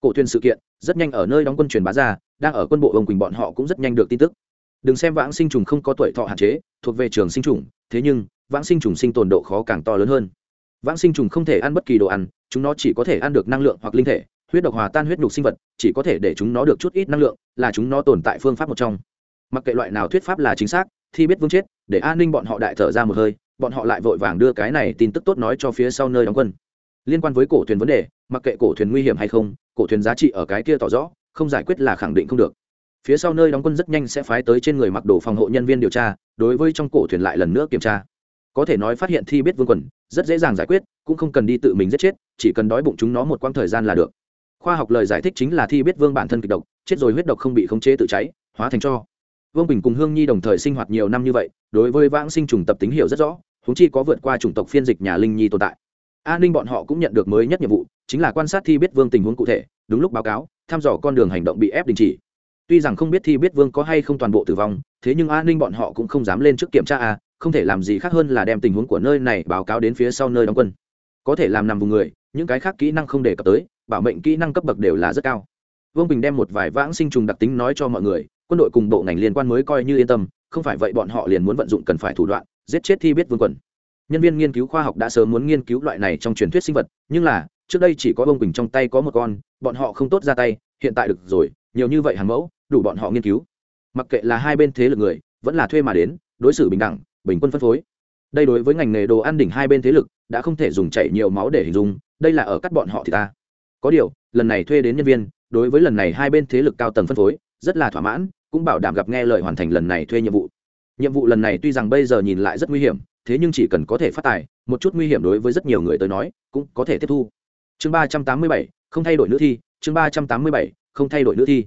Cổ thuyền sự kiện, rất nhanh ở nơi đóng quân truyền bá ra, đang ở quân bộ ông quỳnh bọn họ cũng rất nhanh được tin tức. Đừng xem vãng sinh trùng không có tuổi thọ hạn chế, thuộc về trường sinh trùng, thế nhưng, vãng sinh trùng sinh tồn độ khó càng to lớn hơn. Vãng sinh trùng không thể ăn bất kỳ đồ ăn, chúng nó chỉ có thể ăn được năng lượng hoặc linh thể huyết độc hòa tan huyết nhục sinh vật, chỉ có thể để chúng nó được chút ít năng lượng, là chúng nó tồn tại phương pháp một trong. Mặc kệ loại nào thuyết pháp là chính xác, thì biết vương chết, để an ninh bọn họ đại thở ra một hơi, bọn họ lại vội vàng đưa cái này tin tức tốt nói cho phía sau nơi đóng quân. Liên quan với cổ thuyền vấn đề, mặc kệ cổ thuyền nguy hiểm hay không, cổ thuyền giá trị ở cái kia tỏ rõ, không giải quyết là khẳng định không được. Phía sau nơi đóng quân rất nhanh sẽ phái tới trên người mặc đồ phòng hộ nhân viên điều tra, đối với trong cổ thuyền lại lần nữa kiểm tra. Có thể nói phát hiện thi biết vương quần, rất dễ dàng giải quyết, cũng không cần đi tự mình giết chết, chỉ cần đói bụng chúng nó một quãng thời gian là được khoa học lời giải thích chính là thi biết vương bản thân kịch độc, chết rồi huyết độc không bị khống chế tự cháy, hóa thành cho. Vương bình cùng hương nhi đồng thời sinh hoạt nhiều năm như vậy, đối với vãng sinh trùng tập tính hiểu rất rõ húng chi có vượt qua chủng tộc phiên dịch nhà linh nhi tồn tại. An ninh bọn họ cũng nhận được mới nhất nhiệm vụ, chính là quan sát thi biết vương tình huống cụ thể, đúng lúc báo cáo, thăm dò con đường hành động bị ép đình chỉ. Tuy rằng không biết thi biết vương có hay không toàn bộ tử vong, thế nhưng an ninh bọn họ cũng không dám lên trước kiểm tra a, không thể làm gì khác hơn là đem tình huống của nơi này báo cáo đến phía sau nơi đóng quân. Có thể làm nằm vùng người, những cái khác kỹ năng không đề cập tới bảo mệnh kỹ năng cấp bậc đều là rất cao. Vương bình đem một vài vãng sinh trùng đặc tính nói cho mọi người, quân đội cùng bộ ngành liên quan mới coi như yên tâm, không phải vậy bọn họ liền muốn vận dụng cần phải thủ đoạn, giết chết thi biết vương quần. Nhân viên nghiên cứu khoa học đã sớm muốn nghiên cứu loại này trong truyền thuyết sinh vật, nhưng là, trước đây chỉ có vương bình trong tay có một con, bọn họ không tốt ra tay, hiện tại được rồi, nhiều như vậy hàng mẫu, đủ bọn họ nghiên cứu. Mặc kệ là hai bên thế lực người, vẫn là thuê mà đến, đối xử bình đẳng, bình quân phân phối. Đây đối với ngành nghề đồ ăn đỉnh hai bên thế lực, đã không thể dùng chảy nhiều máu để hình dung, đây là ở cắt bọn họ thì ta có điều, lần này thuê đến nhân viên, đối với lần này hai bên thế lực cao tầng phân phối, rất là thỏa mãn, cũng bảo đảm gặp nghe lời hoàn thành lần này thuê nhiệm vụ. Nhiệm vụ lần này tuy rằng bây giờ nhìn lại rất nguy hiểm, thế nhưng chỉ cần có thể phát tài, một chút nguy hiểm đối với rất nhiều người tới nói, cũng có thể tiếp thu. Chương ba trăm tám mươi bảy, không thay đổi nữ thi, chương ba trăm tám mươi bảy, không thay đổi nữ thi.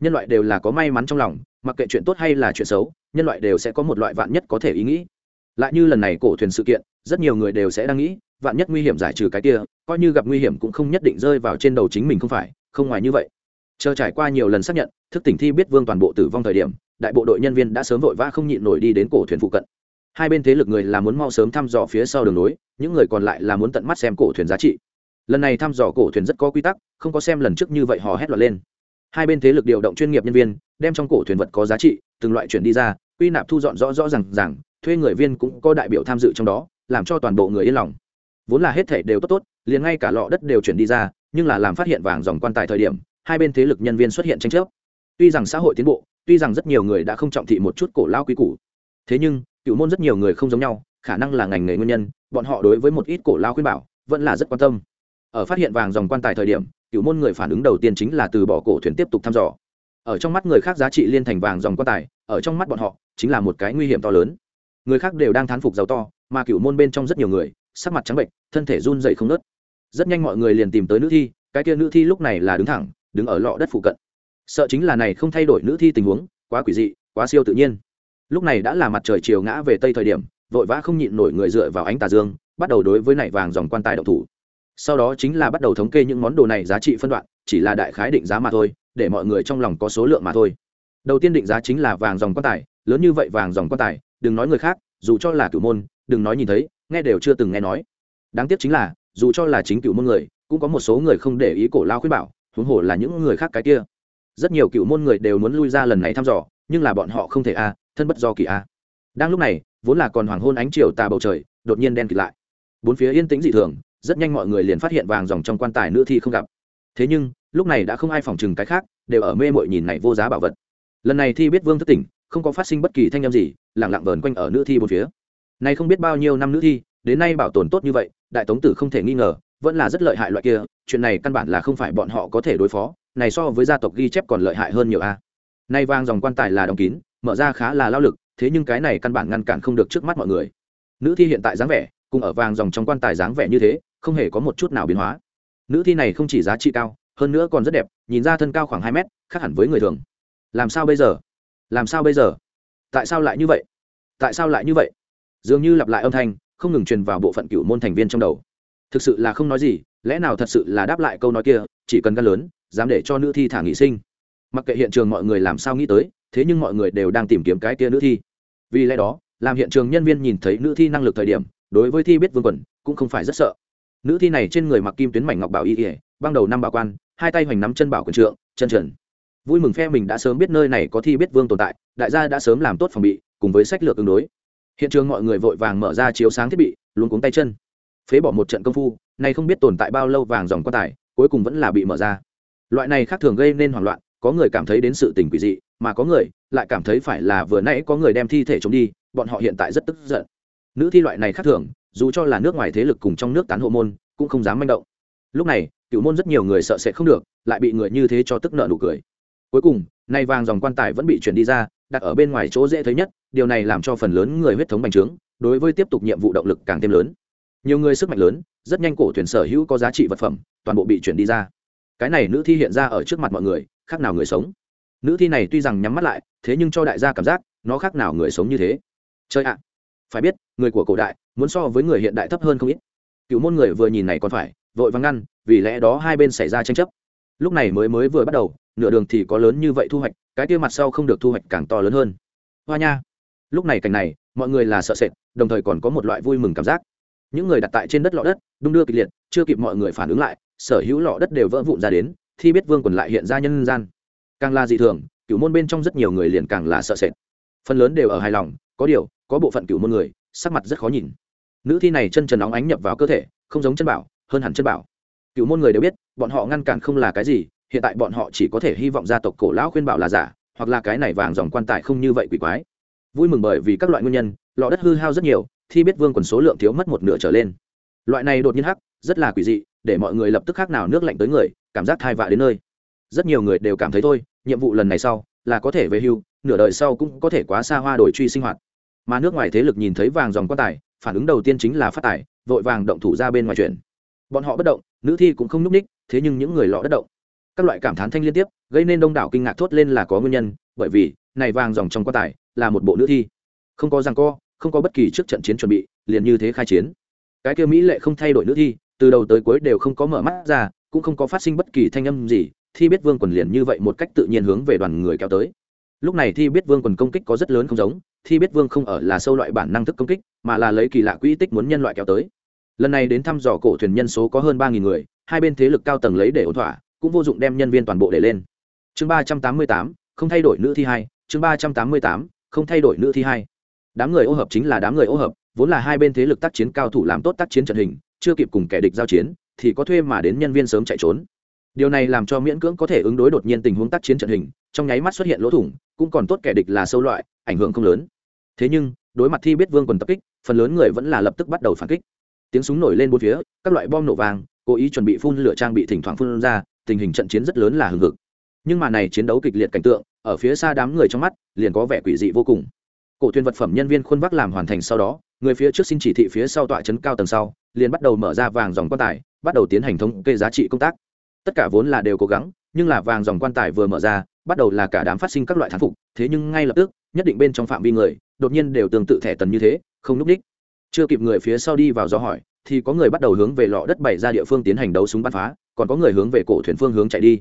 Nhân loại đều là có may mắn trong lòng, mặc kệ chuyện tốt hay là chuyện xấu, nhân loại đều sẽ có một loại vạn nhất có thể ý nghĩ. Lại như lần này cổ thuyền sự kiện, rất nhiều người đều sẽ đang nghĩ vạn nhất nguy hiểm giải trừ cái kia, coi như gặp nguy hiểm cũng không nhất định rơi vào trên đầu chính mình không phải, không ngoài như vậy. Chờ trải qua nhiều lần xác nhận, thức tỉnh thi biết vương toàn bộ tử vong thời điểm, đại bộ đội nhân viên đã sớm vội vã không nhịn nổi đi đến cổ thuyền phụ cận. Hai bên thế lực người là muốn mau sớm thăm dò phía sau đường nối, những người còn lại là muốn tận mắt xem cổ thuyền giá trị. Lần này thăm dò cổ thuyền rất có quy tắc, không có xem lần trước như vậy hò hét loạt lên. Hai bên thế lực điều động chuyên nghiệp nhân viên, đem trong cổ thuyền vật có giá trị, từng loại chuyển đi ra, quy nạp thu dọn rõ rõ r à n g rằng thuê người viên cũng có đại biểu tham dự trong đó, làm cho toàn bộ người yên lòng vốn là hết thể đều tốt tốt, liền ngay cả lọ đất đều chuyển đi ra, nhưng là làm phát hiện vàng dòng quan tài thời điểm, hai bên thế lực nhân viên xuất hiện tranh chấp. Tuy rằng xã hội tiến bộ, tuy rằng rất nhiều người đã không trọng thị một chút cổ lao quý củ, thế nhưng, cựu môn rất nhiều người không giống nhau, khả năng là ngành nghề nguyên nhân, bọn họ đối với một ít cổ lao khuyên bảo, vẫn là rất quan tâm. Ở phát hiện vàng dòng quan tài thời điểm, cựu môn người phản ứng đầu tiên chính là từ bỏ cổ thuyền tiếp tục thăm dò. Ở trong mắt người khác giá trị liên thành vàng dòng quan tài, ở trong mắt bọn họ, chính là một cái nguy hiểm to lớn. Người khác đều đang thán phục giàu to, mà cựu môn bên trong rất nhiều người sắc mặt trắng bệnh, thân thể run dậy không nớt rất nhanh mọi người liền tìm tới nữ thi, cái kia nữ thi lúc này là đứng thẳng, đứng ở lọ đất phụ cận. Sợ chính là này không thay đổi nữ thi tình huống, quá quỷ dị, quá siêu tự nhiên. Lúc này đã là mặt trời chiều ngã về tây thời điểm, vội vã không nhịn nổi người dựa vào ánh tà dương, bắt đầu đối với nảy vàng dòng quan tài độc thủ. Sau đó chính là bắt đầu thống kê những món đồ này giá trị phân đoạn, chỉ là đại khái định giá mà thôi, để mọi người trong lòng có số lượng mà thôi. Đầu tiên định giá chính là vàng dòng quan tài, lớn như vậy vàng dòng quan tài, đừng nói người khác, dù cho là cửu môn, đừng nói nhìn thấy nghe đều chưa từng nghe nói. Đáng tiếc chính là, dù cho là chính cửu môn người, cũng có một số người không để ý cổ lao khuyên bảo, huống hồ là những người khác cái kia. Rất nhiều cựu môn người đều muốn lui ra lần này thăm dò, nhưng là bọn họ không thể a, thân bất do kỳ a. Đang lúc này, vốn là còn hoàng hôn ánh chiều tà bầu trời, đột nhiên đen kịt lại. Bốn phía yên tĩnh dị thường, rất nhanh mọi người liền phát hiện vàng dòng trong quan tài nữ thi không gặp. Thế nhưng, lúc này đã không ai phòng chừng cái khác, đều ở mê mội nhìn này vô giá bảo vật. Lần này thi biết vương thất tỉnh, không có phát sinh bất kỳ thanh â m gì lẳng lặng vờn quanh ở nữ thi bốn phía nay không biết bao nhiêu năm nữ thi, đến nay bảo tồn tốt như vậy, đại tống tử không thể nghi ngờ, vẫn là rất lợi hại loại kia, chuyện này căn bản là không phải bọn họ có thể đối phó, này so với gia tộc ghi chép còn lợi hại hơn nhiều a. Nay vang dòng quan tài là đóng kín, mở ra khá là lao lực, thế nhưng cái này căn bản ngăn cản không được trước mắt mọi người. Nữ thi hiện tại dáng vẻ, cùng ở vàng dòng trong quan tài dáng vẻ như thế, không hề có một chút nào biến hóa. Nữ thi này không chỉ giá trị cao, hơn nữa còn rất đẹp, nhìn ra thân cao khoảng hai mét, khác hẳn với người thường. Làm sao bây giờ? Làm sao bây giờ? Tại sao lại như vậy? Tại sao lại như vậy? Dường như lặp lại âm thanh, không ngừng truyền vào bộ phận cựu môn thành viên trong đầu. Thực sự là không nói gì, lẽ nào thật sự là đáp lại câu nói kia, chỉ cần gan lớn, dám để cho nữ thi thả nghị sinh. Mặc kệ hiện trường mọi người làm sao nghĩ tới, thế nhưng mọi người đều đang tìm kiếm cái kia nữ thi. Vì lẽ đó, làm hiện trường nhân viên nhìn thấy nữ thi năng lực thời điểm, đối với thi biết vương quẩn, cũng không phải rất sợ. Nữ thi này trên người mặc kim tuyến mảnh ngọc bảo y ỉa băng đầu năm bảo quan, hai tay hoành nắm chân bảo quần trượng, chân trần. Vui mừng phe mình đã sớm biết nơi này có thi biết vương tồn tại, đại gia đã sớm làm tốt phòng bị, cùng với sách lược tương đối hiện trường mọi người vội vàng mở ra chiếu sáng thiết bị luôn cuống tay chân. Phế bỏ một trận công phu, nay không biết tồn tại bao lâu vàng dòng quan tài, cuối cùng vẫn là bị mở ra. Loại này khác thường gây nên hoảng loạn, có người cảm thấy đến sự tình quỷ dị, mà có người lại cảm thấy phải là vừa nãy có người đem thi thể chống đi, bọn họ hiện tại rất tức giận. Nữ thi loại này khác thường, dù cho là nước ngoài thế lực cùng trong nước tán hộ môn, cũng không dám manh động. Lúc này, cựu môn rất nhiều người sợ sẽ không được, lại bị người như thế cho tức nợ nụ cười. Cuối cùng, nay vàng dòng quan tài vẫn bị chuyển đi ra đặt ở bên ngoài chỗ dễ thấy nhất, điều này làm cho phần lớn người huyết thống bành trướng, đối với tiếp tục nhiệm vụ động lực càng thêm lớn. Nhiều người sức mạnh lớn, rất nhanh cổ thuyền sở hữu có giá trị vật phẩm, toàn bộ bị chuyển đi ra. Cái này nữ thi hiện ra ở trước mặt mọi người, khác nào người sống? Nữ thi này tuy rằng nhắm mắt lại, thế nhưng cho đại gia cảm giác, nó khác nào người sống như thế. Chơi ạ! Phải biết, người của cổ đại, muốn so với người hiện đại thấp hơn không ít. Cựu môn người vừa nhìn này còn phải, vội vắng ngăn, vì lẽ đó hai bên xảy ra tranh chấp. Lúc này mới mới vừa bắt đầu, nửa đường thì có lớn như vậy thu hoạch cái kia mặt sau không được thu hoạch càng to lớn hơn. Hoa nha. Lúc này cảnh này, mọi người là sợ sệt, đồng thời còn có một loại vui mừng cảm giác. Những người đặt tại trên đất lọ đất, đung đưa kịch liệt, chưa kịp mọi người phản ứng lại, sở hữu lọ đất đều vỡ vụn ra đến, thi biết vương quần lại hiện ra nhân gian. Càng là dị thường cựu môn bên trong rất nhiều người liền càng là sợ sệt. Phần lớn đều ở hài lòng, có điều, có bộ phận cựu môn người, sắc mặt rất khó nhìn. Nữ thi này chân trần óng ánh nhập vào cơ thể, không giống chân bảo, hơn hẳn chân bảo. Cựu môn người đều biết, bọn họ ngăn cản không là cái gì hiện tại bọn họ chỉ có thể hy vọng gia tộc cổ lão khuyên bảo là giả, hoặc là cái này vàng dòng quan tài không như vậy quỷ quái. Vui mừng bởi vì các loại nguyên nhân lò đất hư hao rất nhiều, thi biết vương quần số lượng thiếu mất một nửa trở lên. Loại này đột nhiên hắc, rất là quỷ dị, để mọi người lập tức khác nào nước lạnh tới người, cảm giác thai vạ đến nơi. Rất nhiều người đều cảm thấy thôi, nhiệm vụ lần này sau, là có thể về hưu, nửa đời sau cũng có thể quá xa hoa đổi truy sinh hoạt. Mà nước ngoài thế lực nhìn thấy vàng dòng quan tài, phản ứng đầu tiên chính là phát tài, vội vàng động thủ ra bên ngoài chuyện. Bọn họ bất động, nữ thi cũng không núp ních, thế nhưng những người lọ đất động các loại cảm thán thanh liên tiếp, gây nên đông đảo kinh ngạc thốt lên là có nguyên nhân, bởi vì, này vàng dòng trong quan tài, là một bộ nữ thi. Không có rằng co, không có bất kỳ trước trận chiến chuẩn bị, liền như thế khai chiến. Cái kia mỹ lệ không thay đổi nữ thi, từ đầu tới cuối đều không có mở mắt ra, cũng không có phát sinh bất kỳ thanh âm gì, thi biết vương quần liền như vậy một cách tự nhiên hướng về đoàn người kéo tới. Lúc này thi biết vương quần công kích có rất lớn không giống, thi biết vương không ở là sâu loại bản năng thức công kích, mà là lấy kỳ lạ quỹ tích muốn nhân loại kéo tới. Lần này đến thăm dò cổ thuyền nhân số có hơn ba nghìn người, hai bên thế lực cao tầng lấy để ổn thỏa cũng vô dụng đem nhân viên toàn bộ để lên. Chương ba trăm tám mươi tám, không thay đổi nữ thi hai. Chương ba trăm tám mươi tám, không thay đổi nữ thi hai. Đám người ô hợp chính là đám người ô hợp, vốn là hai bên thế lực tác chiến cao thủ làm tốt tác chiến trận hình, chưa kịp cùng kẻ địch giao chiến, thì có thuê mà đến nhân viên sớm chạy trốn. Điều này làm cho miễn cưỡng có thể ứng đối đột nhiên tình huống tác chiến trận hình, trong nháy mắt xuất hiện lỗ thủng, cũng còn tốt kẻ địch là sâu loại, ảnh hưởng không lớn. Thế nhưng, đối mặt thi biết vương quần tập kích, phần lớn người vẫn là lập tức bắt đầu phản kích. Tiếng súng nổi lên bốn phía, các loại bom nổ vàng cố ý chuẩn bị phun lửa trang bị thỉnh thoảng phun ra tình hình trận chiến rất lớn là hừng hực. Nhưng mà này chiến đấu kịch liệt cảnh tượng, ở phía xa đám người trong mắt, liền có vẻ quỷ dị vô cùng. Cổ thuyền vật phẩm nhân viên khuôn vác làm hoàn thành sau đó, người phía trước xin chỉ thị phía sau tọa chấn cao tầng sau, liền bắt đầu mở ra vàng dòng quan tài, bắt đầu tiến hành thống kê giá trị công tác. Tất cả vốn là đều cố gắng, nhưng là vàng dòng quan tài vừa mở ra, bắt đầu là cả đám phát sinh các loại thán phục, thế nhưng ngay lập tức, nhất định bên trong phạm vi người, đột nhiên đều tương tự thẻ tần như thế, không núp đích. Chưa kịp người phía sau đi vào do hỏi, thì có người bắt đầu hướng về lọ đất bày ra địa phương tiến hành đấu súng bắn phá còn có người hướng về cổ thuyền phương hướng chạy đi.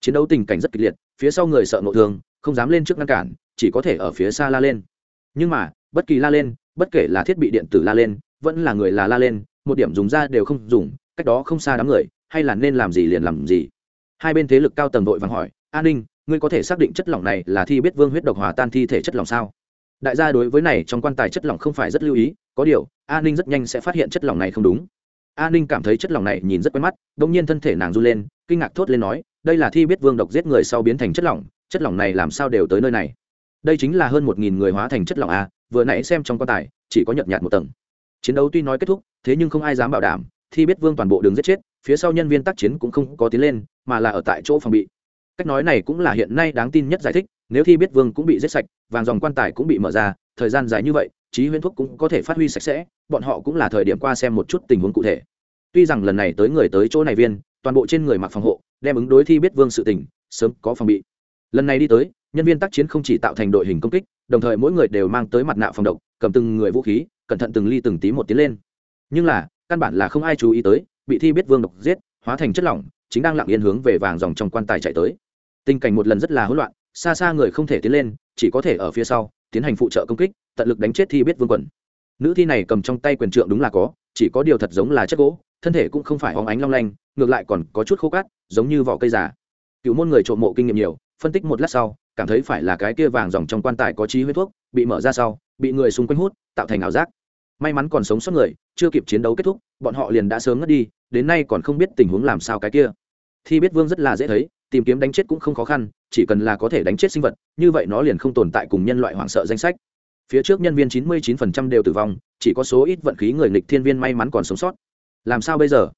Chiến đấu tình cảnh rất kịch liệt, phía sau người sợ nộ thương, không dám lên trước ngăn cản, chỉ có thể ở phía xa la lên. Nhưng mà, bất kỳ la lên, bất kể là thiết bị điện tử la lên, vẫn là người là la lên, một điểm dùng ra đều không dùng, cách đó không xa đám người, hay là nên làm gì liền làm gì. Hai bên thế lực cao tầng vội vàng hỏi, an ninh, ngươi có thể xác định chất lỏng này là thi biết vương huyết độc hòa tan thi thể chất lỏng sao? Đại gia đối với này trong quan tài chất lỏng không phải rất lưu ý, có điều, an ninh rất nhanh sẽ phát hiện chất lỏng này không đúng. A ninh cảm thấy chất lỏng này nhìn rất quen mắt đ ỗ n g nhiên thân thể nàng run lên, kinh ngạc thốt lên nói, đây là thi biết vương độc giết người sau biến thành chất lỏng chất lỏng này làm sao đều tới nơi này? Đây chính là hơn một nghìn người hóa thành chất lỏng a, vừa nãy xem trong quan tài, chỉ có nhợt nhạt một tầng. Chiến đấu tuy nói kết thúc, thế nhưng không ai dám bảo đảm, thi biết vương toàn bộ đường giết chết, phía sau nhân viên tác chiến cũng không có tiến lên, mà là ở tại chỗ phòng bị. Cách nói này cũng là hiện nay đáng tin nhất giải thích, nếu thi biết vương cũng bị giết sạch vàng dòng quan tài cũng bị mở ra, thời gian dài như vậy, trí huyễn thuốc cũng có thể phát huy sạch sẽ, bọn họ cũng là thời điểm qua xem một chút tình huống cụ thể. Tuy rằng lần này tới người tới chỗ này viên, toàn bộ trên người mặc phòng hộ, đem ứng đối thi biết vương sự tình, sớm có phòng bị. Lần này đi tới, nhân viên tác chiến không chỉ tạo thành đội hình công kích, đồng thời mỗi người đều mang tới mặt nạ phòng độc, cầm từng người vũ khí, cẩn thận từng ly từng tí một tiến lên. Nhưng là, căn bản là không ai chú ý tới, bị thi biết vương độc giết, hóa thành chất lỏng, chính đang lặng yên hướng về vàng dòng trong quan tài chạy tới. Tình cảnh một lần rất là hỗn loạn xa xa người không thể tiến lên, chỉ có thể ở phía sau, tiến hành phụ trợ công kích, tận lực đánh chết thi biết vương quần. Nữ thi này cầm trong tay quyền trượng đúng là có, chỉ có điều thật giống là chất gỗ, thân thể cũng không phải hóng ánh long lanh, ngược lại còn có chút khô cát, giống như vỏ cây già. Cựu môn người trộm mộ kinh nghiệm nhiều, phân tích một lát sau, cảm thấy phải là cái kia vàng dòng trong quan tài có trí huyết thuốc, bị mở ra sau, bị người xung quanh hút, tạo thành ảo giác. May mắn còn sống sót người, chưa kịp chiến đấu kết thúc, bọn họ liền đã sớm ngất đi, đến nay còn không biết tình huống làm sao cái kia. Thi biết vương rất là dễ thấy tìm kiếm đánh chết cũng không khó khăn, chỉ cần là có thể đánh chết sinh vật, như vậy nó liền không tồn tại cùng nhân loại hoảng sợ danh sách. Phía trước nhân viên chín mươi 99% đều tử vong, chỉ có số ít vận khí người nghịch thiên viên may mắn còn sống sót. Làm sao bây giờ?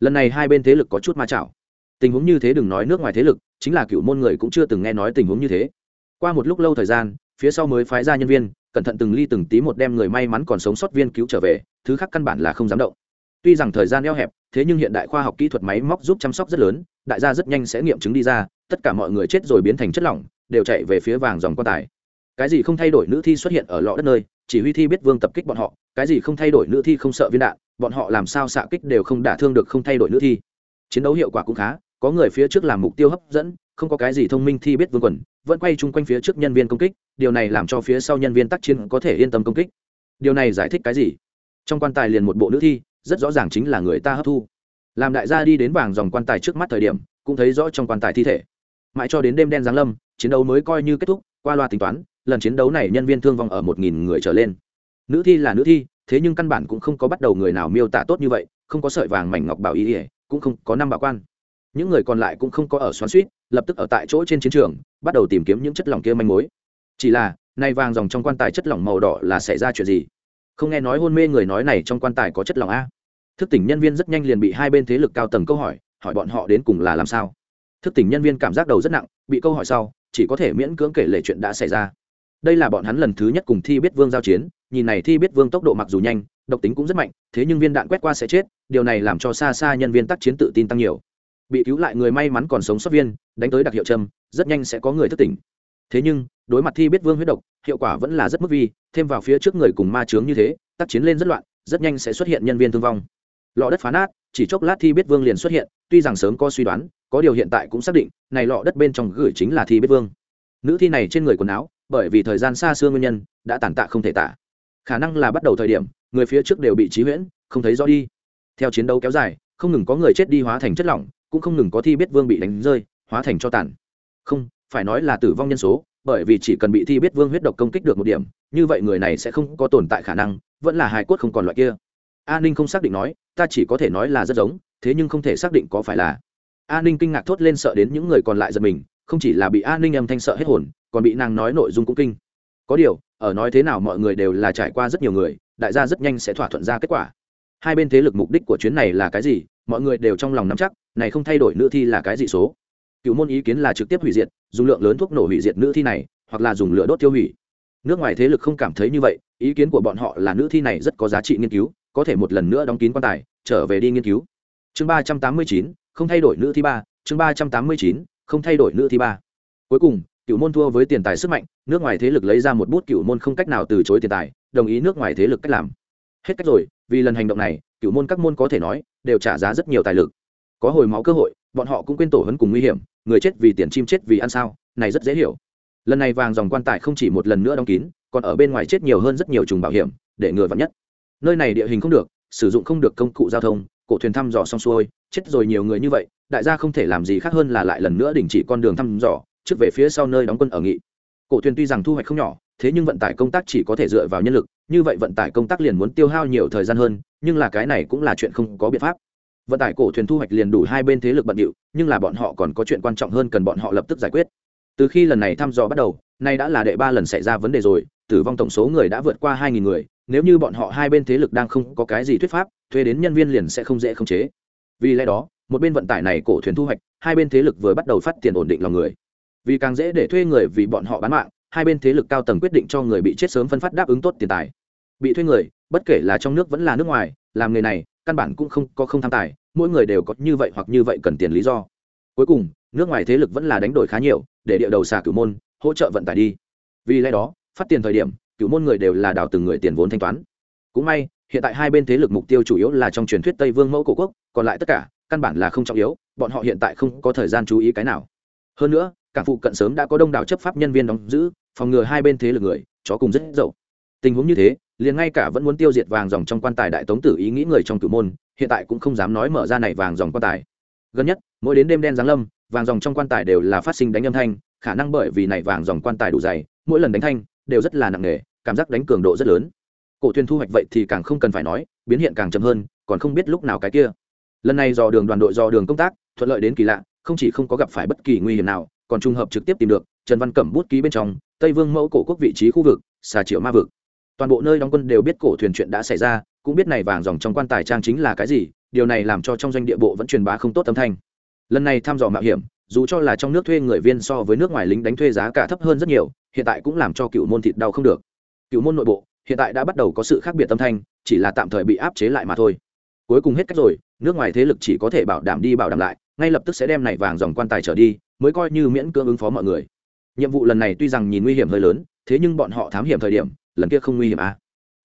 Lần này hai bên thế lực có chút ma chảo. Tình huống như thế đừng nói nước ngoài thế lực, chính là cựu môn người cũng chưa từng nghe nói tình huống như thế. Qua một lúc lâu thời gian, phía sau mới phái ra nhân viên, cẩn thận từng ly từng tí một đem người may mắn còn sống sót viên cứu trở về, thứ khác căn bản là không dám động. Tuy rằng thời gian eo hẹp, thế nhưng hiện đại khoa học kỹ thuật máy móc giúp chăm sóc rất lớn đại gia rất nhanh sẽ nghiệm chứng đi ra, tất cả mọi người chết rồi biến thành chất lỏng, đều chạy về phía vàng dòng quan tài. Cái gì không thay đổi nữ thi xuất hiện ở lọ đất nơi, chỉ huy thi biết vương tập kích bọn họ, cái gì không thay đổi nữ thi không sợ viên đạn, bọn họ làm sao xạ kích đều không đả thương được không thay đổi nữ thi. Chiến đấu hiệu quả cũng khá, có người phía trước làm mục tiêu hấp dẫn, không có cái gì thông minh thi biết vương quần, vẫn quay chung quanh phía trước nhân viên công kích, điều này làm cho phía sau nhân viên tác chiến có thể yên tâm công kích. Điều này giải thích cái gì? Trong quan tài liền một bộ nữ thi, rất rõ ràng chính là người ta hấp thu làm đại gia đi đến vàng dòng quan tài trước mắt thời điểm, cũng thấy rõ trong quan tài thi thể. Mãi cho đến đêm đen giáng lâm, chiến đấu mới coi như kết thúc, qua loa tính toán, lần chiến đấu này nhân viên thương vong ở một nghìn người trở lên. Nữ thi là nữ thi, thế nhưng căn bản cũng không có bắt đầu người nào miêu tả tốt như vậy, không có sợi vàng mảnh ngọc bảo ý ỉa cũng không có năm bảo quan. Những người còn lại cũng không có ở xoắn suýt, lập tức ở tại chỗ trên chiến trường, bắt đầu tìm kiếm những chất lỏng kia manh mối. Chỉ là, nay vàng dòng trong quan tài chất lỏng màu đỏ là xảy ra chuyện gì? Không nghe nói hôn mê người nói này trong quan tài có chất lỏng a thức tỉnh nhân viên rất nhanh liền bị hai bên thế lực cao tầng câu hỏi hỏi bọn họ đến cùng là làm sao. Thức tỉnh nhân viên cảm giác đầu rất nặng, bị câu hỏi sau, chỉ có thể miễn cưỡng kể lể chuyện đã xảy ra. Đây là bọn hắn lần thứ nhất cùng thi biết vương giao chiến, nhìn này thi biết vương tốc độ mặc dù nhanh, độc tính cũng rất mạnh, thế nhưng viên đạn quét qua sẽ chết, điều này làm cho xa xa nhân viên tác chiến tự tin tăng nhiều. Bị cứu lại người may mắn còn sống sót viên, đánh tới đặc hiệu trâm, rất nhanh sẽ có người thức tỉnh. Thế nhưng, đối mặt thi biết vương huyết độc, hiệu quả vẫn là rất mức vi, thêm vào phía trước người cùng ma chướng như thế, tác chiến lên rất loạn, rất nhanh sẽ xuất hiện nhân viên thương vong lọ đất phá nát, chỉ chốc lát thi biết vương liền xuất hiện, tuy rằng sớm có suy đoán, có điều hiện tại cũng xác định, này lọ đất bên trong gửi chính là thi biết vương. Nữ thi này trên người quần áo, bởi vì thời gian xa xưa nguyên nhân, đã tàn tạ không thể tả. Khả năng là bắt đầu thời điểm, người phía trước đều bị trí huyễn, không thấy rõ đi. Theo chiến đấu kéo dài, không ngừng có người chết đi hóa thành chất lỏng, cũng không ngừng có thi biết vương bị đánh rơi, hóa thành cho tàn. Không, phải nói là tử vong nhân số, bởi vì chỉ cần bị thi biết vương huyết độc công kích được một điểm, như vậy người này sẽ không có tồn tại khả năng, vẫn là hài cốt không còn loại kia a ninh không xác định nói, ta chỉ có thể nói là rất giống, thế nhưng không thể xác định có phải là. A ninh kinh ngạc thốt lên sợ đến những người còn lại giật mình, không chỉ là bị a ninh âm thanh sợ hết hồn, còn bị nàng nói nội dung cũng kinh. Có điều, ở nói thế nào mọi người đều là trải qua rất nhiều người, đại gia rất nhanh sẽ thỏa thuận ra kết quả. Hai bên thế lực mục đích của chuyến này là cái gì, mọi người đều trong lòng nắm chắc, này không thay đổi nữ thi là cái gì số. Cựu môn ý kiến là trực tiếp hủy diệt, dùng lượng lớn thuốc nổ hủy diệt nữ thi này, hoặc là dùng lửa đốt tiêu hủy. Nước ngoài thế lực không cảm thấy như vậy, ý kiến của bọn họ là nữ thi này rất có giá trị nghiên cứu có thể một lần nữa đóng kín quan tài, trở về đi nghiên cứu. Chương ba trăm tám mươi chín, không thay đổi nữ thi ba. Chương ba trăm tám mươi chín, không thay đổi nữ thi ba. Cuối cùng, cựu môn thua với tiền tài sức mạnh, nước ngoài thế lực lấy ra một bút cựu môn không cách nào từ chối tiền tài, đồng ý nước ngoài thế lực cách làm. Hết cách rồi, vì lần hành động này, cựu môn các môn có thể nói, đều trả giá rất nhiều tài lực. Có hồi máu cơ hội, bọn họ cũng quên tổ hấn cùng nguy hiểm, người chết vì tiền, chim chết vì ăn sao, này rất dễ hiểu. Lần này vàng dòng quan tài không chỉ một lần nữa đóng kín, còn ở bên ngoài chết nhiều hơn rất nhiều trùng bảo hiểm, để ngừa vắn nhất nơi này địa hình không được, sử dụng không được công cụ giao thông, cổ thuyền thăm dò xong xuôi, chết rồi nhiều người như vậy, đại gia không thể làm gì khác hơn là lại lần nữa đình chỉ con đường thăm dò, trước về phía sau nơi đóng quân ở nghị. Cổ thuyền tuy rằng thu hoạch không nhỏ, thế nhưng vận tải công tác chỉ có thể dựa vào nhân lực, như vậy vận tải công tác liền muốn tiêu hao nhiều thời gian hơn, nhưng là cái này cũng là chuyện không có biện pháp. Vận tải cổ thuyền thu hoạch liền đủ hai bên thế lực bận điệu, nhưng là bọn họ còn có chuyện quan trọng hơn cần bọn họ lập tức giải quyết. Từ khi lần này thăm dò bắt đầu, nay đã là đệ ba lần xảy ra vấn đề rồi, tử vong tổng số người đã vượt qua hai nghìn người nếu như bọn họ hai bên thế lực đang không có cái gì thuyết pháp, thuê đến nhân viên liền sẽ không dễ khống chế. Vì lẽ đó, một bên vận tải này cổ thuyền thu hoạch, hai bên thế lực vừa bắt đầu phát tiền ổn định lòng người. Vì càng dễ để thuê người vì bọn họ bán mạng, hai bên thế lực cao tầng quyết định cho người bị chết sớm phân phát đáp ứng tốt tiền tài. Bị thuê người, bất kể là trong nước vẫn là nước ngoài, làm nghề này, căn bản cũng không có không tham tài, mỗi người đều có như vậy hoặc như vậy cần tiền lý do. Cuối cùng, nước ngoài thế lực vẫn là đánh đổi khá nhiều, để địa đầu xà cửu môn, hỗ trợ vận tải đi. Vì lẽ đó, phát tiền thời điểm cửu môn người đều là đào từng người tiền vốn thanh toán. Cũng may, hiện tại hai bên thế lực mục tiêu chủ yếu là trong truyền thuyết tây vương mẫu cổ quốc, còn lại tất cả, căn bản là không trọng yếu, bọn họ hiện tại không có thời gian chú ý cái nào. Hơn nữa, cảng phụ cận sớm đã có đông đảo chấp pháp nhân viên đóng giữ, phòng ngừa hai bên thế lực người, chó cùng rất dậu. Tình huống như thế, liền ngay cả vẫn muốn tiêu diệt vàng dòng trong quan tài đại tống tử ý nghĩ người trong cửu môn, hiện tại cũng không dám nói mở ra này vàng dòng quan tài. Gần nhất, mỗi đến đêm đen giáng lâm, vàng dòng trong quan tài đều là phát sinh đánh âm thanh, khả năng bởi vì này vàng dòng quan tài đủ dày, mỗi lần đánh thanh, đều rất là nặng nề cảm giác đánh cường độ rất lớn. Cổ thuyền thu hoạch vậy thì càng không cần phải nói, biến hiện càng chậm hơn, còn không biết lúc nào cái kia. Lần này do đường đoàn đội do đường công tác, thuận lợi đến kỳ lạ, không chỉ không có gặp phải bất kỳ nguy hiểm nào, còn trùng hợp trực tiếp tìm được trần văn cẩm bút ký bên trong, tây vương mẫu cổ quốc vị trí khu vực, xà triệu ma vực. Toàn bộ nơi đóng quân đều biết cổ thuyền chuyện đã xảy ra, cũng biết này vàng dòng trong quan tài trang chính là cái gì, điều này làm cho trong doanh địa bộ vẫn truyền bá không tốt âm thanh. Lần này thăm dò mạo hiểm, dù cho là trong nước thuê người viên so với nước ngoài lính đánh thuê giá cả thấp hơn rất nhiều, hiện tại cũng làm cho cựu môn thịt đau không được cựu môn nội bộ, hiện tại đã bắt đầu có sự khác biệt âm thanh, chỉ là tạm thời bị áp chế lại mà thôi. Cuối cùng hết cách rồi, nước ngoài thế lực chỉ có thể bảo đảm đi bảo đảm lại, ngay lập tức sẽ đem này vàng dòng quan tài trở đi, mới coi như miễn cưỡng ứng phó mọi người. Nhiệm vụ lần này tuy rằng nhìn nguy hiểm hơi lớn, thế nhưng bọn họ thám hiểm thời điểm, lần kia không nguy hiểm à.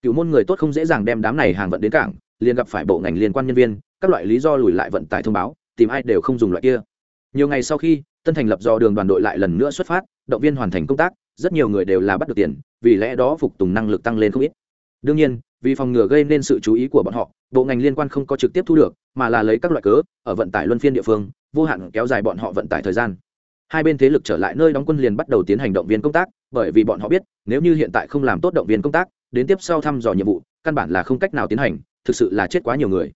cựu môn người tốt không dễ dàng đem đám này hàng vận đến cảng, liền gặp phải bộ ngành liên quan nhân viên, các loại lý do lùi lại vận tải thông báo, tìm ai đều không dùng loại kia. Nhiều ngày sau khi, tân thành lập do đường đoàn đội lại lần nữa xuất phát, động viên hoàn thành công tác, rất nhiều người đều là bắt được tiền vì lẽ đó phục tùng năng lực tăng lên không ít. Đương nhiên, vì phòng ngừa gây nên sự chú ý của bọn họ, bộ ngành liên quan không có trực tiếp thu được, mà là lấy các loại cớ, ở vận tải luân phiên địa phương, vô hạn kéo dài bọn họ vận tải thời gian. Hai bên thế lực trở lại nơi đóng quân liền bắt đầu tiến hành động viên công tác, bởi vì bọn họ biết, nếu như hiện tại không làm tốt động viên công tác, đến tiếp sau thăm dò nhiệm vụ, căn bản là không cách nào tiến hành, thực sự là chết quá nhiều người.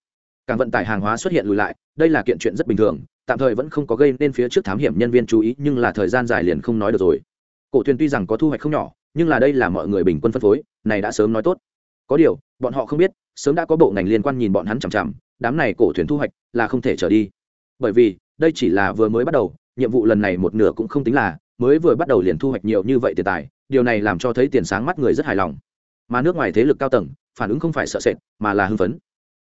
Càng vận tải hàng hóa xuất hiện lùi lại, đây là kiện chuyện rất bình thường, tạm thời vẫn không có gây nên phía trước thám hiểm nhân viên chú ý, nhưng là thời gian dài liền không nói được rồi. Cổ thuyền tuy rằng có thu hoạch không nhỏ nhưng là đây là mọi người bình quân phân phối, này đã sớm nói tốt. Có điều, bọn họ không biết, sớm đã có bộ ngành liên quan nhìn bọn hắn chằm chằm, đám này cổ thuyền thu hoạch là không thể trở đi. Bởi vì, đây chỉ là vừa mới bắt đầu, nhiệm vụ lần này một nửa cũng không tính là, mới vừa bắt đầu liền thu hoạch nhiều như vậy tiền tài, điều này làm cho thấy tiền sáng mắt người rất hài lòng. Mà nước ngoài thế lực cao tầng, phản ứng không phải sợ sệt, mà là hưng phấn.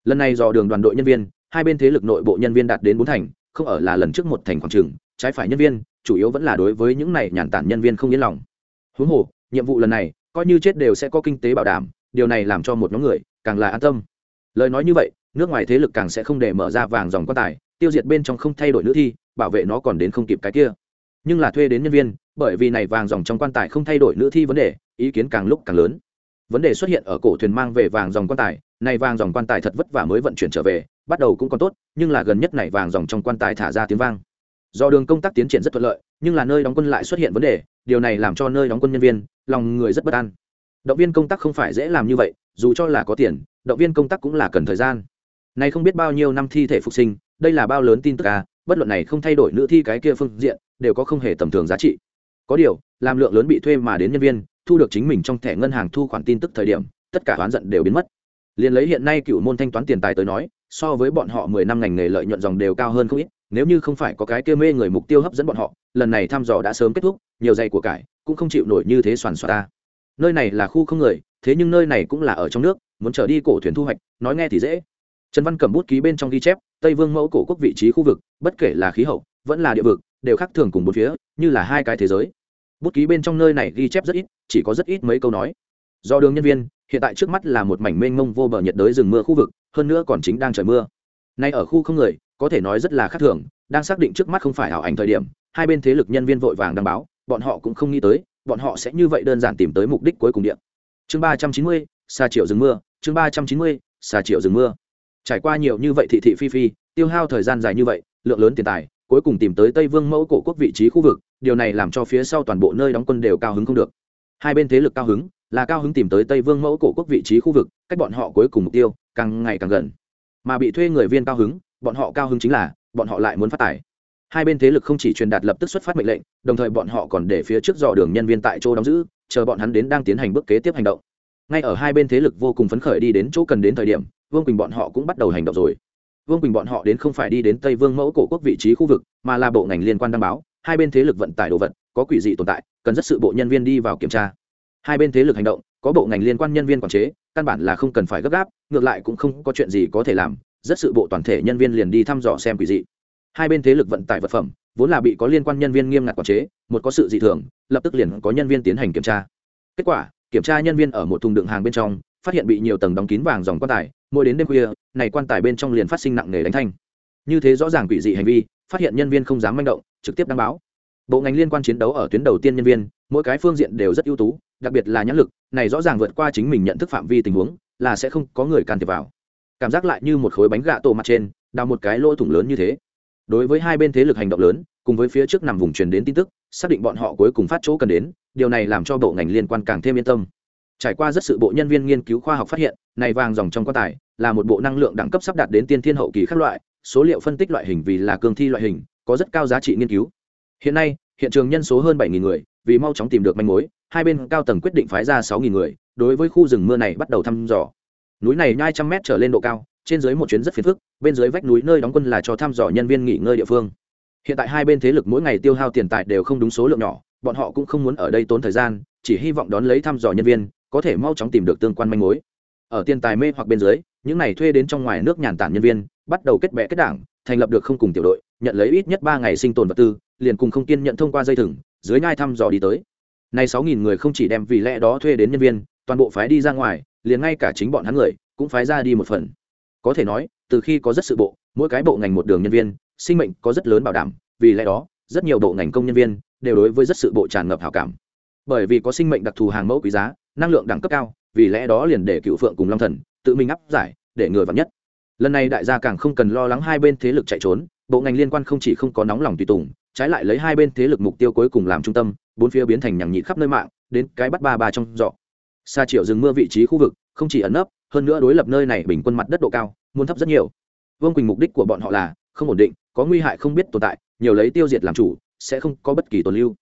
Lần này do đường đoàn đội nhân viên, hai bên thế lực nội bộ nhân viên đạt đến bốn thành, không ở là lần trước một thành khoảng trường trái phải nhân viên, chủ yếu vẫn là đối với những này nhàn tản nhân viên không yên lòng. Huống hồ nhiệm vụ lần này, coi như chết đều sẽ có kinh tế bảo đảm, điều này làm cho một nhóm người càng là an tâm. Lời nói như vậy, nước ngoài thế lực càng sẽ không để mở ra vàng dòng quan tài, tiêu diệt bên trong không thay đổi nữ thi, bảo vệ nó còn đến không kịp cái kia. Nhưng là thuê đến nhân viên, bởi vì này vàng dòng trong quan tài không thay đổi nữ thi vấn đề, ý kiến càng lúc càng lớn. Vấn đề xuất hiện ở cổ thuyền mang về vàng dòng quan tài, này vàng dòng quan tài thật vất vả mới vận chuyển trở về, bắt đầu cũng còn tốt, nhưng là gần nhất này vàng dòng trong quan tài thả ra tiếng vang. Do đường công tác tiến triển rất thuận lợi, nhưng là nơi đóng quân lại xuất hiện vấn đề điều này làm cho nơi đóng quân nhân viên, lòng người rất bất an. Động viên công tác không phải dễ làm như vậy, dù cho là có tiền, động viên công tác cũng là cần thời gian. Này không biết bao nhiêu năm thi thể phục sinh, đây là bao lớn tin tức à bất luận này không thay đổi nữ thi cái kia phương diện, đều có không hề tầm thường giá trị. Có điều, làm lượng lớn bị thuê mà đến nhân viên, thu được chính mình trong thẻ ngân hàng thu khoản tin tức thời điểm, tất cả oán giận đều biến mất. Liền lấy hiện nay cựu môn thanh toán tiền tài tới nói, so với bọn họ mười năm ngành nghề lợi nhuận dòng đều cao hơn không ít nếu như không phải có cái kia mê người mục tiêu hấp dẫn bọn họ, lần này thăm dò đã sớm kết thúc, nhiều dây của cải cũng không chịu nổi như thế soàn xoa ta. Nơi này là khu không người, thế nhưng nơi này cũng là ở trong nước, muốn trở đi cổ thuyền thu hoạch, nói nghe thì dễ. Trần văn cầm bút ký bên trong ghi chép, tây vương mẫu cổ quốc vị trí khu vực, bất kể là khí hậu, vẫn là địa vực, đều khác thường cùng một phía, như là hai cái thế giới. Bút ký bên trong nơi này ghi chép rất ít, chỉ có rất ít mấy câu nói. Do đường nhân viên, hiện tại trước mắt là một mảnh mênh mông vô bờ nhiệt đới rừng mưa khu vực, hơn nữa còn chính đang trời mưa nay ở khu không người, có thể nói rất là khác thường, đang xác định trước mắt không phải ảo ảnh thời điểm, hai bên thế lực nhân viên vội vàng đăng báo, bọn họ cũng không nghĩ tới, bọn họ sẽ như vậy đơn giản tìm tới mục đích cuối cùng điện chương ba trăm chín mươi xa triệu rừng mưa, chương ba trăm chín mươi xa triệu rừng mưa. Trải qua nhiều như vậy thị thị phi phi, tiêu hao thời gian dài như vậy, lượng lớn tiền tài, cuối cùng tìm tới tây vương mẫu cổ quốc vị trí khu vực, điều này làm cho phía sau toàn bộ nơi đóng quân đều cao hứng không được. Hai bên thế lực cao hứng, là cao hứng tìm tới tây vương mẫu cổ quốc vị trí khu vực, cách bọn họ cuối cùng mục tiêu càng ngày càng gần mà bị thuê người viên cao hứng, bọn họ cao hứng chính là, bọn họ lại muốn phát tài. Hai bên thế lực không chỉ truyền đạt lập tức xuất phát mệnh lệnh, đồng thời bọn họ còn để phía trước dò đường nhân viên tại chỗ đóng giữ, chờ bọn hắn đến đang tiến hành bước kế tiếp hành động. Ngay ở hai bên thế lực vô cùng phấn khởi đi đến chỗ cần đến thời điểm, vương quỳnh bọn họ cũng bắt đầu hành động rồi. Vương quỳnh bọn họ đến không phải đi đến tây vương mẫu cổ quốc vị trí khu vực, mà là bộ ngành liên quan đăng báo, hai bên thế lực vận tải đồ vật, có quỷ dị tồn tại, cần rất sự bộ nhân viên đi vào kiểm tra. Hai bên thế lực hành động, có bộ ngành liên quan nhân viên quản chế căn bản là không cần phải gấp gáp, ngược lại cũng không có chuyện gì có thể làm, rất sự bộ toàn thể nhân viên liền đi thăm dò xem quỷ dị. Hai bên thế lực vận tải vật phẩm, vốn là bị có liên quan nhân viên nghiêm ngặt quản chế, một có sự dị thường, lập tức liền có nhân viên tiến hành kiểm tra. Kết quả, kiểm tra nhân viên ở một thùng đựng hàng bên trong, phát hiện bị nhiều tầng đóng kín vàng dòng quan tài, mỗi đến đêm khuya, này quan tài bên trong liền phát sinh nặng nề đánh thanh. Như thế rõ ràng quỷ dị hành vi, phát hiện nhân viên không dám manh động, trực tiếp đăng báo. Bộ ngành liên quan chiến đấu ở tuyến đầu tiên nhân viên, mỗi cái phương diện đều rất ưu tú đặc biệt là nhãn lực, này rõ ràng vượt qua chính mình nhận thức phạm vi tình huống, là sẽ không có người can thiệp vào. Cảm giác lại như một khối bánh gạ tổ mặt trên, đào một cái lỗ thủng lớn như thế. Đối với hai bên thế lực hành động lớn, cùng với phía trước nằm vùng truyền đến tin tức, xác định bọn họ cuối cùng phát chỗ cần đến, điều này làm cho bộ ngành liên quan càng thêm yên tâm. Trải qua rất sự bộ nhân viên nghiên cứu khoa học phát hiện, này vàng dòng trong quan tài, là một bộ năng lượng đẳng cấp sắp đạt đến tiên thiên hậu kỳ các loại, số liệu phân tích loại hình vì là cường thi loại hình, có rất cao giá trị nghiên cứu. Hiện nay, hiện trường nhân số hơn bảy người vì mau chóng tìm được manh mối, hai bên cao tầng quyết định phái ra sáu người, đối với khu rừng mưa này bắt đầu thăm dò. Núi này nhai trăm mét trở lên độ cao, trên dưới một chuyến rất phiền phức, bên dưới vách núi nơi đóng quân là cho thăm dò nhân viên nghỉ ngơi địa phương. Hiện tại hai bên thế lực mỗi ngày tiêu hao tiền tài đều không đúng số lượng nhỏ, bọn họ cũng không muốn ở đây tốn thời gian, chỉ hy vọng đón lấy thăm dò nhân viên, có thể mau chóng tìm được tương quan manh mối. Ở tiền tài mê hoặc bên dưới, những này thuê đến trong ngoài nước nhàn tản nhân viên, bắt đầu kết bè kết đảng, thành lập được không cùng tiểu đội, nhận lấy ít nhất ba ngày sinh tồn vật tư, liền cùng không kiên nhận thông qua dây thừng dưới nhai thăm dò đi tới. Nay sáu nghìn người không chỉ đem vì lẽ đó thuê đến nhân viên, toàn bộ phái đi ra ngoài, liền ngay cả chính bọn hắn người, cũng phái ra đi một phần. Có thể nói, từ khi có rất sự bộ, mỗi cái bộ ngành một đường nhân viên, sinh mệnh có rất lớn bảo đảm, vì lẽ đó, rất nhiều bộ ngành công nhân viên đều đối với rất sự bộ tràn ngập hảo cảm. Bởi vì có sinh mệnh đặc thù hàng mẫu quý giá, năng lượng đẳng cấp cao, vì lẽ đó liền để cựu phượng cùng long thần tự mình áp giải, để người vắn nhất. Lần này đại gia càng không cần lo lắng hai bên thế lực chạy trốn, bộ ngành liên quan không chỉ không có nóng lòng tùy tùng trái lại lấy hai bên thế lực mục tiêu cuối cùng làm trung tâm, bốn phía biến thành nhằng nhịn khắp nơi mạng, đến cái bắt ba ba trong dọ. xa triệu rừng mưa vị trí khu vực, không chỉ ẩn nấp, hơn nữa đối lập nơi này bình quân mặt đất độ cao, muốn thấp rất nhiều. Vương quỳnh mục đích của bọn họ là, không ổn định, có nguy hại không biết tồn tại, nhiều lấy tiêu diệt làm chủ, sẽ không có bất kỳ tồn lưu.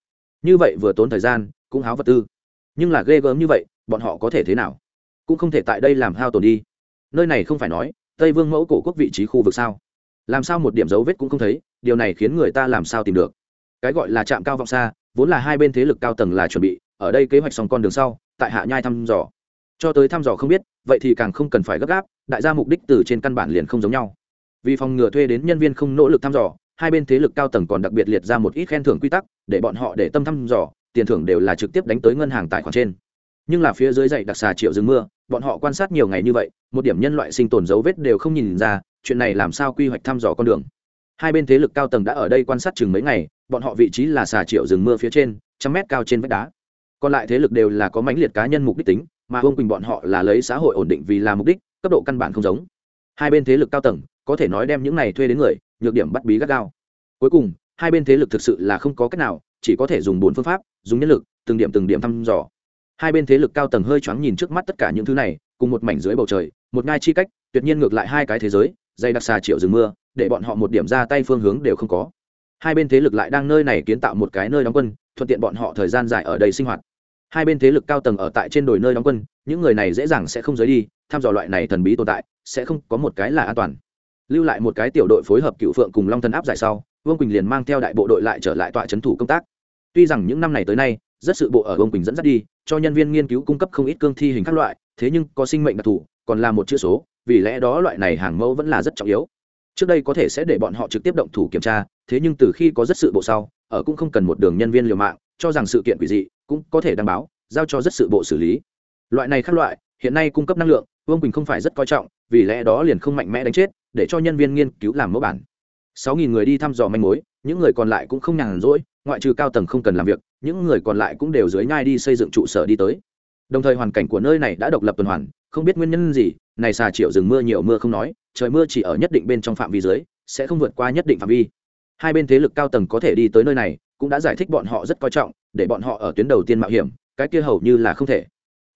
Như vậy vừa tốn thời gian, cũng háo vật tư. Nhưng là ghê gớm như vậy, bọn họ có thể thế nào? Cũng không thể tại đây làm hao tồn đi. Nơi này không phải nói, tây vương mẫu cổ quốc vị trí khu vực sao? Làm sao một điểm dấu vết cũng không thấy điều này khiến người ta làm sao tìm được? Cái gọi là trạm cao vọng xa, vốn là hai bên thế lực cao tầng là chuẩn bị, ở đây kế hoạch xong con đường sau, tại hạ nhai thăm dò. Cho tới thăm dò không biết, vậy thì càng không cần phải gấp gáp, đại gia mục đích từ trên căn bản liền không giống nhau. Vì phòng ngừa thuê đến nhân viên không nỗ lực thăm dò, hai bên thế lực cao tầng còn đặc biệt liệt ra một ít khen thưởng quy tắc, để bọn họ để tâm thăm dò, tiền thưởng đều là trực tiếp đánh tới ngân hàng tài khoản trên. Nhưng là phía dưới dậy đặc xà triệu rừng mưa, bọn họ quan sát nhiều ngày như vậy, một điểm nhân loại sinh tồn dấu vết đều không nhìn ra, chuyện này làm sao quy hoạch thăm dò con đường? Hai bên thế lực cao tầng đã ở đây quan sát chừng mấy ngày, bọn họ vị trí là xà triệu rừng mưa phía trên, trăm mét cao trên vách đá. Còn lại thế lực đều là có mãnh liệt cá nhân mục đích tính, mà ông quỳnh bọn họ là lấy xã hội ổn định vì là mục đích, cấp độ căn bản không giống. Hai bên thế lực cao tầng, có thể nói đem những này thuê đến người, nhược điểm bắt bí gắt gao. Cuối cùng, hai bên thế lực thực sự là không có cách nào, chỉ có thể dùng bốn phương pháp, dùng nhân lực, từng điểm từng điểm thăm dò. Hai bên thế lực cao tầng hơi choáng nhìn trước mắt tất cả những thứ này, cùng một mảnh dưới bầu trời, một ngai chi cách, tuyệt nhiên ngược lại hai cái thế giới dây đặc xà triệu rừng mưa để bọn họ một điểm ra tay phương hướng đều không có. Hai bên thế lực lại đang nơi này kiến tạo một cái nơi đóng quân, thuận tiện bọn họ thời gian dài ở đây sinh hoạt. Hai bên thế lực cao tầng ở tại trên đồi nơi đóng quân, những người này dễ dàng sẽ không rời đi thăm dò loại này thần bí tồn tại, sẽ không có một cái là an toàn. Lưu lại một cái tiểu đội phối hợp cựu phượng cùng long thần áp giải sau, vương quỳnh liền mang theo đại bộ đội lại trở lại tọa trấn thủ công tác. Tuy rằng những năm này tới nay, rất sự bộ ở vương quỳnh dẫn dắt đi, cho nhân viên nghiên cứu cung cấp không ít cương thi hình các loại, thế nhưng có sinh mệnh đặc thù, còn là một chữ số, vì lẽ đó loại này hàng mẫu vẫn là rất trọng yếu trước đây có thể sẽ để bọn họ trực tiếp động thủ kiểm tra thế nhưng từ khi có rất sự bộ sau ở cũng không cần một đường nhân viên liều mạng cho rằng sự kiện quỷ dị cũng có thể đảm bảo, giao cho rất sự bộ xử lý. Loại này khác loại hiện nay cung cấp năng lượng vương quỳnh không phải rất coi trọng vì lẽ đó liền không mạnh mẽ đánh chết để cho nhân viên nghiên cứu làm mẫu bản. Sáu nghìn người đi thăm dò manh mối những người còn lại cũng không nhàn rỗi ngoại trừ cao tầng không cần làm việc những người còn lại cũng đều dưới nhai đi xây dựng trụ sở đi tới. Đồng thời hoàn cảnh của nơi này đã độc lập tuần hoàn không biết nguyên nhân gì này xà triệu rừng mưa nhiều mưa không nói, trời mưa chỉ ở nhất định bên trong phạm vi dưới, sẽ không vượt qua nhất định phạm vi. Hai bên thế lực cao tầng có thể đi tới nơi này, cũng đã giải thích bọn họ rất coi trọng, để bọn họ ở tuyến đầu tiên mạo hiểm, cái kia hầu như là không thể.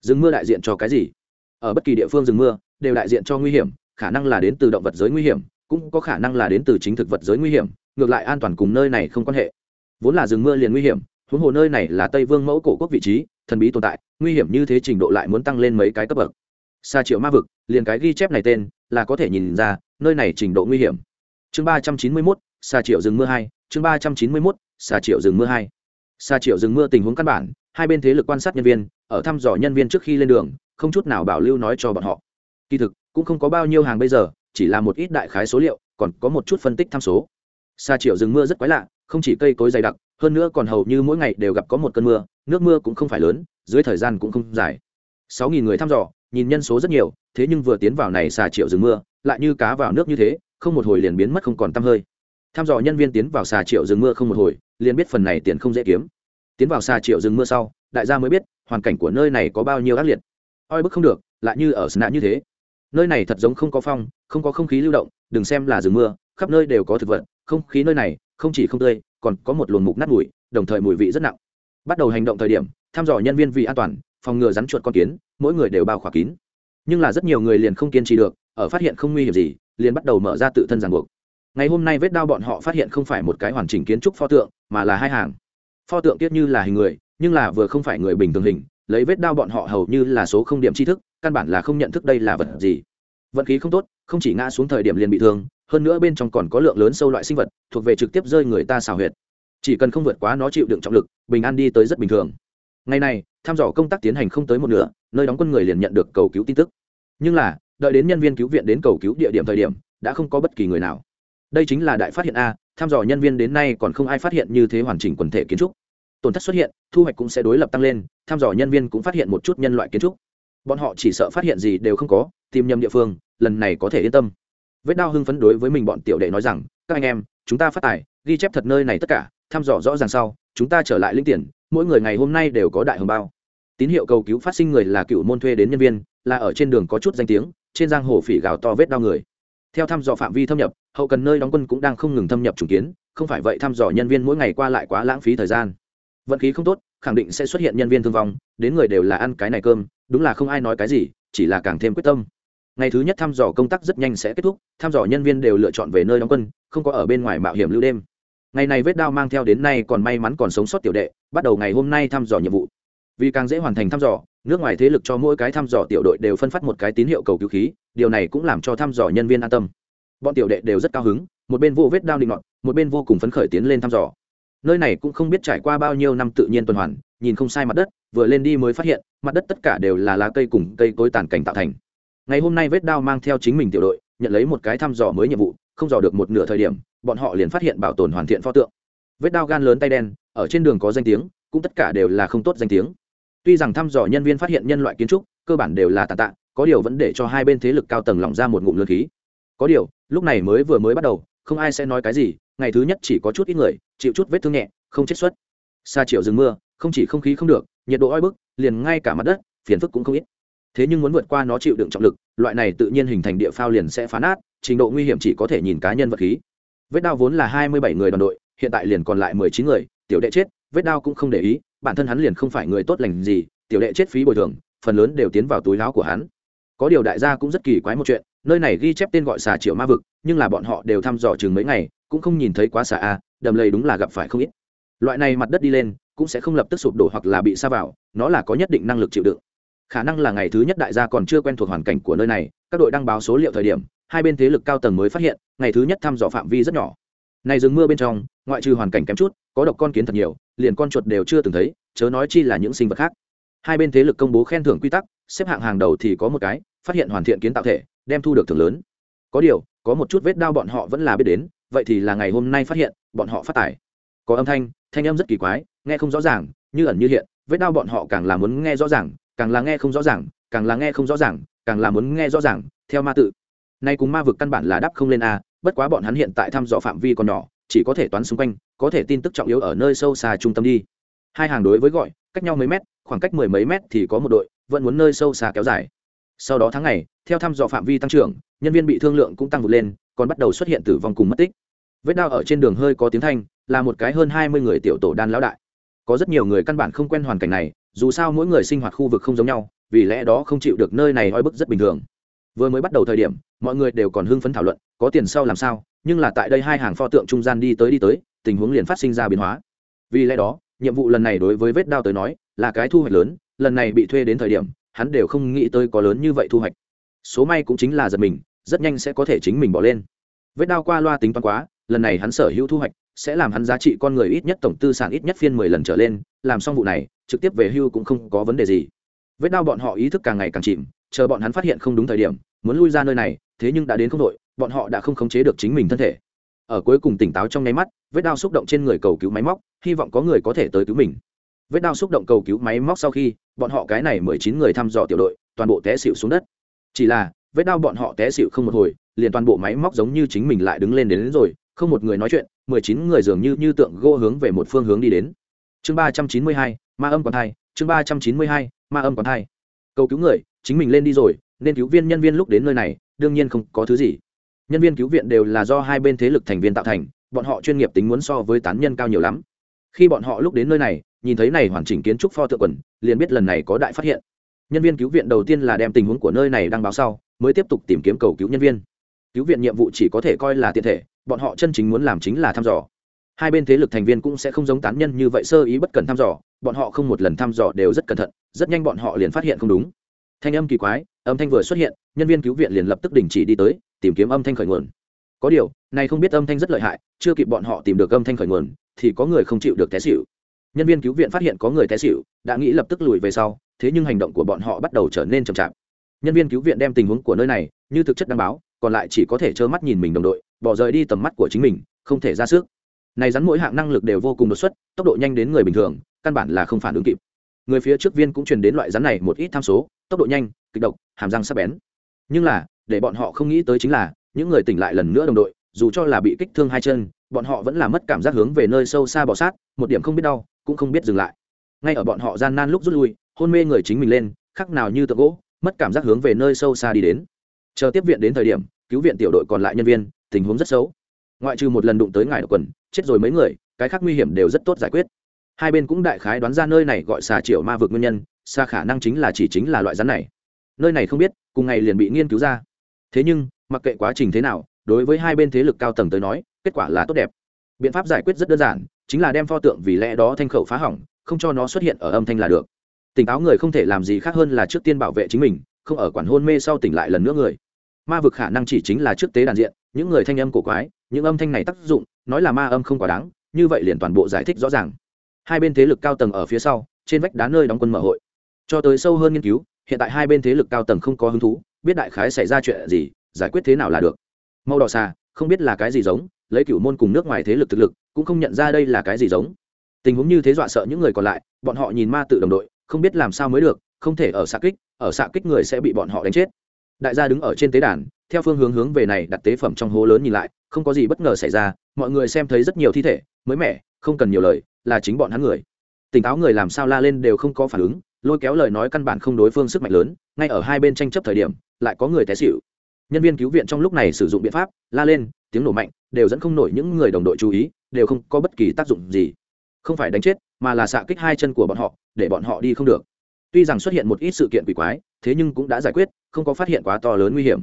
Rừng mưa đại diện cho cái gì? Ở bất kỳ địa phương rừng mưa, đều đại diện cho nguy hiểm, khả năng là đến từ động vật giới nguy hiểm, cũng có khả năng là đến từ chính thực vật giới nguy hiểm, ngược lại an toàn cùng nơi này không quan hệ. Vốn là rừng mưa liền nguy hiểm, huống hồ nơi này là tây vương mẫu cổ quốc vị trí, thần bí tồn tại, nguy hiểm như thế trình độ lại muốn tăng lên mấy cái cấp bậc xa triệu ma vực, liền cái ghi chép này tên là có thể nhìn ra nơi này trình độ nguy hiểm. Chương ba trăm chín mươi mốt xa triệu rừng mưa hai, chương ba trăm chín mươi mốt xa triệu rừng mưa hai. Xa triệu rừng mưa tình huống căn bản, hai bên thế lực quan sát nhân viên, ở thăm dò nhân viên trước khi lên đường, không chút nào bảo lưu nói cho bọn họ. Kỳ thực, cũng không có bao nhiêu hàng bây giờ, chỉ là một ít đại khái số liệu, còn có một chút phân tích tham số. Xa triệu rừng mưa rất quái lạ, không chỉ cây cối dày đặc, hơn nữa còn hầu như mỗi ngày đều gặp có một cơn mưa, nước mưa cũng không phải lớn, dưới thời gian cũng không dài. Sáu nghìn người thăm dò nhìn nhân số rất nhiều, thế nhưng vừa tiến vào này xà triệu rừng mưa, lại như cá vào nước như thế, không một hồi liền biến mất không còn tăm hơi. Tham dò nhân viên tiến vào xà triệu rừng mưa không một hồi, liền biết phần này tiền không dễ kiếm. Tiến vào xà triệu rừng mưa sau, đại gia mới biết, hoàn cảnh của nơi này có bao nhiêu ác liệt. Oi bức không được, lại như ở sna như thế. Nơi này thật giống không có phong, không có không khí lưu động, đừng xem là rừng mưa, khắp nơi đều có thực vật, không khí nơi này, không chỉ không tươi, còn có một luồng mục nát mùi, đồng thời mùi vị rất nặng. Bắt đầu hành động thời điểm thăm dò nhân viên vì an toàn, phòng ngừa rắn chuột con kiến mỗi người đều bao khỏa kín. Nhưng là rất nhiều người liền không kiên trì được, ở phát hiện không nguy hiểm gì, liền bắt đầu mở ra tự thân ràng buộc. Ngày hôm nay vết đao bọn họ phát hiện không phải một cái hoàn chỉnh kiến trúc pho tượng, mà là hai hàng. Pho tượng tiết như là hình người, nhưng là vừa không phải người bình thường hình, lấy vết đao bọn họ hầu như là số không điểm tri thức, căn bản là không nhận thức đây là vật gì. Vận khí không tốt, không chỉ ngã xuống thời điểm liền bị thương, hơn nữa bên trong còn có lượng lớn sâu loại sinh vật, thuộc về trực tiếp rơi người ta xào huyệt. Chỉ cần không vượt quá nó chịu đựng trọng lực, bình an đi tới rất bình thường. Ngày này, thăm dò công tác tiến hành không tới một nửa nơi đóng quân người liền nhận được cầu cứu tin tức. Nhưng là, đợi đến nhân viên cứu viện đến cầu cứu địa điểm thời điểm, đã không có bất kỳ người nào. Đây chính là đại phát hiện a, thăm dò nhân viên đến nay còn không ai phát hiện như thế hoàn chỉnh quần thể kiến trúc. Tổn thất xuất hiện, thu hoạch cũng sẽ đối lập tăng lên, thăm dò nhân viên cũng phát hiện một chút nhân loại kiến trúc. Bọn họ chỉ sợ phát hiện gì đều không có, tìm nhầm địa phương, lần này có thể yên tâm. Vết đao hưng phấn đối với mình bọn tiểu đệ nói rằng, các anh em, chúng ta phát tài, ghi chép thật nơi này tất cả, thăm dò rõ ràng sau, chúng ta trở lại linh tiền, mỗi người ngày hôm nay đều có đại hồng bao tín hiệu cầu cứu phát sinh người là cựu môn thuê đến nhân viên, là ở trên đường có chút danh tiếng, trên giang hồ phỉ gào to vết đau người. Theo thăm dò phạm vi thâm nhập, hậu cần nơi đóng quân cũng đang không ngừng thâm nhập trùng kiến, không phải vậy thăm dò nhân viên mỗi ngày qua lại quá lãng phí thời gian. Vận khí không tốt, khẳng định sẽ xuất hiện nhân viên thương vong, đến người đều là ăn cái này cơm, đúng là không ai nói cái gì, chỉ là càng thêm quyết tâm. Ngày thứ nhất thăm dò công tác rất nhanh sẽ kết thúc, thăm dò nhân viên đều lựa chọn về nơi đóng quân, không có ở bên ngoài mạo hiểm lưu đêm. Ngày này vết đao mang theo đến nay còn may mắn còn sống sót tiểu đệ, bắt đầu ngày hôm nay thăm dò nhiệm vụ vì càng dễ hoàn thành thăm dò, nước ngoài thế lực cho mỗi cái thăm dò tiểu đội đều phân phát một cái tín hiệu cầu cứu khí, điều này cũng làm cho thăm dò nhân viên an tâm. Bọn tiểu đệ đều rất cao hứng, một bên vô vết đao định ngọn một bên vô cùng phấn khởi tiến lên thăm dò. Nơi này cũng không biết trải qua bao nhiêu năm tự nhiên tuần hoàn, nhìn không sai mặt đất, vừa lên đi mới phát hiện, mặt đất tất cả đều là lá cây cùng cây cối tàn cảnh tạo thành. Ngày hôm nay vết đao mang theo chính mình tiểu đội, nhận lấy một cái thăm dò mới nhiệm vụ, không dò được một nửa thời điểm, bọn họ liền phát hiện bảo tồn hoàn thiện pho tượng. Vết đao gan lớn tay đen, ở trên đường có danh tiếng, cũng tất cả đều là không tốt danh tiếng tuy rằng thăm dò nhân viên phát hiện nhân loại kiến trúc, cơ bản đều là tàn tạ, có điều vẫn để cho hai bên thế lực cao tầng lỏng ra một ngụm lương khí. Có điều, lúc này mới vừa mới bắt đầu, không ai sẽ nói cái gì, ngày thứ nhất chỉ có chút ít người, chịu chút vết thương nhẹ, không chết xuất xa triệu rừng mưa, không chỉ không khí không được, nhiệt độ oi bức, liền ngay cả mặt đất, phiền phức cũng không ít. Thế nhưng muốn vượt qua nó chịu đựng trọng lực, loại này tự nhiên hình thành địa phao liền sẽ phá nát, trình độ nguy hiểm chỉ có thể nhìn cá nhân vật khí. Vết đao vốn là hai mươi bảy người đoàn đội, hiện tại liền còn lại mười chín người, tiểu đệ chết, vết đao cũng không để ý bản thân hắn liền không phải người tốt lành gì, tiểu đệ chết phí bồi thường, phần lớn đều tiến vào túi láo của hắn. Có điều đại gia cũng rất kỳ quái một chuyện, nơi này ghi chép tên gọi xà triệu ma vực, nhưng là bọn họ đều thăm dò chừng mấy ngày, cũng không nhìn thấy quá xà a, đầm lầy đúng là gặp phải không ít. Loại này mặt đất đi lên, cũng sẽ không lập tức sụp đổ hoặc là bị sa vào, nó là có nhất định năng lực chịu đựng. Khả năng là ngày thứ nhất đại gia còn chưa quen thuộc hoàn cảnh của nơi này, các đội đăng báo số liệu thời điểm, hai bên thế lực cao tầng mới phát hiện, ngày thứ nhất thăm dò phạm vi rất nhỏ này rừng mưa bên trong, ngoại trừ hoàn cảnh kém chút, có độc con kiến thật nhiều, liền con chuột đều chưa từng thấy, chớ nói chi là những sinh vật khác. Hai bên thế lực công bố khen thưởng quy tắc, xếp hạng hàng đầu thì có một cái, phát hiện hoàn thiện kiến tạo thể, đem thu được thưởng lớn. Có điều, có một chút vết đau bọn họ vẫn là biết đến, vậy thì là ngày hôm nay phát hiện, bọn họ phát tài có âm thanh thanh âm rất kỳ quái, nghe không rõ ràng, như ẩn như hiện, vết đau bọn họ càng là muốn nghe rõ ràng, càng là nghe không rõ ràng, càng là nghe không rõ ràng, càng là muốn nghe rõ ràng, theo ma tự. Nay cùng ma vực căn bản là đắp không lên a bất quá bọn hắn hiện tại thăm dò phạm vi còn nhỏ, chỉ có thể toán xung quanh, có thể tin tức trọng yếu ở nơi sâu xa trung tâm đi. Hai hàng đối với gọi, cách nhau mấy mét, khoảng cách mười mấy mét thì có một đội, vẫn muốn nơi sâu xa kéo dài. Sau đó tháng ngày, theo thăm dò phạm vi tăng trưởng, nhân viên bị thương lượng cũng tăng vượt lên, còn bắt đầu xuất hiện tử vong cùng mất tích. Vết đao ở trên đường hơi có tiếng thanh, là một cái hơn hai mươi người tiểu tổ đan lão đại. Có rất nhiều người căn bản không quen hoàn cảnh này, dù sao mỗi người sinh hoạt khu vực không giống nhau, vì lẽ đó không chịu được nơi này oi bức rất bình thường vừa mới bắt đầu thời điểm, mọi người đều còn hưng phấn thảo luận, có tiền sau làm sao, nhưng là tại đây hai hàng pho tượng trung gian đi tới đi tới, tình huống liền phát sinh ra biến hóa. Vì lẽ đó, nhiệm vụ lần này đối với vết đao tới nói, là cái thu hoạch lớn, lần này bị thuê đến thời điểm, hắn đều không nghĩ tới có lớn như vậy thu hoạch. Số may cũng chính là giật mình, rất nhanh sẽ có thể chính mình bỏ lên. Vết đao qua loa tính toán quá, lần này hắn sở hữu thu hoạch, sẽ làm hắn giá trị con người ít nhất tổng tư sản ít nhất phiên mười lần trở lên, làm xong vụ này, trực tiếp về hưu cũng không có vấn đề gì. Vết đao bọn họ ý thức càng ngày càng chìm, chờ bọn hắn phát hiện không đúng thời điểm muốn lui ra nơi này thế nhưng đã đến không đội bọn họ đã không khống chế được chính mình thân thể. Ở cuối cùng tỉnh táo trong nháy mắt vết đao xúc động trên người cầu cứu máy móc hy vọng có người có thể tới cứu mình. Vết đao xúc động cầu cứu máy móc sau khi bọn họ cái này mười chín người thăm dò tiểu đội toàn bộ té xịu xuống đất. Chỉ là vết đao bọn họ té xịu không một hồi liền toàn bộ máy móc giống như chính mình lại đứng lên đến, đến rồi không một người nói chuyện mười chín người dường như như tượng gỗ hướng về một phương hướng đi đến. Chương ba trăm chín mươi hai ma âm còn thai chương ba trăm chín mươi hai ma âm còn thai. Cầu cứu người chính mình lên đi rồi nên cứu viên nhân viên lúc đến nơi này, đương nhiên không có thứ gì. Nhân viên cứu viện đều là do hai bên thế lực thành viên tạo thành, bọn họ chuyên nghiệp tính muốn so với tán nhân cao nhiều lắm. Khi bọn họ lúc đến nơi này, nhìn thấy này hoàn chỉnh kiến trúc pho tượng quần, liền biết lần này có đại phát hiện. Nhân viên cứu viện đầu tiên là đem tình huống của nơi này đăng báo sau, mới tiếp tục tìm kiếm cầu cứu nhân viên. Cứu viện nhiệm vụ chỉ có thể coi là tiện thể, bọn họ chân chính muốn làm chính là thăm dò. Hai bên thế lực thành viên cũng sẽ không giống tán nhân như vậy sơ ý bất cần thăm dò, bọn họ không một lần thăm dò đều rất cẩn thận, rất nhanh bọn họ liền phát hiện không đúng thanh âm kỳ quái, âm thanh vừa xuất hiện, nhân viên cứu viện liền lập tức đình chỉ đi tới, tìm kiếm âm thanh khởi nguồn. Có điều, này không biết âm thanh rất lợi hại, chưa kịp bọn họ tìm được âm thanh khởi nguồn, thì có người không chịu được té xịu nhân viên cứu viện phát hiện có người té xịu đã nghĩ lập tức lùi về sau, thế nhưng hành động của bọn họ bắt đầu trở nên chậm chạp. Nhân viên cứu viện đem tình huống của nơi này, như thực chất đăng báo, còn lại chỉ có thể trơ mắt nhìn mình đồng đội, bỏ rời đi tầm mắt của chính mình, không thể ra sức. Này rắn mỗi hạng năng lực đều vô cùng đột xuất, tốc độ nhanh đến người bình thường, căn bản là không phản ứng kịp. Người phía trước viên cũng truyền đến loại rắn này một ít tham số tốc độ nhanh, kịch độc, hàm răng sắc bén. Nhưng là, để bọn họ không nghĩ tới chính là, những người tỉnh lại lần nữa đồng đội, dù cho là bị kích thương hai chân, bọn họ vẫn là mất cảm giác hướng về nơi sâu xa bỏ sát, một điểm không biết đau, cũng không biết dừng lại. Ngay ở bọn họ gian nan lúc rút lui, hôn mê người chính mình lên, khắc nào như tượng gỗ, mất cảm giác hướng về nơi sâu xa đi đến. Chờ tiếp viện đến thời điểm, cứu viện tiểu đội còn lại nhân viên, tình huống rất xấu. Ngoại trừ một lần đụng tới ngài độc quần, chết rồi mấy người, cái khác nguy hiểm đều rất tốt giải quyết hai bên cũng đại khái đoán ra nơi này gọi xà triệu ma vực nguyên nhân, xa khả năng chính là chỉ chính là loại rắn này. Nơi này không biết, cùng ngày liền bị nghiên cứu ra. Thế nhưng, mặc kệ quá trình thế nào, đối với hai bên thế lực cao tầng tới nói, kết quả là tốt đẹp. Biện pháp giải quyết rất đơn giản, chính là đem pho tượng vì lẽ đó thanh khẩu phá hỏng, không cho nó xuất hiện ở âm thanh là được. Tỉnh táo người không thể làm gì khác hơn là trước tiên bảo vệ chính mình, không ở quản hôn mê sau tỉnh lại lần nữa người. Ma vực khả năng chỉ chính là trước tế đàn diện, những người thanh âm cổ quái, những âm thanh này tác dụng, nói là ma âm không quá đáng, như vậy liền toàn bộ giải thích rõ ràng hai bên thế lực cao tầng ở phía sau, trên vách đá nơi đóng quân mở hội. Cho tới sâu hơn nghiên cứu, hiện tại hai bên thế lực cao tầng không có hứng thú, biết đại khái xảy ra chuyện gì, giải quyết thế nào là được. Màu đỏ xà, không biết là cái gì giống, lấy cửu môn cùng nước ngoài thế lực thực lực, cũng không nhận ra đây là cái gì giống. Tình huống như thế dọa sợ những người còn lại, bọn họ nhìn ma tự đồng đội, không biết làm sao mới được, không thể ở xạ kích, ở xạ kích người sẽ bị bọn họ đánh chết. Đại gia đứng ở trên tế đàn, theo phương hướng hướng về này đặt tế phẩm trong hố lớn nhìn lại, không có gì bất ngờ xảy ra, mọi người xem thấy rất nhiều thi thể, mới mẻ, không cần nhiều lời là chính bọn hắn người. Tỉnh táo người làm sao la lên đều không có phản ứng, lôi kéo lời nói căn bản không đối phương sức mạnh lớn, ngay ở hai bên tranh chấp thời điểm, lại có người té xịu nhân viên cứu viện trong lúc này sử dụng biện pháp, la lên, tiếng nổ mạnh, đều dẫn không nổi những người đồng đội chú ý, đều không có bất kỳ tác dụng gì. Không phải đánh chết, mà là xạ kích hai chân của bọn họ, để bọn họ đi không được. Tuy rằng xuất hiện một ít sự kiện quỷ quái, thế nhưng cũng đã giải quyết, không có phát hiện quá to lớn nguy hiểm.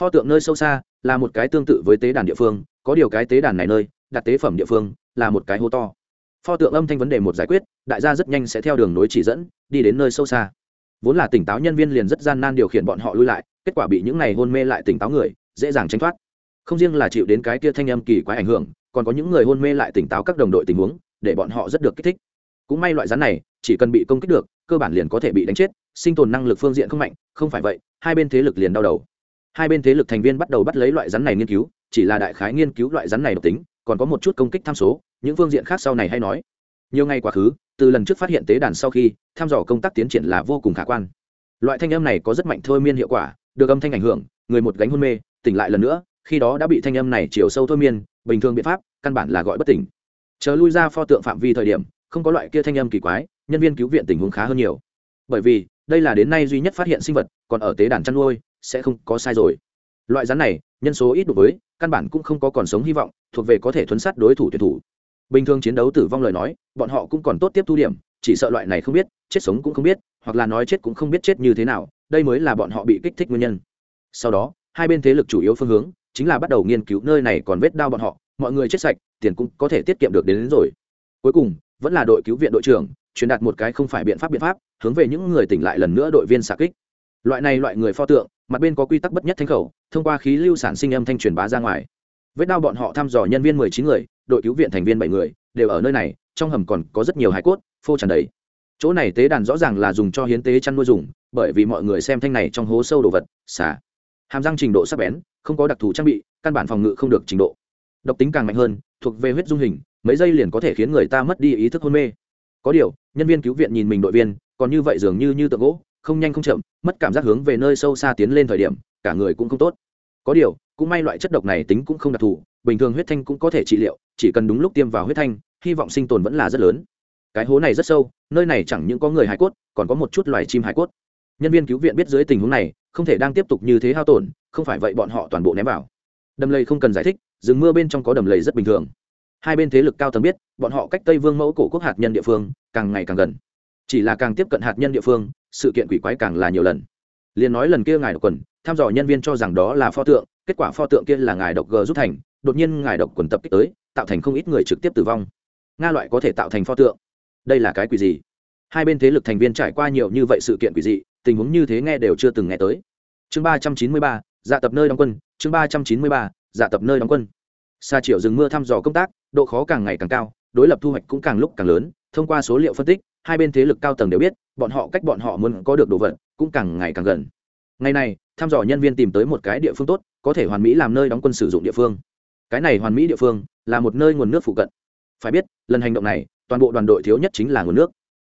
Pho tượng nơi sâu xa, là một cái tương tự với tế đàn địa phương, có điều cái tế đàn này nơi, đặt tế phẩm địa phương, là một cái hố to pho tượng âm thanh vấn đề một giải quyết, đại gia rất nhanh sẽ theo đường nối chỉ dẫn, đi đến nơi sâu xa. Vốn là tỉnh táo nhân viên liền rất gian nan điều khiển bọn họ lui lại, kết quả bị những này hôn mê lại tỉnh táo người, dễ dàng tránh thoát. Không riêng là chịu đến cái kia thanh âm kỳ quái ảnh hưởng, còn có những người hôn mê lại tỉnh táo các đồng đội tình huống, để bọn họ rất được kích thích. Cũng may loại rắn này, chỉ cần bị công kích được, cơ bản liền có thể bị đánh chết, sinh tồn năng lực phương diện không mạnh, không phải vậy, hai bên thế lực liền đau đầu. Hai bên thế lực thành viên bắt đầu bắt lấy loại rắn này nghiên cứu, chỉ là đại khái nghiên cứu loại rắn này độc tính, còn có một chút công kích tham số những phương diện khác sau này hay nói. Nhiều ngày quá khứ, từ lần trước phát hiện tế đàn sau khi, thăm dò công tác tiến triển là vô cùng khả quan. Loại thanh âm này có rất mạnh thôi miên hiệu quả, được âm thanh ảnh hưởng, người một gánh hôn mê, tỉnh lại lần nữa, khi đó đã bị thanh âm này chiều sâu thôi miên, bình thường biện pháp, căn bản là gọi bất tỉnh. Chờ lui ra pho tượng phạm vi thời điểm, không có loại kia thanh âm kỳ quái, nhân viên cứu viện tình huống khá hơn nhiều. Bởi vì, đây là đến nay duy nhất phát hiện sinh vật, còn ở tế đàn chăn nuôi, sẽ không có sai rồi. Loại rắn này, nhân số ít đối với, căn bản cũng không có còn sống hy vọng, thuộc về có thể thuấn sát đối thủ tuyển thủ bình thường chiến đấu tử vong lời nói bọn họ cũng còn tốt tiếp thu điểm chỉ sợ loại này không biết chết sống cũng không biết hoặc là nói chết cũng không biết chết như thế nào đây mới là bọn họ bị kích thích nguyên nhân. Sau đó hai bên thế lực chủ yếu phương hướng chính là bắt đầu nghiên cứu nơi này còn vết đau bọn họ mọi người chết sạch tiền cũng có thể tiết kiệm được đến, đến rồi. Cuối cùng vẫn là đội cứu viện đội trưởng truyền đạt một cái không phải biện pháp biện pháp hướng về những người tỉnh lại lần nữa đội viên xạ kích. Loại này loại người pho tượng mặt bên có quy tắc bất nhất thanh khẩu thông qua khí lưu sản sinh âm thanh truyền bá ra ngoài. Vết đau bọn họ thăm dò nhân viên mười chín người đội cứu viện thành viên bảy người, đều ở nơi này, trong hầm còn có rất nhiều hải cốt, phô tràn đầy. Chỗ này tế đàn rõ ràng là dùng cho hiến tế chăn nuôi dùng, bởi vì mọi người xem thanh này trong hố sâu đồ vật, xả. Hàm răng trình độ sắc bén, không có đặc thù trang bị, căn bản phòng ngự không được trình độ. Độc tính càng mạnh hơn, thuộc về huyết dung hình, mấy giây liền có thể khiến người ta mất đi ý thức hôn mê. Có điều, nhân viên cứu viện nhìn mình đội viên, còn như vậy dường như như tượng gỗ, không nhanh không chậm, mất cảm giác hướng về nơi sâu xa tiến lên thời điểm, cả người cũng không tốt. Có điều cũng may loại chất độc này tính cũng không đặc thù, bình thường huyết thanh cũng có thể trị liệu, chỉ cần đúng lúc tiêm vào huyết thanh, hy vọng sinh tồn vẫn là rất lớn. Cái hố này rất sâu, nơi này chẳng những có người hải cốt, còn có một chút loài chim hải cốt. Nhân viên cứu viện biết dưới tình huống này, không thể đang tiếp tục như thế hao tổn, không phải vậy bọn họ toàn bộ ném vào. Đầm lầy không cần giải thích, rừng mưa bên trong có đầm lầy rất bình thường. Hai bên thế lực cao tầng biết, bọn họ cách tây vương mẫu cổ quốc hạt nhân địa phương, càng ngày càng gần. Chỉ là càng tiếp cận hạt nhân địa phương, sự kiện quỷ quái càng là nhiều lần. Liền nói lần kia ngài độc quần, thăm dò nhân viên cho rằng đó là pho tượng kết quả pho tượng kia là ngài độc g rút thành, đột nhiên ngài độc quần tập kích tới, tạo thành không ít người trực tiếp tử vong. Nga loại có thể tạo thành pho tượng? Đây là cái quỷ gì? Hai bên thế lực thành viên trải qua nhiều như vậy sự kiện quỷ dị, tình huống như thế nghe đều chưa từng nghe tới. Chương ba trăm chín mươi ba dạ tập nơi đóng quân, chương ba trăm chín mươi ba dạ tập nơi đóng quân. Xa triệu rừng mưa thăm dò công tác, độ khó càng ngày càng cao, đối lập thu hoạch cũng càng lúc càng lớn, thông qua số liệu phân tích, hai bên thế lực cao tầng đều biết, bọn họ cách bọn họ muốn có được đồ vật cũng càng ngày càng gần. Ngày nay thăm dò nhân viên tìm tới một cái địa phương tốt, có thể hoàn mỹ làm nơi đóng quân sử dụng địa phương. Cái này hoàn mỹ địa phương là một nơi nguồn nước phụ cận. Phải biết, lần hành động này, toàn bộ đoàn đội thiếu nhất chính là nguồn nước.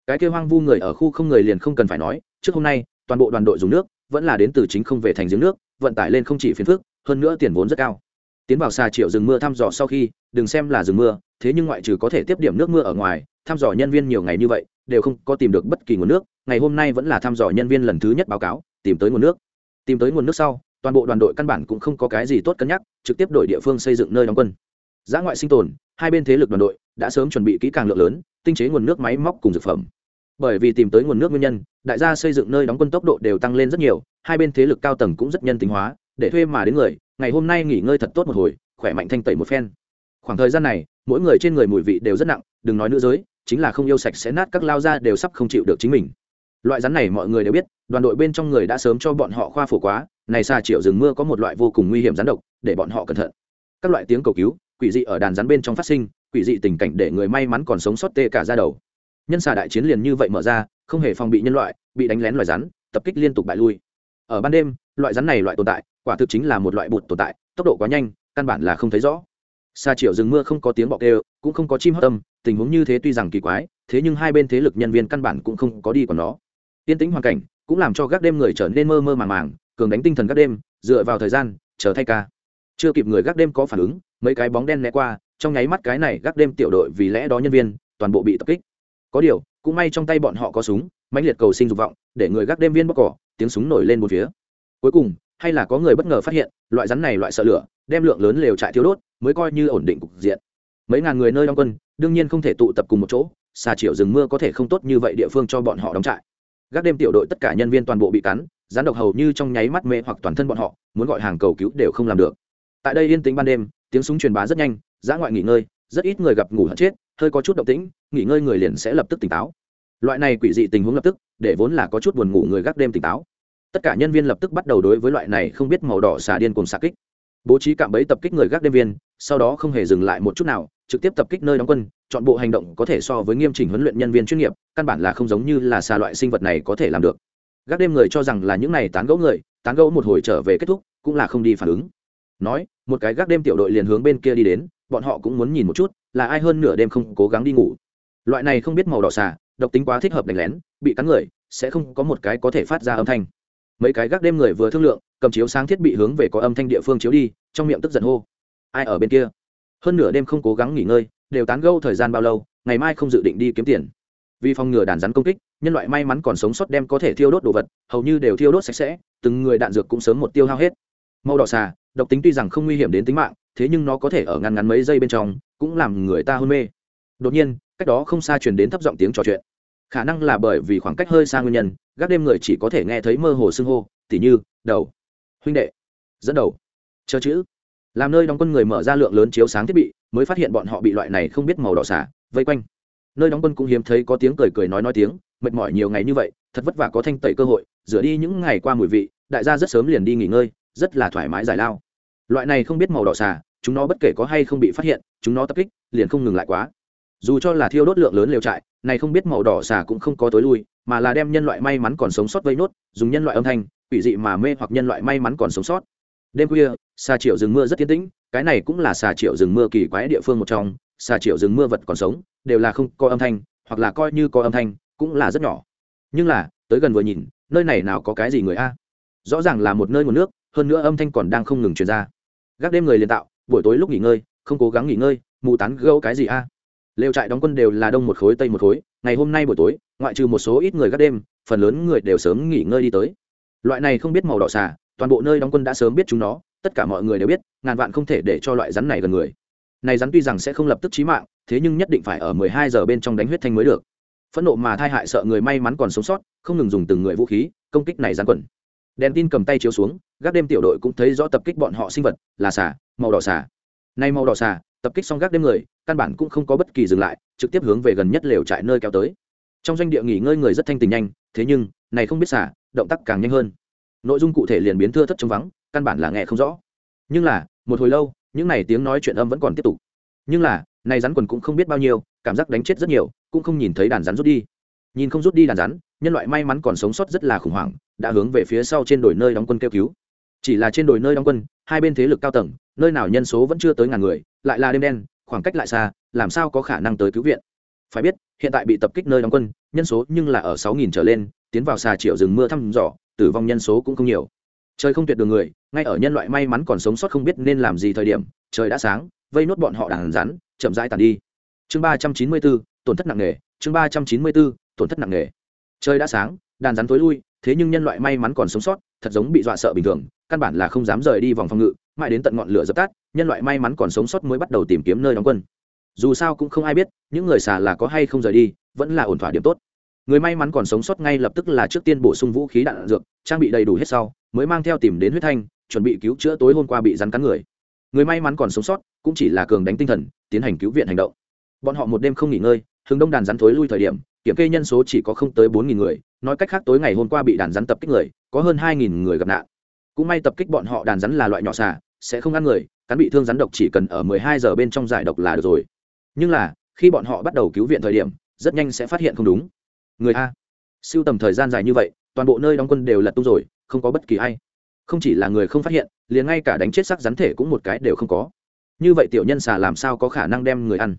Cái kêu hoang vu người ở khu không người liền không cần phải nói, trước hôm nay, toàn bộ đoàn đội dùng nước, vẫn là đến từ chính không về thành giếng nước, vận tải lên không chỉ phiền phức, hơn nữa tiền vốn rất cao. Tiến vào xà triệu rừng mưa thăm dò sau khi, đừng xem là rừng mưa, thế nhưng ngoại trừ có thể tiếp điểm nước mưa ở ngoài, thăm dò nhân viên nhiều ngày như vậy, đều không có tìm được bất kỳ nguồn nước. Ngày hôm nay vẫn là thăm dò nhân viên lần thứ nhất báo cáo, tìm tới nguồn nước tìm tới nguồn nước sau, toàn bộ đoàn đội căn bản cũng không có cái gì tốt cân nhắc, trực tiếp đổi địa phương xây dựng nơi đóng quân. Giã ngoại sinh tồn, hai bên thế lực đoàn đội đã sớm chuẩn bị kỹ càng lượng lớn, tinh chế nguồn nước máy móc cùng dược phẩm. Bởi vì tìm tới nguồn nước nguyên nhân, đại gia xây dựng nơi đóng quân tốc độ đều tăng lên rất nhiều, hai bên thế lực cao tầng cũng rất nhân tính hóa, để thuê mà đến người, ngày hôm nay nghỉ ngơi thật tốt một hồi, khỏe mạnh thanh tẩy một phen. Khoảng thời gian này, mỗi người trên người mùi vị đều rất nặng, đừng nói nữ giới, chính là không yêu sạch sẽ nát các lao ra đều sắp không chịu được chính mình loại rắn này mọi người đều biết, đoàn đội bên trong người đã sớm cho bọn họ khoa phổ quá, này xa triệu rừng mưa có một loại vô cùng nguy hiểm rắn độc, để bọn họ cẩn thận. Các loại tiếng cầu cứu, quỷ dị ở đàn rắn bên trong phát sinh, quỷ dị tình cảnh để người may mắn còn sống sót tê cả ra đầu. Nhân xà đại chiến liền như vậy mở ra, không hề phòng bị nhân loại, bị đánh lén loài rắn, tập kích liên tục bại lui. Ở ban đêm, loại rắn này loại tồn tại, quả thực chính là một loại bụt tồn tại, tốc độ quá nhanh, căn bản là không thấy rõ. Xa triệu rừng mưa không có tiếng bọ đều cũng không có chim hót tâm tình huống như thế tuy rằng kỳ quái, thế nhưng hai bên thế lực nhân viên căn bản cũng không có đi còn nó tiên tĩnh hoàn cảnh cũng làm cho gác đêm người trở nên mơ mơ màng màng, cường đánh tinh thần gác đêm, dựa vào thời gian, chờ thay ca. Chưa kịp người gác đêm có phản ứng, mấy cái bóng đen né qua, trong nháy mắt cái này gác đêm tiểu đội vì lẽ đó nhân viên, toàn bộ bị tập kích. Có điều, cũng may trong tay bọn họ có súng, mãnh liệt cầu sinh dục vọng, để người gác đêm viên bóc cỏ, tiếng súng nổi lên một phía. Cuối cùng, hay là có người bất ngờ phát hiện, loại rắn này loại sợ lửa, đem lượng lớn lều trại thiếu đốt, mới coi như ổn định cục diện. Mấy ngàn người nơi đóng quân, đương nhiên không thể tụ tập cùng một chỗ, xà triệu rừng mưa có thể không tốt như vậy địa phương cho bọn họ đóng trại gác đêm tiểu đội tất cả nhân viên toàn bộ bị cắn rán độc hầu như trong nháy mắt mê hoặc toàn thân bọn họ, muốn gọi hàng cầu cứu đều không làm được. Tại đây yên tĩnh ban đêm, tiếng súng truyền bá rất nhanh giã ngoại nghỉ ngơi, rất ít người gặp ngủ hận chết, hơi có chút động tĩnh, nghỉ ngơi người liền sẽ lập tức tỉnh táo. Loại này quỷ dị tình huống lập tức, để vốn là có chút buồn ngủ người gác đêm tỉnh táo. Tất cả nhân viên lập tức bắt đầu đối với loại này không biết màu đỏ xà điên cùng xà kích. Bố trí cạm bẫy tập kích người gác đêm viên, sau đó không hề dừng lại một chút nào trực tiếp tập kích nơi đóng quân, chọn bộ hành động có thể so với nghiêm chỉnh huấn luyện nhân viên chuyên nghiệp, căn bản là không giống như là xa loại sinh vật này có thể làm được. Gác đêm người cho rằng là những này tán gẫu người, tán gẫu một hồi trở về kết thúc, cũng là không đi phản ứng. Nói, một cái gác đêm tiểu đội liền hướng bên kia đi đến, bọn họ cũng muốn nhìn một chút, là ai hơn nửa đêm không cố gắng đi ngủ. Loại này không biết màu đỏ xà, độc tính quá thích hợp đánh lén, bị cắn người, sẽ không có một cái có thể phát ra âm thanh. Mấy cái gác đêm người vừa thương lượng, cầm chiếu sáng thiết bị hướng về có âm thanh địa phương chiếu đi, trong miệng tức giận hô. Ai ở bên kia? Hơn nửa đêm không cố gắng nghỉ ngơi, đều tán gâu thời gian bao lâu, ngày mai không dự định đi kiếm tiền. Vì phòng ngừa đàn rắn công kích, nhân loại may mắn còn sống sót đem có thể thiêu đốt đồ vật, hầu như đều thiêu đốt sạch sẽ, từng người đạn dược cũng sớm một tiêu hao hết. Màu đỏ xà, độc tính tuy rằng không nguy hiểm đến tính mạng, thế nhưng nó có thể ở ngăn ngắn mấy giây bên trong, cũng làm người ta hôn mê. Đột nhiên, cách đó không xa truyền đến thấp giọng tiếng trò chuyện. Khả năng là bởi vì khoảng cách hơi xa nguyên nhân, gác đêm người chỉ có thể nghe thấy mơ hồ xưng hô, tỉ như, đầu. Huynh đệ, dẫn đầu. Chờ chữ làm nơi đóng quân người mở ra lượng lớn chiếu sáng thiết bị, mới phát hiện bọn họ bị loại này không biết màu đỏ xả, vây quanh. Nơi đóng quân cũng hiếm thấy có tiếng cười cười nói nói tiếng, mệt mỏi nhiều ngày như vậy, thật vất vả có thanh tẩy cơ hội, rửa đi những ngày qua mùi vị, đại gia rất sớm liền đi nghỉ ngơi, rất là thoải mái giải lao. Loại này không biết màu đỏ xà chúng nó bất kể có hay không bị phát hiện, chúng nó tập kích, liền không ngừng lại quá. Dù cho là thiêu đốt lượng lớn liều trại, này không biết màu đỏ xà cũng không có tối lui, mà là đem nhân loại may mắn còn sống sót vây nốt, dùng nhân loại âm thanh, quỷ dị mà mê hoặc nhân loại may mắn còn sống sót. Đêm khuya xà triệu rừng mưa rất tiến tĩnh, cái này cũng là xà triệu rừng mưa kỳ quái địa phương một trong, xà triệu rừng mưa vật còn sống, đều là không có âm thanh, hoặc là coi như có âm thanh, cũng là rất nhỏ. Nhưng là, tới gần vừa nhìn, nơi này nào có cái gì người a? Rõ ràng là một nơi nguồn nước, hơn nữa âm thanh còn đang không ngừng truyền ra. Gác đêm người liền tạo, buổi tối lúc nghỉ ngơi, không cố gắng nghỉ ngơi, mù tán gâu cái gì a? Lều trại đóng quân đều là đông một khối, tây một khối, ngày hôm nay buổi tối, ngoại trừ một số ít người gác đêm, phần lớn người đều sớm nghỉ ngơi đi tới. Loại này không biết màu đỏ xà toàn bộ nơi đóng quân đã sớm biết chúng nó, tất cả mọi người đều biết, ngàn vạn không thể để cho loại rắn này gần người. Này rắn tuy rằng sẽ không lập tức chí mạng, thế nhưng nhất định phải ở mười hai giờ bên trong đánh huyết thanh mới được. Phẫn nộ mà thai hại sợ người may mắn còn sống sót, không ngừng dùng từng người vũ khí, công kích này rắn quần. Đèn tin cầm tay chiếu xuống, gác đêm tiểu đội cũng thấy rõ tập kích bọn họ sinh vật, là xà, màu đỏ xà. Nay màu đỏ xà, tập kích xong gác đêm người, căn bản cũng không có bất kỳ dừng lại, trực tiếp hướng về gần nhất lều trại nơi kéo tới. Trong doanh địa nghỉ ngơi người rất thanh tình nhanh, thế nhưng, này không biết xả động tác càng nhanh hơn nội dung cụ thể liền biến thưa thất trong vắng, căn bản là nghe không rõ. Nhưng là, một hồi lâu, những này tiếng nói chuyện âm vẫn còn tiếp tục. Nhưng là, này rắn quần cũng không biết bao nhiêu, cảm giác đánh chết rất nhiều, cũng không nhìn thấy đàn rắn rút đi. Nhìn không rút đi đàn rắn, nhân loại may mắn còn sống sót rất là khủng hoảng, đã hướng về phía sau trên đồi nơi đóng quân kêu cứu. Chỉ là trên đồi nơi đóng quân, hai bên thế lực cao tầng, nơi nào nhân số vẫn chưa tới ngàn người, lại là đêm đen, khoảng cách lại xa, làm sao có khả năng tới cứu viện? Phải biết, hiện tại bị tập kích nơi đóng quân, nhân số nhưng là ở sáu nghìn trở lên, tiến vào xà triệu rừng mưa thăm dò tử vong nhân số cũng không nhiều. Trời không tuyệt đường người, ngay ở nhân loại may mắn còn sống sót không biết nên làm gì thời điểm, trời đã sáng, vây nốt bọn họ đàn rắn, chậm rãi tàn đi. Chương ba trăm chín mươi bốn tổn thất nặng nề, chương ba trăm chín mươi bốn tổn thất nặng nề. Trời đã sáng, đàn rắn tối lui, thế nhưng nhân loại may mắn còn sống sót, thật giống bị dọa sợ bình thường, căn bản là không dám rời đi vòng phòng ngự, mãi đến tận ngọn lửa dập tắt, nhân loại may mắn còn sống sót mới bắt đầu tìm kiếm nơi đóng quân. Dù sao cũng không ai biết, những người xà là có hay không rời đi, vẫn là ổn thỏa điểm tốt người may mắn còn sống sót ngay lập tức là trước tiên bổ sung vũ khí đạn dược, trang bị đầy đủ hết sau, mới mang theo tìm đến huyết thanh, chuẩn bị cứu chữa tối hôm qua bị rắn cắn người. Người may mắn còn sống sót, cũng chỉ là cường đánh tinh thần, tiến hành cứu viện hành động. Bọn họ một đêm không nghỉ ngơi, hướng đông đàn rắn thối lui thời điểm, kiểm kê nhân số chỉ có không tới bốn nghìn người, nói cách khác tối ngày hôm qua bị đàn rắn tập kích người, có hơn hai nghìn người gặp nạn. Cũng may tập kích bọn họ đàn rắn là loại nhỏ xà, sẽ không ăn người, cắn bị thương rắn độc chỉ cần ở mười hai giờ bên trong giải độc là được rồi. Nhưng là, khi bọn họ bắt đầu cứu viện thời điểm, rất nhanh sẽ phát hiện không đúng người a. Siêu tầm thời gian dài như vậy toàn bộ nơi đóng quân đều lật tung rồi không có bất kỳ ai. Không chỉ là người không phát hiện liền ngay cả đánh chết sắc rắn thể cũng một cái đều không có. Như vậy tiểu nhân xà làm sao có khả năng đem người ăn?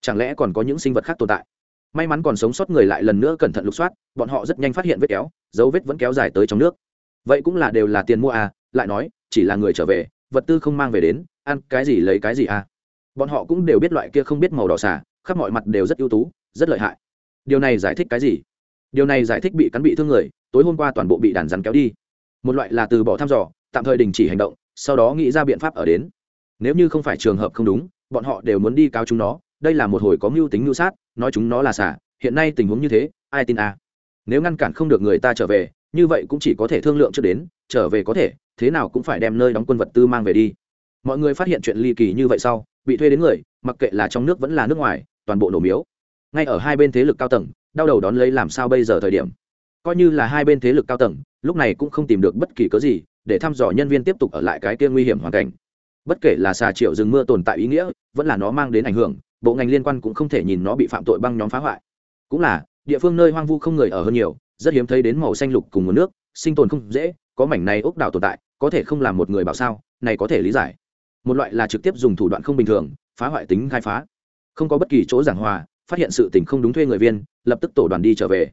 Chẳng lẽ còn có những sinh vật khác tồn tại? May mắn còn sống sót người lại lần nữa cẩn thận lục soát bọn họ rất nhanh phát hiện vết kéo dấu vết vẫn kéo dài tới trong nước. Vậy cũng là đều là tiền mua à lại nói chỉ là người trở về vật tư không mang về đến ăn cái gì lấy cái gì à. Bọn họ cũng đều biết loại kia không biết màu đỏ xà, khắp mọi mặt đều rất ưu tú rất lợi hại điều này giải thích cái gì? Điều này giải thích bị cắn bị thương người, tối hôm qua toàn bộ bị đàn rắn kéo đi. Một loại là từ bỏ thăm dò, tạm thời đình chỉ hành động, sau đó nghĩ ra biện pháp ở đến. Nếu như không phải trường hợp không đúng, bọn họ đều muốn đi cáo chúng nó. Đây là một hồi có mưu tính mưu sát, nói chúng nó là xả hiện nay tình huống như thế, ai tin à? Nếu ngăn cản không được người ta trở về, như vậy cũng chỉ có thể thương lượng trước đến, trở về có thể, thế nào cũng phải đem nơi đóng quân vật tư mang về đi. Mọi người phát hiện chuyện ly kỳ như vậy sau, bị thuê đến người, mặc kệ là trong nước vẫn là nước ngoài, toàn bộ nổ miếu ngay ở hai bên thế lực cao tầng, đau đầu đón lấy làm sao bây giờ thời điểm. Coi như là hai bên thế lực cao tầng, lúc này cũng không tìm được bất kỳ cớ gì để thăm dò nhân viên tiếp tục ở lại cái kia nguy hiểm hoàn cảnh. Bất kể là xà triệu rừng mưa tồn tại ý nghĩa, vẫn là nó mang đến ảnh hưởng, bộ ngành liên quan cũng không thể nhìn nó bị phạm tội băng nhóm phá hoại. Cũng là, địa phương nơi hoang vu không người ở hơn nhiều, rất hiếm thấy đến màu xanh lục cùng nguồn nước, sinh tồn không dễ, có mảnh này ốc đảo tồn tại, có thể không làm một người bảo sao, này có thể lý giải. Một loại là trực tiếp dùng thủ đoạn không bình thường, phá hoại tính khai phá. Không có bất kỳ chỗ giảng hòa phát hiện sự tình không đúng thuê người viên, lập tức tổ đoàn đi trở về.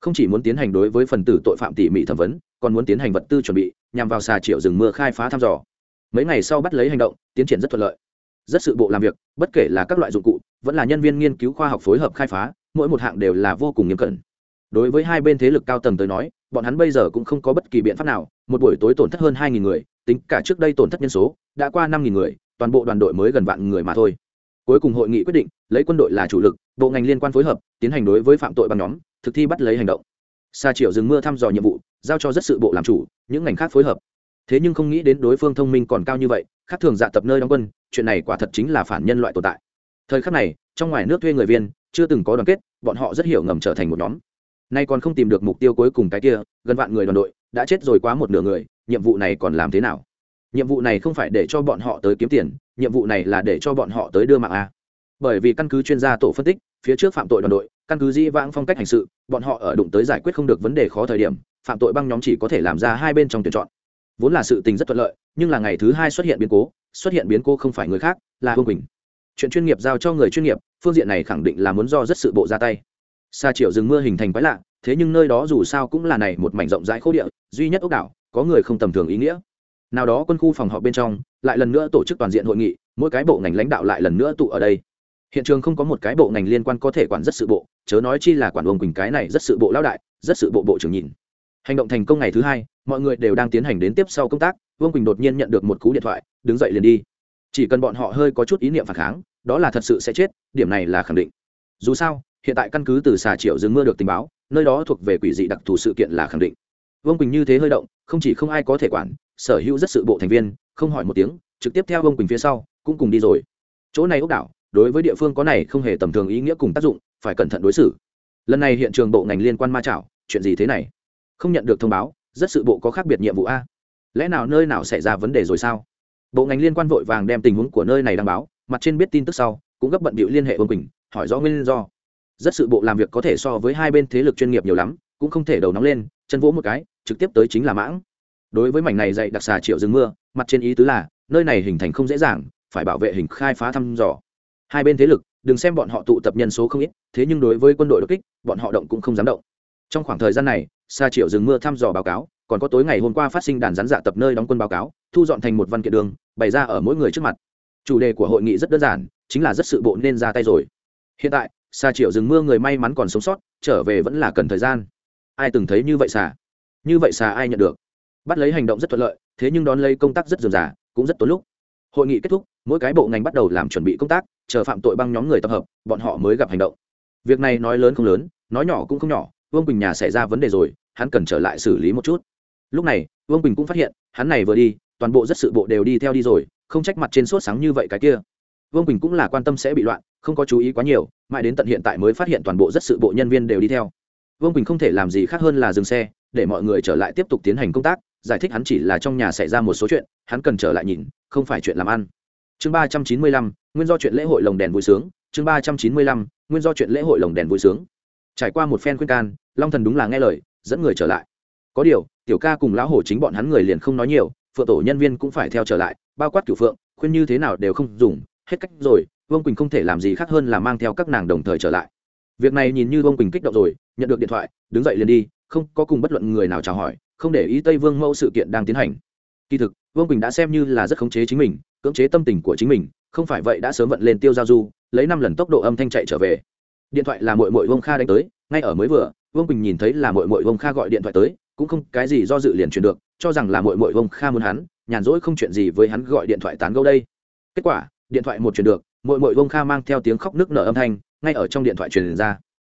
Không chỉ muốn tiến hành đối với phần tử tội phạm tỉ mỉ thẩm vấn, còn muốn tiến hành vật tư chuẩn bị, nhằm vào xà triệu rừng mưa khai phá thăm dò. Mấy ngày sau bắt lấy hành động, tiến triển rất thuận lợi. Rất sự bộ làm việc, bất kể là các loại dụng cụ, vẫn là nhân viên nghiên cứu khoa học phối hợp khai phá, mỗi một hạng đều là vô cùng nghiêm cẩn. Đối với hai bên thế lực cao tầng tới nói, bọn hắn bây giờ cũng không có bất kỳ biện pháp nào, một buổi tối tổn thất hơn hai người, tính cả trước đây tổn thất nhân số, đã qua năm người, toàn bộ đoàn đội mới gần vạn người mà thôi. Cuối cùng hội nghị quyết định, lấy quân đội là chủ lực bộ ngành liên quan phối hợp, tiến hành đối với phạm tội bằng nhóm, thực thi bắt lấy hành động. Xa triệu dừng mưa thăm dò nhiệm vụ, giao cho rất sự bộ làm chủ, những ngành khác phối hợp. Thế nhưng không nghĩ đến đối phương thông minh còn cao như vậy, khác thường dạ tập nơi đóng quân, chuyện này quả thật chính là phản nhân loại tồn tại. Thời khắc này, trong ngoài nước thuê người viên, chưa từng có đoàn kết, bọn họ rất hiểu ngầm trở thành một nhóm. Nay còn không tìm được mục tiêu cuối cùng cái kia, gần vạn người đoàn đội, đã chết rồi quá một nửa người, nhiệm vụ này còn làm thế nào? Nhiệm vụ này không phải để cho bọn họ tới kiếm tiền, nhiệm vụ này là để cho bọn họ tới đưa mạng a bởi vì căn cứ chuyên gia tổ phân tích, phía trước phạm tội đoàn đội, căn cứ di vãng phong cách hành sự, bọn họ ở đụng tới giải quyết không được vấn đề khó thời điểm, phạm tội băng nhóm chỉ có thể làm ra hai bên trong tuyển chọn. Vốn là sự tình rất thuận lợi, nhưng là ngày thứ hai xuất hiện biến cố, xuất hiện biến cố không phải người khác, là hương quỳnh. Chuyện chuyên nghiệp giao cho người chuyên nghiệp, phương diện này khẳng định là muốn do rất sự bộ ra tay. Xa triệu rừng mưa hình thành quái lạ, thế nhưng nơi đó dù sao cũng là này một mảnh rộng rãi khô địa, duy nhất ốc đảo, có người không tầm thường ý nghĩa. Nào đó quân khu phòng họp bên trong, lại lần nữa tổ chức toàn diện hội nghị, mỗi cái bộ ngành lãnh đạo lại lần nữa tụ ở đây hiện trường không có một cái bộ ngành liên quan có thể quản rất sự bộ, chớ nói chi là quản ông quỳnh cái này rất sự bộ lão đại, rất sự bộ bộ trưởng nhìn. Hành động thành công ngày thứ hai, mọi người đều đang tiến hành đến tiếp sau công tác vương quỳnh đột nhiên nhận được một cú điện thoại, đứng dậy liền đi. Chỉ cần bọn họ hơi có chút ý niệm phản kháng, đó là thật sự sẽ chết, điểm này là khẳng định. Dù sao, hiện tại căn cứ từ xà triệu rừng mưa được tình báo, nơi đó thuộc về quỷ dị đặc thù sự kiện là khẳng định. Vương quỳnh như thế hơi động, không chỉ không ai có thể quản, sở hữu rất sự bộ thành viên, không hỏi một tiếng, trực tiếp theo vương quỳnh phía sau, cũng cùng đi rồi. Chỗ này ốc đảo đối với địa phương có này không hề tầm thường ý nghĩa cùng tác dụng, phải cẩn thận đối xử. Lần này hiện trường bộ ngành liên quan ma chảo, chuyện gì thế này? Không nhận được thông báo, rất sự bộ có khác biệt nhiệm vụ a. Lẽ nào nơi nào xảy ra vấn đề rồi sao? Bộ ngành liên quan vội vàng đem tình huống của nơi này đăng báo, mặt trên biết tin tức sau, cũng gấp bận bịu liên hệ vương quỳnh, hỏi rõ nguyên do. Rất sự bộ làm việc có thể so với hai bên thế lực chuyên nghiệp nhiều lắm, cũng không thể đầu nóng lên, chân vỗ một cái, trực tiếp tới chính là mãng. Đối với mảnh này dạy đặc xà triệu rừng mưa, mặt trên ý tứ là, nơi này hình thành không dễ dàng, phải bảo vệ hình khai phá thăm dò hai bên thế lực, đừng xem bọn họ tụ tập nhân số không ít, thế nhưng đối với quân đội đột kích, bọn họ động cũng không dám động. Trong khoảng thời gian này xa triệu dừng mưa thăm dò báo cáo, còn có tối ngày hôm qua phát sinh đàn rắn dạ tập nơi đóng quân báo cáo, thu dọn thành một văn kiện đường, bày ra ở mỗi người trước mặt. Chủ đề của hội nghị rất đơn giản, chính là rất sự bộ nên ra tay rồi. Hiện tại xa triệu rừng mưa người may mắn còn sống sót, trở về vẫn là cần thời gian. Ai từng thấy như vậy xà như vậy xà ai nhận được? Bắt lấy hành động rất thuận lợi, thế nhưng đón lấy công tác rất dườm giả cũng rất tốn lúc hội nghị kết thúc, mỗi cái bộ ngành bắt đầu làm chuẩn bị công tác, chờ phạm tội băng nhóm người tập hợp, bọn họ mới gặp hành động. Việc này nói lớn không lớn, nói nhỏ cũng không nhỏ, vương bình nhà xảy ra vấn đề rồi, hắn cần trở lại xử lý một chút. Lúc này, vương bình cũng phát hiện, hắn này vừa đi, toàn bộ rất sự bộ đều đi theo đi rồi, không trách mặt trên sốt sáng như vậy cái kia. Vương bình cũng là quan tâm sẽ bị loạn, không có chú ý quá nhiều, mãi đến tận hiện tại mới phát hiện toàn bộ rất sự bộ nhân viên đều đi theo. Vương bình không thể làm gì khác hơn là dừng xe, để mọi người trở lại tiếp tục tiến hành công tác giải thích hắn chỉ là trong nhà xảy ra một số chuyện, hắn cần trở lại nhìn, không phải chuyện làm ăn. Chương ba trăm chín mươi lăm, nguyên do chuyện lễ hội lồng đèn vui sướng. Chương ba trăm chín mươi lăm, nguyên do chuyện lễ hội lồng đèn vui sướng. Trải qua một phen khuyên can, long thần đúng là nghe lời, dẫn người trở lại. Có điều, tiểu ca cùng lão hổ chính bọn hắn người liền không nói nhiều, phượng tổ nhân viên cũng phải theo trở lại, bao quát cửu phượng, khuyên như thế nào đều không dùng, hết cách rồi, vương quỳnh không thể làm gì khác hơn là mang theo các nàng đồng thời trở lại. Việc này nhìn như vương quỳnh kích động rồi, nhận được điện thoại, đứng dậy liền đi, không có cùng bất luận người nào chào hỏi không để ý tây vương mẫu sự kiện đang tiến hành. Kỳ thực, vương quỳnh đã xem như là rất khống chế chính mình, cưỡng chế tâm tình của chính mình, không phải vậy đã sớm vận lên tiêu giao du, lấy năm lần tốc độ âm thanh chạy trở về. Điện thoại là mội mội vương kha đánh tới, ngay ở mới vừa, vương quỳnh nhìn thấy là mội mội vương kha gọi điện thoại tới, cũng không cái gì do dự liền truyền được, cho rằng là mội mội vông kha muốn hắn, nhàn rỗi không chuyện gì với hắn gọi điện thoại tán gẫu đây. Kết quả, điện thoại một chuyển được mội mội vông kha mang theo tiếng khóc nước nở âm thanh, ngay ở trong điện thoại truyền ra.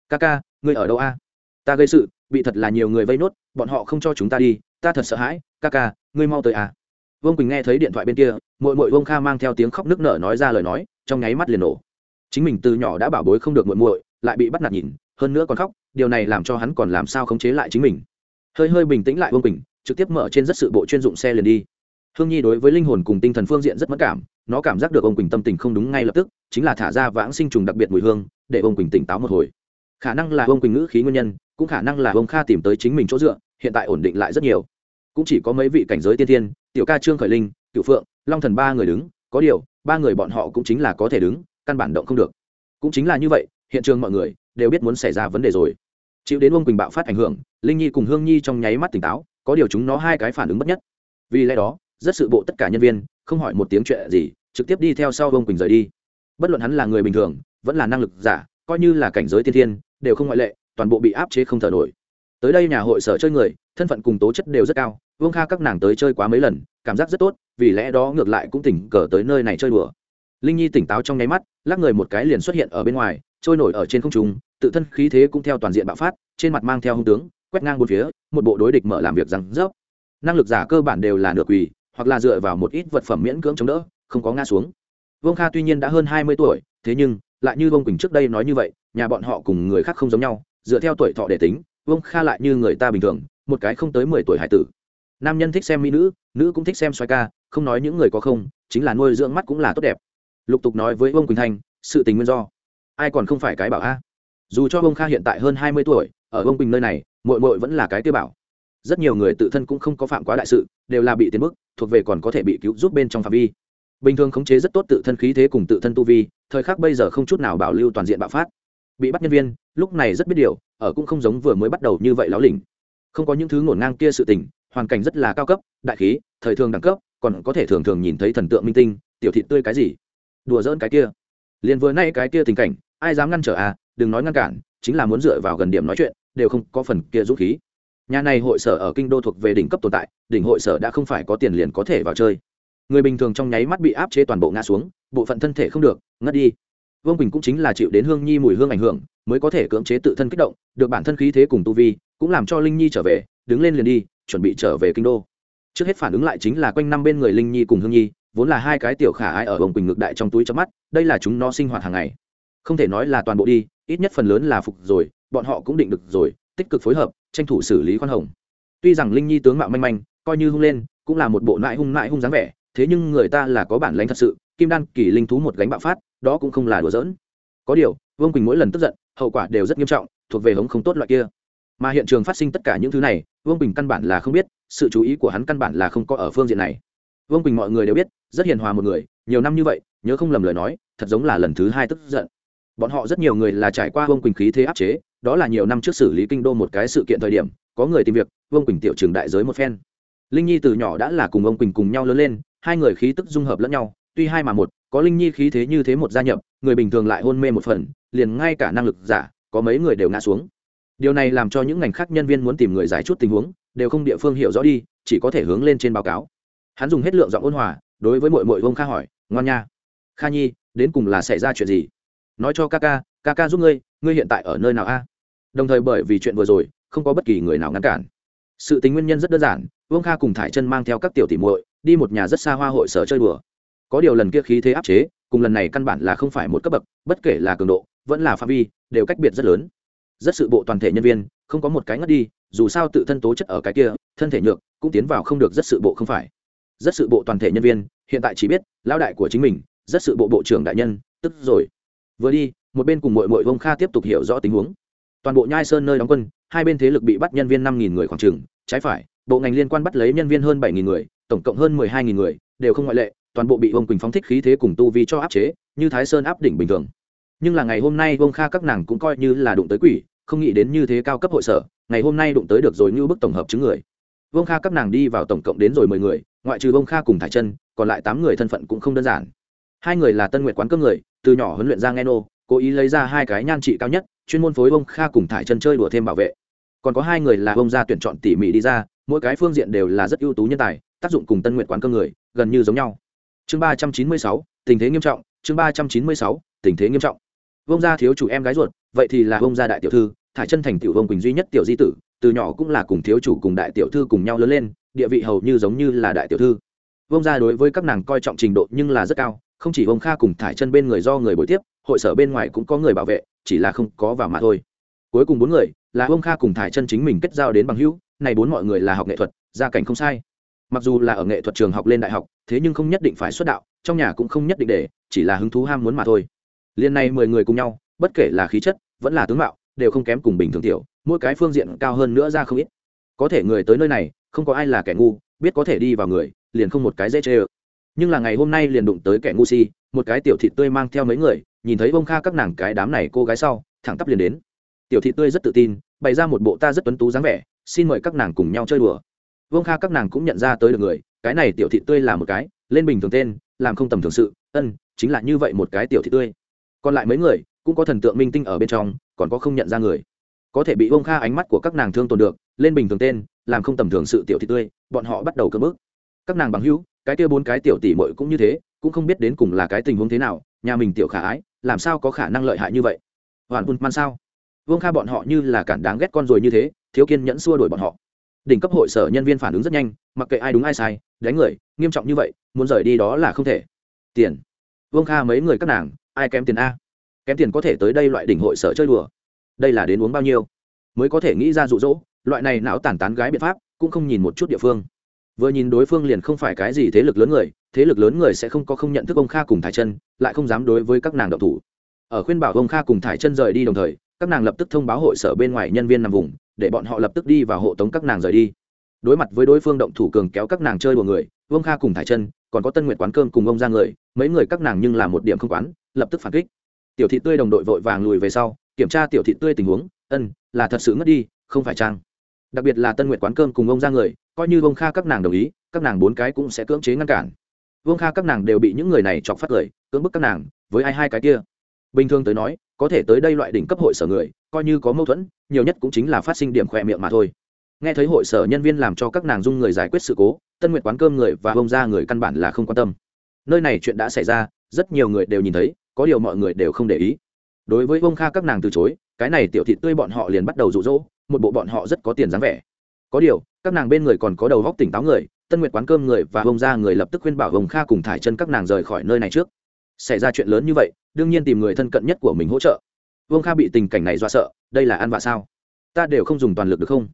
Ca ca, ngươi ở đâu a? Ta gây sự bị thật là nhiều người vây nốt, bọn họ không cho chúng ta đi, ta thật sợ hãi, ca ca, ngươi mau tới à. Vương quỳnh nghe thấy điện thoại bên kia mội mội Vương kha mang theo tiếng khóc nước nở nói ra lời nói, trong nháy mắt liền nổ. Chính mình từ nhỏ đã bảo bối không được muội muội, lại bị bắt nạt nhìn, hơn nữa còn khóc, điều này làm cho hắn còn làm sao khống chế lại chính mình. Hơi hơi bình tĩnh lại vương quỳnh, trực tiếp mở trên rất sự bộ chuyên dụng xe liền đi. Hương nhi đối với linh hồn cùng tinh thần phương diện rất mất cảm, nó cảm giác được ông quỳnh tâm tình không đúng ngay lập tức, chính là thả ra vãng sinh trùng đặc biệt mùi hương, để ông quỳnh tỉnh táo một hồi. Khả năng là ông quỳnh ngữ khí nguyên nhân cũng khả năng là ông kha tìm tới chính mình chỗ dựa, hiện tại ổn định lại rất nhiều. Cũng chỉ có mấy vị cảnh giới tiên tiên tiểu ca trương khởi linh cựu phượng, long thần ba người đứng, có điều, ba người bọn họ cũng chính là có thể đứng, căn bản động không được. Cũng chính là như vậy, hiện trường mọi người đều biết muốn xảy ra vấn đề rồi. Chịu đến ông quỳnh bạo phát ảnh hưởng, linh nhi cùng hương nhi trong nháy mắt tỉnh táo, có điều chúng nó hai cái phản ứng bất nhất. Vì lẽ đó, rất sự bộ tất cả nhân viên, không hỏi một tiếng chuyện gì, trực tiếp đi theo sau ông quỳnh rời đi. Bất luận hắn là người bình thường, vẫn là năng lực giả, coi như là cảnh giới tiên thiên, đều không ngoại lệ toàn bộ bị áp chế không thở nổi. Tới đây nhà hội sở chơi người, thân phận cùng tố chất đều rất cao, vương kha các nàng tới chơi quá mấy lần, cảm giác rất tốt, vì lẽ đó ngược lại cũng tỉnh cờ tới nơi này chơi đùa. Linh nhi tỉnh táo trong nháy mắt, lắc người một cái liền xuất hiện ở bên ngoài, trôi nổi ở trên không trung, tự thân khí thế cũng theo toàn diện bạo phát, trên mặt mang theo hung tướng, quét ngang bốn phía, một bộ đối địch mở làm việc rằng, dốc. Năng lực giả cơ bản đều là nửa quỳ, hoặc là dựa vào một ít vật phẩm miễn cưỡng chống đỡ, không có ngã xuống. Vương kha tuy nhiên đã hơn hai mươi tuổi, thế nhưng, lại như vương quỳnh trước đây nói như vậy, nhà bọn họ cùng người khác không giống nhau dựa theo tuổi thọ để tính, vương kha lại như người ta bình thường, một cái không tới mười tuổi hải tử. Nam nhân thích xem mỹ nữ nữ cũng thích xem xoay ca, không nói những người có không, chính là nuôi dưỡng mắt cũng là tốt đẹp. Lục tục nói với vương quỳnh thanh, sự tình nguyên do, ai còn không phải cái bảo a? Dù cho vương kha hiện tại hơn hai mươi tuổi, ở vương quỳnh nơi này mội mội vẫn là cái tiêu bảo. Rất nhiều người tự thân cũng không có phạm quá đại sự, đều là bị tiến mức thuộc về còn có thể bị cứu giúp bên trong phạm vi. Bình thường khống chế rất tốt tự thân khí thế cùng tự thân tu vi, thời khắc bây giờ không chút nào bảo lưu toàn diện bạo phát bị bắt nhân viên, lúc này rất biết điều, ở cũng không giống vừa mới bắt đầu như vậy láo lỉnh. Không có những thứ ngổn ngang kia sự tình, hoàn cảnh rất là cao cấp, đại khí, thời thường đẳng cấp, còn có thể thường thường nhìn thấy thần tượng minh tinh, tiểu thị tươi cái gì? Đùa dỡn cái kia. Liền vừa nay cái kia tình cảnh, ai dám ngăn trở à đừng nói ngăn cản, chính là muốn dựa vào gần điểm nói chuyện, đều không có phần kia dũng khí. Nhà này hội sở ở kinh đô thuộc về đỉnh cấp tồn tại, đỉnh hội sở đã không phải có tiền liền có thể vào chơi. Người bình thường trong nháy mắt bị áp chế toàn bộ ngã xuống, bộ phận thân thể không được, ngất đi vương quỳnh cũng chính là chịu đến hương nhi mùi hương ảnh hưởng mới có thể cưỡng chế tự thân kích động được bản thân khí thế cùng tu vi cũng làm cho linh nhi trở về đứng lên liền đi chuẩn bị trở về kinh đô trước hết phản ứng lại chính là quanh năm bên người linh nhi cùng hương nhi vốn là hai cái tiểu khả ai ở vương quỳnh ngược đại trong túi chớp mắt đây là chúng nó sinh hoạt hàng ngày không thể nói là toàn bộ đi ít nhất phần lớn là phục rồi bọn họ cũng định được rồi tích cực phối hợp tranh thủ xử lý khoan hồng tuy rằng linh nhi tướng mạo manh manh coi như hung lên cũng là một bộ nại hung nại hung dáng vẻ thế nhưng người ta là có bản lãnh thật sự kim đan, kỳ linh thú một gánh bạo phát, đó cũng không là đùa giỡn. Có điều, vương quỳnh mỗi lần tức giận, hậu quả đều rất nghiêm trọng, thuộc về hống không tốt loại kia. Mà hiện trường phát sinh tất cả những thứ này, vương quỳnh căn bản là không biết, sự chú ý của hắn căn bản là không có ở phương diện này. Vương quỳnh mọi người đều biết, rất hiền hòa một người, nhiều năm như vậy, nhớ không lầm lời nói, thật giống là lần thứ hai tức giận. Bọn họ rất nhiều người là trải qua vương quỳnh khí thế áp chế, đó là nhiều năm trước xử lý kinh đô một cái sự kiện thời điểm, có người tìm việc, vương quỳnh tiểu trường đại giới một phen. Linh nhi từ nhỏ đã là cùng ông quỳnh cùng nhau lớn lên, hai người khí tức dung hợp lẫn nhau tuy hai mà một, có linh nhi khí thế như thế một gia nhập, người bình thường lại hôn mê một phần, liền ngay cả năng lực giả, có mấy người đều ngã xuống. Điều này làm cho những ngành khác nhân viên muốn tìm người giải chút tình huống, đều không địa phương hiểu rõ đi, chỉ có thể hướng lên trên báo cáo. Hắn dùng hết lượng giọng ôn hòa, đối với mội mội vông kha hỏi ngon nha. Kha nhi, đến cùng là xảy ra chuyện gì? Nói cho ca ca ca ca giúp ngươi ngươi hiện tại ở nơi nào a? Đồng thời bởi vì chuyện vừa rồi, không có bất kỳ người nào ngăn cản. Sự tính nguyên nhân rất đơn giản vương kha cùng thải chân mang theo các tiểu tỉ muội, đi một nhà rất xa hoa hội sở chơi đùa có điều lần kia khí thế áp chế, cùng lần này căn bản là không phải một cấp bậc, bất kể là cường độ, vẫn là phạm vi, đều cách biệt rất lớn. Rất sự bộ toàn thể nhân viên, không có một cái ngất đi, dù sao tự thân tố chất ở cái kia, thân thể nhược, cũng tiến vào không được rất sự bộ không phải. Rất sự bộ toàn thể nhân viên, hiện tại chỉ biết lao đại của chính mình, rất sự bộ bộ trưởng đại nhân, tức rồi. Vừa đi, một bên cùng mội mội vông kha tiếp tục hiểu rõ tình huống. Toàn bộ nhai sơn nơi đóng quân, hai bên thế lực bị bắt nhân viên năm nghìn người khoảng trừng trái phải, bộ ngành liên quan bắt lấy nhân viên hơn bảy nghìn người, tổng cộng hơn mười hai nghìn người, đều không ngoại lệ toàn bộ bị Vương quỳnh phóng thích khí thế cùng tu vi cho áp chế, như thái sơn áp đỉnh bình thường. Nhưng là ngày hôm nay Vương kha các nàng cũng coi như là đụng tới quỷ, không nghĩ đến như thế cao cấp hội sở, ngày hôm nay đụng tới được rồi như bức tổng hợp chứng người. Vương kha các nàng đi vào tổng cộng đến rồi mười người, ngoại trừ Vương kha cùng thải chân, còn lại tám người thân phận cũng không đơn giản. Hai người là tân nguyệt quán cơm người, từ nhỏ huấn luyện ra nghe nô, cố ý lấy ra hai cái nhan trị cao nhất, chuyên môn phối Vương kha cùng thải chân chơi đùa thêm bảo vệ. Còn có hai người là Vương gia tuyển chọn tỉ mỉ đi ra, mỗi cái phương diện đều là rất ưu tú nhân tài, tác dụng cùng tân nguyện quán cơ người gần như giống nhau chương ba trăm chín mươi sáu, tình thế nghiêm trọng, chương ba trăm chín mươi sáu, tình thế nghiêm trọng. Vông gia thiếu chủ em gái ruột, vậy thì là vông gia đại tiểu thư, thải chân thành tiểu vông quỳnh duy nhất tiểu di tử, từ nhỏ cũng là cùng thiếu chủ cùng đại tiểu thư cùng nhau lớn lên, địa vị hầu như giống như là đại tiểu thư. Vông gia đối với các nàng coi trọng trình độ nhưng là rất cao, không chỉ vông kha cùng thải chân bên người do người bồi tiếp, hội sở bên ngoài cũng có người bảo vệ, chỉ là không có vào mà thôi. Cuối cùng bốn người, là vông kha cùng thải chân chính mình kết giao đến bằng hữu, này bốn mọi người là học nghệ thuật, gia cảnh không sai mặc dù là ở nghệ thuật trường học lên đại học, thế nhưng không nhất định phải xuất đạo, trong nhà cũng không nhất định để, chỉ là hứng thú ham muốn mà thôi. Liên này mười người cùng nhau, bất kể là khí chất, vẫn là tướng mạo, đều không kém cùng bình thường tiểu, mỗi cái phương diện cao hơn nữa ra không ít. Có thể người tới nơi này, không có ai là kẻ ngu, biết có thể đi vào người, liền không một cái dễ chê ơ. Nhưng là ngày hôm nay liền đụng tới kẻ ngu si, một cái tiểu thị tươi mang theo mấy người, nhìn thấy bông kha các nàng cái đám này cô gái sau, thẳng tắp liền đến. Tiểu thị tươi rất tự tin, bày ra một bộ ta rất tuấn tú dáng vẻ, xin mời các nàng cùng nhau chơi đùa vương kha các nàng cũng nhận ra tới được người, cái này tiểu thị tươi là một cái, lên bình thường tên, làm không tầm thường sự, ân, chính là như vậy một cái tiểu thị tươi. Còn lại mấy người, cũng có thần tượng minh tinh ở bên trong, còn có không nhận ra người. Có thể bị vương kha ánh mắt của các nàng thương tồn được, lên bình thường tên, làm không tầm thường sự tiểu thị tươi, bọn họ bắt đầu cơm bước các nàng bằng hữu, cái kia bốn cái tiểu tỷ mội cũng như thế, cũng không biết đến cùng là cái tình huống thế nào, nhà mình tiểu khả ái, làm sao có khả năng lợi hại như vậy? Hoàn bùn man sao? Vương kha bọn họ như là cản đáng ghét con rồi như thế, thiếu kiên nhẫn xua đuổi bọn họ đỉnh cấp hội sở nhân viên phản ứng rất nhanh, mặc kệ ai đúng ai sai, đánh người, nghiêm trọng như vậy, muốn rời đi đó là không thể. Tiền. Vương kha mấy người các nàng, ai kém tiền a? Kém tiền có thể tới đây loại đỉnh hội sở chơi đùa. Đây là đến uống bao nhiêu? Mới có thể nghĩ ra rụ rỗ loại này não tản tán gái biện pháp, cũng không nhìn một chút địa phương. Vừa nhìn đối phương liền không phải cái gì thế lực lớn người, thế lực lớn người sẽ không có không nhận thức ông kha cùng thải chân, lại không dám đối với các nàng độc thủ. Ở khuyên bảo ông kha cùng thải chân rời đi đồng thời, các nàng lập tức thông báo hội sở bên ngoài nhân viên nằm vùng để bọn họ lập tức đi vào hộ tống các nàng rời đi. Đối mặt với đối phương động thủ cường kéo các nàng chơi đùa người, vương kha cùng thải chân, còn có tân nguyện quán cơm cùng ông ra người, mấy người các nàng nhưng làm một điểm không quán, lập tức phản kích. Tiểu thị tươi đồng đội vội vàng lùi về sau, kiểm tra tiểu thị tươi tình huống, ân, là thật sự ngất đi, không phải trang đặc biệt là tân nguyện quán cơm cùng ông ra người, coi như Vương kha các nàng đồng ý, các nàng bốn cái cũng sẽ cưỡng chế ngăn cản. Vương kha các nàng đều bị những người này chọc phát cười cưỡng bức các nàng, với ai hai cái kia? Bình thường tới nói có thể tới đây loại đỉnh cấp hội sở người, coi như có mâu thuẫn, nhiều nhất cũng chính là phát sinh điểm khỏe miệng mà thôi. Nghe thấy hội sở nhân viên làm cho các nàng dung người giải quyết sự cố, tân nguyện quán cơm người và bông ra người căn bản là không quan tâm. Nơi này chuyện đã xảy ra, rất nhiều người đều nhìn thấy, có điều mọi người đều không để ý. Đối với bông kha các nàng từ chối, cái này tiểu thị tươi bọn họ liền bắt đầu rụ rỗ, một bộ bọn họ rất có tiền dáng vẻ. Có điều, các nàng bên người còn có đầu góc tỉnh táo người, tân nguyện quán cơm người và bông ra người lập tức khuyên bảo bông kha cùng thải chân các nàng rời khỏi nơi này trước xảy ra chuyện lớn như vậy, đương nhiên tìm người thân cận nhất của mình hỗ trợ. Vương kha bị tình cảnh này dọa sợ, đây là ăn vạ sao? Ta đều không dùng toàn lực được không?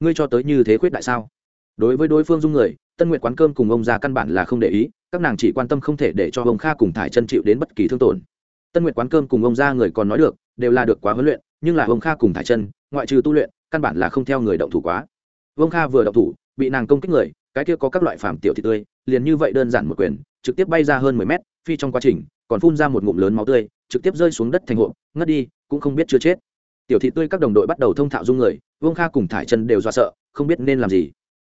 Ngươi cho tới như thế khuyết đại sao? Đối với đối phương dung người, tân nguyện quán cơm cùng ông già căn bản là không để ý, các nàng chỉ quan tâm không thể để cho ông kha cùng thải chân chịu đến bất kỳ thương tổn. Tân nguyện quán cơm cùng ông gia người còn nói được, đều là được quá huấn luyện, nhưng là ông kha cùng thải chân, ngoại trừ tu luyện, căn bản là không theo người động thủ quá. Vương kha vừa động thủ, bị nàng công kích người, cái kia có các loại phạm tiểu thị tươi, liền như vậy đơn giản một quyền, trực tiếp bay ra hơn mười mét phi trong quá trình, còn phun ra một ngụm lớn máu tươi, trực tiếp rơi xuống đất thành hộp, ngất đi, cũng không biết chưa chết. Tiểu thị tươi các đồng đội bắt đầu thông thạo dung người, vương kha cùng thải chân đều do sợ, không biết nên làm gì.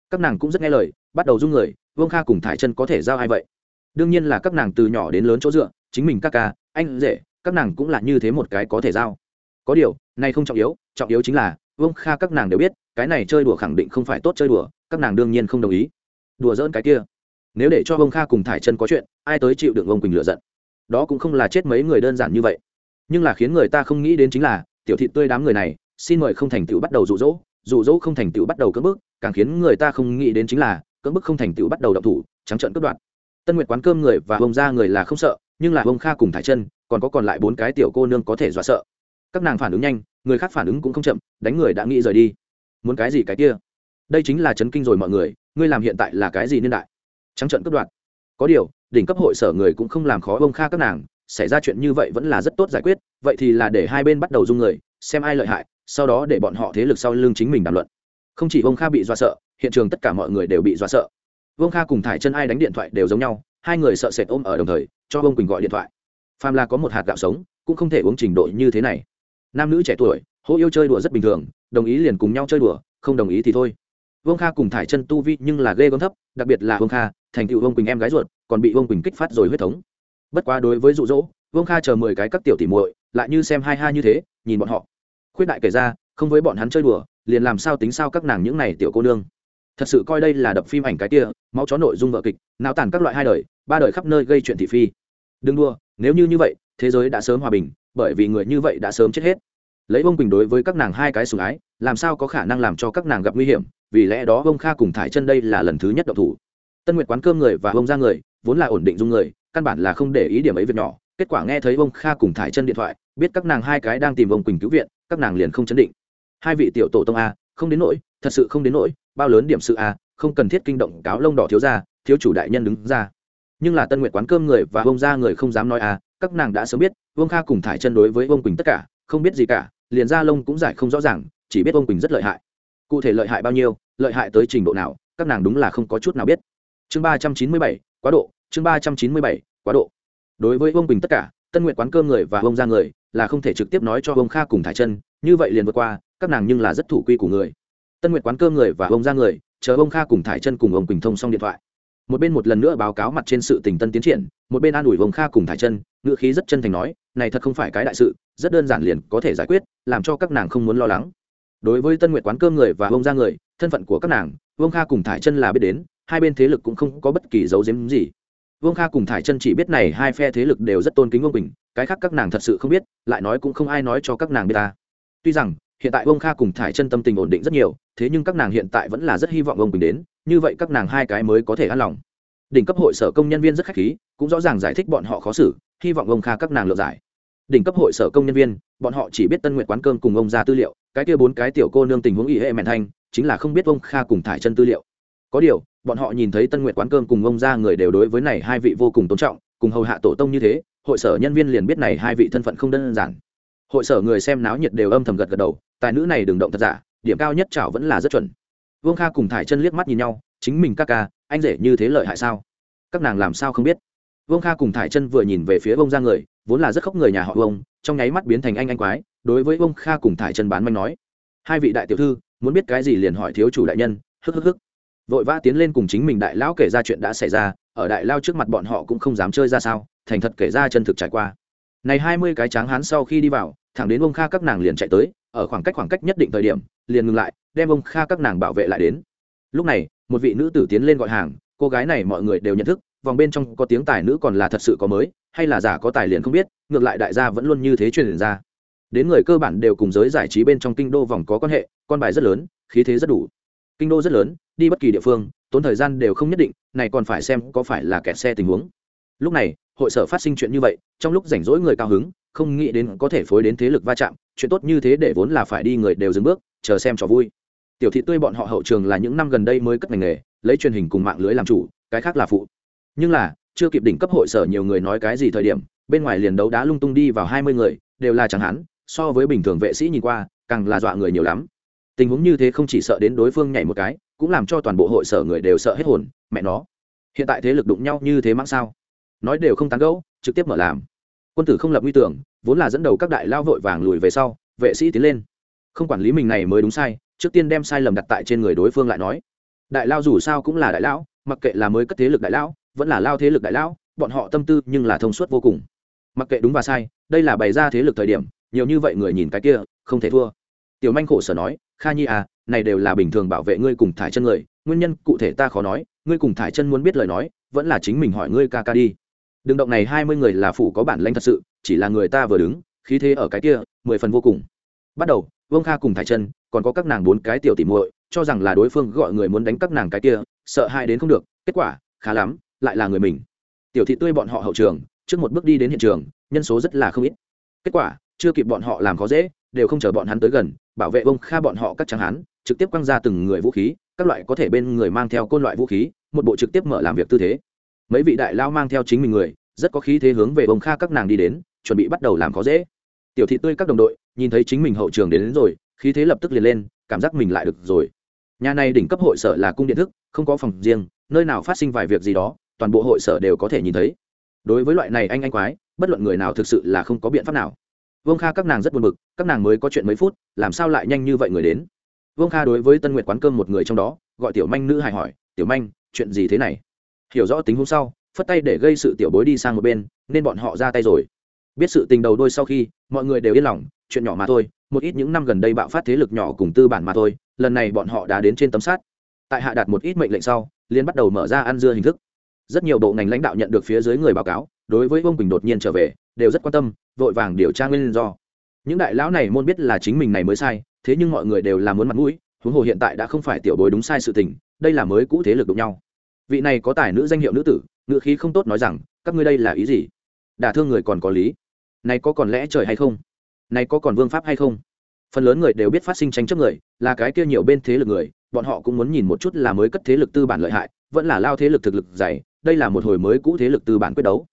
Các nàng cũng rất nghe lời, bắt đầu dung người, vương kha cùng thải chân có thể giao ai vậy? Đương nhiên là các nàng từ nhỏ đến lớn chỗ dựa, chính mình các ca, anh rể các nàng cũng là như thế một cái có thể giao. Có điều, này không trọng yếu trọng yếu chính là, vương kha các nàng đều biết, cái này chơi đùa khẳng định không phải tốt chơi đùa, các nàng đương nhiên không đồng ý. Đùa dỡn cái kia nếu để cho ông kha cùng thải chân có chuyện, ai tới chịu đựng ông quỳnh lựa giận? Đó cũng không là chết mấy người đơn giản như vậy. Nhưng là khiến người ta không nghĩ đến chính là, tiểu thị tươi đám người này, xin mời không thành tựu bắt đầu rụ rỗ rụ rỗ không thành tựu bắt đầu cưỡng bức, càng khiến người ta không nghĩ đến chính là, cưỡng bức không thành tựu bắt đầu động thủ, trắng trợn cướp đoạt. Tân nguyệt quán cơm người và bông ra người là không sợ, nhưng là bông kha cùng thải chân, còn có còn lại bốn cái tiểu cô nương có thể dọa sợ. Các nàng phản ứng nhanh, người khác phản ứng cũng không chậm, đánh người đã nghĩ rời đi. Muốn cái gì cái kia? Đây chính là chấn kinh rồi mọi người, ngươi làm hiện tại là cái gì niên đại? Trắng trận cướp đoạt. Có điều, đỉnh cấp hội sở người cũng không làm khó bông kha các nàng, xảy ra chuyện như vậy vẫn là rất tốt giải quyết, vậy thì là để hai bên bắt đầu dung người, xem ai lợi hại, sau đó để bọn họ thế lực sau lưng chính mình đàm luận. Không chỉ ông kha bị dọa sợ, hiện trường tất cả mọi người đều bị dọa sợ. Vương kha cùng thải chân ai đánh điện thoại đều giống nhau, hai người sợ sệt ôm ở đồng thời, cho ông quỳnh gọi điện thoại. Phàm là có một hạt gạo sống, cũng không thể uống trình độ như thế này. Nam nữ trẻ tuổi hỗ yêu chơi đùa rất bình thường, đồng ý liền cùng nhau chơi đùa, không đồng ý thì thôi. Vương kha cùng thải chân tu vi nhưng là ghê gớm thấp, đặc biệt là vương kha thành tựu vương quỳnh em gái ruột, còn bị vương quỳnh kích phát rồi huyết thống. Bất quá đối với rụ rỗ vương kha chờ mười cái các tiểu tỉ muội, lại như xem hai hai như thế, nhìn bọn họ. Khuyết đại kể ra, không với bọn hắn chơi đùa, liền làm sao tính sao các nàng những này tiểu cô nương. Thật sự coi đây là đập phim ảnh cái kia, máu chó nội dung vợ kịch, náo tàn các loại hai đời, ba đời khắp nơi gây chuyện thị phi. Đừng đua nếu như như vậy, thế giới đã sớm hòa bình, bởi vì người như vậy đã sớm chết hết. Lấy bông quỳnh đối với các nàng hai cái sùng ái, làm sao có khả năng làm cho các nàng gặp nguy hiểm, vì lẽ đó bông kha cùng thải chân đây là lần thứ nhất độc thủ tân nguyệt quán cơm người và bông ra người, vốn là ổn định dung người, căn bản là không để ý điểm ấy việc nhỏ. Kết quả nghe thấy bông kha cùng thải chân điện thoại, biết các nàng hai cái đang tìm bông quỳnh cứu viện, các nàng liền không chấn định. Hai vị tiểu tổ tông a, không đến nỗi, thật sự không đến nỗi, bao lớn điểm sự a, không cần thiết kinh động cáo lông đỏ thiếu ra thiếu chủ đại nhân đứng ra. Nhưng là tân nguyệt quán cơm người và bông ra người không dám nói a, các nàng đã sớm biết vương kha cùng thải chân đối với vương quỳnh tất cả, không biết gì cả, liền ra lông cũng giải không rõ ràng, chỉ biết vương quỳnh rất lợi hại. Cụ thể lợi hại bao nhiêu, lợi hại tới trình độ nào, các nàng đúng là không có chút nào biết chương ba trăm chín mươi bảy, quá độ. Chương ba trăm chín mươi bảy, quá độ. Đối với vương Bình tất cả, tân nguyện quán cơm người và vương ra người là không thể trực tiếp nói cho vương kha cùng thải chân, như vậy liền vượt qua, các nàng nhưng là rất thủ quy của người. Tân nguyện quán cơm người và vương ra người, chờ vương kha cùng thải chân cùng ông quỳnh thông xong điện thoại. Một bên một lần nữa báo cáo mặt trên sự tình tân tiến triển, một bên an ủi Vương kha cùng thải chân, ngữ khí rất chân thành nói, này thật không phải cái đại sự, rất đơn giản liền có thể giải quyết, làm cho các nàng không muốn lo lắng. Đối với tân nguyệt quán cơm người và Vương ra người, thân phận của các nàng, vương kha cùng thải chân là biết đến hai bên thế lực cũng không có bất kỳ dấu giếm gì. Vương kha cùng thải chân chỉ biết này hai phe thế lực đều rất tôn kính vương bình cái khác các nàng thật sự không biết, lại nói cũng không ai nói cho các nàng biết ta. Tuy rằng, hiện tại vương kha cùng thải chân tâm tình ổn định rất nhiều, thế nhưng các nàng hiện tại vẫn là rất hy vọng vương bình đến, như vậy các nàng hai cái mới có thể an lòng. Đỉnh cấp hội sở công nhân viên rất khách khí, cũng rõ ràng giải thích bọn họ khó xử, hy vọng ông kha các nàng lựa giải. Đỉnh cấp hội sở công nhân viên, bọn họ chỉ biết tân nguyện quán cơm cùng ông ra tư liệu, cái kia bốn cái tiểu cô nương tình huống ý hệ mẹn thanh, chính là không biết ông kha cùng thải chân tư liệu có điều, bọn họ nhìn thấy tân nguyện quán cơm cùng ông ra người đều đối với này hai vị vô cùng tôn trọng, cùng hầu hạ tổ tông như thế, hội sở nhân viên liền biết này hai vị thân phận không đơn giản. Hội sở người xem náo nhiệt đều âm thầm gật gật đầu, tài nữ này đừng động thật giả, điểm cao nhất chảo vẫn là rất chuẩn. Vương kha cùng thải chân liếc mắt nhìn nhau, chính mình các ca, anh rể như thế lợi hại sao? Các nàng làm sao không biết? Vương kha cùng thải chân vừa nhìn về phía bông ra người, vốn là rất khóc người nhà họ vông trong nháy mắt biến thành anh anh quái, đối với vương kha cùng thải chân bán manh nói, hai vị đại tiểu thư, muốn biết cái gì liền hỏi thiếu chủ đại nhân, hức hức hức vội vã tiến lên cùng chính mình đại lão kể ra chuyện đã xảy ra, ở đại lao trước mặt bọn họ cũng không dám chơi ra sao, thành thật kể ra chân thực trải qua. Này hai mươi cái tráng hán sau khi đi vào, thẳng đến ông kha các nàng liền chạy tới, ở khoảng cách khoảng cách nhất định thời điểm, liền ngừng lại, đem ông kha các nàng bảo vệ lại đến. Lúc này, một vị nữ tử tiến lên gọi hàng, cô gái này mọi người đều nhận thức, vòng bên trong có tiếng tài nữ còn là thật sự có mới, hay là giả có tài liền không biết, ngược lại đại gia vẫn luôn như thế truyền ra. Đến người cơ bản đều cùng giới giải trí bên trong kinh đô vòng có quan hệ, con bài rất lớn, khí thế rất đủ. Kinh đô rất lớn đi bất kỳ địa phương, tốn thời gian đều không nhất định, này còn phải xem có phải là kẹt xe tình huống. Lúc này, hội sở phát sinh chuyện như vậy, trong lúc rảnh rỗi người cao hứng, không nghĩ đến có thể phối đến thế lực va chạm, chuyện tốt như thế để vốn là phải đi người đều dừng bước, chờ xem trò vui. Tiểu thị tươi bọn họ hậu trường là những năm gần đây mới cất ngành nghề, lấy truyền hình cùng mạng lưới làm chủ, cái khác là phụ. Nhưng là, chưa kịp đỉnh cấp hội sở nhiều người nói cái gì thời điểm, bên ngoài liền đấu đá lung tung đi vào hai mươi người, đều là chẳng hắn so với bình thường vệ sĩ nhìn qua, càng là dọa người nhiều lắm tình huống như thế không chỉ sợ đến đối phương nhảy một cái, cũng làm cho toàn bộ hội sở người đều sợ hết hồn, mẹ nó. Hiện tại thế lực đụng nhau như thế mãng sao? Nói đều không tán gẫu, trực tiếp mở làm. Quân tử không lập nguy tưởng, vốn là dẫn đầu các đại lao vội vàng lùi về sau, vệ sĩ tiến lên. Không quản lý mình này mới đúng sai, trước tiên đem sai lầm đặt tại trên người đối phương lại nói. Đại lao dù sao cũng là đại lão, mặc kệ là mới cất thế lực đại lão, vẫn là lao thế lực đại lão, bọn họ tâm tư nhưng là thông suốt vô cùng. Mặc kệ đúng và sai, đây là bày ra thế lực thời điểm, nhiều như vậy người nhìn cái kia, không thể thua tiểu manh khổ sở nói, kha nhi à này đều là bình thường bảo vệ ngươi cùng thải chân người, nguyên nhân cụ thể ta khó nói, ngươi cùng thải chân muốn biết lời nói, vẫn là chính mình hỏi ngươi ca ca đi. Đừng động này hai mươi người là phủ có bản lãnh thật sự, chỉ là người ta vừa đứng, khí thế ở cái kia, mười phần vô cùng. Bắt đầu, vương kha cùng thải chân, còn có các nàng bốn cái tiểu tỉ muội, cho rằng là đối phương gọi người muốn đánh các nàng cái kia, sợ hai đến không được, kết quả, khá lắm, lại là người mình. Tiểu thị tươi bọn họ hậu trường, trước một bước đi đến hiện trường, nhân số rất là không ít. Kết quả, chưa kịp bọn họ làm khó dễ đều không chờ bọn hắn tới gần bảo vệ bông kha bọn họ các tráng hán trực tiếp quăng ra từng người vũ khí các loại có thể bên người mang theo côn loại vũ khí một bộ trực tiếp mở làm việc tư thế. Mấy vị đại lao mang theo chính mình người rất có khí thế hướng về bông kha các nàng đi đến chuẩn bị bắt đầu làm khó dễ. Tiểu thị tươi các đồng đội nhìn thấy chính mình hậu trường đến, đến rồi khí thế lập tức liền lên cảm giác mình lại được rồi. Nhà này đỉnh cấp hội sở là cung điện thức không có phòng riêng nơi nào phát sinh vài việc gì đó toàn bộ hội sở đều có thể nhìn thấy. Đối với loại này anh anh quái bất luận người nào thực sự là không có biện pháp nào vương kha các nàng rất buồn bực, các nàng mới có chuyện mấy phút, làm sao lại nhanh như vậy người đến? vương kha đối với tân nguyệt quán cơm một người trong đó, gọi tiểu manh nữ hài hỏi, tiểu manh, chuyện gì thế này? hiểu rõ tính hôm sau, phất tay để gây sự tiểu bối đi sang một bên, nên bọn họ ra tay rồi. biết sự tình đầu đôi sau khi, mọi người đều yên lòng, chuyện nhỏ mà thôi, một ít những năm gần đây bạo phát thế lực nhỏ cùng tư bản mà thôi, lần này bọn họ đã đến trên tấm sát tại hạ đạt một ít mệnh lệnh sau liên bắt đầu mở ra ăn dưa hình thức. rất nhiều bộ ngành lãnh đạo nhận được phía dưới người báo cáo đối với vương quỳnh đột nhiên trở về, đều rất quan tâm, vội vàng điều tra nguyên do. Những đại lão này môn biết là chính mình này mới sai, thế nhưng mọi người đều là muốn mặt mũi, huống hồ hiện tại đã không phải tiểu bối đúng sai sự tình, đây là mới cũ thế lực đụng nhau. Vị này có tài nữ danh hiệu nữ tử ngựa khí không tốt nói rằng, các ngươi đây là ý gì? Đả thương người còn có lý. Này có còn lẽ trời hay không? Này có còn vương pháp hay không? Phần lớn người đều biết phát sinh tranh chấp người, là cái kia nhiều bên thế lực người, bọn họ cũng muốn nhìn một chút là mới cất thế lực tư bản lợi hại, vẫn là lao thế lực thực lực dày, đây là một hồi mới cũ thế lực tư bản quyết đấu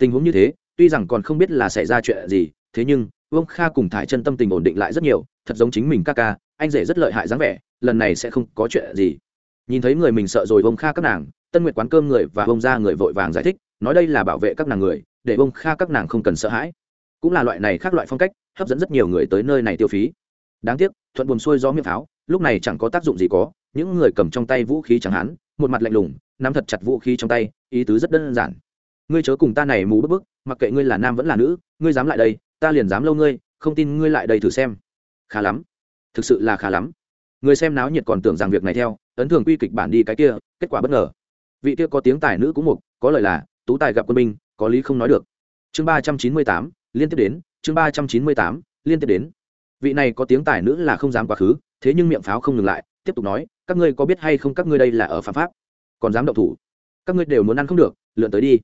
tình huống như thế, tuy rằng còn không biết là xảy ra chuyện gì, thế nhưng, vương kha cùng thải chân tâm tình ổn định lại rất nhiều, thật giống chính mình ca ca, anh rể rất lợi hại dáng vẻ, lần này sẽ không có chuyện gì. Nhìn thấy người mình sợ rồi vương kha các nàng, tân nguyệt quán cơm người và Vương ra người vội vàng giải thích, nói đây là bảo vệ các nàng người, để Vương kha các nàng không cần sợ hãi. Cũng là loại này khác loại phong cách, hấp dẫn rất nhiều người tới nơi này tiêu phí. Đáng tiếc, thuận buồn xuôi gió miệng pháo, lúc này chẳng có tác dụng gì có, những người cầm trong tay vũ khí chẳng hắn một mặt lạnh lùng, nắm thật chặt vũ khí trong tay, ý tứ rất đơn giản ngươi chớ cùng ta này mù bức bức, mặc kệ ngươi là nam vẫn là nữ, ngươi dám lại đây, ta liền dám lâu ngươi, không tin ngươi lại đây thử xem. Khá lắm. Thực sự là khá lắm. Người xem náo nhiệt còn tưởng rằng việc này theo, ấn thường quy kịch bản đi cái kia, kết quả bất ngờ. Vị kia có tiếng tài nữ cũng mục, có lời là, tú tài gặp quân binh, có lý không nói được. Chương ba trăm chín mươi tám, liên tiếp đến, chương ba trăm chín mươi tám, liên tiếp đến. Vị này có tiếng tài nữ là không dám quá khứ, thế nhưng miệng pháo không ngừng lại, tiếp tục nói, các ngươi có biết hay không các ngươi đây là ở phạm pháp? Còn dám động thủ? Các ngươi đều muốn ăn không được, lượn tới đi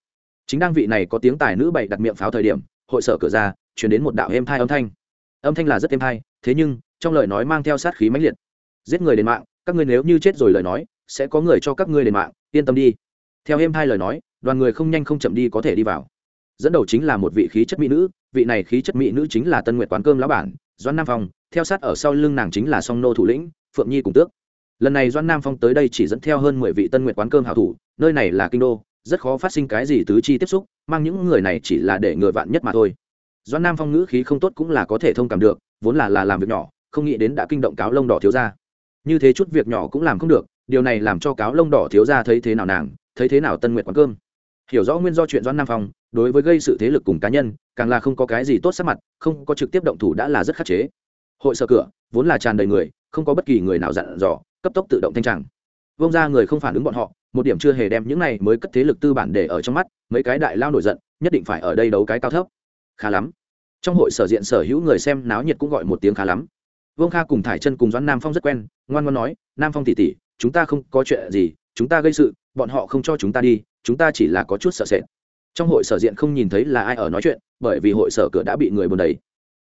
chính đang vị này có tiếng tài nữ bày đặt miệng pháo thời điểm, hội sở cửa ra chuyển đến một đạo êm thai âm thanh. Âm thanh là rất êm thai, thế nhưng, trong lời nói mang theo sát khí mãnh liệt. Giết người đền mạng, các ngươi nếu như chết rồi lời nói, sẽ có người cho các ngươi đền mạng, yên tâm đi. Theo êm thai lời nói, đoàn người không nhanh không chậm đi có thể đi vào. Dẫn đầu chính là một vị khí chất mỹ nữ, vị này khí chất mỹ nữ chính là tân nguyệt quán cơm lão bản, doãn nam phong, theo sát ở sau lưng nàng chính là song nô thủ lĩnh, phượng nhi cùng tước. Lần này doãn nam phong tới đây chỉ dẫn theo hơn mười vị tân nguyệt quán cơm hảo thủ, nơi này là kinh đô rất khó phát sinh cái gì tứ chi tiếp xúc, mang những người này chỉ là để người vạn nhất mà thôi. Doãn nam phong ngữ khí không tốt cũng là có thể thông cảm được, vốn là là làm việc nhỏ, không nghĩ đến đã kinh động cáo lông đỏ thiếu ra như thế chút việc nhỏ cũng làm không được, điều này làm cho cáo lông đỏ thiếu ra thấy thế nào nàng, thấy thế nào tân nguyệt quán cơm. Hiểu rõ nguyên do chuyện doãn nam phong, đối với gây sự thế lực cùng cá nhân, càng là không có cái gì tốt sắc mặt, không có trực tiếp động thủ đã là rất khắc chế. Hội sở cửa, vốn là tràn đầy người, không có bất kỳ người nào dặn dò, cấp tốc tự động thanh tràng. Vông ra người không phản ứng bọn họ một điểm chưa hề đem những này mới cất thế lực tư bản để ở trong mắt, mấy cái đại lao nổi giận, nhất định phải ở đây đấu cái cao thấp. Khá lắm. Trong hội sở diện sở hữu người xem náo nhiệt cũng gọi một tiếng khá lắm. Vương kha cùng thải chân cùng doãn nam phong rất quen, ngoan ngoan nói, nam phong tỉ tỉ chúng ta không có chuyện gì, chúng ta gây sự, bọn họ không cho chúng ta đi, chúng ta chỉ là có chút sợ sệt. Trong hội sở diện không nhìn thấy là ai ở nói chuyện, bởi vì hội sở cửa đã bị người buồn đầy.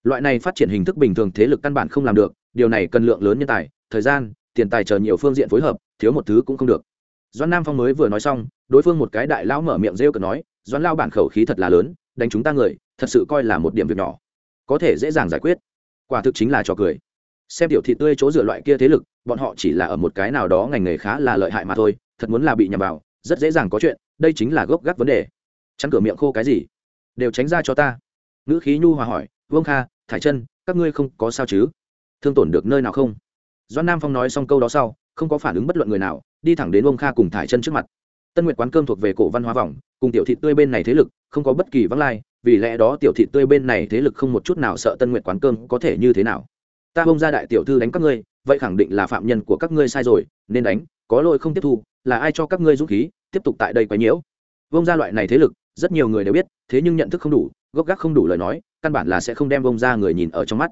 Loại này phát triển hình thức bình thường thế lực căn bản không làm được, điều này cần lượng lớn nhân tài, thời gian, tiền tài chờ nhiều phương diện phối hợp, thiếu một thứ cũng không được doãn nam phong mới vừa nói xong, đối phương một cái đại lão mở miệng rêu cờ nói, doãn lao bản khẩu khí thật là lớn, đánh chúng ta người, thật sự coi là một điểm việc nhỏ. Có thể dễ dàng giải quyết. Quả thực chính là trò cười. Xem tiểu thị tươi chỗ dựa loại kia thế lực, bọn họ chỉ là ở một cái nào đó ngành nghề khá là lợi hại mà thôi, thật muốn là bị nhầm vào, rất dễ dàng có chuyện, đây chính là gốc gác vấn đề. Chắn cửa miệng khô cái gì? Đều tránh ra cho ta. Ngữ khí nhu hòa hỏi, vương kha, thải chân, các ngươi không có sao chứ? Thương tổn được nơi nào không? Doan nam phong nói xong câu đó sau, không có phản ứng bất luận người nào đi thẳng đến ông kha cùng thải chân trước mặt. Tân nguyệt quán cơm thuộc về cổ văn hóa vòng, cùng tiểu thị tươi bên này thế lực không có bất kỳ vắng lai, vì lẽ đó tiểu thị tươi bên này thế lực không một chút nào sợ tân nguyệt quán cơm có thể như thế nào. Ta bông ra đại tiểu thư đánh các ngươi, vậy khẳng định là phạm nhân của các ngươi sai rồi, nên đánh, có lỗi không tiếp thu, là ai cho các ngươi dũng khí, tiếp tục tại đây quấy nhiễu. Vông ra loại này thế lực, rất nhiều người đều biết, thế nhưng nhận thức không đủ, gốc gác không đủ lời nói, căn bản là sẽ không đem vông ra người nhìn ở trong mắt.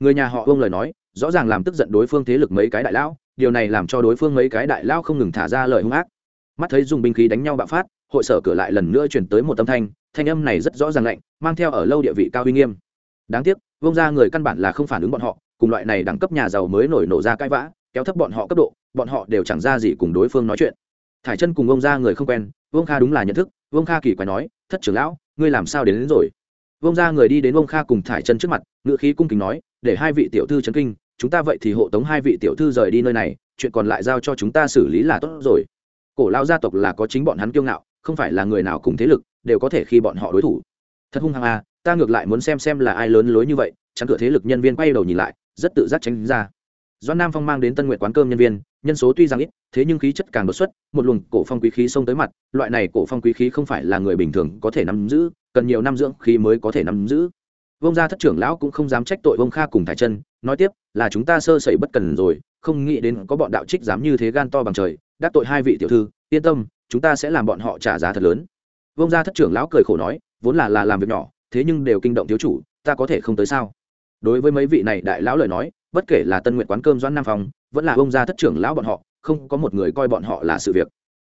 Người nhà họ vông lời nói, rõ ràng làm tức giận đối phương thế lực mấy cái đại lão điều này làm cho đối phương mấy cái đại lao không ngừng thả ra lời hung ác. Mắt thấy dùng binh khí đánh nhau bạo phát hội sở cửa lại lần nữa chuyển tới một âm thanh thanh âm này rất rõ ràng lạnh mang theo ở lâu địa vị cao uy nghiêm. Đáng tiếc vông ra người căn bản là không phản ứng bọn họ cùng loại này đẳng cấp nhà giàu mới nổi nổ ra cãi vã kéo thấp bọn họ cấp độ bọn họ đều chẳng ra gì cùng đối phương nói chuyện. Thải chân cùng vông ra người không quen vương kha đúng là nhận thức vương kha kỳ quái nói thất trưởng lão ngươi làm sao đến, đến rồi? Vương ra người đi đến vương kha cùng thải chân trước mặt ngựa khí cung kính nói để hai vị tiểu thư chấn kinh chúng ta vậy thì hộ tống hai vị tiểu thư rời đi nơi này, chuyện còn lại giao cho chúng ta xử lý là tốt rồi. Cổ lao gia tộc là có chính bọn hắn kiêu ngạo, không phải là người nào cùng thế lực, đều có thể khi bọn họ đối thủ. Thật hung hăng à ta ngược lại muốn xem xem là ai lớn lối như vậy, chắn cửa thế lực nhân viên quay đầu nhìn lại, rất tự giác tránh ra. Doan nam phong mang đến tân nguyện quán cơm nhân viên, nhân số tuy rằng ít, thế nhưng khí chất càng đột xuất, một luồng cổ phong quý khí xông tới mặt, loại này cổ phong quý khí không phải là người bình thường có thể nắm giữ, cần nhiều năm dưỡng khí mới có thể nắm giữ vông gia thất trưởng lão cũng không dám trách tội vông kha cùng thái chân, nói tiếp, là chúng ta sơ sẩy bất cần rồi, không nghĩ đến có bọn đạo trích dám như thế gan to bằng trời, đắc tội hai vị tiểu thư, yên tâm, chúng ta sẽ làm bọn họ trả giá thật lớn. Vông gia thất trưởng lão cười khổ nói, vốn là là làm việc nhỏ, thế nhưng đều kinh động thiếu chủ, ta có thể không tới sao? Đối với mấy vị này đại lão lời nói, bất kể là tân nguyện quán cơm doãn nam phong, vẫn là vông gia thất trưởng lão bọn họ, không có một người coi bọn họ là sự việc.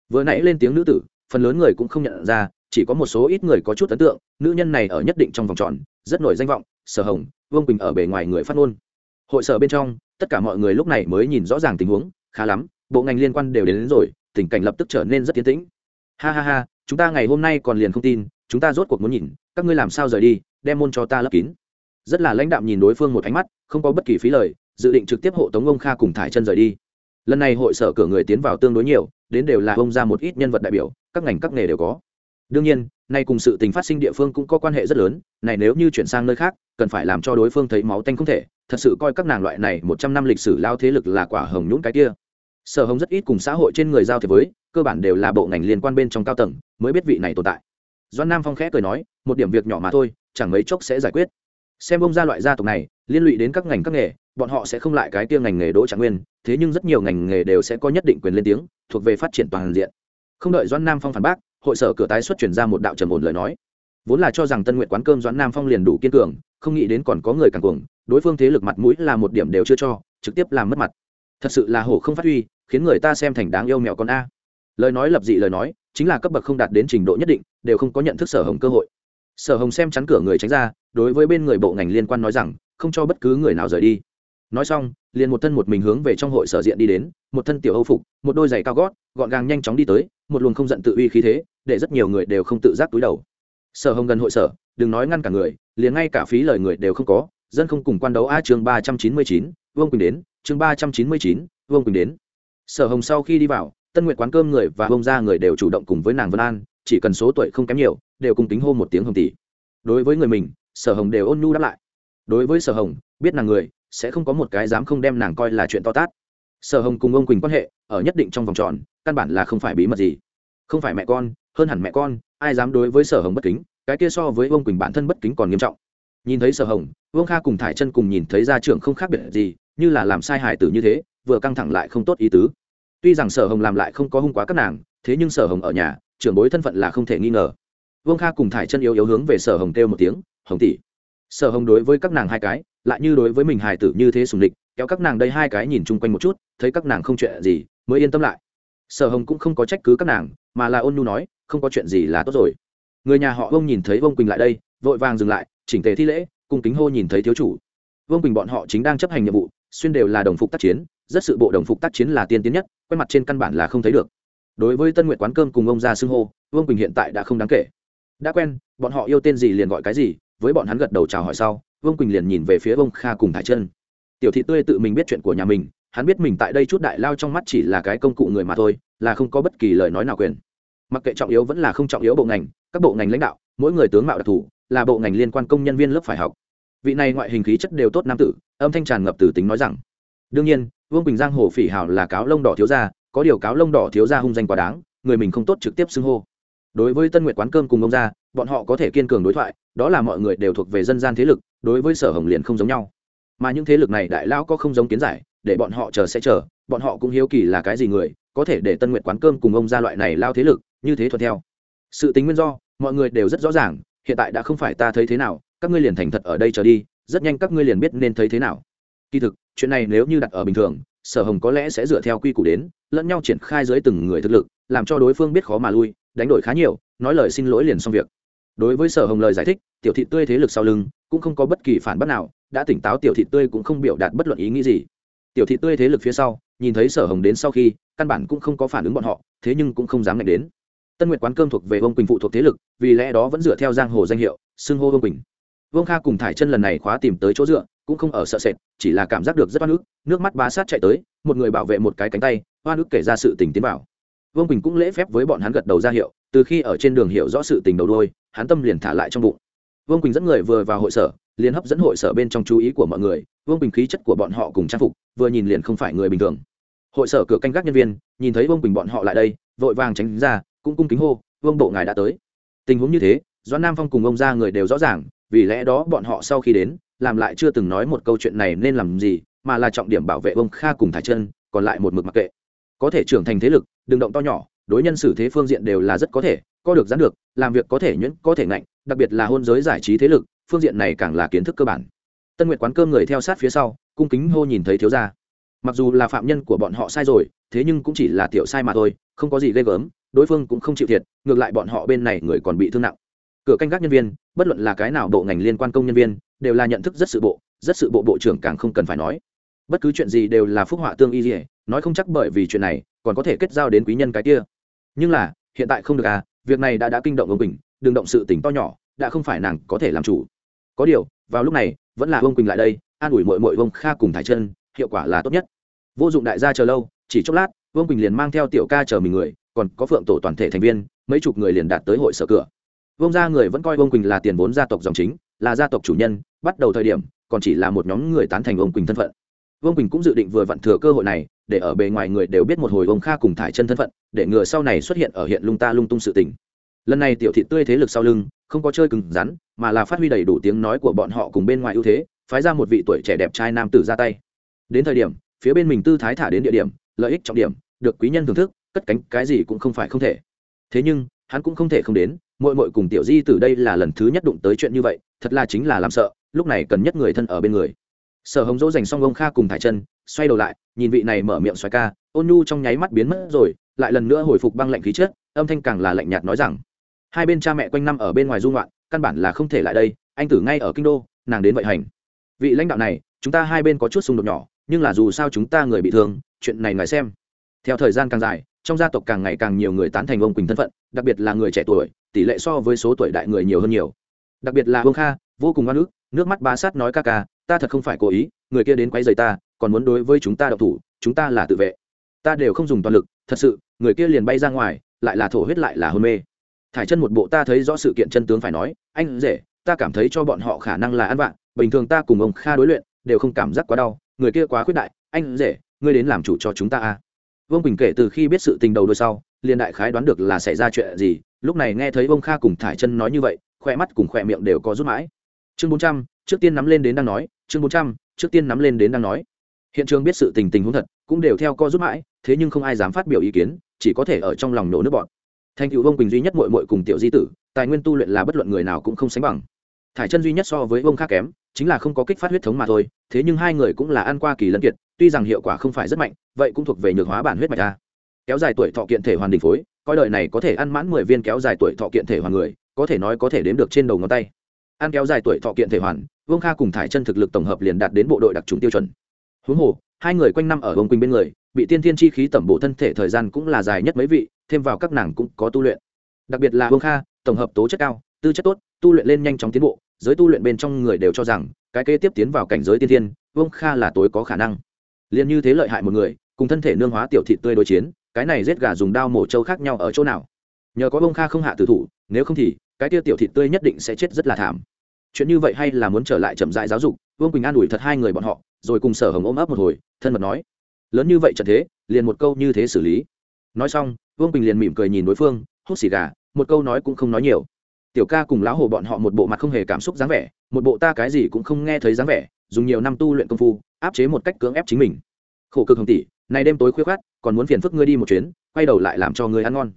Vừa nãy lên tiếng nữ tử, phần lớn người cũng không nhận ra, chỉ có một số ít người có chút ấn tượng, nữ nhân này ở nhất định trong vòng tròn rất nổi danh vọng sở hồng vương quỳnh ở bề ngoài người phát ngôn. Hội sở bên trong tất cả mọi người lúc này mới nhìn rõ ràng tình huống khá lắm bộ ngành liên quan đều đến, đến rồi tình cảnh lập tức trở nên rất tiến tĩnh. Ha ha ha chúng ta ngày hôm nay còn liền không tin chúng ta rốt cuộc muốn nhìn các ngươi làm sao rời đi đem môn cho ta lấp kín. Rất là lãnh đạm nhìn đối phương một ánh mắt không có bất kỳ phí lời dự định trực tiếp hộ tống ông kha cùng thải chân rời đi. Lần này hội sở cửa người tiến vào tương đối nhiều đến đều là ông ra một ít nhân vật đại biểu các ngành các nghề đều có. Đương nhiên nay cùng sự tình phát sinh địa phương cũng có quan hệ rất lớn, này nếu như chuyển sang nơi khác, cần phải làm cho đối phương thấy máu tanh không thể, thật sự coi các nàng loại này một trăm năm lịch sử lao thế lực là quả hồng nhũng cái kia. Sở hồng rất ít cùng xã hội trên người giao thế với, cơ bản đều là bộ ngành liên quan bên trong cao tầng, mới biết vị này tồn tại. Doan nam phong khẽ cười nói, một điểm việc nhỏ mà thôi, chẳng mấy chốc sẽ giải quyết. Xem bông ra loại gia tộc này, liên lụy đến các ngành các nghề, bọn họ sẽ không lại cái tiêu ngành nghề đỗ trạng nguyên, thế nhưng rất nhiều ngành nghề đều sẽ có nhất định quyền lên tiếng, thuộc về phát triển toàn diện. Không đợi doãn nam phong phản bác hội sở cửa tái xuất chuyển ra một đạo trầm ổn lời nói. Vốn là cho rằng tân nguyện quán cơm doãn nam phong liền đủ kiên cường, không nghĩ đến còn có người càng cuồng, đối phương thế lực mặt mũi là một điểm đều chưa cho, trực tiếp làm mất mặt. Thật sự là hổ không phát huy, khiến người ta xem thành đáng yêu mèo con a. Lời nói lập dị lời nói, chính là cấp bậc không đạt đến trình độ nhất định, đều không có nhận thức sở hồng cơ hội. Sở hồng xem chắn cửa người tránh ra, đối với bên người bộ ngành liên quan nói rằng, không cho bất cứ người nào rời đi. Nói xong, liền một thân một mình hướng về trong hội sở diện đi đến, một thân tiểu âu phục, một đôi giày cao gót, gọn gàng nhanh chóng đi tới, một luồng không giận tự uy khí thế để rất nhiều người đều không tự giác túi đầu. Sở hồng gần hội sở, đừng nói ngăn cả người, liền ngay cả phí lời người đều không có, dân không cùng quan đấu a chương ba trăm chín mươi chín, vương quỳnh đến, chương ba trăm chín mươi chín, vương quỳnh đến. Sở hồng sau khi đi vào, tân nguyện quán cơm người và bông ra người đều chủ động cùng với nàng vân an, chỉ cần số tuổi không kém nhiều, đều cùng tính hô một tiếng hồng tỷ. Đối với người mình, sở hồng đều ôn nhu đáp lại. Đối với sở hồng, biết nàng người, sẽ không có một cái dám không đem nàng coi là chuyện to tát. Sở hồng cùng ông quỳnh quan hệ, ở nhất định trong vòng tròn, căn bản là không phải bí mật gì. Không phải mẹ con hơn hẳn mẹ con, ai dám đối với sở hồng bất kính, cái kia so với Vương quỳnh bản thân bất kính còn nghiêm trọng. Nhìn thấy sở hồng, vương kha cùng thải chân cùng nhìn thấy gia trưởng không khác biệt gì, như là làm sai hài tử như thế, vừa căng thẳng lại không tốt ý tứ. Tuy rằng sở hồng làm lại không có hung quá các nàng, thế nhưng sở hồng ở nhà, trưởng bối thân phận là không thể nghi ngờ. Vương kha cùng thải chân yếu yếu hướng về sở hồng kêu một tiếng, hồng tỷ. Sở hồng đối với các nàng hai cái, lại như đối với mình hài tử như thế sùng địch, kéo các nàng đây hai cái nhìn chung quanh một chút, thấy các nàng không chuyện gì, mới yên tâm lại. Sở hồng cũng không có trách cứ các nàng, mà là ôn nhu nói không có chuyện gì là tốt rồi. Người nhà họ vông nhìn thấy vông quỳnh lại đây, vội vàng dừng lại, chỉnh tề thi lễ, cung kính hô nhìn thấy thiếu chủ. Vông quỳnh bọn họ chính đang chấp hành nhiệm vụ, xuyên đều là đồng phục tác chiến, rất sự bộ đồng phục tác chiến là tiên tiến nhất, quen mặt trên căn bản là không thấy được. Đối với tân nguyện quán cơm cùng ông ra xưng hô, vương quỳnh hiện tại đã không đáng kể. Đã quen, bọn họ yêu tên gì liền gọi cái gì, với bọn hắn gật đầu chào hỏi sau, vương quỳnh liền nhìn về phía ông kha cùng thải chân. Tiểu thị tươi tự mình biết chuyện của nhà mình, hắn biết mình tại đây chút đại lao trong mắt chỉ là cái công cụ người mà thôi, là không có bất kỳ lời nói nào quyền mặc kệ trọng yếu vẫn là không trọng yếu bộ ngành, các bộ ngành lãnh đạo, mỗi người tướng mạo đặc thù, là bộ ngành liên quan công nhân viên lớp phải học. Vị này ngoại hình khí chất đều tốt nam tử, âm thanh tràn ngập từ tính nói rằng, đương nhiên, vương quỳnh giang hồ phỉ hào là cáo lông đỏ thiếu gia, có điều cáo lông đỏ thiếu gia hung danh quá đáng, người mình không tốt trực tiếp xưng hô. Đối với tân nguyệt quán cơm cùng ông gia, bọn họ có thể kiên cường đối thoại, đó là mọi người đều thuộc về dân gian thế lực, đối với sở hồng liền không giống nhau. Mà những thế lực này đại lão có không giống kiến giải, để bọn họ chờ sẽ chờ, bọn họ cũng hiếu kỳ là cái gì người, có thể để tân nguyệt quán cơm cùng ông gia loại này lao thế lực như thế thuận theo. Sự tính nguyên do, mọi người đều rất rõ ràng, hiện tại đã không phải ta thấy thế nào, các ngươi liền thành thật ở đây chờ đi, rất nhanh các ngươi liền biết nên thấy thế nào. Kỳ thực, chuyện này nếu như đặt ở bình thường, sở hồng có lẽ sẽ dựa theo quy củ đến, lẫn nhau triển khai dưới từng người thực lực, làm cho đối phương biết khó mà lui, đánh đổi khá nhiều, nói lời xin lỗi liền xong việc. Đối với sở hồng lời giải thích, tiểu thị tươi thế lực sau lưng, cũng không có bất kỳ phản bác nào, đã tỉnh táo tiểu thị tươi cũng không biểu đạt bất luận ý nghĩ gì. Tiểu thị tươi thế lực phía sau, nhìn thấy sở hồng đến sau khi, căn bản cũng không có phản ứng bọn họ, thế nhưng cũng không dám ngạch đến tân nguyệt quán cơm thuộc về vương quỳnh phụ thuộc thế lực, vì lẽ đó vẫn dựa theo giang hồ danh hiệu, xưng hô vương quỳnh. Vương kha cùng thải chân lần này khóa tìm tới chỗ dựa, cũng không ở sợ sệt, chỉ là cảm giác được rất oan ức, nước mắt bá sát chạy tới, một người bảo vệ một cái cánh tay, oan ức kể ra sự tình tiến bảo vương quỳnh cũng lễ phép với bọn hắn gật đầu ra hiệu, từ khi ở trên đường hiểu rõ sự tình đầu đôi hắn tâm liền thả lại trong bụng. Vương quỳnh dẫn người vừa vào hội sở, liền hấp dẫn hội sở bên trong chú ý của mọi người, vương quỳnh khí chất của bọn họ cùng trang phục, vừa nhìn liền không phải người bình thường. Hội sở cửa canh gác nhân viên, nhìn thấy vương quỳnh bọn họ lại đây, vội vàng tránh ra cũng cung kính hô, vương bộ ngài đã tới. Tình huống như thế, doãn nam phong cùng ông ra người đều rõ ràng, vì lẽ đó bọn họ sau khi đến, làm lại chưa từng nói một câu chuyện này nên làm gì, mà là trọng điểm bảo vệ ông kha cùng thải chân còn lại một mực mặc kệ. Có thể trưởng thành thế lực, đừng động to nhỏ, đối nhân xử thế phương diện đều là rất có thể, có được gián được, làm việc có thể nhuyễn, có thể ngạnh, đặc biệt là hôn giới giải trí thế lực, phương diện này càng là kiến thức cơ bản. Tân nguyệt quán cơm người theo sát phía sau, cung kính hô nhìn thấy thiếu gia. Mặc dù là phạm nhân của bọn họ sai rồi, thế nhưng cũng chỉ là tiểu sai mà thôi, không có gì ghê gớm đối phương cũng không chịu thiệt, ngược lại bọn họ bên này người còn bị thương nặng. Cửa canh gác nhân viên, bất luận là cái nào bộ ngành liên quan công nhân viên, đều là nhận thức rất sự bộ, rất sự bộ bộ trưởng càng không cần phải nói. Bất cứ chuyện gì đều là phúc họa tương y dỉa nói không chắc bởi vì chuyện này, còn có thể kết giao đến quý nhân cái kia. Nhưng là, hiện tại không được à việc này đã đã kinh động ông bình đừng động sự tỉnh to nhỏ, đã không phải nàng có thể làm chủ. Có điều, vào lúc này, vẫn là ông quỳnh lại đây, an ủi mội mội ông kha cùng thải chân, hiệu quả là tốt nhất. Vô dụng đại gia chờ lâu, chỉ chốc lát, vương quỳnh liền mang theo tiểu ca chờ mình người còn có phượng tổ toàn thể thành viên, mấy chục người liền đạt tới hội sở cửa. Vương gia người vẫn coi vương quỳnh là tiền vốn gia tộc dòng chính, là gia tộc chủ nhân, bắt đầu thời điểm, còn chỉ là một nhóm người tán thành Vương quỳnh thân phận. Vương quỳnh cũng dự định vừa vặn thừa cơ hội này, để ở bề ngoài người đều biết một hồi ông kha cùng thải chân thân phận, để ngừa sau này xuất hiện ở hiện lung ta lung tung sự tình. Lần này tiểu thị tươi thế lực sau lưng, không có chơi cứng rắn, mà là phát huy đầy đủ tiếng nói của bọn họ cùng bên ngoài ưu thế, phái ra một vị tuổi trẻ đẹp trai nam tử ra tay. Đến thời điểm, phía bên mình tư thái thả đến địa điểm, lợi ích trọng điểm, được quý nhân thưởng thức cất cánh cái gì cũng không phải không thể. Thế nhưng, hắn cũng không thể không đến mội mội cùng tiểu di từ đây là lần thứ nhất đụng tới chuyện như vậy, thật là chính là làm sợ, lúc này cần nhất người thân ở bên người. Sở hồng dỗ dành xong ông kha cùng thải chân, xoay đầu lại, nhìn vị này mở miệng xoay ca, ôn nhu trong nháy mắt biến mất rồi, lại lần nữa hồi phục băng lạnh khí chết âm thanh càng là lạnh nhạt nói rằng, hai bên cha mẹ quanh năm ở bên ngoài dung loạn căn bản là không thể lại đây, anh tử ngay ở kinh đô, nàng đến vậy hành. Vị lãnh đạo này, chúng ta hai bên có chút xung đột nhỏ, nhưng là dù sao chúng ta người bị thương, chuyện này ngài xem. Theo thời gian càng dài trong gia tộc càng ngày càng nhiều người tán thành ông quỳnh thân phận đặc biệt là người trẻ tuổi tỷ lệ so với số tuổi đại người nhiều hơn nhiều đặc biệt là vương kha vô cùng oan ức, nước mắt ba sát nói ca ca, ta thật không phải cố ý, người kia đến quấy giày ta, còn muốn đối với chúng ta đậu thủ, chúng ta là tự vệ ta đều không dùng toàn lực, thật sự, người kia liền bay ra ngoài, lại là thổ huyết lại là hôn mê thải chân một bộ ta thấy rõ sự kiện chân tướng phải nói, anh rể, ta cảm thấy cho bọn họ khả năng là ăn vạn bình thường ta cùng ông kha đối luyện, đều không cảm giác quá đau, người kia quá khuyết đại, anh rể, ngươi đến làm chủ cho chúng ta à vương quỳnh kể từ khi biết sự tình đầu đôi sau, liền đại khái đoán được là xảy ra chuyện gì, lúc này nghe thấy ông kha cùng thải chân nói như vậy khoe mắt cùng khoe miệng đều có rút mãi. Chương bốn trăm, trước tiên nắm lên đến đang nói, chương bốn trăm, trước tiên nắm lên đến đang nói. Hiện trường biết sự tình tình huống thật, cũng đều theo co rút mãi, thế nhưng không ai dám phát biểu ý kiến, chỉ có thể ở trong lòng nổ nước bọn thành cựu vông quỳnh duy nhất mội mội cùng tiểu di tử, tài nguyên tu luyện là bất luận người nào cũng không sánh bằng. Thải chân duy nhất so với vông Kha kém chính là không có kích phát huyết thống mà thôi, thế nhưng hai người cũng là ăn qua kỳ lân kiệt, tuy rằng hiệu quả không phải rất mạnh, vậy cũng thuộc về nhược hóa bản huyết mạch a. Kéo dài tuổi thọ kiện thể hoàn đình phối, coi đời này có thể ăn mãn mười viên kéo dài tuổi thọ kiện thể hoàn người, có thể nói có thể đếm được trên đầu ngón tay. Ăn kéo dài tuổi thọ kiện thể hoàn, vương kha cùng thải chân thực lực tổng hợp liền đạt đến bộ đội đặc trùng tiêu chuẩn. Huống hồ, hai người quanh năm ở Vương quỳnh bên người, bị tiên thiên chi khí tẩm bổ thân thể thời gian cũng là dài nhất mấy vị, thêm vào các nàng cũng có tu luyện. Đặc biệt là vương kha, tổng hợp tố chất cao, tư chất tốt, tu luyện lên nhanh chóng tiến bộ giới tu luyện bên trong người đều cho rằng, cái kế tiếp tiến vào cảnh giới tiên thiên, vương kha là tối có khả năng. Liền như thế lợi hại một người, cùng thân thể nương hóa tiểu thị tươi đối chiến, cái này giết gà dùng đao mổ trâu khác nhau ở chỗ nào? Nhờ có vương kha không hạ tử thủ, nếu không thì, cái tia tiểu thị tươi nhất định sẽ chết rất là thảm. Chuyện như vậy hay là muốn trở lại chậm rãi giáo dục, vương quỳnh an ủi thật hai người bọn họ, rồi cùng sở hồng ôm ấp một hồi, thân mật nói. Lớn như vậy trận thế, liền một câu như thế xử lý. Nói xong, vương quỳnh liền mỉm cười nhìn đối phương, hút xì gà, một câu nói cũng không nói nhiều tiểu ca cùng lão hồ bọn họ một bộ mặt không hề cảm xúc dáng vẻ, một bộ ta cái gì cũng không nghe thấy dáng vẻ, dùng nhiều năm tu luyện công phu, áp chế một cách cưỡng ép chính mình. Khổ cực hồng tỷ nay đêm tối khuya khát còn muốn phiền phức ngươi đi một chuyến, quay đầu lại làm cho ngươi ăn ngon.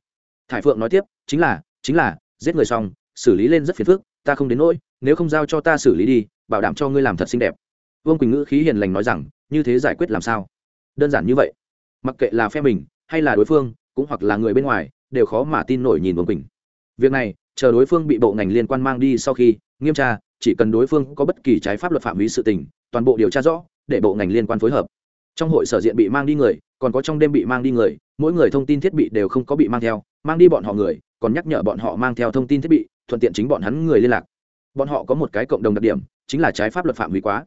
Thải phượng nói tiếp, chính là chính là, giết người xong, xử lý lên rất phiền phức, ta không đến nỗi, nếu không giao cho ta xử lý đi, bảo đảm cho ngươi làm thật xinh đẹp. Vương quỳnh ngữ khí hiền lành nói rằng, như thế giải quyết làm sao? Đơn giản như vậy. Mặc kệ là phe mình, hay là đối phương, cũng hoặc là người bên ngoài, đều khó mà tin nổi nhìn vương quỳnh. Việc này chờ đối phương bị bộ ngành liên quan mang đi sau khi, nghiêm tra, chỉ cần đối phương có bất kỳ trái pháp luật phạm vi sự tình, toàn bộ điều tra rõ, để bộ ngành liên quan phối hợp. Trong hội sở diện bị mang đi người, còn có trong đêm bị mang đi người, mỗi người thông tin thiết bị đều không có bị mang theo, mang đi bọn họ người, còn nhắc nhở bọn họ mang theo thông tin thiết bị, thuận tiện chính bọn hắn người liên lạc. Bọn họ có một cái cộng đồng đặc điểm, chính là trái pháp luật phạm vi quá.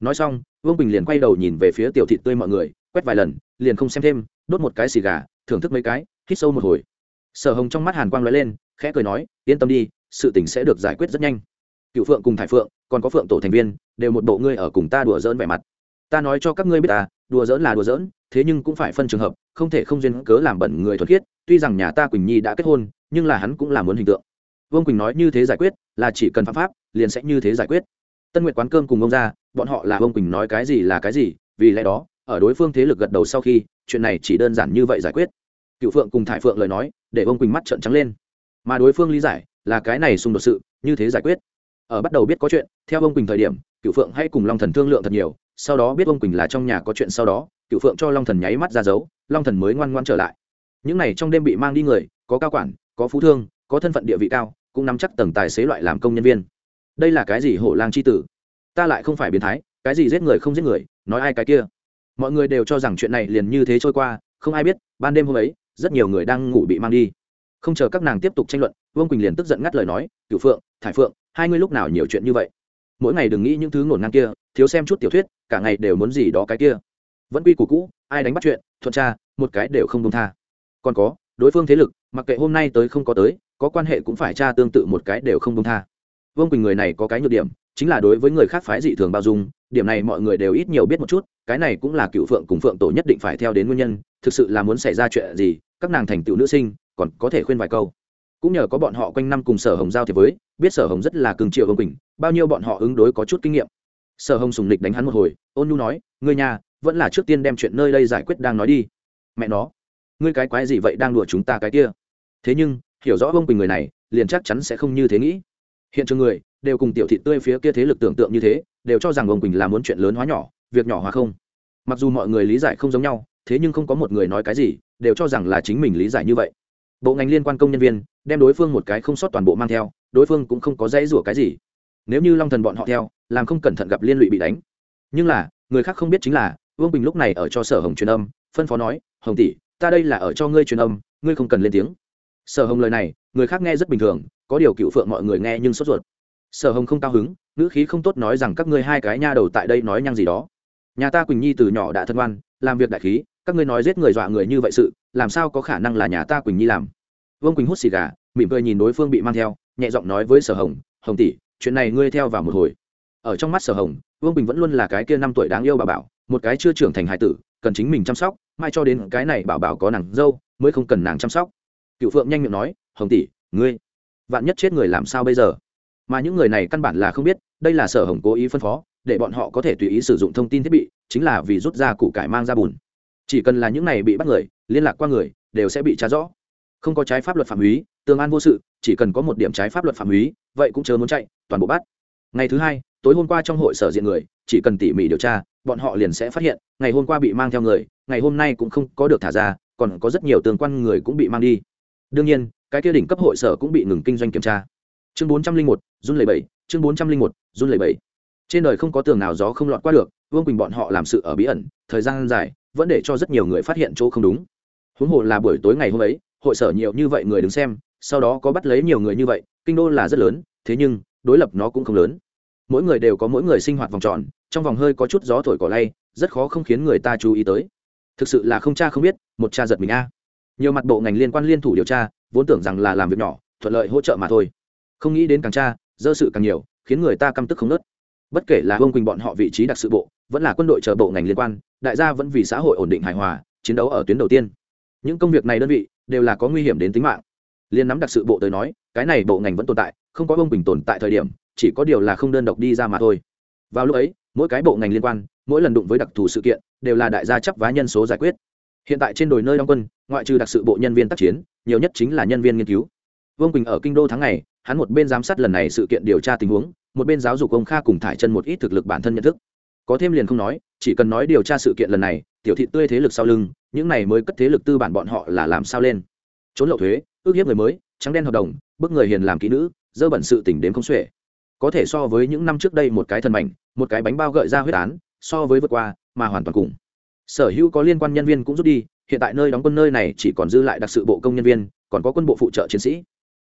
Nói xong, vương bình liền quay đầu nhìn về phía tiểu thị tươi mọi người, quét vài lần, liền không xem thêm, đốt một cái xì gà, thưởng thức mấy cái, hít sâu một hồi. Sở hồng trong mắt hàn quang lóe lên khẽ cười nói, yên tâm đi, sự tình sẽ được giải quyết rất nhanh. Cựu phượng cùng thải phượng, còn có phượng tổ thành viên, đều một bộ ngươi ở cùng ta đùa dỡn vẻ mặt. Ta nói cho các ngươi biết ta đùa dỡn là đùa dỡn thế nhưng cũng phải phân trường hợp, không thể không duyên cớ làm bẩn người thuật khiết. Tuy rằng nhà ta quỳnh nhi đã kết hôn, nhưng là hắn cũng là muốn hình tượng. Vương quỳnh nói như thế giải quyết, là chỉ cần pháp pháp, liền sẽ như thế giải quyết. Tân nguyệt quán cơm cùng ông ra, bọn họ là vương quỳnh nói cái gì là cái gì, vì lẽ đó, ở đối phương thế lực gật đầu sau khi, chuyện này chỉ đơn giản như vậy giải quyết. Cựu phượng cùng thải phượng lời nói, để vương quỳnh mắt trợn trắng lên mà đối phương lý giải là cái này xung đột sự, như thế giải quyết. Ở bắt đầu biết có chuyện, theo ông quỳnh thời điểm cựu phượng hay cùng long thần thương lượng thật nhiều, sau đó biết ông quỳnh là trong nhà có chuyện sau đó cựu phượng cho long thần nháy mắt ra dấu, long thần mới ngoan ngoan trở lại. Những này trong đêm bị mang đi người, có cao quản, có phú thương, có thân phận địa vị cao, cũng nắm chắc tầng tài xế loại làm công nhân viên. Đây là cái gì hổ lang c h i tử? Ta lại không phải biến thái, cái gì giết người không giết người, nói ai cái kia? Mọi người đều cho rằng chuyện này liền như thế trôi qua, không ai biết, ban đêm hôm ấy, rất nhiều người đang ngủ bị mang đi không chờ các nàng tiếp tục tranh luận, vương quỳnh liền tức giận ngắt lời nói cựu phượng, thải phượng, hai ngươi lúc nào nhiều chuyện như vậy? Mỗi ngày đừng nghĩ những thứ ngổn ngang kia, thiếu xem chút tiểu thuyết, cả ngày đều muốn gì đó cái kia. Vẫn quy củ cũ, ai đánh bắt chuyện, thuận tra, một cái đều không công tha. Còn có, đối phương thế lực, mặc kệ hôm nay tới không có tới, có quan hệ cũng phải tra tương tự một cái đều không công tha. Vương quỳnh người này có cái nhược điểm, chính là đối với người khác phái dị thường bao dung, điểm này mọi người đều ít nhiều biết một chút, cái này cũng là cựu phượng cùng phượng tổ nhất định phải theo đến nguyên nhân, thực sự là muốn xảy ra chuyện gì, các nàng thành tựu nữ sinh còn có thể khuyên vài câu. Cũng nhờ có bọn họ quanh năm cùng sở hồng giao thì với, biết sở hồng rất là cường triệu hồng quỳnh, bao nhiêu bọn họ ứng đối có chút kinh nghiệm. Sở hồng sùng lịch đánh hắn một hồi, ôn nhu nói người nhà vẫn là trước tiên đem chuyện nơi đây giải quyết đang nói đi. Mẹ nó, ngươi cái quái gì vậy đang đùa chúng ta cái kia? Thế nhưng, hiểu rõ ông quỳnh người này, liền chắc chắn sẽ không như thế nghĩ. Hiện trường người đều cùng tiểu thị tươi phía kia thế lực tưởng tượng như thế, đều cho rằng ông quỳnh là muốn chuyện lớn hóa nhỏ, việc nhỏ hóa không. Mặc dù mọi người lý giải không giống nhau, thế nhưng không có một người nói cái gì, đều cho rằng là chính mình lý giải như vậy bộ ngành liên quan công nhân viên, đem đối phương một cái không sót toàn bộ mang theo, đối phương cũng không có dãy rủa cái gì. Nếu như long thần bọn họ theo, làm không cẩn thận gặp liên lụy bị đánh. Nhưng là, người khác không biết chính là, vương bình lúc này ở cho sở hồng truyền âm, phân phó nói, hồng tỷ, ta đây là ở cho ngươi truyền âm, ngươi không cần lên tiếng. Sở hồng lời này, người khác nghe rất bình thường, có điều cựu phượng mọi người nghe nhưng sốt ruột. Sở hồng không cao hứng, ngữ khí không tốt nói rằng các ngươi hai cái nha đầu tại đây nói nhăng gì đó. Nhà ta quỳnh nhi từ nhỏ đã thân oan, làm việc đại khí các ngươi nói giết người dọa người như vậy sự, làm sao có khả năng là nhà ta quỳnh nhi làm? Vương quỳnh hút xì gà, mỉm cười nhìn đối phương bị mang theo, nhẹ giọng nói với sở hồng hồng tỷ, chuyện này ngươi theo vào một hồi. Ở trong mắt sở hồng, vương quỳnh vẫn luôn là cái kia năm tuổi đáng yêu bà bảo, một cái chưa trưởng thành hải tử, cần chính mình chăm sóc, mai cho đến cái này bảo bảo có nàng dâu, mới không cần nàng chăm sóc. Cựu phượng nhanh miệng nói, hồng tỷ, ngươi, vạn nhất chết người làm sao bây giờ? Mà những người này căn bản là không biết, đây là sở hồng cố ý phân phó, để bọn họ có thể tùy ý sử dụng thông tin thiết bị, chính là vì rút ra củ cải mang ra bùn chỉ cần là những này bị bắt người, liên lạc qua người, đều sẽ bị trả rõ. Không có trái pháp luật phạm húy tương an vô sự, chỉ cần có một điểm trái pháp luật phạm húy vậy cũng chớ muốn chạy, toàn bộ bắt. Ngày thứ hai, tối hôm qua trong hội sở diện người, chỉ cần tỉ mỉ điều tra, bọn họ liền sẽ phát hiện, ngày hôm qua bị mang theo người, ngày hôm nay cũng không có được thả ra, còn có rất nhiều tương quan người cũng bị mang đi. Đương nhiên, cái kia đỉnh cấp hội sở cũng bị ngừng kinh doanh kiểm tra. Chương bốn trăm linh một, run lầy bảy chương bốn trăm linh một, run lầy bảy trên đời không có tường nào gió không lọt qua được, vương quỳnh bọn họ làm sự ở bí ẩn, thời gian dài vẫn để cho rất nhiều người phát hiện chỗ không đúng. Huống hồ là buổi tối ngày hôm ấy, hội sở nhiều như vậy người đứng xem, sau đó có bắt lấy nhiều người như vậy, kinh đô là rất lớn, thế nhưng, đối lập nó cũng không lớn. Mỗi người đều có mỗi người sinh hoạt vòng tròn, trong vòng hơi có chút gió thổi cỏ lay, rất khó không khiến người ta chú ý tới. Thực sự là không cha không biết, một cha giật mình a. Nhiều mặt bộ ngành liên quan liên thủ điều tra, vốn tưởng rằng là làm việc nhỏ, thuận lợi hỗ trợ mà thôi. Không nghĩ đến càng cha, dơ sự càng nhiều, khiến người ta căm tức không nớt. Bất kể là vương quỳnh bọn họ vị trí đặc sự bộ, vẫn là quân đội chờ bộ ngành liên quan đại gia vẫn vì xã hội ổn định hài hòa, chiến đấu ở tuyến đầu tiên. Những công việc này đơn vị đều là có nguy hiểm đến tính mạng. Liên nắm đặc sự bộ tới nói, cái này bộ ngành vẫn tồn tại, không có vương bình tồn tại thời điểm, chỉ có điều là không đơn độc đi ra mà thôi. Vào lúc ấy, mỗi cái bộ ngành liên quan, mỗi lần đụng với đặc thù sự kiện, đều là đại gia chấp vá nhân số giải quyết. Hiện tại trên đồi nơi đóng quân, ngoại trừ đặc sự bộ nhân viên tác chiến, nhiều nhất chính là nhân viên nghiên cứu. Vương quỳnh ở kinh đô tháng này, hắn một bên giám sát lần này sự kiện điều tra tình huống, một bên giáo dục ông kha cùng thải chân một ít thực lực bản thân nhận thức có thêm liền không nói, chỉ cần nói điều tra sự kiện lần này, tiểu thị tươi thế lực sau lưng, những này mới cất thế lực tư bản bọn họ là làm sao lên? Trốn lậu thuế, ước hiếp người mới, trắng đen hợp đồng, bức người hiền làm kỹ nữ, dơ bẩn sự tỉnh đến không xuể. Có thể so với những năm trước đây một cái thần mảnh, một cái bánh bao gợi ra huyết án, so với vượt qua, mà hoàn toàn cùng. Sở hữu có liên quan nhân viên cũng rút đi, hiện tại nơi đóng quân nơi này chỉ còn dư lại đặc sự bộ công nhân viên, còn có quân bộ phụ trợ chiến sĩ.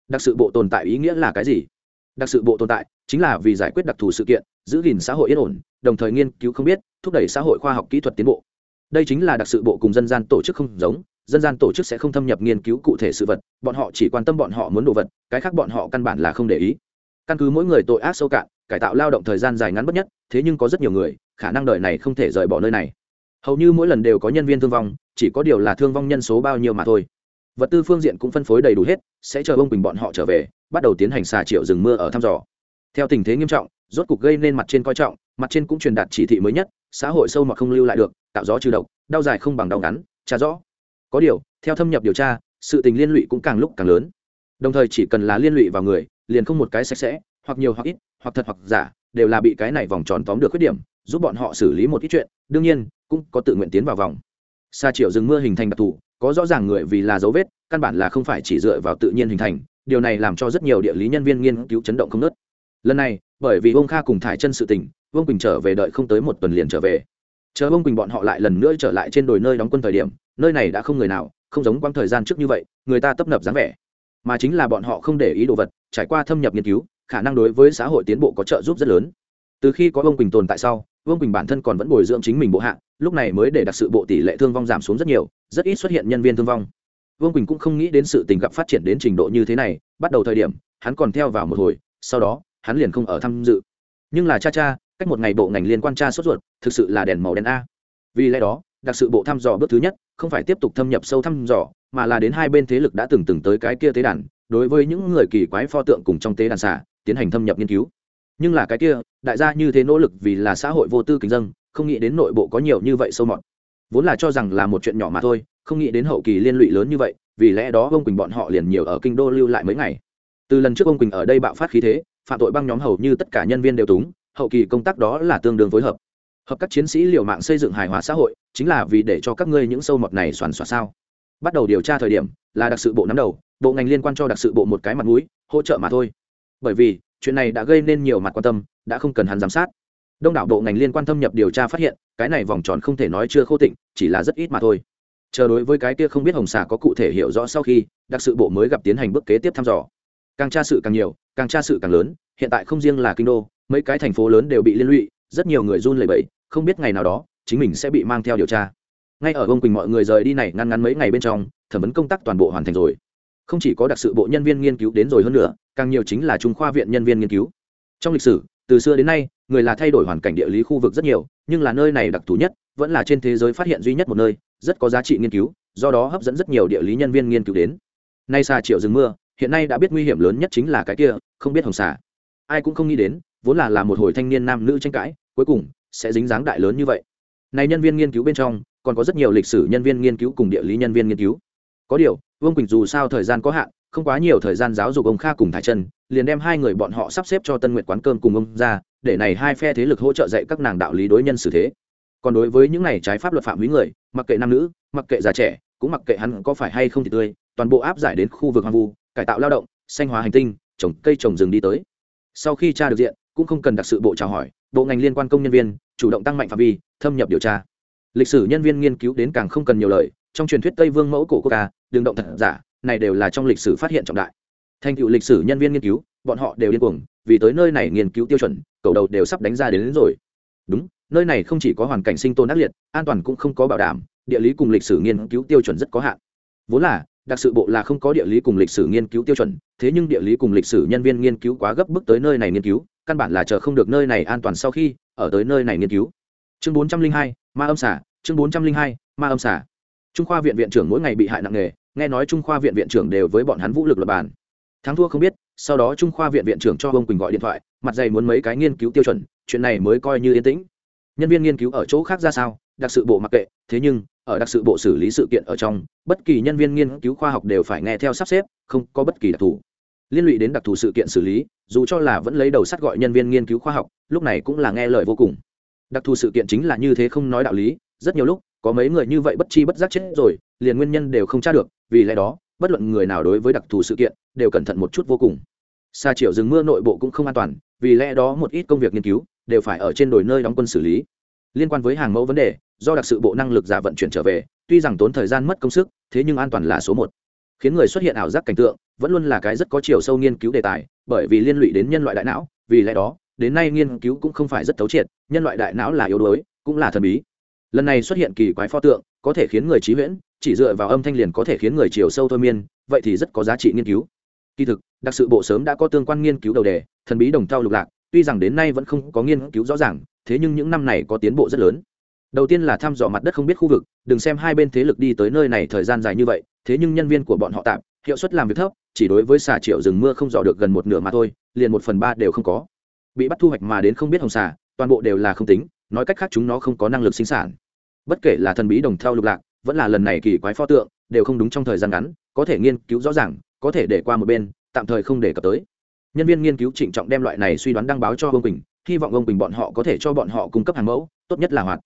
Đặc sự bộ tồn tại ý nghĩa là cái gì? Đặc sự bộ tồn tại chính là vì giải quyết đặc thù sự kiện, giữ gìn xã hội yên ổn, đồng thời nghiên cứu không biết, thúc đẩy xã hội khoa học kỹ thuật tiến bộ. Đây chính là đặc sự bộ cùng dân gian tổ chức không giống, dân gian tổ chức sẽ không thâm nhập nghiên cứu cụ thể sự vật, bọn họ chỉ quan tâm bọn họ muốn đồ vật, cái khác bọn họ căn bản là không để ý. Căn cứ mỗi người tội ác sâu cạn, cải tạo lao động thời gian dài ngắn bất nhất, thế nhưng có rất nhiều người, khả năng đời này không thể rời bỏ nơi này. Hầu như mỗi lần đều có nhân viên thương vong, chỉ có điều là thương vong nhân số bao nhiêu mà thôi. Vật tư phương diện cũng phân phối đầy đủ hết, sẽ chờ bông bình bọn họ trở về, bắt đầu tiến hành xà triệu rừng mưa ở thăm dò theo tình thế nghiêm trọng, rốt cục gây nên mặt trên coi trọng, mặt trên cũng truyền đạt chỉ thị mới nhất, xã hội sâu mà không lưu lại được, tạo gió trừ độc, đau dài không bằng đau ngắn trả rõ. Có điều, theo thâm nhập điều tra, sự tình liên lụy cũng càng lúc càng lớn. Đồng thời chỉ cần là liên lụy vào người, liền không một cái sạch sẽ, hoặc nhiều hoặc ít, hoặc thật hoặc giả, đều là bị cái này vòng tròn tóm được khuyết điểm, giúp bọn họ xử lý một ít chuyện, đương nhiên, cũng có tự nguyện tiến vào vòng. Xa triệu rừng mưa hình thành đặc thù, có rõ ràng người vì là dấu vết, căn bản là không phải chỉ dựa vào tự nhiên hình thành, điều này làm cho rất nhiều địa lý nhân viên nghiên cứu chấn động không nớt lần này, bởi vì ông kha cùng thải chân sự tình, vương quỳnh trở về đợi không tới một tuần liền trở về. Chờ vương quỳnh bọn họ lại lần nữa trở lại trên đồi nơi đóng quân thời điểm, nơi này đã không người nào, không giống quãng thời gian trước như vậy, người ta tấp nập dáng vẻ. Mà chính là bọn họ không để ý đồ vật, trải qua thâm nhập nghiên cứu, khả năng đối với xã hội tiến bộ có trợ giúp rất lớn. Từ khi có vương quỳnh tồn tại sau, vương quỳnh bản thân còn vẫn bồi dưỡng chính mình bộ hạng lúc này mới để đặc sự bộ tỷ lệ thương vong giảm xuống rất nhiều, rất ít xuất hiện nhân viên thương vong. Vương quỳnh cũng không nghĩ đến sự tình gặp phát triển đến trình độ như thế này, bắt đầu thời điểm, hắn còn theo vào một hồi, sau đó hắn liền không ở tham dự. Nhưng là cha cha, cách một ngày bộ ngành liên quan tra sốt ruột, thực sự là đèn màu đen a. Vì lẽ đó, đặc sự bộ thăm dò bước thứ nhất, không phải tiếp tục thâm nhập sâu thăm dò, mà là đến hai bên thế lực đã từng từng tới cái kia tế đàn, đối với những người kỳ quái pho tượng cùng trong tế đàn xả, tiến hành thâm nhập nghiên cứu. Nhưng là cái kia, đại gia như thế nỗ lực vì là xã hội vô tư kính dân, không nghĩ đến nội bộ có nhiều như vậy sâu mọt. Vốn là cho rằng là một chuyện nhỏ mà thôi, không nghĩ đến hậu kỳ liên lụy lớn như vậy, vì lẽ đó ông quỳnh bọn họ liền nhiều ở kinh đô lưu lại mấy ngày. Từ lần trước ông quỳnh ở đây bạo phát khí thế phạm tội băng nhóm hầu như tất cả nhân viên đều túng, hậu kỳ công tác đó là tương đương phối hợp. Hợp các chiến sĩ liều mạng xây dựng hài hòa xã hội, chính là vì để cho các ngươi những sâu mọt này soàn xoa sao. Bắt đầu điều tra thời điểm, là đặc sự bộ nắm đầu, bộ ngành liên quan cho đặc sự bộ một cái mặt mũi, hỗ trợ mà thôi. Bởi vì, chuyện này đã gây nên nhiều mặt quan tâm, đã không cần hắn giám sát. Đông đảo bộ ngành liên quan thâm nhập điều tra phát hiện, cái này vòng tròn không thể nói chưa khô tịnh, chỉ là rất ít mà thôi. Chờ đối với cái kia không biết hồng xà có cụ thể hiểu rõ sau khi, đặc sự bộ mới gặp tiến hành bước kế tiếp thăm dò càng tra sự càng nhiều, càng tra sự càng lớn, hiện tại không riêng là kinh đô, mấy cái thành phố lớn đều bị liên lụy, rất nhiều người run lẩy bẩy, không biết ngày nào đó, chính mình sẽ bị mang theo điều tra. Ngay ở ông quỳnh mọi người rời đi này ngăn ngắn mấy ngày bên trong, thẩm vấn công tác toàn bộ hoàn thành rồi. Không chỉ có đặc sự bộ nhân viên nghiên cứu đến rồi hơn nữa, càng nhiều chính là trung khoa viện nhân viên nghiên cứu. Trong lịch sử, từ xưa đến nay, người là thay đổi hoàn cảnh địa lý khu vực rất nhiều, nhưng là nơi này đặc thù nhất, vẫn là trên thế giới phát hiện duy nhất một nơi, rất có giá trị nghiên cứu, do đó hấp dẫn rất nhiều địa lý nhân viên nghiên cứu đến. Nay xa triệu rừng mưa hiện nay đã biết nguy hiểm lớn nhất chính là cái kia, không biết hồng xà. Ai cũng không nghĩ đến, vốn là là một hồi thanh niên nam nữ tranh cãi, cuối cùng sẽ dính dáng đại lớn như vậy. Này nhân viên nghiên cứu bên trong, còn có rất nhiều lịch sử nhân viên nghiên cứu cùng địa lý nhân viên nghiên cứu. Có điều, vương quỳnh dù sao thời gian có hạn, không quá nhiều thời gian giáo dục ông kha cùng thái chân liền đem hai người bọn họ sắp xếp cho tân nguyện quán cơm cùng ông ra, để này hai phe thế lực hỗ trợ dạy các nàng đạo lý đối nhân xử thế. Còn đối với những này trái pháp luật phạm húy người, mặc kệ nam nữ, mặc kệ già trẻ, cũng mặc kệ hắn có phải hay không thì tươi, toàn bộ áp giải đến khu vực hoang vu cải tạo lao động xanh hóa hành tinh trồng cây trồng rừng đi tới. Sau khi tra được diện cũng không cần đặc sự bộ chào hỏi bộ ngành liên quan công nhân viên chủ động tăng mạnh phạm vi thâm nhập điều tra. Lịch sử nhân viên nghiên cứu đến càng không cần nhiều lời trong truyền thuyết tây vương mẫu cổ quốc ca đường động thật giả này đều là trong lịch sử phát hiện trọng đại. Thành tựu lịch sử nhân viên nghiên cứu bọn họ đều điên cuồng vì tới nơi này nghiên cứu tiêu chuẩn cầu đầu đều sắp đánh ra đến, đến rồi. Đúng nơi này không chỉ có hoàn cảnh sinh tồn ác liệt an toàn cũng không có bảo đảm địa lý cùng lịch sử nghiên cứu tiêu chuẩn rất có hạn. Vốn là đặc sự bộ là không có địa lý cùng lịch sử nghiên cứu tiêu chuẩn, thế nhưng địa lý cùng lịch sử nhân viên nghiên cứu quá gấp bước tới nơi này nghiên cứu, căn bản là chờ không được nơi này an toàn sau khi, ở tới nơi này nghiên cứu. Chương bốn trăm linh hai, ma âm xả chương bốn trăm linh hai, ma âm xả trung khoa viện viện trưởng mỗi ngày bị hại nặng nề, nghe nói trung khoa viện viện trưởng đều với bọn hắn vũ lực lập bàn. Thắng thua không biết, sau đó trung khoa viện viện trưởng cho ông quỳnh gọi điện thoại, mặt dày muốn mấy cái nghiên cứu tiêu chuẩn, chuyện này mới coi như yên tĩnh. Nhân viên nghiên cứu ở chỗ khác ra sao? Đặc sự bộ mặc kệ, thế nhưng, ở đặc sự bộ xử lý sự kiện ở trong, bất kỳ nhân viên nghiên cứu khoa học đều phải nghe theo sắp xếp, không có bất kỳ đặc thù. Liên lụy đến đặc thù sự kiện xử lý, dù cho là vẫn lấy đầu sắt gọi nhân viên nghiên cứu khoa học, lúc này cũng là nghe lời vô cùng. Đặc thù sự kiện chính là như thế không nói đạo lý, rất nhiều lúc, có mấy người như vậy bất chi bất giác chết rồi, liền nguyên nhân đều không tra được, vì lẽ đó, bất luận người nào đối với đặc thù sự kiện, đều cẩn thận một chút vô cùng. Xa triệu rừng mưa nội bộ cũng không an toàn, vì lẽ đó một ít công việc nghiên cứu, đều phải ở trên đồi nơi đóng quân xử lý liên quan với hàng mẫu vấn đề, do đặc sự bộ năng lực giả vận chuyển trở về, tuy rằng tốn thời gian mất công sức, thế nhưng an toàn là số một. Khiến người xuất hiện ảo giác cảnh tượng, vẫn luôn là cái rất có chiều sâu nghiên cứu đề tài, bởi vì liên lụy đến nhân loại đại não, vì lẽ đó, đến nay nghiên cứu cũng không phải rất thấu triệt, nhân loại đại não là yếu đuối, cũng là thần bí. Lần này xuất hiện kỳ quái pho tượng, có thể khiến người trí huyễn, chỉ dựa vào âm thanh liền có thể khiến người chiều sâu thôi miên, vậy thì rất có giá trị nghiên cứu. Kỳ thực, đặc sự bộ sớm đã có tương quan nghiên cứu đầu đề, thần bí đồng thao lục lạc, tuy rằng đến nay vẫn không có nghiên cứu rõ ràng thế nhưng những năm này có tiến bộ rất lớn. Đầu tiên là thăm dò mặt đất không biết khu vực, đừng xem hai bên thế lực đi tới nơi này thời gian dài như vậy, thế nhưng nhân viên của bọn họ tạm, hiệu suất làm việc thấp, chỉ đối với xà triệu rừng mưa không dò được gần một nửa mà thôi, liền một phần ba đều không có. Bị bắt thu hoạch mà đến không biết hồng xà, toàn bộ đều là không tính, nói cách khác chúng nó không có năng lực sinh sản. Bất kể là thần bí đồng theo lục lạc, vẫn là lần này kỳ quái pho tượng, đều không đúng trong thời gian ngắn, có thể nghiên cứu rõ ràng, có thể để qua một bên, tạm thời không để cập tới. Nhân viên nghiên cứu trịnh trọng đem loại này suy đoán đăng báo cho vương quỳnh hy vọng ông bình bọn họ có thể cho bọn họ cung cấp hàng mẫu, tốt nhất là hoạt.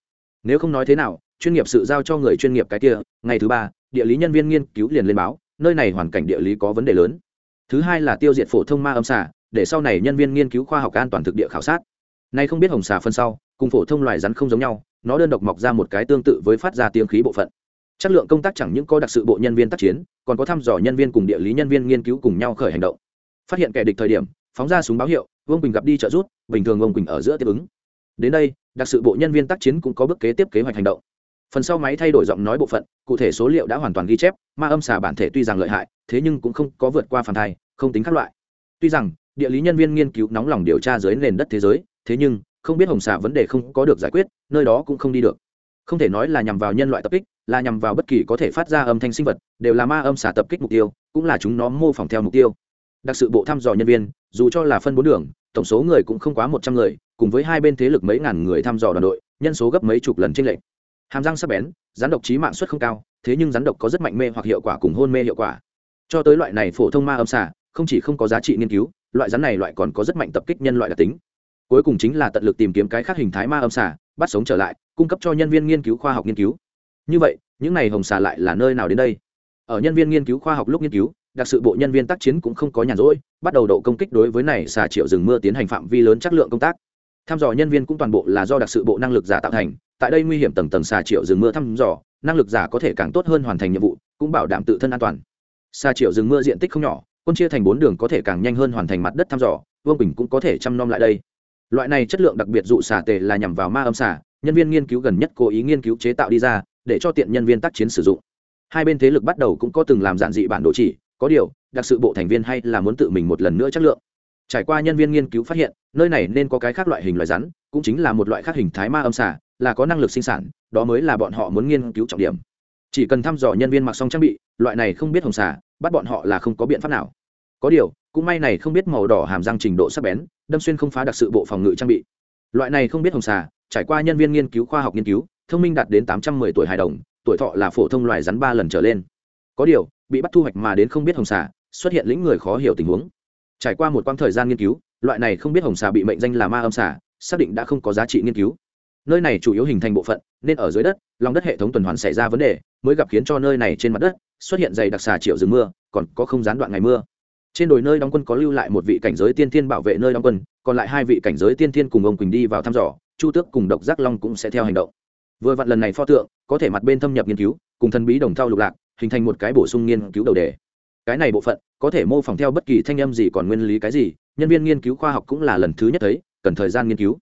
Nếu không nói thế nào, chuyên nghiệp sự giao cho người chuyên nghiệp cái kia, ngày thứ ba, địa lý nhân viên nghiên cứu liền lên báo, nơi này hoàn cảnh địa lý có vấn đề lớn. Thứ hai là tiêu diệt phổ thông ma âm xà, để sau này nhân viên nghiên cứu khoa học an toàn thực địa khảo sát. Nay không biết hồng xà phân sau, cùng phổ thông loài rắn không giống nhau, nó đơn độc mọc ra một cái tương tự với phát ra tiếng khí bộ phận. Chất lượng công tác chẳng những có đặc sự bộ nhân viên tác chiến, còn có thăm dò nhân viên cùng địa lý nhân viên nghiên cứu cùng nhau khởi hành động. Phát hiện kẻ địch thời điểm, phóng ra súng báo hiệu, vương bình gặp đi trợ rút bình thường ông quỳnh ở giữa tiếp ứng. Đến đây, đặc sự bộ nhân viên tác chiến cũng có bước kế tiếp kế hoạch hành động. Phần sau máy thay đổi giọng nói bộ phận, cụ thể số liệu đã hoàn toàn ghi chép, ma âm xà bản thể tuy rằng lợi hại, thế nhưng cũng không có vượt qua phản thai, không tính các loại. Tuy rằng, địa lý nhân viên nghiên cứu nóng lòng điều tra dưới nền đất thế giới, thế nhưng, không biết hồng xà vấn đề không có được giải quyết, nơi đó cũng không đi được. Không thể nói là nhằm vào nhân loại tập kích, là nhằm vào bất kỳ có thể phát ra âm thanh sinh vật, đều là ma âm xà tập kích mục tiêu, cũng là chúng nó mô phỏng theo mục tiêu. Đặc sự bộ thăm dò nhân viên, dù cho là phân bốn đường tổng số người cũng không quá một trăm người, cùng với hai bên thế lực mấy ngàn người thăm dò đoàn đội, nhân số gấp mấy chục lần trên lệnh hàm răng sắc bén, rắn độc trí mạng suất không cao, thế nhưng rắn độc có rất mạnh mê hoặc hiệu quả cùng hôn mê hiệu quả. Cho tới loại này phổ thông ma âm xà, không chỉ không có giá trị nghiên cứu, loại rắn này loại còn có rất mạnh tập kích nhân loại đặc tính. Cuối cùng chính là tận lực tìm kiếm cái khác hình thái ma âm xà, bắt sống trở lại, cung cấp cho nhân viên nghiên cứu khoa học nghiên cứu. Như vậy, những này hồng xà lại là nơi nào đến đây? Ở nhân viên nghiên cứu khoa học lúc nghiên cứu đặc sự bộ nhân viên tác chiến cũng không có nhàn rỗi, bắt đầu độ công kích đối với này xà triệu rừng mưa tiến hành phạm vi lớn chất lượng công tác. Thăm dò nhân viên cũng toàn bộ là do đặc sự bộ năng lực giả tạo thành, tại đây nguy hiểm tầng tầng xà triệu rừng mưa thăm dò, năng lực giả có thể càng tốt hơn hoàn thành nhiệm vụ, cũng bảo đảm tự thân an toàn. Xà triệu rừng mưa diện tích không nhỏ, quân chia thành bốn đường có thể càng nhanh hơn hoàn thành mặt đất thăm dò, vương bình cũng có thể chăm nom lại đây. Loại này chất lượng đặc biệt dụ xà tề là nhằm vào ma âm xà, nhân viên nghiên cứu gần nhất cố ý nghiên cứu chế tạo đi ra, để cho tiện nhân viên tác chiến sử dụng. Hai bên thế lực bắt đầu cũng có từng làm giản dị bản đồ chỉ có điều, đặc sự bộ thành viên hay là muốn tự mình một lần nữa chất lượng. Trải qua nhân viên nghiên cứu phát hiện, nơi này nên có cái khác loại hình loài rắn, cũng chính là một loại khác hình thái ma âm xà, là có năng lực sinh sản, đó mới là bọn họ muốn nghiên cứu trọng điểm. Chỉ cần thăm dò nhân viên mặc xong trang bị, loại này không biết hồng xà, bắt bọn họ là không có biện pháp nào. Có điều, cũng may này không biết màu đỏ hàm răng trình độ sắc bén, đâm xuyên không phá đặc sự bộ phòng ngự trang bị. Loại này không biết hồng xà, trải qua nhân viên nghiên cứu khoa học nghiên cứu, thông minh đạt đến tám trăm mười tuổi hài đồng, tuổi thọ là phổ thông loài rắn ba lần trở lên. Có điều bị bắt thu hoạch mà đến không biết hồng xà, xuất hiện lĩnh người khó hiểu tình huống. Trải qua một quãng thời gian nghiên cứu, loại này không biết hồng xà bị mệnh danh là ma âm xà, xác định đã không có giá trị nghiên cứu. Nơi này chủ yếu hình thành bộ phận, nên ở dưới đất, lòng đất hệ thống tuần hoàn xảy ra vấn đề, mới gặp khiến cho nơi này trên mặt đất, xuất hiện dày đặc xà triệu rừng mưa, còn có không gián đoạn ngày mưa. Trên đồi nơi đóng quân có lưu lại một vị cảnh giới tiên thiên bảo vệ nơi đóng quân, còn lại hai vị cảnh giới tiên thiên cùng ông quỳnh đi vào thăm dò, chu tước cùng độc giác long cũng sẽ theo hành động. Vừa vặn lần này pho tượng, có thể mặt bên thâm nhập nghiên cứu, cùng thần bí đồng thao lục lạc hình thành một cái bổ sung nghiên cứu đầu đề. Cái này bộ phận có thể mô phỏng theo bất kỳ thanh âm gì còn nguyên lý cái gì, nhân viên nghiên cứu khoa học cũng là lần thứ nhất thấy, cần thời gian nghiên cứu.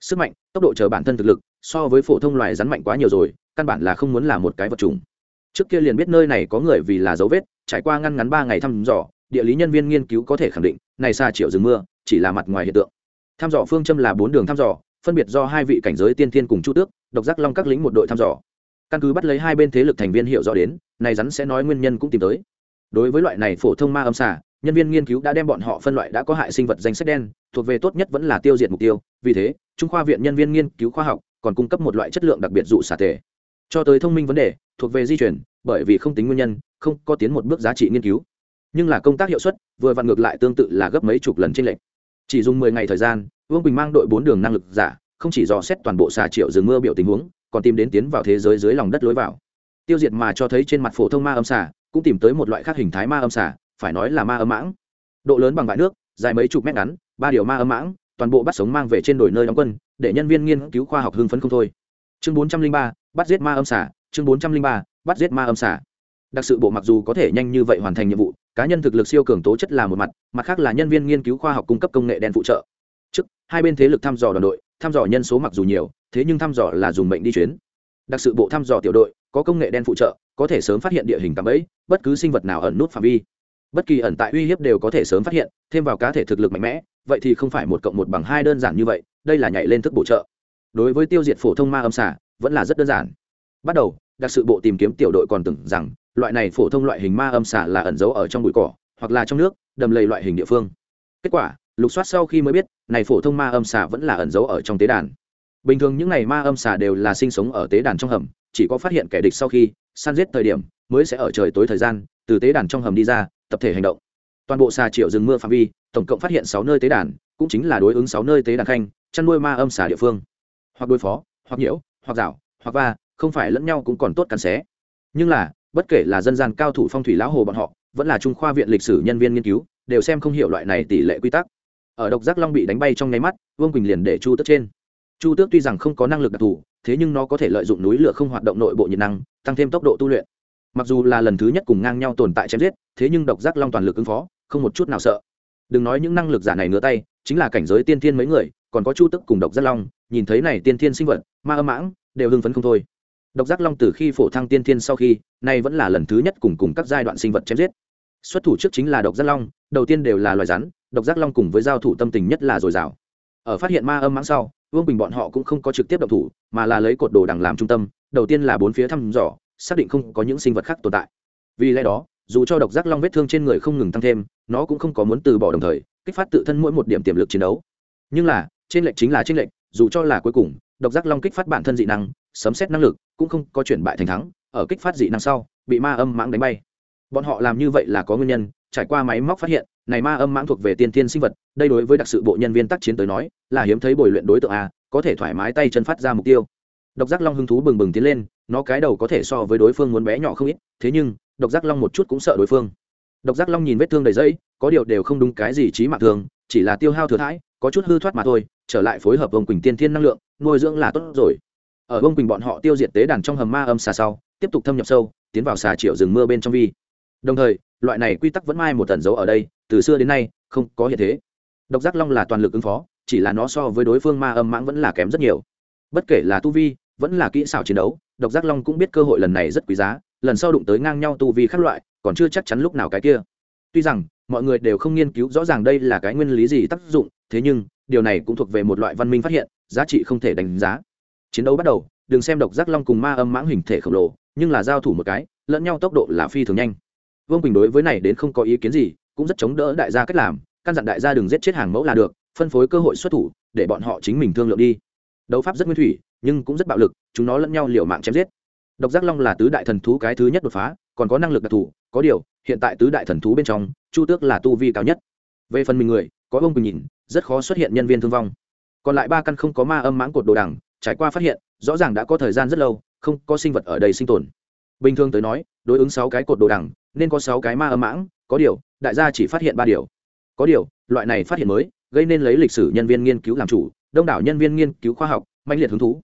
Sức mạnh, tốc độ chờ bản thân thực lực, so với phổ thông loài rắn mạnh quá nhiều rồi, căn bản là không muốn là một cái vật trùng trước kia liền biết nơi này có người vì là dấu vết, trải qua ngăn ngắn ba ngày thăm dò, địa lý nhân viên nghiên cứu có thể khẳng định, này xa triệu rừng mưa, chỉ là mặt ngoài hiện tượng. Thăm dò phương châm là bốn đường thăm dò, phân biệt do hai vị cảnh giới tiên thiên cùng chu tước, độc giác long các lính một đội thăm dò. Căn cứ bắt lấy hai bên thế lực thành viên hiệu rõ đến này rắn sẽ nói nguyên nhân cũng tìm tới. Đối với loại này phổ thông ma âm xà, nhân viên nghiên cứu đã đem bọn họ phân loại đã có hại sinh vật danh sách đen, thuộc về tốt nhất vẫn là tiêu diệt mục tiêu. Vì thế, trung khoa viện nhân viên nghiên cứu khoa học còn cung cấp một loại chất lượng đặc biệt dụ xả tề cho tới thông minh vấn đề, thuộc về di chuyển bởi vì không tính nguyên nhân, không có tiến một bước giá trị nghiên cứu. Nhưng là công tác hiệu suất, vừa vặn ngược lại tương tự là gấp mấy chục lần trên lệnh chỉ dùng mười ngày thời gian, vương bình mang đội bốn đường năng lực giả, không chỉ dò xét toàn bộ xà triệu rừng mưa biểu tình huống, còn tìm đến tiến vào thế giới dưới lòng đất lối vào tiêu diệt mà cho thấy trên mặt phổ thông ma âm xà, cũng tìm tới một loại khác hình thái ma âm xà, phải nói là ma âm mãng. Độ lớn bằng vại nước, dài mấy chục mét ngắn, ba điều ma âm mãng, toàn bộ bắt sống mang về trên đồi nơi đóng quân, để nhân viên nghiên cứu khoa học hưng phấn không thôi. Chương bốn trăm linh ba, bắt giết ma âm xà, chương bốn trăm linh ba, bắt giết ma âm xà. Đặc sự bộ mặc dù có thể nhanh như vậy hoàn thành nhiệm vụ, cá nhân thực lực siêu cường tố chất là một mặt mặt khác là nhân viên nghiên cứu khoa học cung cấp công nghệ đen phụ trợ. Trước, hai bên thế lực thăm dò đoàn đội, thăm dò nhân số mặc dù nhiều, thế nhưng thăm dò là dùng mệnh đi chuyến. Đặc sự bộ thăm dò tiểu đội có công nghệ đen phụ trợ, có thể sớm phát hiện địa hình cạm ấy bất cứ sinh vật nào ẩn nút phạm vi. Bất kỳ ẩn tại uy hiếp đều có thể sớm phát hiện, thêm vào cá thể thực lực mạnh mẽ, vậy thì không phải một cộng một bằng hai đơn giản như vậy, đây là nhảy lên thức bổ trợ. Đối với tiêu diệt phổ thông ma âm xả vẫn là rất đơn giản. Bắt đầu, đặc sự bộ tìm kiếm tiểu đội còn tưởng rằng, loại này phổ thông loại hình ma âm xả là ẩn giấu ở trong bụi cỏ, hoặc là trong nước, đầm lầy loại hình địa phương. Kết quả, lục soát sau khi mới biết, này phổ thông ma âm xả vẫn là ẩn giấu ở trong tế đàn. Bình thường những này ma âm xà đều là sinh sống ở tế đàn trong hầm chỉ có phát hiện kẻ địch sau khi săn giết thời điểm mới sẽ ở trời tối thời gian, từ tế đàn trong hầm đi ra, tập thể hành động. Toàn bộ xà triệu rừng mưa phạm vi, tổng cộng phát hiện sáu nơi tế đàn, cũng chính là đối ứng sáu nơi tế đàn khanh, chăn nuôi ma âm xà địa phương. Hoặc đối phó, hoặc nhiễu, hoặc rảo hoặc va, không phải lẫn nhau cũng còn tốt cắn xé. Nhưng là, bất kể là dân gian cao thủ phong thủy lão hồ bọn họ, vẫn là trung khoa viện lịch sử nhân viên nghiên cứu, đều xem không hiểu loại này tỷ lệ quy tắc. Ở độc giác long bị đánh bay trong nháy mắt, vương quỳnh liền để chu tước trên. Chu tước tuy rằng không có năng lực đặc thù thế nhưng nó có thể lợi dụng núi lửa không hoạt động nội bộ nhiệt năng, tăng thêm tốc độ tu luyện. Mặc dù là lần thứ nhất cùng ngang nhau tồn tại chém giết, thế nhưng độc giác long toàn lực ứng phó, không một chút nào sợ. Đừng nói những năng lực giả này ngửa tay, chính là cảnh giới tiên thiên mấy người, còn có chu tức cùng độc giác long, nhìn thấy này tiên thiên sinh vật, ma âm mãng, đều hưng phấn không thôi. Độc giác long từ khi phổ thăng tiên thiên sau khi, nay vẫn là lần thứ nhất cùng cùng các giai đoạn sinh vật chém giết. Xuất thủ trước chính là độc giác long, đầu tiên đều là loài rắn, độc giác long cùng với giao thủ tâm tình nhất là dồi dào. Ở phát hiện ma âm mãng sau vương bình bọn họ cũng không có trực tiếp động thủ, mà là lấy cột đồ đằng làm trung tâm, đầu tiên là bốn phía thăm dò, xác định không có những sinh vật khác tồn tại. Vì lẽ đó, dù cho độc giác long vết thương trên người không ngừng tăng thêm, nó cũng không có muốn từ bỏ đồng thời, kích phát tự thân mỗi một điểm tiềm lực chiến đấu. Nhưng là, trên lệnh chính là trên lệnh dù cho là cuối cùng, độc giác long kích phát bản thân dị năng, sấm xét năng lực cũng không có chuyển bại thành thắng, ở kích phát dị năng sau, bị ma âm mãng đánh bay. Bọn họ làm như vậy là có nguyên nhân, trải qua máy móc phát hiện này ma âm mãng thuộc về tiên thiên sinh vật, đây đối với đặc sự bộ nhân viên tác chiến tới nói, là hiếm thấy bồi luyện đối tượng a, có thể thoải mái tay chân phát ra mục tiêu. Độc giác long hứng thú bừng bừng tiến lên, nó cái đầu có thể so với đối phương muốn bé nhỏ không ít, thế nhưng, độc giác long một chút cũng sợ đối phương. Độc giác long nhìn vết thương đầy dây có điều đều không đúng cái gì trí mạng thường, chỉ là tiêu hao thừa thãi, có chút hư thoát mà thôi, trở lại phối hợp ông quỳnh tiên thiên năng lượng, nuôi dưỡng là tốt rồi. Ở ông quỳnh bọn họ tiêu diệt tế đàn trong hầm ma âm xà sau, tiếp tục thâm nhập sâu, tiến vào xà triệu rừng mưa bên trong vi đồng thời, loại này quy tắc vẫn mai một tẩn dấu ở đây, từ xưa đến nay, không có hiện thế. Độc giác long là toàn lực ứng phó, chỉ là nó so với đối phương ma âm mãng vẫn là kém rất nhiều. Bất kể là tu vi, vẫn là kỹ xảo chiến đấu, độc giác long cũng biết cơ hội lần này rất quý giá, lần sau đụng tới ngang nhau tu vi khác loại, còn chưa chắc chắn lúc nào cái kia. Tuy rằng, mọi người đều không nghiên cứu rõ ràng đây là cái nguyên lý gì tác dụng, thế nhưng, điều này cũng thuộc về một loại văn minh phát hiện, giá trị không thể đánh giá. Chiến đấu bắt đầu, đừng xem độc giác long cùng ma âm mãng hình thể khổng lồ, nhưng là giao thủ một cái, lẫn nhau tốc độ là phi thường nhanh vương quỳnh đối với này đến không có ý kiến gì cũng rất chống đỡ đại gia cách làm căn dặn đại gia đừng giết chết hàng mẫu là được phân phối cơ hội xuất thủ để bọn họ chính mình thương lượng đi đấu pháp rất nguyên thủy nhưng cũng rất bạo lực chúng nó lẫn nhau liều mạng chém giết độc giác long là tứ đại thần thú cái thứ nhất đột phá còn có năng lực đặc thù có điều hiện tại tứ đại thần thú bên trong chu tước là tu vi cao nhất về phần mình người có ông quỳnh nhìn rất khó xuất hiện nhân viên thương vong còn lại ba căn không có ma âm mãng cột đồ đằng trải qua phát hiện rõ ràng đã có thời gian rất lâu không có sinh vật ở đây sinh tồn bình thường tới nói, đối ứng sáu cái cột đồ đằng, nên có sáu cái ma âm mãng, có điều, đại gia chỉ phát hiện ba điều. Có điều, loại này phát hiện mới, gây nên lấy lịch sử nhân viên nghiên cứu làm chủ, đông đảo nhân viên nghiên cứu khoa học mạnh liệt hứng thú.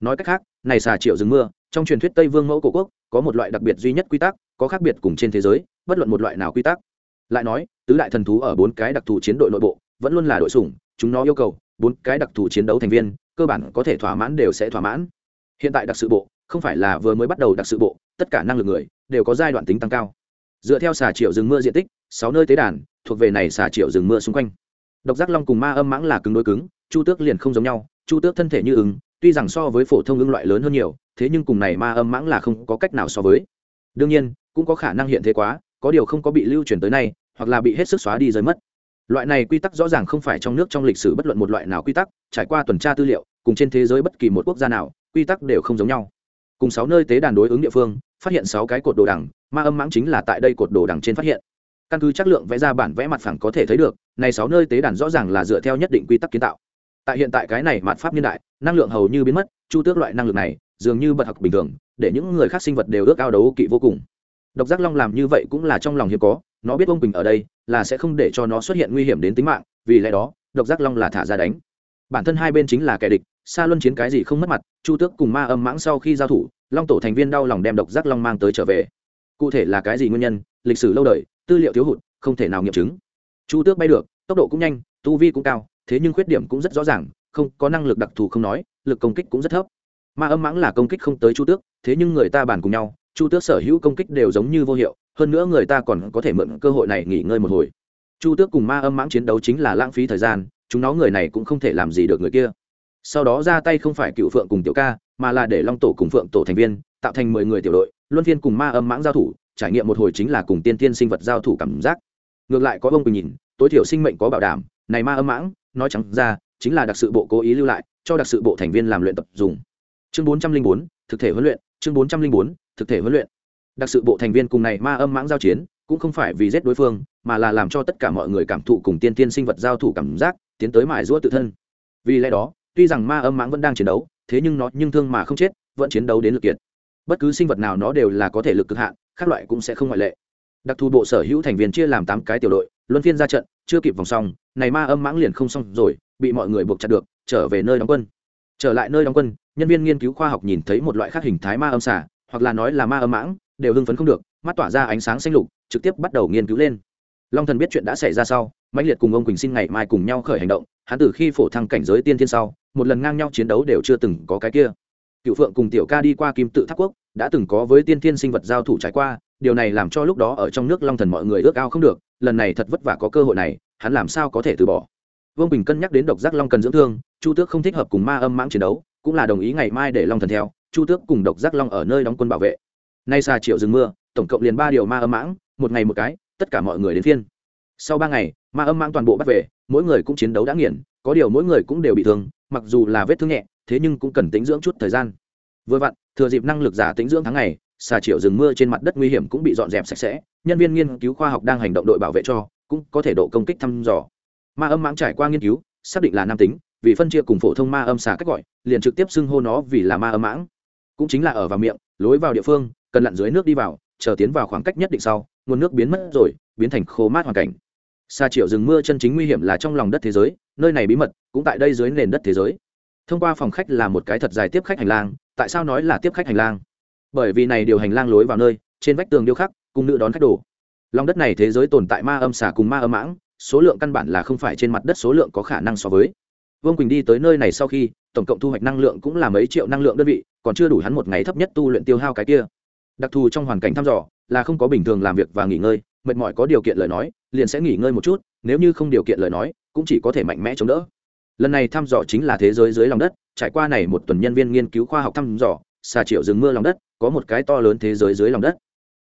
Nói cách khác, này xà triệu rừng mưa, trong truyền thuyết tây vương mẫu cổ quốc, có một loại đặc biệt duy nhất quy tắc, có khác biệt cùng trên thế giới, bất luận một loại nào quy tắc. Lại nói, tứ đại thần thú ở bốn cái đặc thù chiến đội nội bộ, vẫn luôn là đội sủng, chúng nó yêu cầu, bốn cái đặc thù chiến đấu thành viên, cơ bản có thể thỏa mãn đều sẽ thỏa mãn. Hiện tại đặc sự bộ, không phải là vừa mới bắt đầu đặc sự bộ tất cả năng lực người đều có giai đoạn tính tăng cao. Dựa theo xà triệu rừng mưa diện tích, sáu nơi tế đàn thuộc về này xà triệu rừng mưa xung quanh. Độc giác long cùng ma âm mãng là cứng đối cứng, chu tước liền không giống nhau, chu tước thân thể như ứng, tuy rằng so với phổ thông ưng loại lớn hơn nhiều, thế nhưng cùng này ma âm mãng là không có cách nào so với. Đương nhiên, cũng có khả năng hiện thế quá, có điều không có bị lưu truyền tới nay, hoặc là bị hết sức xóa đi rơi mất. Loại này quy tắc rõ ràng không phải trong nước trong lịch sử bất luận một loại nào quy tắc, trải qua tuần tra tư liệu, cùng trên thế giới bất kỳ một quốc gia nào, quy tắc đều không giống nhau cùng sáu nơi tế đàn đối ứng địa phương, phát hiện sáu cái cột đồ đằng, ma âm mãng chính là tại đây cột đồ đằng trên phát hiện. Căn cứ chất lượng vẽ ra bản vẽ mặt phẳng có thể thấy được, này sáu nơi tế đàn rõ ràng là dựa theo nhất định quy tắc kiến tạo. Tại hiện tại cái này mặt pháp niên đại, năng lượng hầu như biến mất, chu tước loại năng lực này, dường như bật học bình thường, để những người khác sinh vật đều ước ao đấu kỵ vô cùng. Độc giác long làm như vậy cũng là trong lòng hiếm có, nó biết ông bình ở đây, là sẽ không để cho nó xuất hiện nguy hiểm đến tính mạng, vì lẽ đó, độc giác long là thả ra đánh. Bản thân hai bên chính là kẻ địch xa luân chiến cái gì không mất mặt, chu tước cùng ma âm mãng sau khi giao thủ, long tổ thành viên đau lòng đem độc giác long mang tới trở về. Cụ thể là cái gì nguyên nhân, lịch sử lâu đời, tư liệu thiếu hụt, không thể nào nghiệm chứng. Chu tước bay được, tốc độ cũng nhanh, tu vi cũng cao, thế nhưng khuyết điểm cũng rất rõ ràng, không có năng lực đặc thù không nói, lực công kích cũng rất thấp. Ma âm mãng là công kích không tới chu tước, thế nhưng người ta bàn cùng nhau, chu tước sở hữu công kích đều giống như vô hiệu, hơn nữa người ta còn có thể mượn cơ hội này nghỉ ngơi một hồi. Chu tước cùng ma âm mãng chiến đấu chính là lãng phí thời gian, chúng nó người này cũng không thể làm gì được người kia sau đó ra tay không phải cựu phượng cùng tiểu ca, mà là để long tổ cùng phượng tổ thành viên, tạo thành mười người tiểu đội, luân phiên cùng ma âm mãng giao thủ, trải nghiệm một hồi chính là cùng tiên tiên sinh vật giao thủ cảm giác. Ngược lại có ông quỳnh nhìn, tối thiểu sinh mệnh có bảo đảm, này ma âm mãng, nói chẳng ra, chính là đặc sự bộ cố ý lưu lại, cho đặc sự bộ thành viên làm luyện tập dùng. Chương bốn trăm linh bốn, thực thể huấn luyện, chương bốn trăm linh bốn, thực thể huấn luyện. Đặc sự bộ thành viên cùng này ma âm mãng giao chiến, cũng không phải vì giết đối phương, mà là làm cho tất cả mọi người cảm thụ cùng tiên tiên sinh vật giao thủ cảm giác, tiến tới mài giũa tự thân. Vì lẽ đó tuy rằng ma âm mãng vẫn đang chiến đấu, thế nhưng nó nhưng thương mà không chết, vẫn chiến đấu đến lực kiệt. Bất cứ sinh vật nào nó đều là có thể lực cực hạn các loại cũng sẽ không ngoại lệ. Đặc thù bộ sở hữu thành viên chia làm tám cái tiểu đội, luân phiên ra trận, chưa kịp vòng xong, này ma âm mãng liền không xong rồi, bị mọi người buộc chặt được, trở về nơi đóng quân. Trở lại nơi đóng quân, nhân viên nghiên cứu khoa học nhìn thấy một loại khác hình thái ma âm xả hoặc là nói là ma âm mãng, đều hưng phấn không được, mắt tỏa ra ánh sáng xanh lục, trực tiếp bắt đầu nghiên cứu lên. Long thần biết chuyện đã xảy ra sau, mãnh liệt cùng ông quỳnh xin ngày mai cùng nhau khởi hành động, hắn từ khi phổ thăng cảnh giới tiên thiên sau một lần ngang nhau chiến đấu đều chưa từng có cái kia. Cựu phượng cùng tiểu ca đi qua kim tự tháp quốc, đã từng có với tiên thiên sinh vật giao thủ trải qua, điều này làm cho lúc đó ở trong nước long thần mọi người ước ao không được, lần này thật vất vả có cơ hội này, hắn làm sao có thể từ bỏ. Vương bình cân nhắc đến độc giác long cần dưỡng thương, chu tước không thích hợp cùng ma âm mãng chiến đấu, cũng là đồng ý ngày mai để long thần theo, chu tước cùng độc giác long ở nơi đóng quân bảo vệ. Nay xa triệu rừng mưa, tổng cộng liền ba điều ma âm mãng, một ngày một cái, tất cả mọi người đến phiên. Sau ba ngày, ma âm mãng toàn bộ bắt về, mỗi người cũng chiến đấu đã nghiền có điều mỗi người cũng đều bị thương mặc dù là vết thương nhẹ, thế nhưng cũng cần tính dưỡng chút thời gian. Vừa vặn, thừa dịp năng lực giả tính dưỡng tháng ngày, xà triệu rừng mưa trên mặt đất nguy hiểm cũng bị dọn dẹp sạch sẽ, nhân viên nghiên cứu khoa học đang hành động đội bảo vệ cho, cũng có thể độ công kích thăm dò. Ma âm mãng trải qua nghiên cứu, xác định là nam tính, vì phân chia cùng phổ thông ma âm xà cách gọi, liền trực tiếp xưng hô nó vì là ma âm mãng. Cũng chính là ở vào miệng, lối vào địa phương, cần lặn dưới nước đi vào, chờ tiến vào khoảng cách nhất định sau, nguồn nước biến mất rồi, biến thành khô mát hoàn cảnh xa triệu rừng mưa chân chính nguy hiểm là trong lòng đất thế giới, nơi này bí mật cũng tại đây dưới nền đất thế giới. Thông qua phòng khách là một cái thật dài tiếp khách hành lang, tại sao nói là tiếp khách hành lang? Bởi vì này điều hành lang lối vào nơi, trên vách tường điêu khắc, cùng nữ đón khách đồ. Lòng đất này thế giới tồn tại ma âm xà cùng ma âm mãng, số lượng căn bản là không phải trên mặt đất số lượng có khả năng so với. Vương quỳnh đi tới nơi này sau khi, tổng cộng thu hoạch năng lượng cũng là mấy triệu năng lượng đơn vị, còn chưa đủ hắn một ngày thấp nhất tu luyện tiêu hao cái kia. Đặc thù trong hoàn cảnh thăm dò, là không có bình thường làm việc và nghỉ ngơi, mệt mỏi có điều kiện lời nói liền sẽ nghỉ ngơi một chút, nếu như không điều kiện lời nói, cũng chỉ có thể mạnh mẽ chống đỡ. Lần này thăm dò chính là thế giới dưới lòng đất, trải qua này một tuần nhân viên nghiên cứu khoa học thăm dò, xà triệu rừng mưa lòng đất, có một cái to lớn thế giới dưới lòng đất.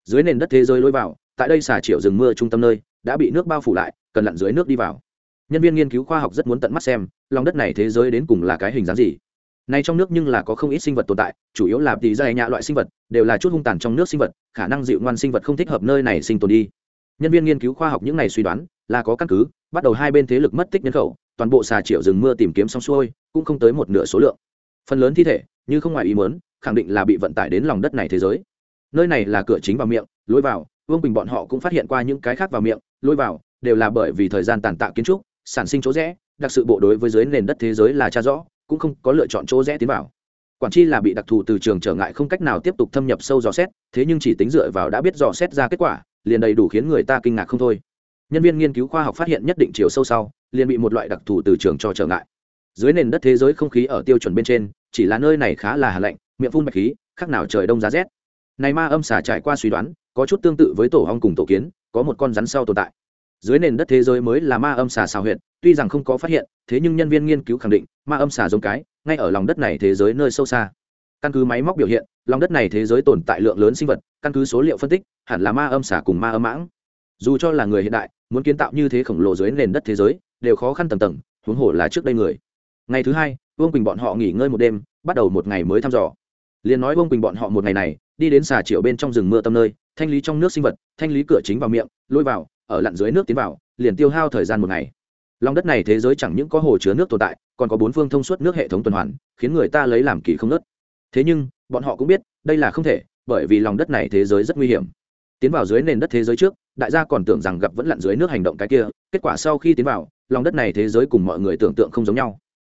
Dưới nền đất thế giới lối vào, tại đây xà triệu rừng mưa trung tâm nơi, đã bị nước bao phủ lại, cần lặn dưới nước đi vào. Nhân viên nghiên cứu khoa học rất muốn tận mắt xem, lòng đất này thế giới đến cùng là cái hình dáng gì. Này trong nước nhưng là có không ít sinh vật tồn tại, chủ yếu là tỷ dày nhạ loại sinh vật, đều là chút hung tàn trong nước sinh vật, khả năng dịu ngoan sinh vật không thích hợp nơi này sinh tồn đi nhân viên nghiên cứu khoa học những ngày suy đoán là có căn cứ, bắt đầu hai bên thế lực mất tích nhân khẩu, toàn bộ xà triệu rừng mưa tìm kiếm xong xuôi, cũng không tới một nửa số lượng. Phần lớn thi thể, như không ngoài ý muốn, khẳng định là bị vận tải đến lòng đất này thế giới. Nơi này là cửa chính vào miệng, lối vào, vương bình bọn họ cũng phát hiện qua những cái khác vào miệng, lối vào đều là bởi vì thời gian tàn tạo kiến trúc, sản sinh chỗ rẽ, đặc sự bộ đối với dưới nền đất thế giới là cha rõ, cũng không có lựa chọn chỗ rẽ tiến vào. Quản chi là bị đặc thù từ trường trở ngại không cách nào tiếp tục thâm nhập sâu dò xét, thế nhưng chỉ tính dựa vào đã biết dò xét ra kết quả liền đầy đủ khiến người ta kinh ngạc không thôi. Nhân viên nghiên cứu khoa học phát hiện nhất định chiều sâu sau, liền bị một loại đặc thù từ trường cho trở ngại. Dưới nền đất thế giới không khí ở tiêu chuẩn bên trên, chỉ là nơi này khá là hà lạnh, miệng phun bạch khí, khác nào trời đông giá rét. Này ma âm xả trải qua suy đoán, có chút tương tự với tổ hong cùng tổ kiến, có một con rắn sau tồn tại. Dưới nền đất thế giới mới là ma âm xà xào huyện tuy rằng không có phát hiện, thế nhưng nhân viên nghiên cứu khẳng định, ma âm xà giống cái, ngay ở lòng đất này thế giới nơi sâu xa. Căn cứ máy móc biểu hiện, lòng đất này thế giới tồn tại lượng lớn sinh vật, căn cứ số liệu phân tích hẳn là ma âm xả cùng ma âm mãng. Dù cho là người hiện đại, muốn kiến tạo như thế khổng lồ dưới nền đất thế giới, đều khó khăn tầng tầng, huống hồ là trước đây người. Ngày thứ hai, vương quỳnh bọn họ nghỉ ngơi một đêm, bắt đầu một ngày mới thăm dò. Liền nói vương quỳnh bọn họ một ngày này, đi đến xà triệu bên trong rừng mưa tâm nơi, thanh lý trong nước sinh vật, thanh lý cửa chính vào miệng, lôi vào, ở lặn dưới nước tiến vào, liền tiêu hao thời gian một ngày. Lòng đất này thế giới chẳng những có hồ chứa nước tồn tại, còn có bốn phương thông suốt nước hệ thống tuần hoàn, khiến người ta lấy làm kỳ không nớt. Thế nhưng, bọn họ cũng biết, đây là không thể, bởi vì lòng đất này thế giới rất nguy hiểm tiến vào dưới nền đất thế giới trước, đại gia còn tưởng rằng gặp vẫn lặn dưới nước hành động cái kia, kết quả sau khi tiến vào, lòng đất này thế giới cùng mọi người tưởng tượng không giống nhau.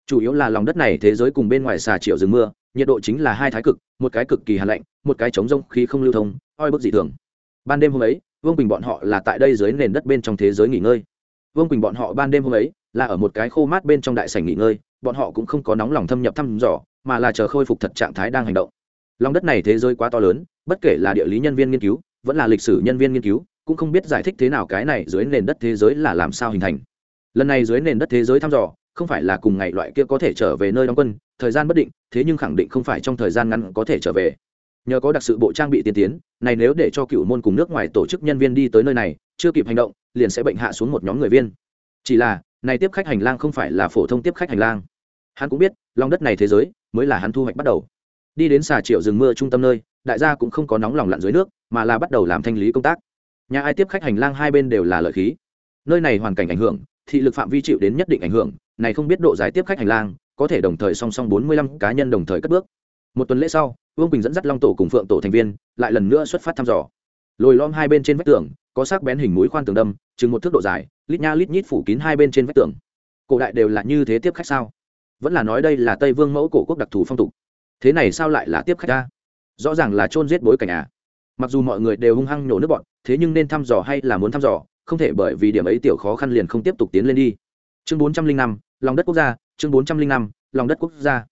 Chủ yếu là lòng đất này thế giới cùng bên ngoài xà triệu rừng mưa, nhiệt độ chính là hai thái cực, một cái cực kỳ hà lạnh, một cái chống rông khí không lưu thông, oi bức dị thường. Ban đêm hôm ấy, vương quỳnh bọn họ là tại đây dưới nền đất bên trong thế giới nghỉ ngơi. Vương quỳnh bọn họ ban đêm hôm ấy, là ở một cái khô mát bên trong đại sảnh nghỉ ngơi, bọn họ cũng không có nóng lòng thâm nhập thăm dò, mà là chờ khôi phục thật trạng thái đang hành động. Lòng đất này thế giới quá to lớn, bất kể là địa lý nhân viên nghiên cứu vẫn là lịch sử nhân viên nghiên cứu, cũng không biết giải thích thế nào cái này dưới nền đất thế giới là làm sao hình thành. Lần này dưới nền đất thế giới thăm dò, không phải là cùng ngày loại kia có thể trở về nơi đóng quân, thời gian bất định, thế nhưng khẳng định không phải trong thời gian ngắn có thể trở về. Nhờ có đặc sự bộ trang bị tiên tiến, này nếu để cho cựu môn cùng nước ngoài tổ chức nhân viên đi tới nơi này, chưa kịp hành động, liền sẽ bệnh hạ xuống một nhóm người viên. Chỉ là, này tiếp khách hành lang không phải là phổ thông tiếp khách hành lang. Hắn cũng biết, lòng đất này thế giới mới là hắn thu hoạch bắt đầu đi đến xà triệu rừng mưa trung tâm nơi, đại gia cũng không có nóng lòng lặn dưới nước, mà là bắt đầu làm thanh lý công tác. Nhà ai tiếp khách hành lang hai bên đều là lợi khí. Nơi này hoàn cảnh ảnh hưởng, thị lực phạm vi chịu đến nhất định ảnh hưởng, này không biết độ dài tiếp khách hành lang, có thể đồng thời song song bốn mươi lăm cá nhân đồng thời cất bước. Một tuần lễ sau, vương quỳnh dẫn dắt long tổ cùng phượng tổ thành viên, lại lần nữa xuất phát thăm dò. Lồi lom hai bên trên vách tường, có sắc bén hình mũi khoan tường đâm, chừng một thước độ dài, lít nha lít nhít phủ kín hai bên trên vách tường. Cổ đại đều là như thế tiếp khách sao? Vẫn là nói đây là tây vương mẫu cổ quốc đặc thù phong tục thế này sao lại là tiếp khách ta? Rõ ràng là chôn giết bối cảnh à. Mặc dù mọi người đều hung hăng nhổ nước bọn, thế nhưng nên thăm dò hay là muốn thăm dò, không thể bởi vì điểm ấy tiểu khó khăn liền không tiếp tục tiến lên đi. Chương bốn trăm linh năm, lòng đất quốc gia, chương bốn trăm linh năm, lòng đất quốc gia.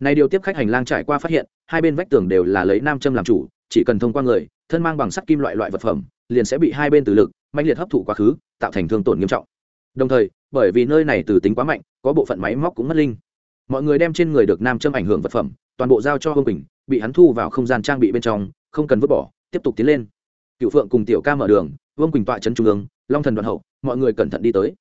Này điều tiếp khách hành lang trải qua phát hiện, hai bên vách tường đều là lấy nam châm làm chủ, chỉ cần thông qua người, thân mang bằng sắt kim loại loại vật phẩm, liền sẽ bị hai bên từ lực mạnh liệt hấp thụ quá khứ, tạo thành thương tổn nghiêm trọng. Đồng thời, bởi vì nơi này từ tính quá mạnh, có bộ phận máy móc cũng mất linh. Mọi người đem trên người được nam châm ảnh hưởng vật phẩm toàn bộ giao cho hương bình bị hắn thu vào không gian trang bị bên trong, không cần vứt bỏ, tiếp tục tiến lên. Cựu phượng cùng tiểu ca mở đường, vương quỳnh tọa chân trung ương, long thần đoàn hậu, mọi người cẩn thận đi tới.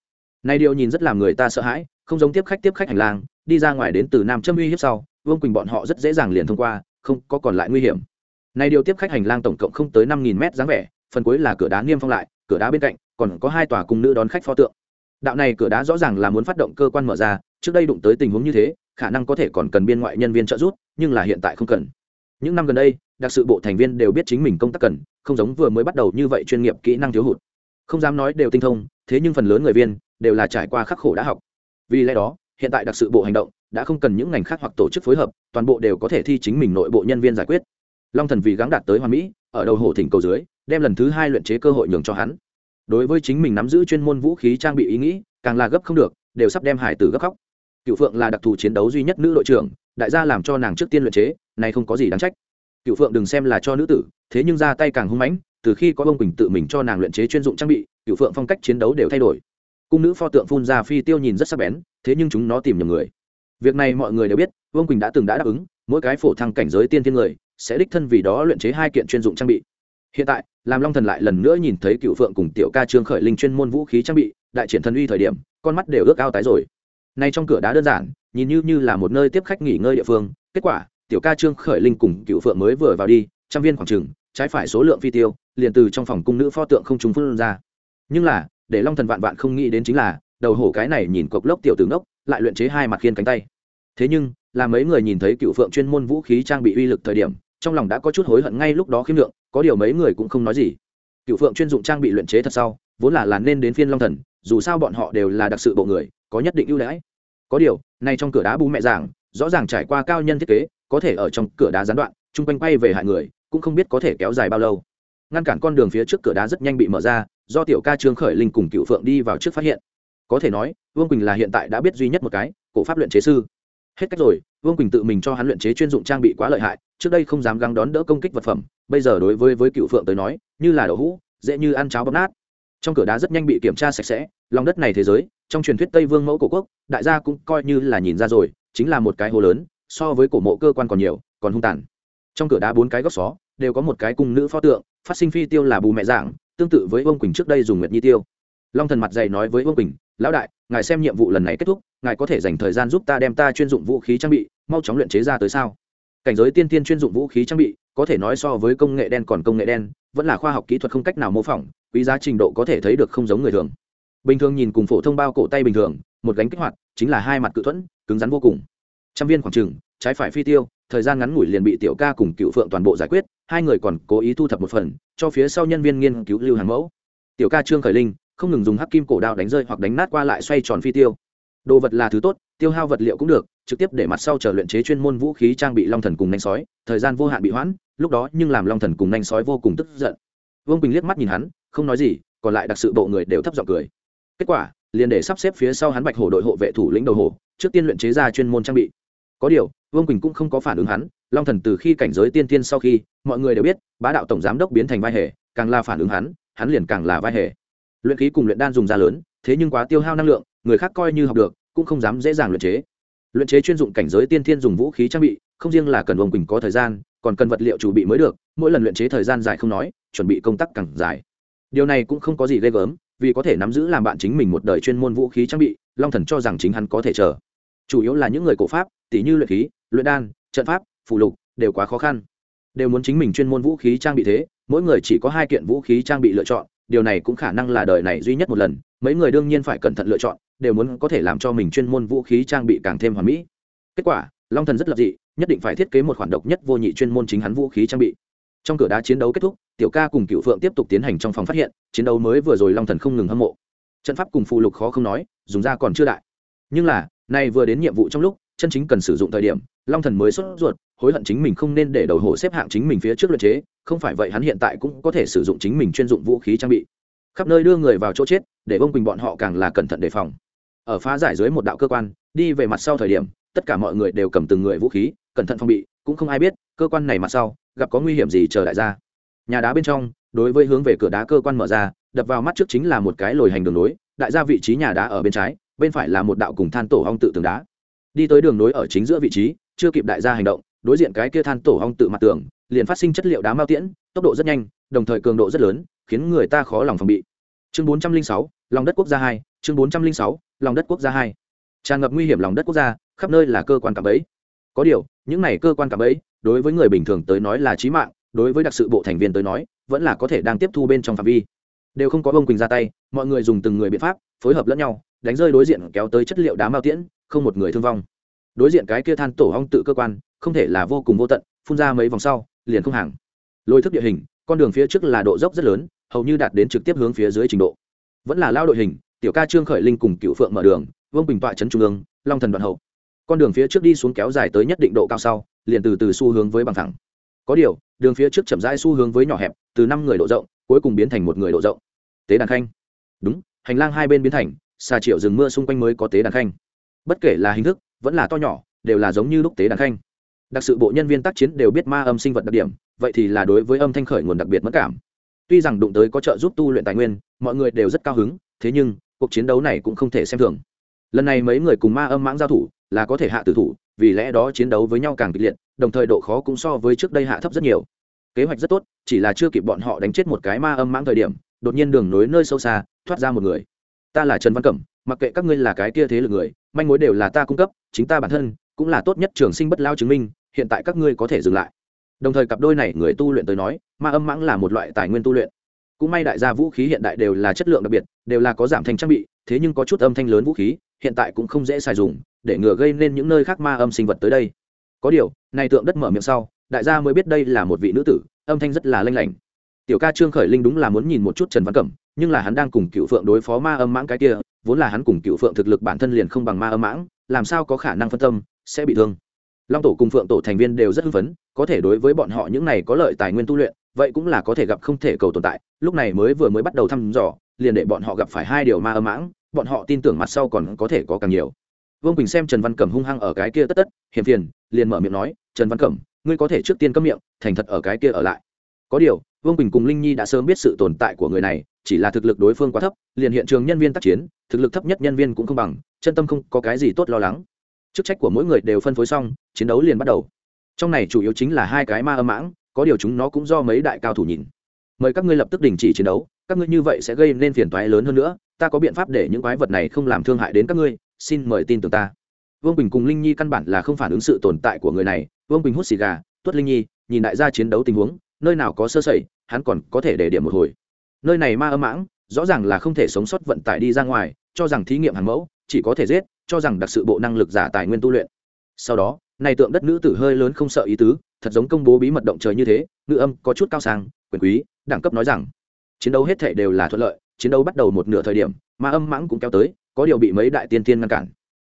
Này điều nhìn rất làm người ta sợ hãi, không giống tiếp khách tiếp khách hành lang, đi ra ngoài đến từ nam châm uy hiếp sau, vương quỳnh bọn họ rất dễ dàng liền thông qua, không có còn lại nguy hiểm. Này điều tiếp khách hành lang tổng cộng không tới năm nghìn mét dáng vẻ, phần cuối là cửa đá niêm phong lại, cửa đá bên cạnh còn có hai tòa cung nữ đón khách pho tượng. Đạo này cửa đá rõ ràng là muốn phát động cơ quan mở ra, trước đây đụng tới tình huống như thế khả năng có thể còn cần biên ngoại nhân viên trợ giúp, nhưng là hiện tại không cần. Những năm gần đây, đặc sự bộ thành viên đều biết chính mình công tác cần, không giống vừa mới bắt đầu như vậy chuyên nghiệp kỹ năng thiếu hụt. Không dám nói đều tinh thông, thế nhưng phần lớn người viên đều là trải qua khắc khổ đã học. Vì lẽ đó, hiện tại đặc sự bộ hành động đã không cần những ngành khác hoặc tổ chức phối hợp, toàn bộ đều có thể thi chính mình nội bộ nhân viên giải quyết. Long thần vì gắng đạt tới hoàn mỹ, ở đầu hổ thỉnh cầu dưới, đem lần thứ hai luyện chế cơ hội nhường cho hắn. Đối với chính mình nắm giữ chuyên môn vũ khí trang bị ý nghĩ, càng là gấp không được, đều sắp đem hải tử gấp khóc cựu phượng là đặc thù chiến đấu duy nhất nữ đội trưởng, đại gia làm cho nàng trước tiên luyện chế, này không có gì đáng trách. Cựu phượng đừng xem là cho nữ tử, thế nhưng ra tay càng hung mãnh, từ khi có ông quỳnh tự mình cho nàng luyện chế chuyên dụng trang bị cựu phượng phong cách chiến đấu đều thay đổi. Cung nữ pho tượng phun ra phi tiêu nhìn rất sắc bén, thế nhưng chúng nó tìm nhầm người. Việc này mọi người đều biết vương quỳnh đã từng đã đáp ứng, mỗi cái phổ thăng cảnh giới tiên thiên người, sẽ đích thân vì đó luyện chế hai kiện chuyên dụng trang bị. Hiện tại, làm long thần lại lần nữa nhìn thấy cựu phượng cùng tiểu ca trương khởi linh chuyên môn vũ khí trang bị, đại triển thần uy thời điểm, con mắt đều ước ao tái rồi nay trong cửa đá đơn giản, nhìn như như là một nơi tiếp khách nghỉ ngơi địa phương. Kết quả, tiểu ca trương khởi linh cùng cựu phượng mới vừa vào đi, trăm viên khoảng trừng trái phải số lượng phi tiêu, liền từ trong phòng cung nữ pho tượng không trùng phương ra. Nhưng là, để long thần vạn vạn không nghĩ đến chính là, đầu hổ cái này nhìn cộc lốc tiểu tướng ốc lại luyện chế hai mặt khiên cánh tay. Thế nhưng, là mấy người nhìn thấy cựu phượng chuyên môn vũ khí trang bị uy lực thời điểm, trong lòng đã có chút hối hận ngay lúc đó khiêm lượng, có điều mấy người cũng không nói gì. Cựu phượng chuyên dụng trang bị luyện chế thật sau, vốn là là nên đến phiên long thần, dù sao bọn họ đều là đặc sự bộ người có nhất định ưu đãi. Có điều, nay trong cửa đá bú mẹ giảng, rõ ràng trải qua cao nhân thiết kế, có thể ở trong cửa đá gián đoạn, chung quanh quay về hại người, cũng không biết có thể kéo dài bao lâu. Ngăn cản con đường phía trước cửa đá rất nhanh bị mở ra, do tiểu ca trương khởi linh cùng cựu phượng đi vào trước phát hiện. Có thể nói, vương quỳnh là hiện tại đã biết duy nhất một cái, cổ pháp luyện chế sư. Hết cách rồi, vương quỳnh tự mình cho hắn luyện chế chuyên dụng trang bị quá lợi hại, trước đây không dám găng đón đỡ công kích vật phẩm, bây giờ đối với với cựu phượng tới nói, như là đậu hũ, dễ như ăn cháo bấm nát trong cửa đá rất nhanh bị kiểm tra sạch sẽ, lòng đất này thế giới, trong truyền thuyết tây vương mẫu cổ quốc, đại gia cũng coi như là nhìn ra rồi, chính là một cái hồ lớn, so với cổ mộ cơ quan còn nhiều, còn hung tàn. Trong cửa đá bốn cái góc xó, đều có một cái cung nữ pho tượng, phát sinh phi tiêu là bù mẹ giảng tương tự với vương quỳnh trước đây dùng nguyệt nhi tiêu. Long thần mặt dày nói với vương quỳnh, lão đại, ngài xem nhiệm vụ lần này kết thúc, ngài có thể dành thời gian giúp ta đem ta chuyên dụng vũ khí trang bị, mau chóng luyện chế ra tới sao? Cảnh giới tiên tiên chuyên dụng vũ khí trang bị, có thể nói so với công nghệ đen còn công nghệ đen, vẫn là khoa học kỹ thuật không cách nào mô phỏng, quý giá trình độ có thể thấy được không giống người thường. Bình thường nhìn cùng phổ thông bao cổ tay bình thường, một gánh kích hoạt, chính là hai mặt cự thuẫn, cứng rắn vô cùng. Trăm viên khoảng trừng trái phải phi tiêu, thời gian ngắn ngủi liền bị tiểu ca cùng cựu phượng toàn bộ giải quyết, hai người còn cố ý thu thập một phần, cho phía sau nhân viên nghiên cứu lưu hàng mẫu. Tiểu ca trương khởi linh, không ngừng dùng hắc kim cổ đao đánh rơi hoặc đánh nát qua lại xoay tròn phi tiêu. Đồ vật là thứ tốt, tiêu hao vật liệu cũng được trực tiếp để mặt sau chờ luyện chế chuyên môn vũ khí trang bị long thần cùng nanh sói, thời gian vô hạn bị hoãn, lúc đó nhưng làm long thần cùng nanh sói vô cùng tức giận. Vương bình liếc mắt nhìn hắn, không nói gì, còn lại đặc sự bộ người đều thấp giọng cười. Kết quả, liền để sắp xếp phía sau hắn bạch hổ đội hộ vệ thủ lĩnh đầu hổ trước tiên luyện chế ra chuyên môn trang bị. Có điều, vương quỳnh cũng không có phản ứng hắn, long thần từ khi cảnh giới tiên tiên sau khi, mọi người đều biết, bá đạo tổng giám đốc biến thành vai hề, càng là phản ứng hắn hắn liền càng là vai hề. Luyện khí cùng luyện đan dùng ra lớn, thế nhưng quá tiêu hao năng lượng, người khác coi như học được, cũng không dám dễ dàng luyện chế luyện chế chuyên dụng cảnh giới tiên thiên dùng vũ khí trang bị, không riêng là cần vương quỳnh có thời gian, còn cần vật liệu chủ bị mới được, mỗi lần luyện chế thời gian dài không nói, chuẩn bị công tác càng dài. Điều này cũng không có gì ghê gớm, vì có thể nắm giữ làm bạn chính mình một đời chuyên môn vũ khí trang bị, long thần cho rằng chính hắn có thể chờ. Chủ yếu là những người cổ pháp tỷ như luyện khí, luyện đan, trận pháp phụ lục, đều quá khó khăn. Đều muốn chính mình chuyên môn vũ khí trang bị thế, mỗi người chỉ có hai kiện vũ khí trang bị lựa chọn, điều này cũng khả năng là đời này duy nhất một lần, mấy người đương nhiên phải cẩn thận lựa chọn đều muốn có thể làm cho mình chuyên môn vũ khí trang bị càng thêm hoàn mỹ. Kết quả, long thần rất lập dị, nhất định phải thiết kế một khoản độc nhất vô nhị chuyên môn chính hắn vũ khí trang bị. Trong cửa đá chiến đấu kết thúc, tiểu ca cùng cựu phượng tiếp tục tiến hành trong phòng phát hiện, chiến đấu mới vừa rồi long thần không ngừng hâm mộ. Trận pháp cùng phù lục khó không nói, dùng ra còn chưa đại. Nhưng là, nay vừa đến nhiệm vụ trong lúc, chân chính cần sử dụng thời điểm, long thần mới xuất ruột, hối hận chính mình không nên để đầu hồ xếp hạng chính mình phía trước luật chế, không phải vậy hắn hiện tại cũng có thể sử dụng chính mình chuyên dụng vũ khí trang bị. Khắp nơi đưa người vào chỗ chết, để bông quỳnh bọn họ càng là cẩn thận đề phòng ở phá giải dưới một đạo cơ quan, đi về mặt sau thời điểm, tất cả mọi người đều cầm từng người vũ khí, cẩn thận phòng bị, cũng không ai biết, cơ quan này mặt sau, gặp có nguy hiểm gì chờ đại ra nhà đá bên trong, đối với hướng về cửa đá cơ quan mở ra, đập vào mắt trước chính là một cái lồi hành đường nối, đại ra vị trí nhà đá ở bên trái, bên phải là một đạo cùng than tổ hong tự tường đá. Đi tới đường nối ở chính giữa vị trí, chưa kịp đại gia hành động, đối diện cái kia than tổ hong tự mặt tường, liền phát sinh chất liệu đá mao tiễn, tốc độ rất nhanh, đồng thời cường độ rất lớn, khiến người ta khó lòng phòng bị. Chương bốn trăm linh sáu, lòng đất quốc gia hai, chương bốn trăm linh sáu lòng đất quốc gia hai. Tràn ngập nguy hiểm lòng đất quốc gia, khắp nơi là cơ quan cạm bẫy. Có điều, những này cơ quan cạm bẫy, đối với người bình thường tới nói là trí mạng, đối với đặc sự bộ thành viên tới nói, vẫn là có thể đang tiếp thu bên trong phạm vi. Đều không có bông quỳnh ra tay, mọi người dùng từng người biện pháp, phối hợp lẫn nhau, đánh rơi đối diện kéo tới chất liệu đá mao tiễn, không một người thương vong. Đối diện cái kia than tổ hong tự cơ quan, không thể là vô cùng vô tận, phun ra mấy vòng sau, liền không hàng. Lôi thức địa hình, con đường phía trước là độ dốc rất lớn, hầu như đạt đến trực tiếp hướng phía dưới trình độ. Vẫn là lao đội hình tiểu ca trương khởi linh cùng cựu phượng mở đường, vương bình tọa trấn trung ương, long thần đoạn hậu. Con đường phía trước đi xuống kéo dài tới nhất định độ cao sau, liền từ từ xu hướng với bằng thẳng. Có điều, đường phía trước chậm rãi xu hướng với nhỏ hẹp, từ năm người độ rộng, cuối cùng biến thành một người độ rộng. Tế đàn khanh. Đúng, hành lang hai bên biến thành, xà triệu rừng mưa xung quanh mới có tế đàn khanh. Bất kể là hình thức, vẫn là to nhỏ, đều là giống như lúc tế đàn khanh. Đặc sự bộ nhân viên tác chiến đều biết ma âm sinh vật đặc điểm, vậy thì là đối với âm thanh khởi nguồn đặc biệt mất cảm. Tuy rằng đụng tới có trợ giúp tu luyện tài nguyên, mọi người đều rất cao hứng, thế nhưng cuộc chiến đấu này cũng không thể xem thường. Lần này mấy người cùng ma âm mãng giao thủ là có thể hạ tử thủ, vì lẽ đó chiến đấu với nhau càng kịch liệt, đồng thời độ khó cũng so với trước đây hạ thấp rất nhiều. Kế hoạch rất tốt, chỉ là chưa kịp bọn họ đánh chết một cái ma âm mãng thời điểm, đột nhiên đường nối nơi sâu xa, thoát ra một người. Ta là trần văn cẩm, mặc kệ các ngươi là cái kia thế lực người, manh mối đều là ta cung cấp, chính ta bản thân cũng là tốt nhất trường sinh bất lao chứng minh, hiện tại các ngươi có thể dừng lại. Đồng thời cặp đôi này người tu luyện tới nói, ma âm mãng là một loại tài nguyên tu luyện cũng may đại gia vũ khí hiện đại đều là chất lượng đặc biệt, đều là có giảm thanh trang bị, thế nhưng có chút âm thanh lớn vũ khí, hiện tại cũng không dễ xài dùng, để ngừa gây nên những nơi khác ma âm sinh vật tới đây. Có điều, này tượng đất mở miệng sau, đại gia mới biết đây là một vị nữ tử, âm thanh rất là lanh lảnh. Tiểu ca trương khởi linh đúng là muốn nhìn một chút trần văn cẩm, nhưng là hắn đang cùng cựu phượng đối phó ma âm mãng cái kia, vốn là hắn cùng cựu phượng thực lực bản thân liền không bằng ma âm mãng, làm sao có khả năng phân tâm, sẽ bị thương. Long tổ cùng phượng tổ thành viên đều rất hưng phấn, có thể đối với bọn họ những này có lợi tài nguyên tu luyện vậy cũng là có thể gặp không thể cầu tồn tại. Lúc này mới vừa mới bắt đầu thăm dò, liền để bọn họ gặp phải hai điều ma âm mãng, bọn họ tin tưởng mặt sau còn có thể có càng nhiều. Vương quỳnh xem trần văn cẩm hung hăng ở cái kia tất tất hiểm phiền, liền mở miệng nói, trần văn cẩm, ngươi có thể trước tiên cấm miệng, thành thật ở cái kia ở lại. Có điều, vương quỳnh cùng linh nhi đã sớm biết sự tồn tại của người này, chỉ là thực lực đối phương quá thấp, liền hiện trường nhân viên tác chiến, thực lực thấp nhất nhân viên cũng không bằng, chân tâm không có cái gì tốt lo lắng. Chức trách của mỗi người đều phân phối xong, chiến đấu liền bắt đầu. Trong này chủ yếu chính là hai cái ma âm mãng có điều chúng nó cũng do mấy đại cao thủ nhìn. Mời các ngươi lập tức đình chỉ chiến đấu, các ngươi như vậy sẽ gây nên phiền toái lớn hơn nữa, ta có biện pháp để những quái vật này không làm thương hại đến các ngươi, xin mời tin tưởng ta. Vương bình cùng linh nhi căn bản là không phản ứng sự tồn tại của người này, vương bình hút xì gà tuất linh nhi, nhìn đại gia chiến đấu tình huống, nơi nào có sơ sẩy, hắn còn có thể để điểm một hồi. Nơi này ma âm mãng, rõ ràng là không thể sống sót vận tải đi ra ngoài, cho rằng thí nghiệm hàng mẫu, chỉ có thể giết, cho rằng đặc sự bộ năng lực giả tài nguyên tu luyện. Sau đó, này tượng đất nữ tử hơi lớn không sợ ý tứ thật giống công bố bí mật động trời như thế, ngữ âm có chút cao sang, quyền quý, đẳng cấp nói rằng, chiến đấu hết thể đều là thuận lợi, chiến đấu bắt đầu một nửa thời điểm ma âm mãng cũng kéo tới, có điều bị mấy đại tiên tiên ngăn cản.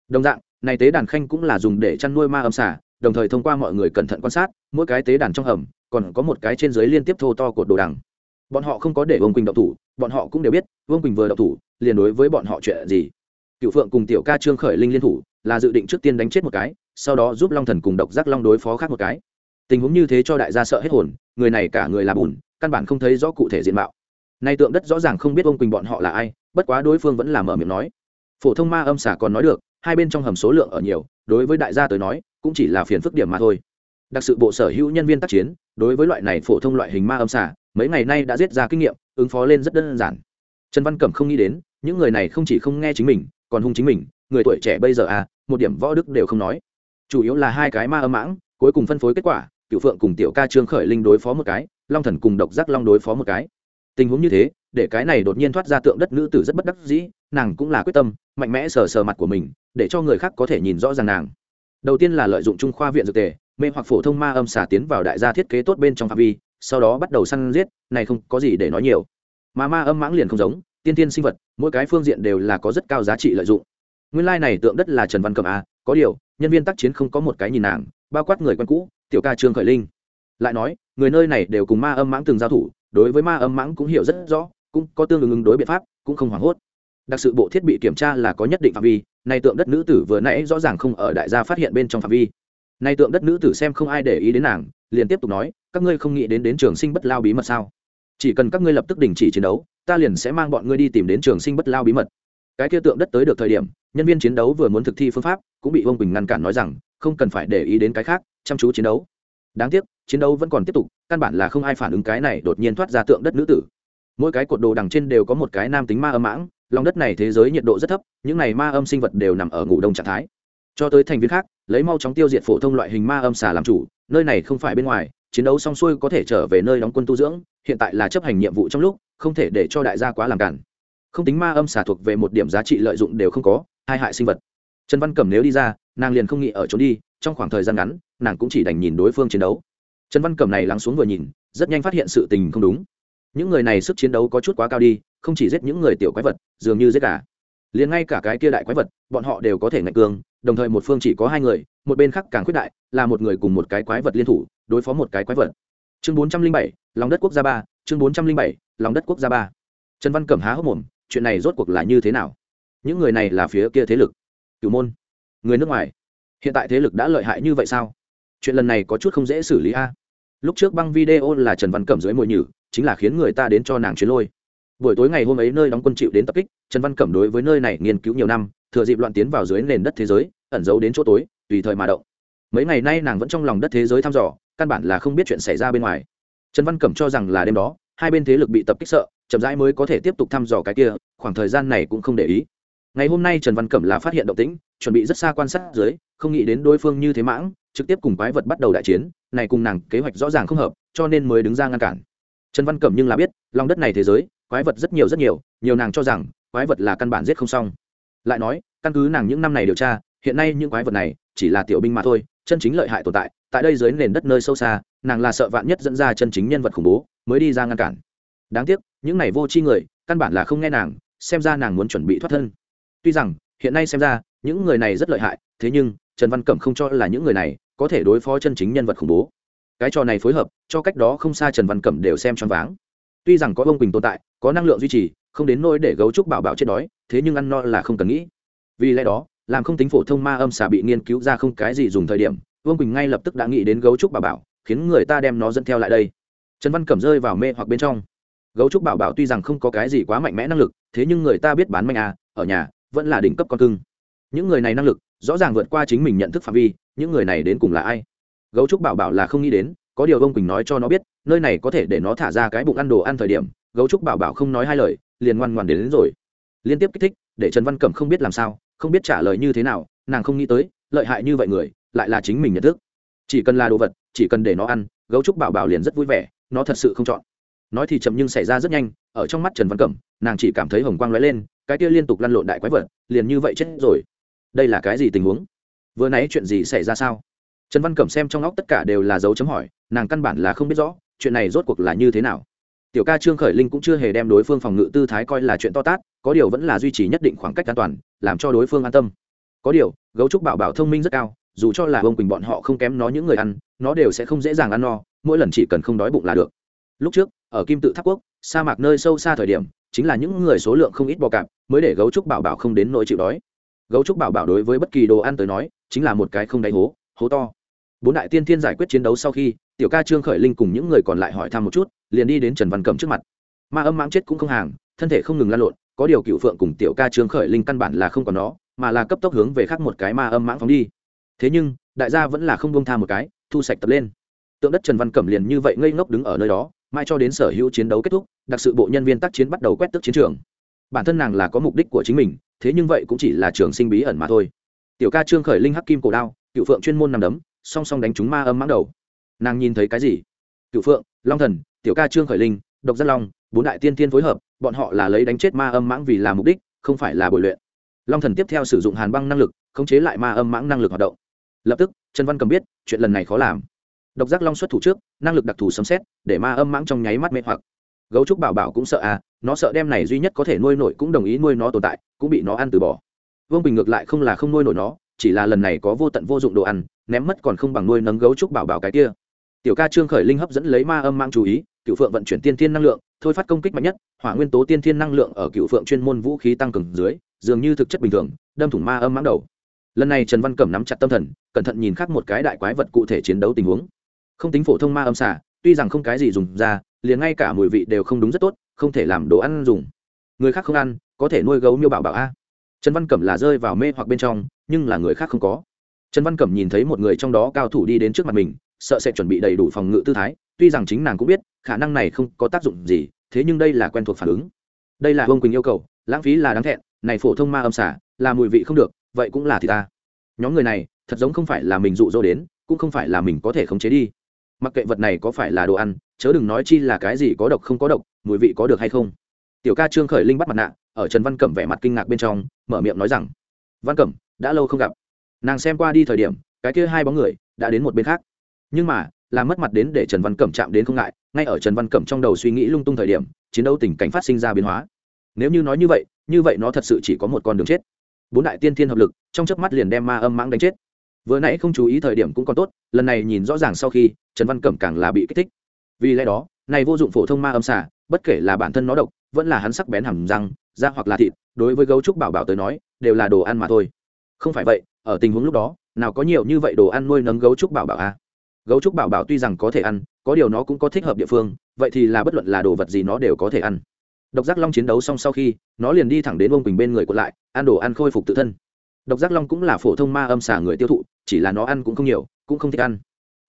Đồng dạng, này tế đàn khanh cũng là dùng để chăn nuôi ma âm xả đồng thời thông qua mọi người cẩn thận quan sát, mỗi cái tế đàn trong hầm, còn có một cái trên dưới liên tiếp thô to cột đồ đằng. Bọn họ không có để vương quỳnh đậu thủ, bọn họ cũng đều biết, vương quỳnh vừa đậu thủ, liền đối với bọn họ chuyện gì. Cựu phượng cùng tiểu ca trương khởi linh liên thủ, là dự định trước tiên đánh chết một cái, sau đó giúp long thần cùng độc giác long đối phó khác một cái tình huống như thế cho đại gia sợ hết hồn, người này cả người là bùn, căn bản không thấy rõ cụ thể diện mạo. Nay tượng đất rõ ràng không biết ông quỳnh bọn họ là ai, bất quá đối phương vẫn làm ở miệng nói. Phổ thông ma âm xả còn nói được, hai bên trong hầm số lượng ở nhiều, đối với đại gia tới nói, cũng chỉ là phiền phức điểm mà thôi. Đặc sự bộ sở hữu nhân viên tác chiến, đối với loại này phổ thông loại hình ma âm xả mấy ngày nay đã giết ra kinh nghiệm, ứng phó lên rất đơn giản. Trần văn cẩm không nghĩ đến, những người này không chỉ không nghe chính mình, còn hung chính mình, người tuổi trẻ bây giờ à một điểm võ đức đều không nói. Chủ yếu là hai cái ma âm mãng, cuối cùng phân phối kết quả cựu phượng cùng tiểu ca trương khởi linh đối phó một cái, long thần cùng độc giác long đối phó một cái. Tình huống như thế, để cái này đột nhiên thoát ra tượng đất nữ tử rất bất đắc dĩ, nàng cũng là quyết tâm, mạnh mẽ sờ sờ mặt của mình, để cho người khác có thể nhìn rõ ràng nàng. Đầu tiên là lợi dụng trung khoa viện dược tề, mê hoặc phổ thông ma âm xả tiến vào đại gia thiết kế tốt bên trong phạm vi, sau đó bắt đầu săn giết, này không có gì để nói nhiều. Mà ma âm mãng liền không giống, tiên tiên sinh vật, mỗi cái phương diện đều là có rất cao giá trị lợi dụng. Nguyên lai này tượng đất là trần văn cẩm a có điều nhân viên tác chiến không có một cái nhìn nàng, bao quát người quen cũ, tiểu ca trương khởi linh. Lại nói, người nơi này đều cùng ma âm mãng từng giao thủ, đối với ma âm mãng cũng hiểu rất rõ, cũng có tương ứng ứng đối biện pháp, cũng không hoảng hốt. Đặc sự bộ thiết bị kiểm tra là có nhất định phạm vi, nay tượng đất nữ tử vừa nãy rõ ràng không ở đại gia phát hiện bên trong phạm vi. Nay tượng đất nữ tử xem không ai để ý đến nàng, liền tiếp tục nói, các ngươi không nghĩ đến đến trường sinh bất lao bí mật sao? Chỉ cần các ngươi lập tức đình chỉ chiến đấu, ta liền sẽ mang bọn ngươi đi tìm đến trường sinh bất lao bí mật cái kia tượng đất tới được thời điểm, nhân viên chiến đấu vừa muốn thực thi phương pháp, cũng bị vương quỳnh ngăn cản nói rằng, không cần phải để ý đến cái khác, chăm chú chiến đấu. Đáng tiếc, chiến đấu vẫn còn tiếp tục, căn bản là không ai phản ứng cái này đột nhiên thoát ra tượng đất nữ tử. Mỗi cái cột đồ đằng trên đều có một cái nam tính ma âm mãng, lòng đất này thế giới nhiệt độ rất thấp, những này ma âm sinh vật đều nằm ở ngủ đông trạng thái. Cho tới thành viên khác, lấy mau chóng tiêu diệt phổ thông loại hình ma âm xà làm chủ, nơi này không phải bên ngoài, chiến đấu xong xuôi có thể trở về nơi đóng quân tu dưỡng, hiện tại là chấp hành nhiệm vụ trong lúc, không thể để cho đại gia quá làm cản không tính ma âm xà thuộc về một điểm giá trị lợi dụng đều không có, hai hại sinh vật. Trần văn cẩm nếu đi ra, nàng liền không nghĩ ở trốn đi, trong khoảng thời gian ngắn, nàng cũng chỉ đành nhìn đối phương chiến đấu. Trần văn cẩm này lắng xuống vừa nhìn, rất nhanh phát hiện sự tình không đúng. Những người này sức chiến đấu có chút quá cao đi, không chỉ giết những người tiểu quái vật, dường như giết cả. Liền ngay cả cái kia đại quái vật, bọn họ đều có thể ngạch cường, đồng thời một phương chỉ có hai người, một bên khác càng khuyết đại, là một người cùng một cái quái vật liên thủ, đối phó một cái quái vật. Chương bốn trăm linh bảy, lòng đất quốc gia ba, chương bốn trăm linh bảy, lòng đất quốc gia ba. Trần văn cẩm há hốc mồm chuyện này rốt cuộc là như thế nào? Những người này là phía kia thế lực, cửu môn, người nước ngoài. Hiện tại thế lực đã lợi hại như vậy sao? Chuyện lần này có chút không dễ xử lý a. Lúc trước băng video là trần văn cẩm dưới mồi nhử, chính là khiến người ta đến cho nàng chuyến lôi. Buổi tối ngày hôm ấy nơi đóng quân chịu đến tập kích, trần văn cẩm đối với nơi này nghiên cứu nhiều năm, thừa dịp loạn tiến vào dưới nền đất thế giới, ẩn giấu đến chỗ tối, tùy thời mà động. Mấy ngày nay nàng vẫn trong lòng đất thế giới thăm dò, căn bản là không biết chuyện xảy ra bên ngoài. Trần văn cẩm cho rằng là đêm đó, hai bên thế lực bị tập kích sợ chậm rãi mới có thể tiếp tục thăm dò cái kia, khoảng thời gian này cũng không để ý. Ngày hôm nay trần văn cẩm là phát hiện động tĩnh, chuẩn bị rất xa quan sát dưới, không nghĩ đến đối phương như thế mãng, trực tiếp cùng quái vật bắt đầu đại chiến, này cùng nàng kế hoạch rõ ràng không hợp, cho nên mới đứng ra ngăn cản. Trần văn cẩm nhưng là biết, lòng đất này thế giới, quái vật rất nhiều rất nhiều nhiều nàng cho rằng, quái vật là căn bản giết không xong. Lại nói, căn cứ nàng những năm này điều tra, hiện nay những quái vật này, chỉ là tiểu binh mà thôi, chân chính lợi hại tồn tại tại đây dưới nền đất nơi sâu xa, nàng là sợ vạn nhất dẫn ra chân chính nhân vật khủng bố, mới đi ra ngăn cản đáng tiếc, những này vô tri người, căn bản là không nghe nàng, xem ra nàng muốn chuẩn bị thoát thân. Tuy rằng, hiện nay xem ra, những người này rất lợi hại, thế nhưng, trần văn cẩm không cho là những người này có thể đối phó chân chính nhân vật khủng bố. Cái trò này phối hợp, cho cách đó không xa trần văn cẩm đều xem choáng váng. Tuy rằng có ông quỳnh tồn tại, có năng lượng duy trì, không đến nỗi để gấu trúc bảo bảo chết đói, thế nhưng ăn no là không cần nghĩ. Vì lẽ đó, làm không tính phổ thông ma âm xà bị nghiên cứu ra không cái gì dùng thời điểm vương quỳnh ngay lập tức đã nghĩ đến gấu trúc bảo bảo, khiến người ta đem nó dẫn theo lại đây. Trần văn cẩm rơi vào mê hoặc bên trong gấu trúc bảo bảo tuy rằng không có cái gì quá mạnh mẽ năng lực thế nhưng người ta biết bán manh à ở nhà vẫn là đỉnh cấp con cưng. Những người này năng lực rõ ràng vượt qua chính mình nhận thức phạm vi những người này đến cùng là ai? Gấu trúc bảo bảo là không nghĩ đến có điều ông quỳnh nói cho nó biết nơi này có thể để nó thả ra cái bụng ăn đồ ăn thời điểm gấu trúc bảo bảo không nói hai lời liền ngoan ngoan đến, đến rồi. Liên tiếp kích thích để trần văn cẩm không biết làm sao không biết trả lời như thế nào nàng không nghĩ tới lợi hại như vậy người lại là chính mình nhận thức. Chỉ cần là đồ vật chỉ cần để nó ăn gấu trúc bảo bảo liền rất vui vẻ nó thật sự không chọn nói thì chậm nhưng xảy ra rất nhanh, ở trong mắt trần văn cẩm, nàng chỉ cảm thấy hồng quang lóe lên, cái kia liên tục lăn lộn đại quái vật, liền như vậy chết rồi. Đây là cái gì tình huống? Vừa nãy chuyện gì xảy ra sao? Trần văn cẩm xem trong óc tất cả đều là dấu chấm hỏi, nàng căn bản là không biết rõ, chuyện này rốt cuộc là như thế nào. Tiểu ca trương khởi linh cũng chưa hề đem đối phương phòng ngự tư thái coi là chuyện to tát, có điều vẫn là duy trì nhất định khoảng cách an toàn, làm cho đối phương an tâm. Có điều, gấu trúc bảo bảo thông minh rất cao, dù cho là ông quỳnh bọn họ không kém nó những người ăn, nó đều sẽ không dễ dàng ăn no, mỗi lần chỉ cần không đói bụng là được. Lúc trước ở kim tự tháp quốc, sa mạc nơi sâu xa thời điểm, chính là những người số lượng không ít bò cạp, mới để gấu trúc bảo bảo không đến nỗi chịu đói. Gấu trúc bảo bảo đối với bất kỳ đồ ăn tới nói, chính là một cái không đáy hố hố to. Bốn đại tiên thiên giải quyết chiến đấu sau khi, tiểu ca trương khởi linh cùng những người còn lại hỏi thăm một chút, liền đi đến trần văn cẩm trước mặt. Ma âm mãng chết cũng không hàng, thân thể không ngừng lan lộn, có điều cựu phượng cùng tiểu ca trương khởi linh căn bản là không còn nó, mà là cấp tốc hướng về khác một cái ma âm mãng phóng đi. Thế nhưng, đại gia vẫn là không bông tha một cái, thu sạch tập lên. Tượng đất trần văn cẩm liền như vậy ngây ngốc đứng ở nơi đó mai cho đến sở hữu chiến đấu kết thúc, đặc sự bộ nhân viên tác chiến bắt đầu quét tức chiến trường. Bản thân nàng là có mục đích của chính mình, thế nhưng vậy cũng chỉ là trường sinh bí ẩn mà thôi. Tiểu ca trương khởi linh hắc kim cổ đao, cựu phượng chuyên môn nằm đấm, song song đánh chúng ma âm mãng đầu. Nàng nhìn thấy cái gì? Cựu phượng, long thần, tiểu ca trương khởi linh, độc giác long, bốn đại tiên tiên phối hợp, bọn họ là lấy đánh chết ma âm mãng vì là mục đích, không phải là bồi luyện. Long thần tiếp theo sử dụng hàn băng năng lực, khống chế lại ma âm mãng năng lực hoạt động. Lập tức, trần văn cầm biết, chuyện lần này khó làm độc giác long xuất thủ trước, năng lực đặc thù sấm xét để ma âm mãng trong nháy mắt mê hoặc. Gấu trúc bảo bảo cũng sợ à nó sợ đem này duy nhất có thể nuôi nổi cũng đồng ý nuôi nó tồn tại, cũng bị nó ăn từ bỏ. Vương bình ngược lại không là không nuôi nổi nó, chỉ là lần này có vô tận vô dụng đồ ăn, ném mất còn không bằng nuôi nấng gấu trúc bảo bảo cái kia. Tiểu ca trương khởi linh hấp dẫn lấy ma âm mang chú ý cựu phượng vận chuyển tiên thiên năng lượng, thôi phát công kích mạnh nhất, hỏa nguyên tố tiên thiên năng lượng ở cựu phượng chuyên môn vũ khí tăng cường dưới, dường như thực chất bình thường, đâm thủng ma âm mãng đầu. Lần này trần văn cẩm nắm chặt tâm thần, cẩn thận nhìn khác một cái đại quái vật cụ thể chiến đấu tình huống không tính phổ thông ma âm xả tuy rằng không cái gì dùng ra, liền ngay cả mùi vị đều không đúng rất tốt, không thể làm đồ ăn dùng. Người khác không ăn, có thể nuôi gấu miêu bảo bảo a. Trần văn cẩm là rơi vào mê hoặc bên trong, nhưng là người khác không có. Trần văn cẩm nhìn thấy một người trong đó cao thủ đi đến trước mặt mình, sợ sẽ chuẩn bị đầy đủ phòng ngự tư thái, tuy rằng chính nàng cũng biết, khả năng này không có tác dụng gì, thế nhưng đây là quen thuộc phản ứng. Đây là vương quỳnh yêu cầu, lãng phí là đáng thẹn, này phổ thông ma âm xả là mùi vị không được, vậy cũng là thì ta. Nhóm người này, thật giống không phải là mình dụ dỗ đến, cũng không phải là mình có thể khống chế đi mặc kệ vật này có phải là đồ ăn, chớ đừng nói chi là cái gì có độc không có độc, mùi vị có được hay không. Tiểu ca trương khởi linh bắt mặt nạ, ở trần văn cẩm vẻ mặt kinh ngạc bên trong, mở miệng nói rằng, văn cẩm, đã lâu không gặp. Nàng xem qua đi thời điểm, cái kia hai bóng người đã đến một bên khác. Nhưng mà, là mất mặt đến để trần văn cẩm chạm đến không ngại, ngay ở trần văn cẩm trong đầu suy nghĩ lung tung thời điểm, chiến đấu tình cảnh phát sinh ra biến hóa. Nếu như nói như vậy như vậy nó thật sự chỉ có một con đường chết. Bốn đại tiên thiên hợp lực, trong chớp mắt liền đem ma âm mãng đánh chết vừa nãy không chú ý thời điểm cũng còn tốt, lần này nhìn rõ ràng sau khi, trần văn cẩm càng là bị kích thích. Vì lẽ đó, này vô dụng phổ thông ma âm xả bất kể là bản thân nó độc, vẫn là hắn sắc bén hẳn răng, da hoặc là thịt, đối với gấu trúc bảo bảo tới nói, đều là đồ ăn mà thôi. Không phải vậy, ở tình huống lúc đó, nào có nhiều như vậy đồ ăn nuôi nấng gấu trúc bảo bảo a à? gấu trúc bảo bảo tuy rằng có thể ăn, có điều nó cũng có thích hợp địa phương, vậy thì là bất luận là đồ vật gì nó đều có thể ăn. Độc giác long chiến đấu xong sau khi, nó liền đi thẳng đến ông quỳnh bên người còn lại, ăn đồ ăn khôi phục tự thân. Độc giác long cũng là phổ thông ma âm xả người tiêu thụ chỉ là nó ăn cũng không nhiều, cũng không thích ăn.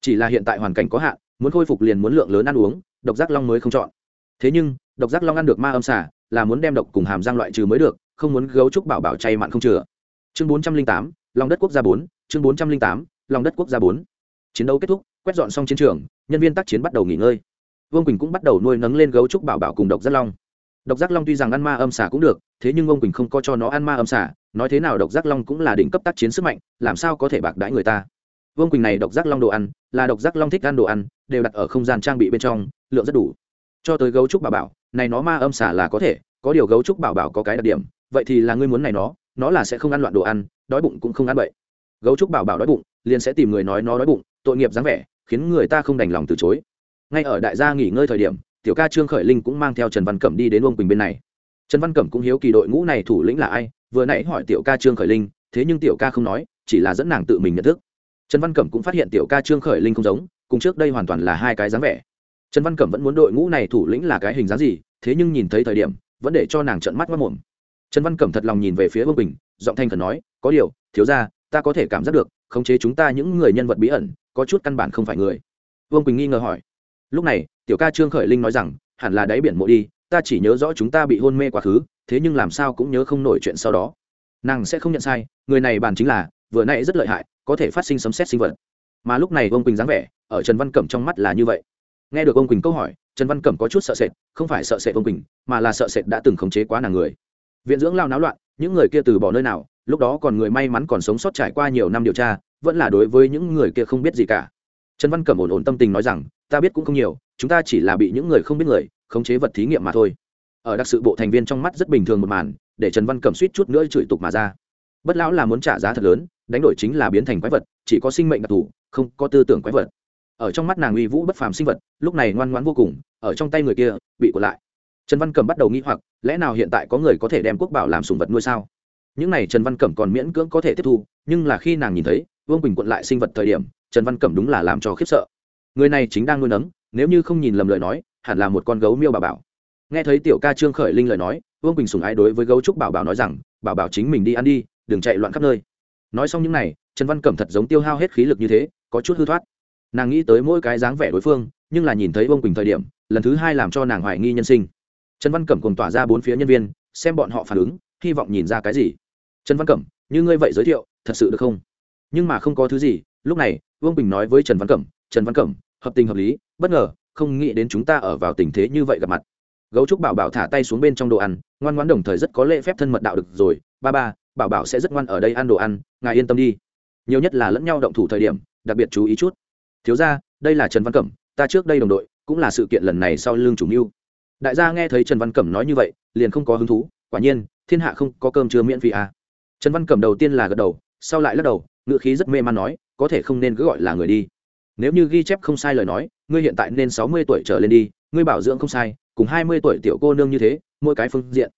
Chỉ là hiện tại hoàn cảnh có hạn, muốn khôi phục liền muốn lượng lớn ăn uống, độc giác long mới không chọn. Thế nhưng, độc giác long ăn được ma âm xả là muốn đem độc cùng hàm răng loại trừ mới được, không muốn gấu trúc bảo bảo chay mặn không chừa. Chương bốn trăm linh tám lòng đất quốc gia bốn, chương bốn trăm linh tám lòng đất quốc gia bốn. Chiến đấu kết thúc, quét dọn xong chiến trường, nhân viên tác chiến bắt đầu nghỉ ngơi. Vương quỳnh cũng bắt đầu nuôi nấng lên gấu trúc bảo bảo cùng độc giác long. Độc giác long tuy rằng ăn ma âm xả cũng được thế nhưng ông quỳnh không có cho nó ăn ma âm xả, nói thế nào độc giác long cũng là đỉnh cấp tác chiến sức mạnh, làm sao có thể bạc đãi người ta? Vương quỳnh này độc giác long đồ ăn, là độc giác long thích ăn đồ ăn, đều đặt ở không gian trang bị bên trong, lượng rất đủ. Cho tới gấu trúc bảo bảo, này nó ma âm xả là có thể, có điều gấu trúc bảo bảo có cái đặc điểm, vậy thì là ngươi muốn này nó nó là sẽ không ăn loạn đồ ăn, đói bụng cũng không ăn bậy. Gấu trúc bảo bảo đói bụng, liền sẽ tìm người nói nó đói bụng, tội nghiệp dáng vẻ, khiến người ta không đành lòng từ chối. Ngay ở đại gia nghỉ ngơi thời điểm, tiểu ca trương khởi linh cũng mang theo trần văn cẩm đi đến ông quỳnh bên này trần văn cẩm cũng hiếu kỳ đội ngũ này thủ lĩnh là ai, vừa nãy hỏi tiểu ca trương khởi linh, thế nhưng tiểu ca không nói, chỉ là dẫn nàng tự mình nhận thức. Trần văn cẩm cũng phát hiện tiểu ca trương khởi linh không giống, cùng trước đây hoàn toàn là hai cái dáng vẻ. Trần văn cẩm vẫn muốn đội ngũ này thủ lĩnh là cái hình dáng gì, thế nhưng nhìn thấy thời điểm, vẫn để cho nàng trợn mắt mất mồm. Trần văn cẩm thật lòng nhìn về phía vương bình, giọng thanh khẩn nói, có điều, thiếu ra ta có thể cảm giác được, khống chế chúng ta những người nhân vật bí ẩn, có chút căn bản không phải người. Vương quỳnh nghi ngờ hỏi. Lúc này, tiểu ca trương khởi linh nói rằng, hẳn là đáy biển mộ đi ta chỉ nhớ rõ chúng ta bị hôn mê quá khứ, thế nhưng làm sao cũng nhớ không nổi chuyện sau đó. Nàng sẽ không nhận sai, người này bàn chính là, vừa nãy rất lợi hại, có thể phát sinh sấm xét sinh vật. Mà lúc này ông quỳnh dáng vẻ, ở trần văn cẩm trong mắt là như vậy. Nghe được ông quỳnh câu hỏi, trần văn cẩm có chút sợ sệt, không phải sợ sệt ông quỳnh, mà là sợ sệt đã từng khống chế quá nàng người. Viện dưỡng lao náo loạn, những người kia từ bỏ nơi nào, lúc đó còn người may mắn còn sống sót trải qua nhiều năm điều tra, vẫn là đối với những người kia không biết gì cả. Trần văn cẩm ổn ổn tâm tình nói rằng, ta biết cũng không nhiều, chúng ta chỉ là bị những người không biết người khống chế vật thí nghiệm mà thôi. Ở đặc sự bộ thành viên trong mắt rất bình thường một màn, để trần văn cẩm suýt chút nữa chửi tục mà ra. Bất lão là muốn trả giá thật lớn, đánh đổi chính là biến thành quái vật, chỉ có sinh mệnh đặc thù, không có tư tưởng quái vật. Ở trong mắt nàng uy vũ bất phàm sinh vật, lúc này ngoan ngoãn vô cùng, ở trong tay người kia, bị cột lại. Trần văn cẩm bắt đầu nghĩ hoặc, lẽ nào hiện tại có người có thể đem quốc bảo làm sùng vật nuôi sao? Những này trần văn cẩm còn miễn cưỡng có thể tiếp thu, nhưng là khi nàng nhìn thấy, vương quỳnh quận lại sinh vật thời điểm, trần văn cẩm đúng là làm cho khiếp sợ. Người này chính đang nuôi nấng, nếu như không nhìn lầm lời nói hẳn là một con gấu miêu bà bảo. Nghe thấy tiểu ca trương khởi linh lời nói, vương quỳnh sùng ái đối với gấu trúc bảo bảo nói rằng, bảo bảo chính mình đi ăn đi, đừng chạy loạn khắp nơi. Nói xong những n à y trần văn cẩm thật giống tiêu hao hết khí lực như thế, có chút hư thoát. Nàng nghĩ tới mỗi cái dáng vẻ đối phương, nhưng là nhìn thấy vương quỳnh thời điểm, lần thứ hai làm cho nàng hoài nghi nhân sinh. Trần văn cẩm cùng tỏa ra bốn phía nhân viên, xem bọn họ phản ứng, hy vọng nhìn ra cái gì. Trần văn cẩm, như ngươi vậy giới thiệu, thật sự được không? Nhưng mà không có thứ gì, lúc này, vương bình nói với trần văn cẩm, trần văn cẩm, hợp tình hợp lý, bất ngờ không nghĩ đến chúng ta ở vào tình thế như vậy gặp mặt. Gấu trúc bảo bảo thả tay xuống bên trong đồ ăn, ngoan ngoãn đồng thời rất có lễ phép thân mật đạo được rồi. Ba ba, bảo bảo sẽ rất ngoan ở đây ăn đồ ăn, ngài yên tâm đi. Nhiều nhất là lẫn nhau động thủ thời điểm, đặc biệt chú ý chút. Thiếu ra đây là trần văn cẩm, ta trước đây đồng đội, cũng là sự kiện lần này sau lưng chủ mưu. Đại gia nghe thấy trần văn cẩm nói như vậy, liền không có hứng thú, quả nhiên, thiên hạ không có cơm chưa miễn phí à. trần văn cẩm đầu tiên là gật đầu, sau lại lắc đầu ngựa khí rất mê man nói, có thể không nên cứ gọi là người đi nếu như ghi chép không sai lời nói, ngươi hiện tại nên sáu mươi tuổi trở lên đi, ngươi bảo dưỡng không sai, cùng hai mươi tuổi tiểu cô nương như thế, mỗi cái phương diện.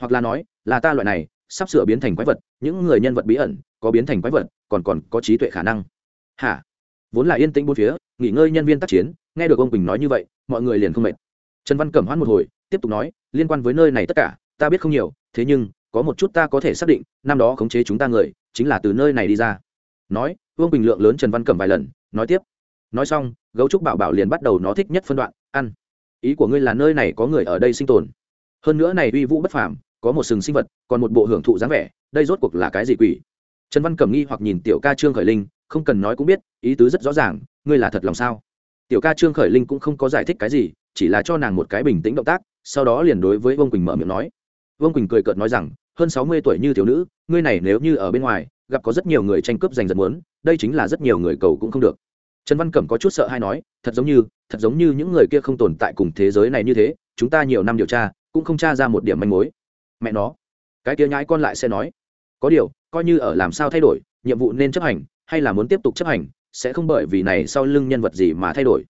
Hoặc là nói, là ta loại này, sắp sửa biến thành quái vật, những người nhân vật bí ẩn, có biến thành quái vật, còn còn có trí tuệ khả năng. Hả? Vốn là yên tĩnh bốn phía, nghỉ ngơi nhân viên tác chiến, nghe được ông quỳnh nói như vậy, mọi người liền không mệt. Trần văn cẩm hoãn một hồi, tiếp tục nói, liên quan với nơi này tất cả, ta biết không nhiều, thế nhưng, có một chút ta có thể xác định, năm đó khống chế chúng ta người, chính là từ nơi này đi ra. Nói, vương bình lượng lớn trần văn cẩm vài lần, nói tiếp nói xong, gấu trúc bảo bảo liền bắt đầu nó thích nhất phân đoạn, ăn. Ý của ngươi là nơi này có người ở đây sinh tồn. Hơn nữa này uy vũ bất phàm, có một sừng sinh vật, còn một bộ hưởng thụ dáng vẻ, đây rốt cuộc là cái gì quỷ? Trần văn cẩm nghi hoặc nhìn tiểu ca trương khởi linh, không cần nói cũng biết, ý tứ rất rõ ràng, ngươi là thật lòng sao? Tiểu ca trương khởi linh cũng không có giải thích cái gì, chỉ là cho nàng một cái bình tĩnh động tác, sau đó liền đối với vương quỳnh mở miệng nói. Vương quỳnh cười cợt nói rằng, hơn sáu mươi tuổi như thiếu nữ, ngươi này nếu như ở bên ngoài, gặp có rất nhiều người tranh cướp giành giật muốn, đây chính là rất nhiều người cầu cũng không được trần văn cẩm có chút sợ hay nói, thật giống như, thật giống như những người kia không tồn tại cùng thế giới này như thế, chúng ta nhiều năm điều tra, cũng không tra ra một điểm manh mối. Mẹ nó, cái kia nhãi con lại sẽ nói, có điều, coi như ở làm sao thay đổi, nhiệm vụ nên chấp hành, hay là muốn tiếp tục chấp hành, sẽ không bởi vì này sau lưng nhân vật gì mà thay đổi.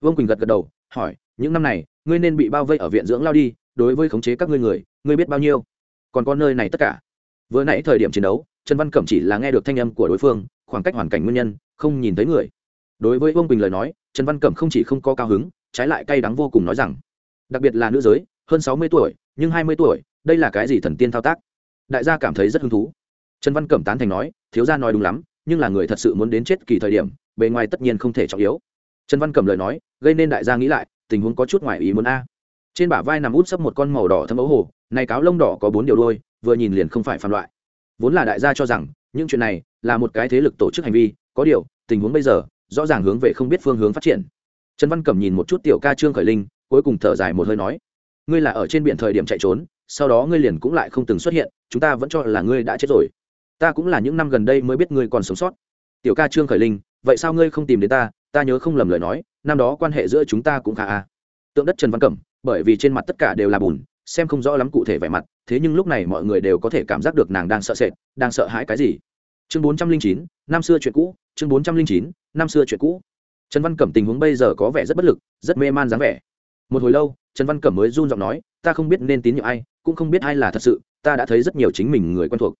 Vương quỳnh gật gật đầu, hỏi, những năm này, ngươi nên bị bao vây ở viện dưỡng lao đi, đối với khống chế các ngươi người, ngươi biết bao nhiêu? Còn có nơi này tất cả. Vừa nãy thời điểm chiến đấu, trần văn cẩm chỉ là nghe được thanh âm của đối phương, khoảng cách hoàn cảnh nguyên nhân, không nhìn thấy người đối với vương quỳnh lời nói, trần văn cẩm không chỉ không có cao hứng, trái lại cay đắng vô cùng nói rằng, đặc biệt là nữ giới, hơn sáu mươi tuổi, nhưng hai mươi tuổi, đây là cái gì thần tiên thao tác? Đại gia cảm thấy rất hứng thú. Trần văn cẩm tán thành nói, thiếu gia nói đúng lắm, nhưng là người thật sự muốn đến chết kỳ thời điểm, bề ngoài tất nhiên không thể trọng yếu. Trần văn cẩm lời nói, gây nên đại gia nghĩ lại, tình huống có chút ngoài ý muốn a. Trên bả vai nằm út sấp một con màu đỏ thâm ấu hồ, này cáo lông đỏ có bốn điều đôi, vừa nhìn liền không phải phạm loại. Vốn là đại gia cho rằng, những chuyện này là một cái thế lực tổ chức hành vi, có điều, tình huống bây giờ rõ ràng hướng về không biết phương hướng phát triển. Trần văn cẩm nhìn một chút tiểu ca trương khởi linh, cuối cùng thở dài một hơi nói, ngươi là ở trên biển thời điểm chạy trốn, sau đó ngươi liền cũng lại không từng xuất hiện, chúng ta vẫn cho là ngươi đã chết rồi. Ta cũng là những năm gần đây mới biết ngươi còn sống sót. Tiểu ca trương khởi linh, vậy sao ngươi không tìm đến ta? Ta nhớ không lầm lời nói, năm đó quan hệ giữa chúng ta cũng khá a tượng đất trần văn cẩm, bởi vì trên mặt tất cả đều là bùn, xem không rõ lắm cụ thể vẻ mặt, thế nhưng lúc này mọi người đều có thể cảm giác được nàng đang sợ sệt, đang sợ hãi cái gì chương bốn trăm linh chín, năm xưa chuyện cũ, chương bốn trăm linh chín, năm xưa chuyện cũ. Trần văn cẩm tình huống bây giờ có vẻ rất bất lực, rất mê man dáng vẻ. Một hồi lâu, trần văn cẩm mới run giọng nói, ta không biết nên tín nhiệm ai, cũng không biết ai là thật sự, ta đã thấy rất nhiều chính mình người quen thuộc.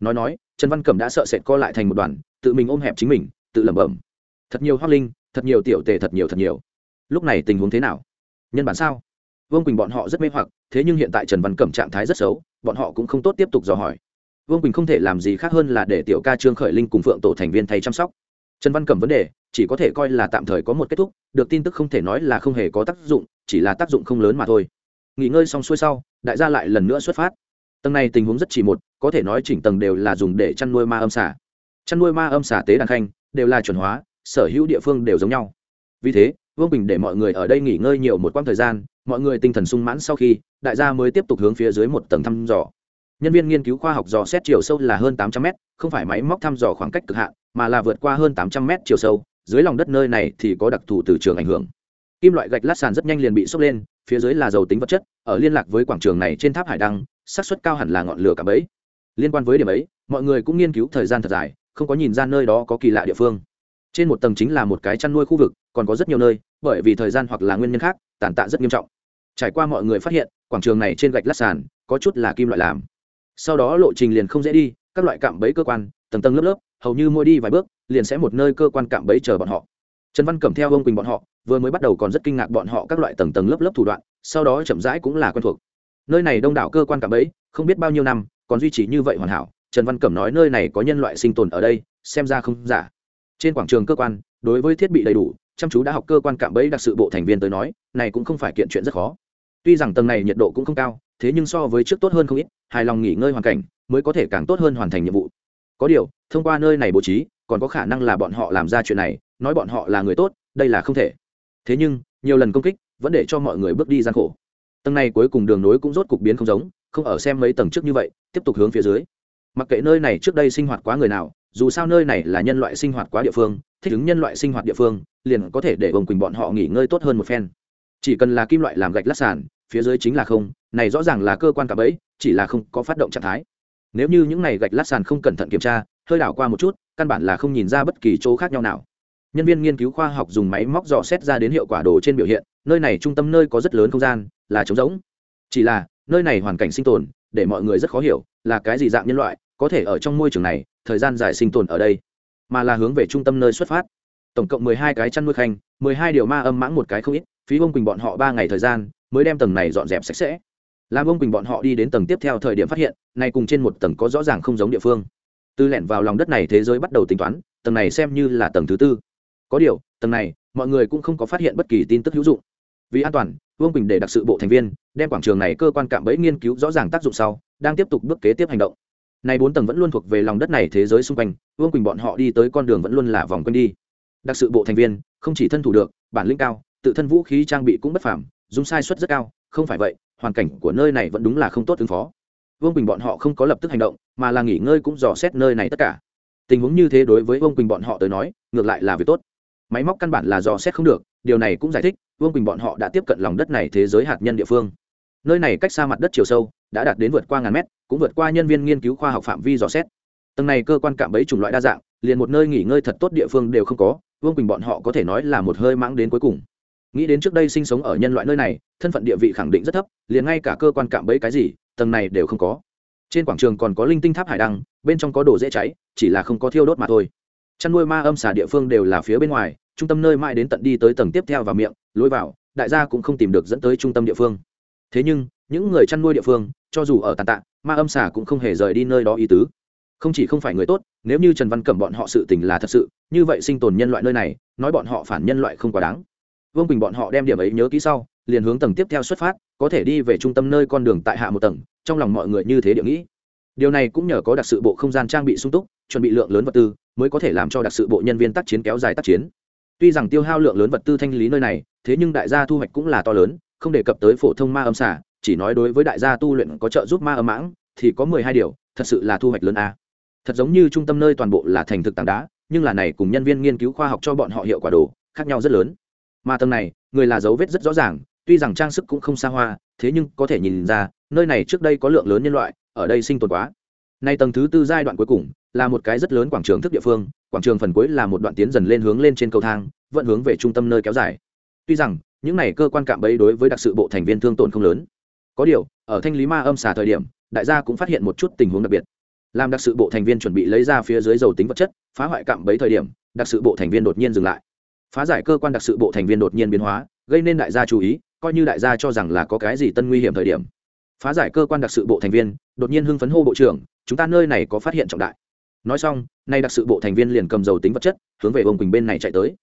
Nói nói, trần văn cẩm đã sợ sệt co lại thành một đoàn, tự mình ôm hẹp chính mình, tự lẩm bẩm, thật nhiều hoác linh, thật nhiều tiểu tề thật nhiều thật nhiều. Lúc này tình huống thế nào? Nhân bản sao? Vương quỳnh bọn họ rất mê hoặc, thế nhưng hiện tại trần văn cẩm trạng thái rất xấu, bọn họ cũng không tốt tiếp tục dò hỏi vương quỳnh không thể làm gì khác hơn là để tiểu ca trương khởi linh cùng phượng tổ thành viên thay chăm sóc trần văn cẩm vấn đề chỉ có thể coi là tạm thời có một kết thúc được tin tức không thể nói là không hề có tác dụng chỉ là tác dụng không lớn mà thôi nghỉ ngơi xong xuôi sau đại gia lại lần nữa xuất phát tầng này tình huống rất chỉ một có thể nói chỉnh tầng đều là dùng để chăn nuôi ma âm xả chăn nuôi ma âm xả tế đàn khanh đều là chuẩn hóa sở hữu địa phương đều giống nhau vì thế vương bình để mọi người ở đây nghỉ ngơi nhiều một quãng thời gian mọi người tinh thần sung mãn sau khi đại gia mới tiếp tục hướng phía dưới một tầng thăm dò nhân viên nghiên cứu khoa học dò xét chiều sâu là hơn tám trăm m không phải máy móc thăm dò khoảng cách cực hạn, mà là vượt qua hơn tám trăm m chiều sâu, dưới lòng đất nơi này thì có đặc thù từ trường ảnh hưởng. Kim loại gạch lát sàn rất nhanh liền bị sốc lên, phía dưới là dầu tính vật chất, ở liên lạc với quảng trường này trên tháp hải đăng, xác suất cao hẳn là ngọn lửa cả bẫy. Liên quan với điểm ấy, mọi người cũng nghiên cứu thời gian thật dài, không có nhìn ra nơi đó có kỳ lạ địa phương. Trên một tầng chính là một cái chăn nuôi khu vực, còn có rất nhiều nơi, bởi vì thời gian hoặc là nguyên nhân khác, tàn tạ rất nghiêm trọng. Trải qua mọi người phát hiện, quảng trường này trên gạch lát sàn có chút là kim loại làm sau đó lộ trình liền không dễ đi, các loại cạm bẫy cơ quan, tầng tầng lớp lớp, hầu như mỗi đi vài bước, liền sẽ một nơi cơ quan cạm bẫy chờ bọn họ. Trần văn cầm theo ông quỳnh bọn họ, vừa mới bắt đầu còn rất kinh ngạc bọn họ các loại tầng tầng lớp lớp thủ đoạn, sau đó chậm rãi cũng là quen thuộc. Nơi này đông đảo cơ quan cạm bẫy, không biết bao nhiêu năm, còn duy trì như vậy hoàn hảo, trần văn cẩm nói nơi này có nhân loại sinh tồn ở đây, xem ra không giả. Trên quảng trường cơ quan, đối với thiết bị đầy đủ, chăm chú đã học cơ quan cạm bẫy đặc sự bộ thành viên tới nói, này cũng không phải kiện chuyện rất khó tuy rằng tầng này nhiệt độ cũng không cao, thế nhưng so với trước tốt hơn không ít, hài lòng nghỉ ngơi hoàn cảnh mới có thể càng tốt hơn hoàn thành nhiệm vụ. Có điều, thông qua nơi này bố trí, còn có khả năng là bọn họ làm ra chuyện này, nói bọn họ là người tốt, đây là không thể. Thế nhưng, nhiều lần công kích vẫn để cho mọi người bước đi gian khổ. Tầng này cuối cùng đường nối cũng rốt cục biến không giống, không ở xem mấy tầng trước như vậy, tiếp tục hướng phía dưới. Mặc kệ nơi này trước đây sinh hoạt quá người nào, dù sao nơi này là nhân loại sinh hoạt quá địa phương, thích ứng nhân loại sinh hoạt địa phương, liền có thể để bồng quỳnh bọn họ nghỉ ngơi tốt hơn một phen. Chỉ cần là kim loại làm gạch lát sàn phía dưới chính là không, này rõ ràng là cơ quan cạm bẫy, chỉ là không có phát động trạng thái. Nếu như những này gạch lát sàn không cẩn thận kiểm tra, hơi đảo qua một chút, căn bản là không nhìn ra bất kỳ chỗ khác nhau nào. Nhân viên nghiên cứu khoa học dùng máy móc dò xét ra đến hiệu quả đồ trên biểu hiện, nơi này trung tâm nơi có rất lớn không gian, là trống rỗng. Chỉ là, nơi này hoàn cảnh sinh tồn, để mọi người rất khó hiểu, là cái gì dạng nhân loại, có thể ở trong môi trường này, thời gian dài sinh tồn ở đây, mà là hướng về trung tâm nơi xuất phát. Tổng cộng mười hai cái chăn nuôi khanh, mười hai điều ma âm mãng một cái không ít phí ông quỳnh bọn họ ba ngày thời gian, mới đem tầng này dọn dẹp sạch sẽ. Làm ông quỳnh bọn họ đi đến tầng tiếp theo thời điểm phát hiện nay cùng trên một tầng có rõ ràng không giống địa phương. Từ lẻn vào lòng đất này thế giới bắt đầu tính toán, tầng này xem như là tầng thứ tư. Có điều, tầng này, mọi người cũng không có phát hiện bất kỳ tin tức hữu dụng. Vì an toàn vương quỳnh để đặc sự bộ thành viên, đem quảng trường này cơ quan cạm bẫy nghiên cứu rõ ràng tác dụng sau, đang tiếp tục bước kế tiếp hành động. Này bốn tầng vẫn luôn thuộc về lòng đất này thế giới xung quanh vương quỳnh bọn họ đi tới con đường vẫn luôn là vòng quanh đi. Đặc sự bộ thành viên, không chỉ thân thủ được, bản lĩnh cao tự thân vũ khí trang bị cũng bất phàm dùng sai suất rất cao, không phải vậy, hoàn cảnh của nơi này vẫn đúng là không tốt ứng phó. Vương quỳnh bọn họ không có lập tức hành động, mà là nghỉ ngơi cũng dò xét nơi này tất cả. Tình huống như thế đối với vương quỳnh bọn họ tới nói, ngược lại là việc tốt. Máy móc căn bản là dò xét không được, điều này cũng giải thích, vương quỳnh bọn họ đã tiếp cận lòng đất này thế giới hạt nhân địa phương. Nơi này cách xa mặt đất chiều sâu, đã đạt đến vượt qua ngàn mét, cũng vượt qua nhân viên nghiên cứu khoa học phạm vi dò xét. Tầng này cơ quan cảm bẫy chủng loại đa dạng, liền một nơi nghỉ ngơi thật tốt địa phương đều không có, vương quỳnh bọn họ có thể nói là một hơi mãng đến cuối cùng nghĩ đến trước đây sinh sống ở nhân loại nơi này, thân phận địa vị khẳng định rất thấp, liền ngay cả cơ quan cạm bẫy cái gì, tầng này đều không có. Trên quảng trường còn có linh tinh tháp hải đăng, bên trong có đồ dễ cháy, chỉ là không có thiêu đốt mà thôi. Chăn nuôi ma âm xà địa phương đều là phía bên ngoài, trung tâm nơi mãi đến tận đi tới tầng tiếp theo và miệng, lối vào, đại gia cũng không tìm được dẫn tới trung tâm địa phương. Thế nhưng, những người chăn nuôi địa phương, cho dù ở tàn tạ, ma âm xà cũng không hề rời đi nơi đó ý tứ. Không chỉ không phải người tốt, nếu như trần văn cẩm bọn họ sự tình là thật sự, như vậy sinh tồn nhân loại nơi này, nói bọn họ phản nhân loại không quá đáng vương quỳnh bọn họ đem điểm ấy nhớ kỹ sau, liền hướng tầng tiếp theo xuất phát, có thể đi về trung tâm nơi con đường tại hạ một tầng, trong lòng mọi người như thế địa nghĩ. Điều này cũng nhờ có đặc sự bộ không gian trang bị sung túc, chuẩn bị lượng lớn vật tư, mới có thể làm cho đặc sự bộ nhân viên tác chiến kéo dài tác chiến. Tuy rằng tiêu hao lượng lớn vật tư thanh lý nơi này, thế nhưng đại gia thu hoạch cũng là to lớn, không đề cập tới phổ thông ma âm xả chỉ nói đối với đại gia tu luyện có trợ giúp ma âm mãng, thì có mười hai điều, thật sự là thu hoạch lớn a. Thật giống như trung tâm nơi toàn bộ là thành thực tảng đá, nhưng là này cùng nhân viên nghiên cứu khoa học cho bọn họ hiệu quả đồ, khác nhau rất lớn mà tầng này, người là dấu vết rất rõ ràng, tuy rằng trang sức cũng không xa hoa, thế nhưng có thể nhìn ra, nơi này trước đây có lượng lớn nhân loại, ở đây sinh tồn quá. Nay tầng thứ tư giai đoạn cuối cùng, là một cái rất lớn quảng trường thức địa phương, quảng trường phần cuối là một đoạn tiến dần lên hướng lên trên cầu thang vận hướng về trung tâm nơi kéo dài. Tuy rằng, những này cơ quan cạm bẫy đối với đặc sự bộ thành viên thương tổn không lớn. Có điều, ở thanh lý ma âm xà thời điểm, đại gia cũng phát hiện một chút tình huống đặc biệt. Làm đặc sự bộ thành viên chuẩn bị lấy ra phía dưới dầu tính vật chất, phá hoại cạm bẫy thời điểm, đặc sự bộ thành viên đột nhiên dừng lại phá giải cơ quan đặc sự bộ thành viên đột nhiên biến hóa, gây nên đại gia chú ý, coi như đại gia cho rằng là có cái gì tân nguy hiểm thời điểm. Phá giải cơ quan đặc sự bộ thành viên, đột nhiên hưng phấn hô bộ trưởng, chúng ta nơi này có phát hiện trọng đại. Nói xong, nay đặc sự bộ thành viên liền cầm dầu tính vật chất, hướng về ông quỳnh bên này chạy tới.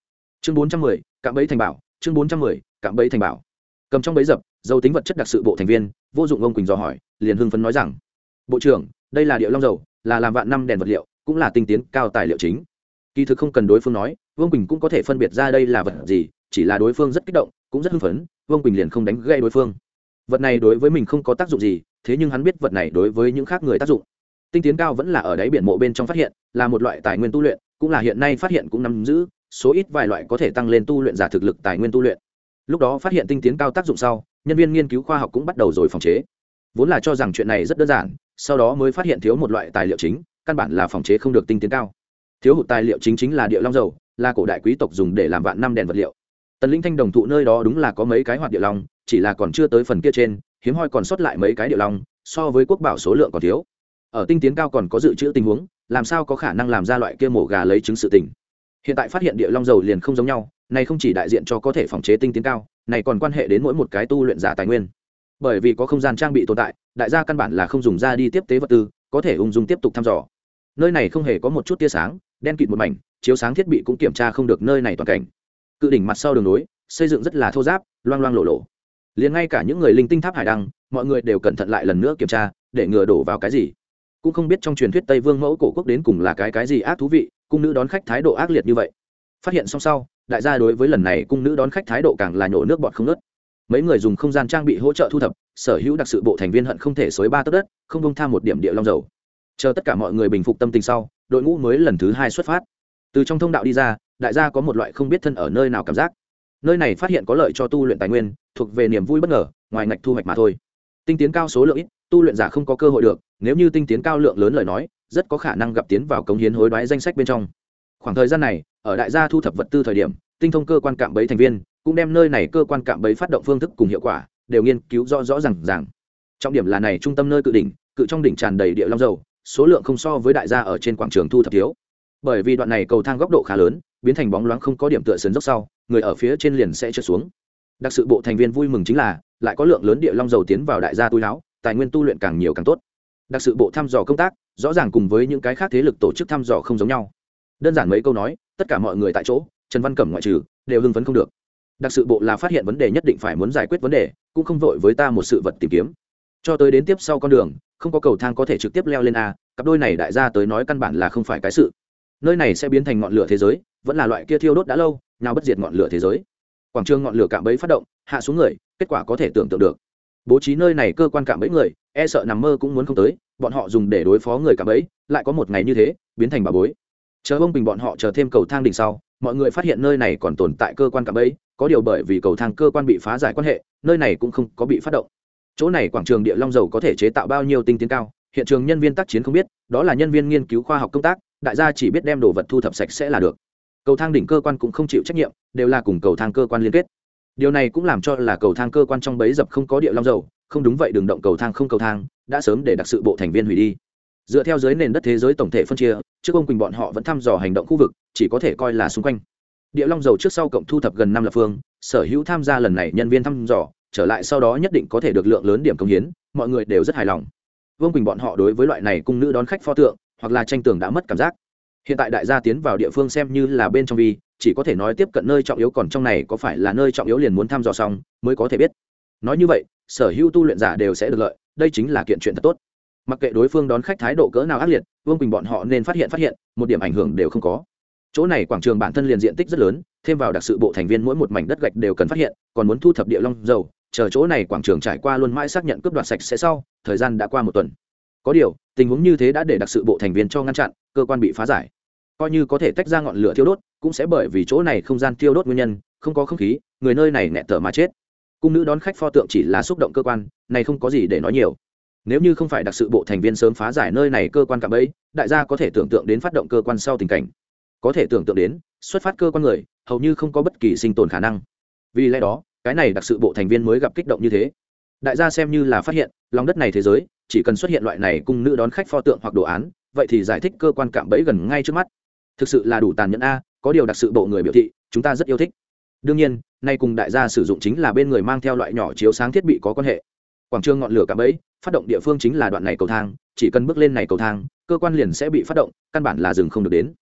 Chương bốn trăm mười, cạm bẫy thành bảo, chương bốn trăm mười, cạm bẫy thành bảo. Cầm trong bẫy dập, dầu tính vật chất đặc sự bộ thành viên, vô dụng ông quỳnh dò hỏi, liền hưng phấn nói rằng, bộ trưởng, đây là điệu long dầu, là làm vạn năm đèn vật liệu, cũng là tinh tiến cao tài liệu chính kỳ thực không cần đối phương nói, vương quỳnh cũng có thể phân biệt ra đây là vật gì, chỉ là đối phương rất kích động, cũng rất hưng phấn, vương quỳnh liền không đánh gây đối phương. Vật này đối với mình không có tác dụng gì, thế nhưng hắn biết vật này đối với những khác người tác dụng. Tinh tiến cao vẫn là ở đáy biển mộ bên trong phát hiện, là một loại tài nguyên tu luyện, cũng là hiện nay phát hiện cũng nắm giữ, số ít vài loại có thể tăng lên tu luyện giả thực lực tài nguyên tu luyện. Lúc đó phát hiện tinh tiến cao tác dụng sau, nhân viên nghiên cứu khoa học cũng bắt đầu rồi phòng chế. Vốn là cho rằng chuyện này rất đơn giản, sau đó mới phát hiện thiếu một loại tài liệu chính, căn bản là phòng chế không được tinh tiến cao thiếu hụt tài liệu chính chính là địa long dầu, là cổ đại quý tộc dùng để làm vạn năm đèn vật liệu. Tần linh thanh đồng thụ nơi đó đúng là có mấy cái hoạt địa long, chỉ là còn chưa tới phần kia trên, hiếm hoi còn sót lại mấy cái địa long, so với quốc bảo số lượng còn thiếu. Ở tinh tiến cao còn có dự trữ tình huống, làm sao có khả năng làm ra loại kia mổ gà lấy trứng sự tình? Hiện tại phát hiện địa long dầu liền không giống nhau, này không chỉ đại diện cho có thể phòng chế tinh tiến cao, này còn quan hệ đến mỗi một cái tu luyện giả tài nguyên. Bởi vì có không gian trang bị tồn tại, đại gia căn bản là không dùng ra đi tiếp tế vật tư, có thể ung dung tiếp tục thăm dò. Nơi này không hề có một chút tia sáng đen kịt một mảnh, chiếu sáng thiết bị cũng kiểm tra không được nơi này toàn cảnh. Cự đỉnh mặt sau đường nối, xây dựng rất là thô giáp, loang loang lộ lộ. Liền ngay cả những người linh tinh tháp hải đăng, mọi người đều cẩn thận lại lần nữa kiểm tra, để ngừa đổ vào cái gì. Cũng không biết trong truyền thuyết tây vương mẫu cổ quốc đến cùng là cái cái gì ác thú vị, cung nữ đón khách thái độ ác liệt như vậy. Phát hiện xong sau, đại gia đối với lần này cung nữ đón khách thái độ càng là nhổ nước bọt không nớt mấy người dùng không gian trang bị hỗ trợ thu thập, sở hữu đặc sự bộ thành viên hận không thể xối ba tấc đất, không bông tham một điểm địa long dầu. Chờ tất cả mọi người bình phục tâm tình sau đội ngũ mới lần thứ hai xuất phát. Từ trong thông đạo đi ra, đại gia có một loại không biết thân ở nơi nào cảm giác. Nơi này phát hiện có lợi cho tu luyện tài nguyên, thuộc về niềm vui bất ngờ, ngoài ngạch thu hoạch mà thôi. Tinh tiến cao số lượng ít, tu luyện giả không có cơ hội được, nếu như tinh tiến cao lượng lớn lời nói, rất có khả năng gặp tiến vào cống hiến hối đoái danh sách bên trong. Khoảng thời gian này, ở đại gia thu thập vật tư thời điểm, tinh thông cơ quan cạm bẫy thành viên, cũng đem nơi này cơ quan cạm bẫy phát động phương thức cùng hiệu quả, đều nghiên cứu rõ rõ r à n g ràng. Trọng điểm là này trung tâm nơi cự đỉnh, cự trong đỉnh tràn đầy địa long dầu số lượng không so với đại gia ở trên quảng trường thu thập thiếu. Bởi vì đoạn này cầu thang góc độ khá lớn, biến thành bóng loáng không có điểm tựa sườn dốc sau, người ở phía trên liền sẽ trượt xuống. Đặc sự bộ thành viên vui mừng chính là, lại có lượng lớn địa long dầu tiến vào đại gia túi láo tài nguyên tu luyện càng nhiều càng tốt. Đặc sự bộ thăm dò công tác, rõ ràng cùng với những cái khác thế lực tổ chức thăm dò không giống nhau. Đơn giản mấy câu nói, tất cả mọi người tại chỗ, trần văn cẩm ngoại trừ, đều hưng phấn không được. Đặc sự bộ là phát hiện vấn đề nhất định phải muốn giải quyết vấn đề, cũng không vội với ta một sự vật tìm kiếm cho tới đến tiếp sau con đường, không có cầu thang có thể trực tiếp leo lên a, cặp đôi này đại gia tới nói căn bản là không phải cái sự. Nơi này sẽ biến thành ngọn lửa thế giới, vẫn là loại kia thiêu đốt đã lâu, nào bất diệt ngọn lửa thế giới. Quảng trường ngọn lửa cạm bẫy phát động, hạ xuống người, kết quả có thể tưởng tượng được. Bố trí nơi này cơ quan cạm bẫy người e sợ nằm mơ cũng muốn không tới, bọn họ dùng để đối phó người cạm bẫy, lại có một ngày như thế, biến thành bà bối. Chờ bông bình bọn họ chờ thêm cầu thang đỉnh sau, mọi người phát hiện nơi này còn tồn tại cơ quan cạm bẫy, có điều bởi vì cầu thang cơ quan bị phá giải quan hệ, nơi này cũng không có bị phát động chỗ này quảng trường địa long dầu có thể chế tạo bao nhiêu tinh tiến cao, hiện trường nhân viên tác chiến không biết, đó là nhân viên nghiên cứu khoa học công tác, đại gia chỉ biết đem đồ vật thu thập sạch sẽ là được. Cầu thang đỉnh cơ quan cũng không chịu trách nhiệm, đều là cùng cầu thang cơ quan liên kết. Điều này cũng làm cho là cầu thang cơ quan trong bấy dập không có địa long dầu, không đúng vậy đừng động cầu thang không cầu thang, đã sớm để đặc sự bộ thành viên hủy đi. Dựa theo giới nền đất thế giới tổng thể phân chia, trước ông quỳnh bọn họ vẫn thăm dò hành động khu vực, chỉ có thể coi là xung quanh. Địa long dầu trước sau cộng thu thập gần năm lập phương, sở hữu tham gia lần này nhân viên thăm dò trở lại sau đó nhất định có thể được lượng lớn điểm công hiến, mọi người đều rất hài lòng. Vương quỳnh bọn họ đối với loại này cung nữ đón khách pho tượng, hoặc là tranh tường đã mất cảm giác. Hiện tại đại gia tiến vào địa phương xem như là bên trong vi, chỉ có thể nói tiếp cận nơi trọng yếu còn trong này có phải là nơi trọng yếu liền muốn thăm dò xong, mới có thể biết. Nói như vậy, sở hữu tu luyện giả đều sẽ được lợi, đây chính là kiện chuyện thật tốt. Mặc kệ đối phương đón khách thái độ cỡ nào ác liệt, vương quỳnh bọn họ nên phát hiện phát hiện, một điểm ảnh hưởng đều không có. Chỗ này quảng trường bản thân liền diện tích rất lớn, thêm vào đặc sự bộ thành viên mỗi một mảnh đất gạch đều cần phát hiện, còn muốn thu thập địa long dầu chờ chỗ này quảng trường trải qua luôn mãi xác nhận cướp đoạt sạch sẽ sau, thời gian đã qua một tuần. Có điều, tình huống như thế đã để đặc sự bộ thành viên cho ngăn chặn, cơ quan bị phá giải. Coi như có thể tách ra ngọn lửa thiêu đốt, cũng sẽ bởi vì chỗ này không gian thiêu đốt nguyên nhân, không có không khí, người nơi này nẹt thở mà chết. Cung nữ đón khách pho tượng chỉ là xúc động cơ quan, này không có gì để nói nhiều. Nếu như không phải đặc sự bộ thành viên sớm phá giải nơi này cơ quan cạm ấy đại gia có thể tưởng tượng đến phát động cơ quan sau tình cảnh. Có thể tưởng tượng đến, xuất phát cơ quan người, hầu như không có bất kỳ sinh tồn khả năng. Vì lẽ đó cái này đặc sự bộ thành viên mới gặp kích động như thế. Đại gia xem như là phát hiện, lòng đất này thế giới, chỉ cần xuất hiện loại này cung nữ đón khách pho tượng hoặc đồ án, vậy thì giải thích cơ quan cạm bẫy gần ngay trước mắt. Thực sự là đủ tàn nhẫn a, có điều đặc sự bộ người biểu thị, chúng ta rất yêu thích. Đương nhiên, nay cùng đại gia sử dụng chính là bên người mang theo loại nhỏ chiếu sáng thiết bị có quan hệ. Quảng trường ngọn lửa cạm bẫy, phát động địa phương chính là đoạn này cầu thang, chỉ cần bước lên này cầu thang, cơ quan liền sẽ bị phát động, căn bản là dừng không được đến.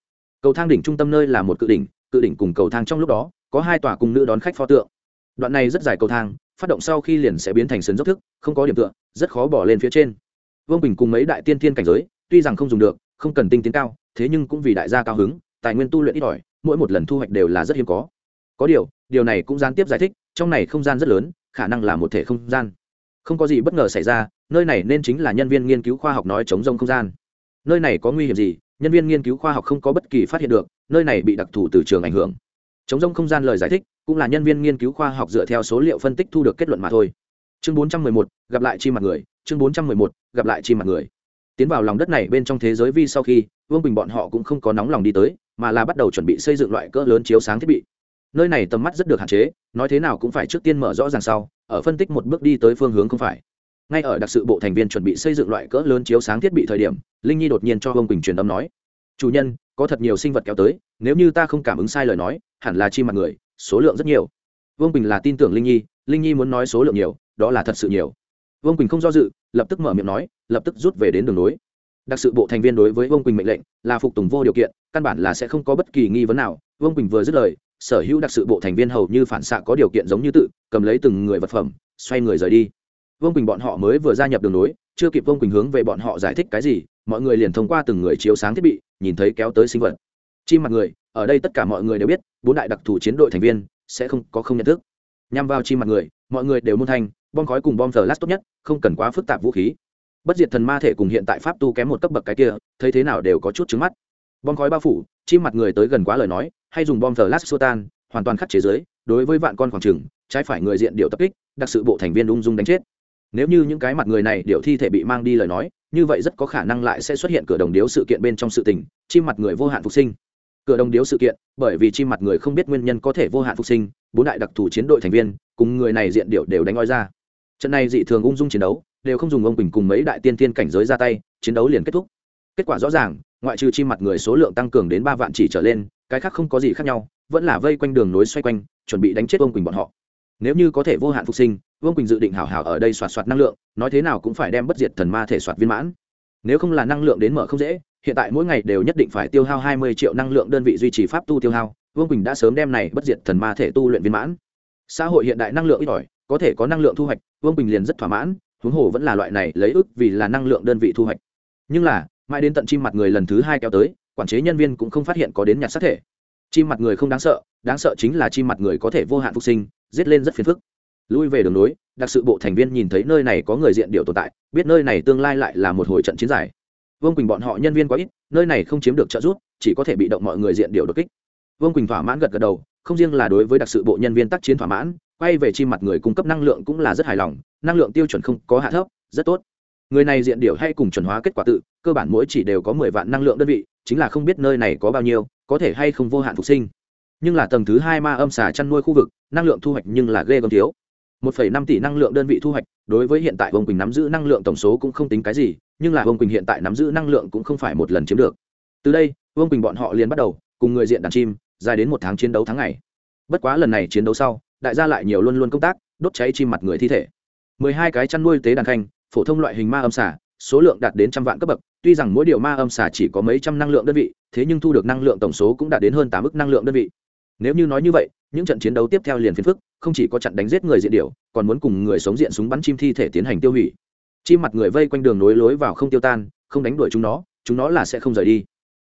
Cầu thang đỉnh trung tâm nơi là một cự đỉnh cự đỉnh cùng cầu thang trong lúc đó, có hai tòa cung nữ đón khách pho tượng đoạn này rất dài cầu thang, phát động sau khi liền sẽ biến thành sườn dốc thức, không có điểm tựa, rất khó bỏ lên phía trên. Vương bình cùng mấy đại tiên thiên cảnh giới, tuy rằng không dùng được, không cần tinh tiến cao, thế nhưng cũng vì đại gia cao hứng, tài nguyên tu luyện ít ỏi, mỗi một lần thu hoạch đều là rất hiếm có. Có điều điều này cũng gián tiếp giải thích, trong này không gian rất lớn, khả năng là một thể không gian. Không có gì bất ngờ xảy ra, nơi này nên chính là nhân viên nghiên cứu khoa học nói chống rông không gian. Nơi này có nguy hiểm gì, nhân viên nghiên cứu khoa học không có bất kỳ phát hiện được, nơi này bị đặc thù từ trường ảnh hưởng. Chống rông không gian lời giải thích cũng là nhân viên nghiên cứu khoa học dựa theo số liệu phân tích thu được kết luận mà thôi. Chương 411, gặp lại chi mặt người. Chương 411, gặp lại chi mặt người. Tiến vào lòng đất này bên trong thế giới vi sau khi vương bình bọn họ cũng không có nóng lòng đi tới mà là bắt đầu chuẩn bị xây dựng loại cỡ lớn chiếu sáng thiết bị. Nơi này tầm mắt rất được hạn chế nói thế nào cũng phải trước tiên mở rõ ràng sau ở phân tích một bước đi tới phương hướng không phải. Ngay ở đặc sự bộ thành viên chuẩn bị xây dựng loại cỡ lớn chiếu sáng thiết bị thời điểm linh nhi đột nhiên cho vương bình truyền âm nói chủ nhân có thật nhiều sinh vật kéo tới nếu như ta không cảm ứng sai lời nói hẳn là chi mặt người số lượng rất nhiều. Vương bình là tin tưởng linh nhi linh nhi muốn nói số lượng nhiều, đó là thật sự nhiều. Vương quỳnh không do dự, lập tức mở miệng nói, lập tức rút về đến đường nối. Đặc sự bộ thành viên đối với vương quỳnh mệnh lệnh là phục tùng vô điều kiện, căn bản là sẽ không có bất kỳ nghi vấn nào. Vương quỳnh vừa dứt lời, sở hữu đặc sự bộ thành viên hầu như phản xạ có điều kiện giống như tự, cầm lấy từng người vật phẩm, xoay người rời đi. Vương quỳnh bọn họ mới vừa gia nhập đường nối, chưa kịp vương quỳnh hướng về bọn họ giải thích cái gì, mọi người liền thông qua từng người chiếu sáng thiết bị, nhìn thấy kéo tới sinh vật. Chi mặt người, ở đây tất cả mọi người đều biết bốn đại đặc thù chiến đội thành viên sẽ không có không nhận thức. Nhằm vào chi mặt người, mọi người đều môn thanh, bom khói cùng bom thờ lát tốt nhất, không cần quá phức tạp vũ khí. Bất diệt thần ma thể cùng hiện tại pháp tu kém một cấp bậc cái kia, thấy thế nào đều có chút trứng mắt. Bom khói bao phủ, chi mặt người tới gần quá lời nói, hay dùng bom thờ lát xua tan, hoàn toàn khắc chế giới, đối với vạn con khoảng trừng trái phải người diện điệu tập kích, đặc sự bộ thành viên ung dung đánh chết. Nếu như những cái mặt người này điệu thi thể bị mang đi lời nói, như vậy rất có khả năng lại sẽ xuất hiện cửa đồng điếu sự kiện bên trong sự tình, chi mặt người vô hạn phục sinh cửa đồng điếu sự kiện, bởi vì chi mặt người không biết nguyên nhân có thể vô hạn phục sinh, bốn đại đặc thù chiến đội thành viên, cùng người này diện điệu đều đánh oi ra. Trận này dị thường ung dung chiến đấu, đều không dùng ông quỳnh cùng mấy đại tiên tiên cảnh giới ra tay, chiến đấu liền kết thúc. Kết quả rõ ràng, ngoại trừ chi mặt người số lượng tăng cường đến ba vạn chỉ trở lên, cái khác không có gì khác nhau, vẫn là vây quanh đường nối xoay quanh, chuẩn bị đánh chết ông quỳnh bọn họ. Nếu như có thể vô hạn phục sinh vương quỳnh dự định hảo hảo ở đây soạt soạt năng lượng, nói thế nào cũng phải đem bất diệt thần ma thể soạt viên mãn. Nếu không là năng lượng đến mở không dễ hiện tại mỗi ngày đều nhất định phải tiêu hao hai mươi triệu năng lượng đơn vị duy trì pháp tu tiêu hao, vương quỳnh đã sớm đem này bất diệt thần ma thể tu luyện viên mãn. Xã hội hiện đại năng lượng ít ỏi, có thể có năng lượng thu hoạch, vương quỳnh liền rất thỏa mãn, huống hồ vẫn là loại này lấy ức vì là năng lượng đơn vị thu hoạch. Nhưng là, mãi đến tận chim mặt người lần thứ hai kéo tới, quản chế nhân viên cũng không phát hiện có đến nhặt sát thể. Chim mặt người không đáng sợ đáng sợ chính là chim mặt người có thể vô hạn phục sinh, giết lên rất phiền phức. Lui về đường núi đặc sự bộ thành viên nhìn thấy nơi này có người diện điệu tồn tại, biết nơi này tương lai lại là một hồi trận chiến dài vương quỳnh bọn họ nhân viên quá ít nơi này không chiếm được trợ giúp chỉ có thể bị động mọi người diện điều đột kích vương quỳnh thỏa mãn gật gật đầu không riêng là đối với đặc sự bộ nhân viên tác chiến thỏa mãn quay về chi mặt người cung cấp năng lượng cũng là rất hài lòng năng lượng tiêu chuẩn không có hạ thấp rất tốt người này diện điều hay cùng chuẩn hóa kết quả tự cơ bản mỗi chỉ đều có mười vạn năng lượng đơn vị chính là không biết nơi này có bao nhiêu có thể hay không vô hạn phục sinh nhưng là tầng thứ hai ma âm xà chăn nuôi khu vực năng lượng thu hoạch nhưng là ghê gớm thiếu một phẩy năm tỷ năng lượng đơn vị thu hoạch, đối với hiện tại vương quỳnh nắm giữ năng lượng tổng số cũng không tính cái gì, nhưng là vương quỳnh hiện tại nắm giữ năng lượng cũng không phải một lần chiếm được. Từ đây, vương quỳnh bọn họ liền bắt đầu cùng người diện đàn chim, dài đến một tháng chiến đấu tháng ngày. Bất quá lần này chiến đấu sau, đại gia lại nhiều luôn luôn công tác, đốt cháy chim mặt người thi thể. mười hai cái chăn nuôi tế đàn khanh, phổ thông loại hình ma âm xả số lượng đạt đến trăm vạn cấp bậc, tuy rằng mỗi điều ma âm xả chỉ có mấy trăm năng lượng đơn vị, thế nhưng thu được năng lượng tổng số cũng đạt đến hơn tám ức năng lượng đơn vị nếu như nói như vậy, những trận chiến đấu tiếp theo liền phiền phức, không chỉ có trận đánh giết người diện điệu còn muốn cùng người sống diện súng bắn chim thi thể tiến hành tiêu hủy. Chim mặt người vây quanh đường nối lối vào không tiêu tan, không đánh đuổi chúng nó chúng nó là sẽ không rời đi.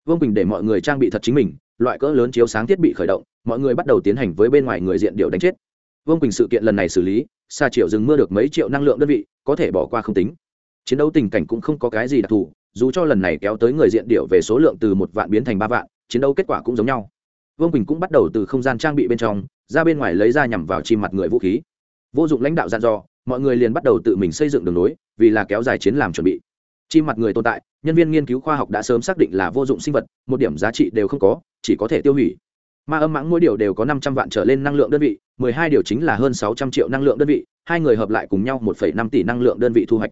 Vương bình để mọi người trang bị thật chính mình, loại cỡ lớn chiếu sáng thiết bị khởi động, mọi người bắt đầu tiến hành với bên ngoài người diện điệu đánh chết. Vương quỳnh sự kiện lần này xử lý xa triệu rừng mưa được mấy triệu năng lượng đơn vị, có thể bỏ qua không tính. Chiến đấu tình cảnh cũng không có cái gì đặc thù, dù cho lần này kéo tới người diện điệu về số lượng từ một vạn biến thành ba vạn, chiến đấu kết quả cũng giống nhau vương quỳnh cũng bắt đầu từ không gian trang bị bên trong ra bên ngoài lấy ra nhằm vào chim mặt người vũ khí vô dụng lãnh đạo dặn dò mọi người liền bắt đầu tự mình xây dựng đường lối vì là kéo dài chiến làm chuẩn bị chim mặt người tồn tại nhân viên nghiên cứu khoa học đã sớm xác định là vô dụng sinh vật một điểm giá trị đều không có chỉ có thể tiêu hủy ma âm mãng mỗi điều đều có năm trăm vạn trở lên năng lượng đơn vị mười hai điều chính là hơn sáu trăm triệu năng lượng đơn vị hai người hợp lại cùng nhau một phẩy năm tỷ năng lượng đơn vị thu hoạch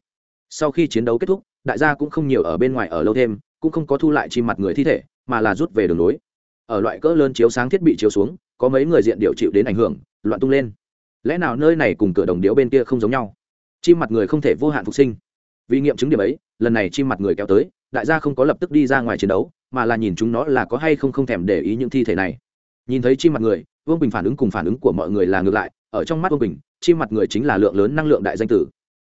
sau khi chiến đấu kết thúc đại gia cũng không nhiều ở bên ngoài ở lâu thêm cũng không có thu lại chim mặt người thi thể mà là rút về đường lối ở loại cỡ lớn chiếu sáng thiết bị chiếu xuống, có mấy người diện điệu chịu đến ảnh hưởng, loạn tung lên. Lẽ nào nơi này cùng cửa đồng điếu bên kia không giống nhau? Chim mặt người không thể vô hạn phục sinh. Vì nghiệm chứng điểm ấy, lần này chim mặt người kéo tới, đại gia không có lập tức đi ra ngoài chiến đấu, mà là nhìn chúng nó là có hay không không thèm để ý những thi thể này. Nhìn thấy chim mặt người, vương bình phản ứng cùng phản ứng của mọi người là ngược lại, ở trong mắt vương bình, chim mặt người chính là lượng lớn năng lượng đại danh tử.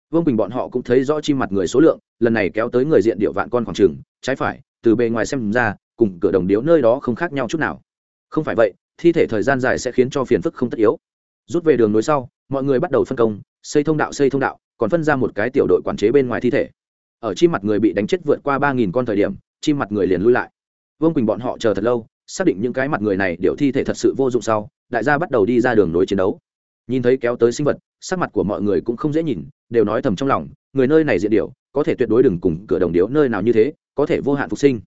Vương bình bọn họ cũng thấy rõ chim mặt người số lượng, lần này kéo tới người diện điệu vạn con khoảng trừng trái phải, từ bề ngoài xem ra cùng cửa đồng điếu nơi đó không khác nhau chút nào. Không phải vậy, thi thể thời gian dài sẽ khiến cho phiền phức không tất yếu. Rút về đường nối sau, mọi người bắt đầu phân công, xây thông đạo, xây thông đạo, còn phân ra một cái tiểu đội quản chế bên ngoài thi thể. Ở chim mặt người bị đánh chết vượt qua ba nghìn con thời điểm chim mặt người liền lui lại. Vương quỳnh bọn họ chờ thật lâu, xác định những cái mặt người này đều thi thể thật sự vô dụng sau, đại gia bắt đầu đi ra đường nối chiến đấu. Nhìn thấy kéo tới sinh vật, sắc mặt của mọi người cũng không dễ nhìn, đều nói thầm trong lòng, người nơi này diện điệu có thể tuyệt đối đừng cùng cửa đồng điếu nơi nào như thế, có thể vô hạn phục sinh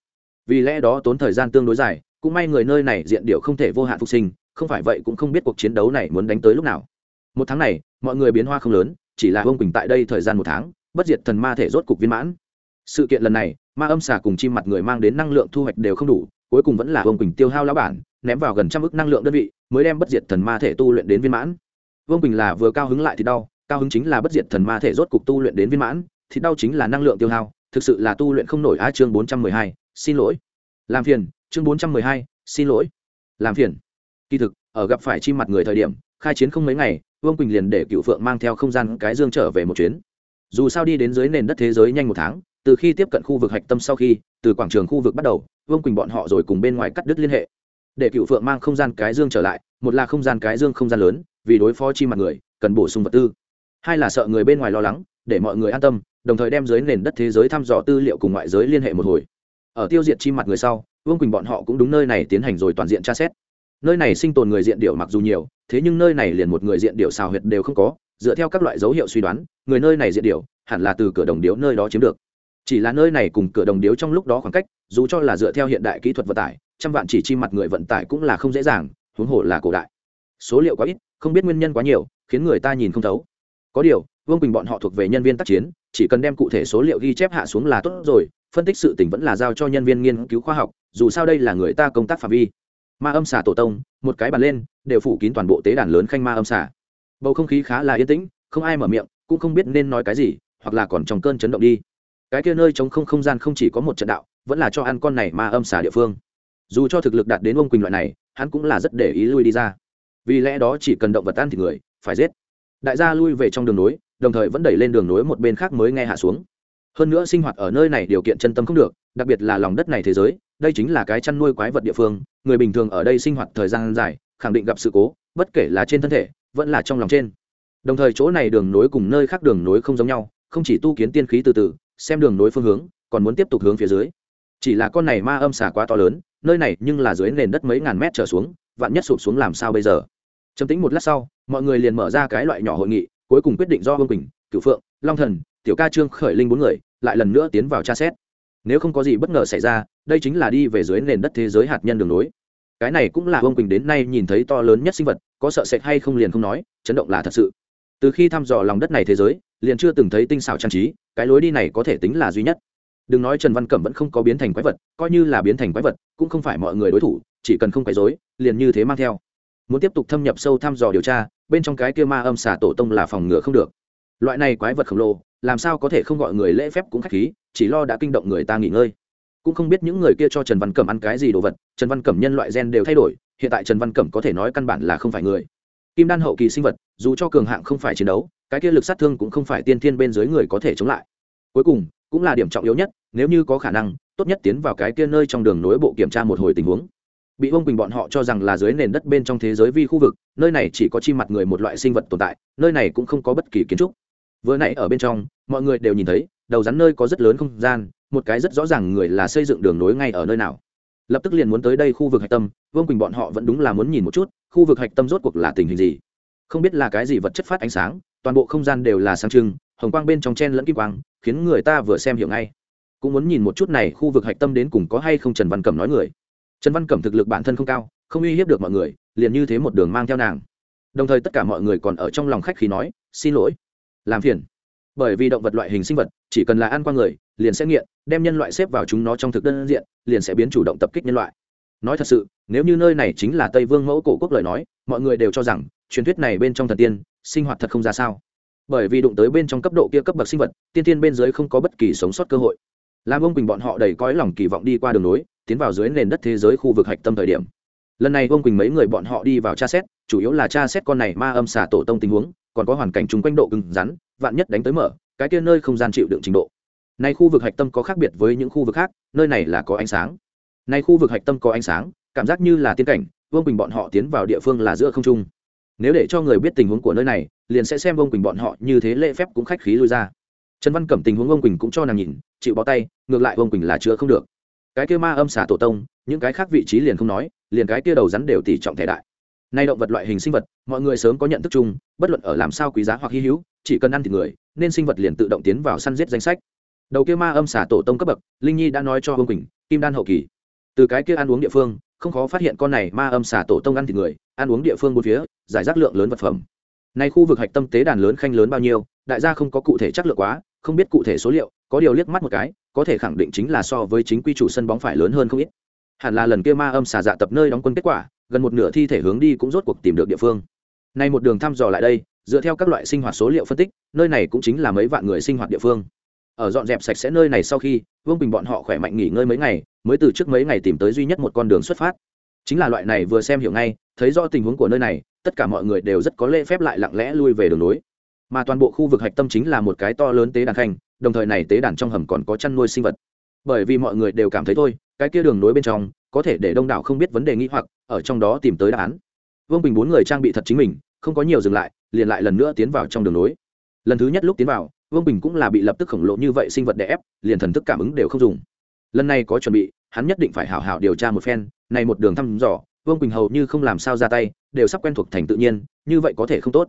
vì lẽ đó tốn thời gian tương đối dài, cũng may người nơi này diện điệu không thể vô hạn phục sinh, không phải vậy cũng không biết cuộc chiến đấu này muốn đánh tới lúc nào. Một tháng này, mọi người biến hoa không lớn, chỉ là ông quỳnh tại đây thời gian một tháng, bất diệt thần ma thể rốt cục viên mãn. Sự kiện lần này, ma âm xà cùng chim mặt người mang đến năng lượng thu hoạch đều không đủ, cuối cùng vẫn là ông quỳnh tiêu hao lão bản, ném vào gần trăm ước năng lượng đơn vị, mới đem bất diệt thần ma thể tu luyện đến viên mãn. Vương quỳnh là vừa cao hứng lại thì đau, cao hứng chính là bất diệt thần ma thể rốt cục tu luyện đến viên mãn, thì đau chính là năng lượng tiêu hao, thực sự là tu luyện không nổi a chương bốn trăm mười hai xin lỗi. Làm phiền, chương bốn trăm mười hai, xin lỗi. Làm phiền. Kỳ thực, ở gặp phải chim mặt người thời điểm, khai chiến không mấy ngày, vương quỳnh liền để cựu phượng mang theo không gian cái dương trở về một chuyến. Dù sao đi đến dưới nền đất thế giới nhanh một tháng, từ khi tiếp cận khu vực hạch tâm sau khi, từ quảng trường khu vực bắt đầu, vương quỳnh bọn họ rồi cùng bên ngoài cắt đứt liên hệ. Để cựu phượng mang không gian cái dương trở lại, một là không gian cái dương không gian lớn, vì đối phó chi mặt người, cần bổ sung vật tư. Hai là sợ người bên ngoài lo lắng, để mọi người an tâm, đồng thời đem dưới nền đất thế giới thăm dò tư liệu cùng ngoại giới liên hệ một hồi ở tiêu diệt chi mặt người sau, vương quỳnh bọn họ cũng đúng nơi này tiến hành rồi toàn diện tra xét. Nơi này sinh tồn người diện điệu mặc dù nhiều, thế nhưng nơi này liền một người diện điệu xào huyệt đều không có, dựa theo các loại dấu hiệu suy đoán, người nơi này diện điệu hẳn là từ cửa đồng điếu nơi đó chiếm được. Chỉ là nơi này cùng cửa đồng điếu trong lúc đó khoảng cách, dù cho là dựa theo hiện đại kỹ thuật vận tải, trăm vạn chỉ chi mặt người vận tải cũng là không dễ dàng, huống hồ là cổ đại. Số liệu quá ít, không biết nguyên nhân quá nhiều, khiến người ta nhìn không thấu có điều, vương quỳnh bọn họ thuộc về nhân viên tác chiến, chỉ cần đem cụ thể số liệu ghi chép hạ xuống là tốt rồi, phân tích sự tình vẫn là giao cho nhân viên nghiên cứu khoa học, dù sao đây là người ta công tác phạm vi. Ma âm xà tổ tông, một cái bàn lên, đều phủ kín toàn bộ tế đàn lớn khanh ma âm xà. Bầu không khí khá là yên tĩnh, không ai mở miệng, cũng không biết nên nói cái gì, hoặc là còn trong cơn chấn động đi. Cái kia nơi chống không không gian không chỉ có một trận đạo, vẫn là cho ăn con này ma âm xà địa phương. Dù cho thực lực đạt đến ông quỳnh loại này, hắn cũng là rất để ý lui đi ra. Vì lẽ đó chỉ cần động vật ăn thì người, phải giết đại gia lui về trong đường nối, đồng thời vẫn đẩy lên đường nối một bên khác mới nghe hạ xuống. Hơn nữa sinh hoạt ở nơi này điều kiện chân tâm không được, đặc biệt là lòng đất này thế giới, đây chính là cái chăn nuôi quái vật địa phương, người bình thường ở đây sinh hoạt thời gian dài, khẳng định gặp sự cố, bất kể là trên thân thể, vẫn là trong lòng trên. Đồng thời chỗ này đường nối cùng nơi khác đường nối không giống nhau, không chỉ tu kiến tiên khí từ từ, xem đường nối phương hướng, còn muốn tiếp tục hướng phía dưới. Chỉ là con này ma âm xả quá to lớn, nơi này nhưng là dưới nền đất mấy ngàn mét trở xuống, vạn nhất sụp xuống làm sao bây giờ? Trầm tính một lát sau, mọi người liền mở ra cái loại nhỏ hội nghị, cuối cùng quyết định do Vương quỳnh cựu phượng, long thần, tiểu ca trương khởi linh bốn người, lại lần nữa tiến vào tra xét. Nếu không có gì bất ngờ xảy ra, đây chính là đi về dưới nền đất thế giới hạt nhân đường nối. Cái này cũng là Vương quỳnh đến nay nhìn thấy to lớn nhất sinh vật, có sợ sệt hay không liền không nói, chấn động là thật sự. Từ khi thăm dò lòng đất này thế giới, liền chưa từng thấy tinh xảo trang trí, cái lối đi này có thể tính là duy nhất. Đừng nói trần văn cẩm vẫn không có biến thành quái vật, coi như là biến thành quái vật, cũng không phải mọi người đối thủ, chỉ cần không quấy dối liền như thế mang theo muốn tiếp tục thâm nhập sâu thăm dò điều tra, bên trong cái kia ma âm xả tổ tông là phòng ngừa không được. Loại này quái vật khổng lồ, làm sao có thể không gọi người lễ phép cũng k h á c h khí, chỉ lo đã kinh động người ta nghỉ ngơi. Cũng không biết những người kia cho trần văn cẩm ăn cái gì đồ vật, trần văn cẩm nhân loại gen đều thay đổi, hiện tại trần văn cẩm có thể nói căn bản là không phải người. Kim đan hậu kỳ sinh vật, dù cho cường hạng không phải chiến đấu, cái kia lực sát thương cũng không phải tiên thiên bên dưới người có thể chống lại. Cuối cùng, cũng là điểm trọng yếu nhất, nếu như có khả năng, tốt nhất tiến vào cái kia nơi trong đường nối bộ kiểm tra một hồi tình huống bị ông quỳnh bọn họ cho rằng là dưới nền đất bên trong thế giới vi khu vực, nơi này chỉ có chi mặt người một loại sinh vật tồn tại, nơi này cũng không có bất kỳ kiến trúc. Vừa nãy ở bên trong, mọi người đều nhìn thấy, đầu rắn nơi có rất lớn không gian, một cái rất rõ ràng người là xây dựng đường nối ngay ở nơi nào. Lập tức liền muốn tới đây khu vực hạch tâm, vương quỳnh bọn họ vẫn đúng là muốn nhìn một chút, khu vực hạch tâm rốt cuộc là tình hình gì. Không biết là cái gì vật chất phát ánh sáng, toàn bộ không gian đều là sáng trưng, hồng quang bên trong chen lẫn kim quang, khiến người ta vừa xem hiểu ngay. Cũng muốn nhìn một chút này khu vực hạch tâm đến cùng có hay không trần văn cẩm nói người trần văn cẩm thực lực bản thân không cao, không uy hiếp được mọi người, liền như thế một đường mang theo nàng. Đồng thời tất cả mọi người còn ở trong lòng khách khi nói, xin lỗi. Làm phiền. Bởi vì động vật loại hình sinh vật, chỉ cần là ăn qua người, liền sẽ nghiện, đem nhân loại xếp vào chúng nó trong thực đơn diện, liền sẽ biến chủ động tập kích nhân loại. Nói thật sự, nếu như nơi này chính là tây vương mẫu cổ quốc lời nói, mọi người đều cho rằng, truyền thuyết này bên trong thần tiên, sinh hoạt thật không ra sao. Bởi vì đụng tới bên trong cấp độ kia cấp bậc sinh vật, tiên tiên bên dưới không có bất kỳ sống sót cơ hội. Làm ông quỳnh bọn họ đầy cõi lòng kỳ vọng đi qua đường nối tiến vào dưới nền đất thế giới khu vực hạch tâm thời điểm. Lần này Vương quỳnh mấy người bọn họ đi vào tra xét, chủ yếu là tra xét con này ma âm xả tổ tông tình huống, còn có hoàn cảnh chung quanh độ cứng rắn, vạn nhất đánh tới mở, cái kia nơi không gian chịu đựng trình độ. Nay khu vực hạch tâm có khác biệt với những khu vực khác, nơi này là có ánh sáng. Nay khu vực hạch tâm có ánh sáng, cảm giác như là tiên cảnh, vương quỳnh bọn họ tiến vào địa phương là giữa không trung. Nếu để cho người biết tình huống của nơi này, liền sẽ xem vương quỳnh bọn họ như thế lễ phép cũng khách khí lui ra. Trần văn cẩm tình huống vương quỳnh cũng cho nàng nhìn, chịu bó tay, ngược lại vương quỳnh là chữa không được cái kia ma âm xả tổ tông, những cái khác vị trí liền không nói, liền cái kia đầu rắn đều tỷ trọng thể đại. Nay động vật loại hình sinh vật, mọi người sớm có nhận thức chung, bất luận ở làm sao quý giá hoặc hy hữu, chỉ cần ăn thịt người, nên sinh vật liền tự động tiến vào săn giết danh sách. Đầu kia ma âm xả tổ tông cấp bậc, linh nhi đã nói cho vương quỳnh, kim đan hậu kỳ. Từ cái kia ăn uống địa phương, không khó phát hiện con này ma âm xả tổ tông ăn thịt người, ăn uống địa phương bốn phía, giải rác lượng lớn vật phẩm. Nay khu vực hạch tâm tế đàn lớn khanh lớn bao nhiêu, đại gia không có cụ thể chắc lượng quá, không biết cụ thể số liệu có điều liếc mắt một cái, có thể khẳng định chính là so với chính quy chủ sân bóng phải lớn hơn không ít. Hẳn là lần kia ma âm xả dạ tập nơi đóng quân kết quả, gần một nửa thi thể hướng đi cũng rốt cuộc tìm được địa phương. Nay một đường thăm dò lại đây, dựa theo các loại sinh hoạt số liệu phân tích, nơi này cũng chính là mấy vạn người sinh hoạt địa phương. Ở dọn dẹp sạch sẽ nơi này sau khi, vương bình bọn họ khỏe mạnh nghỉ ngơi mấy ngày, mới từ trước mấy ngày tìm tới duy nhất một con đường xuất phát. Chính là loại này vừa xem hiểu ngay, thấy rõ tình huống của nơi này, tất cả mọi người đều rất có lễ phép lại lặng lẽ lui về đường núi. mà toàn bộ khu vực hạch tâm chính là một cái to lớn tế đàn khanh đồng thời này tế đàn trong hầm còn có chăn nuôi sinh vật. Bởi vì mọi người đều cảm thấy thôi, cái kia đường nối bên trong, có thể để đông đảo không biết vấn đề nghĩ hoặc, ở trong đó tìm tới đáp án. Vương bình bốn người trang bị thật chính mình, không có nhiều dừng lại, liền lại lần nữa tiến vào trong đường nối. Lần thứ nhất lúc tiến vào, vương bình cũng là bị lập tức khổng lồ như vậy sinh vật đè ép, liền thần thức cảm ứng đều không dùng. Lần này có chuẩn bị, hắn nhất định phải hảo hảo điều tra một phen, này một đường thăm dò, vương bình hầu như không làm sao ra tay, đều sắp quen thuộc thành tự nhiên, như vậy có thể không tốt.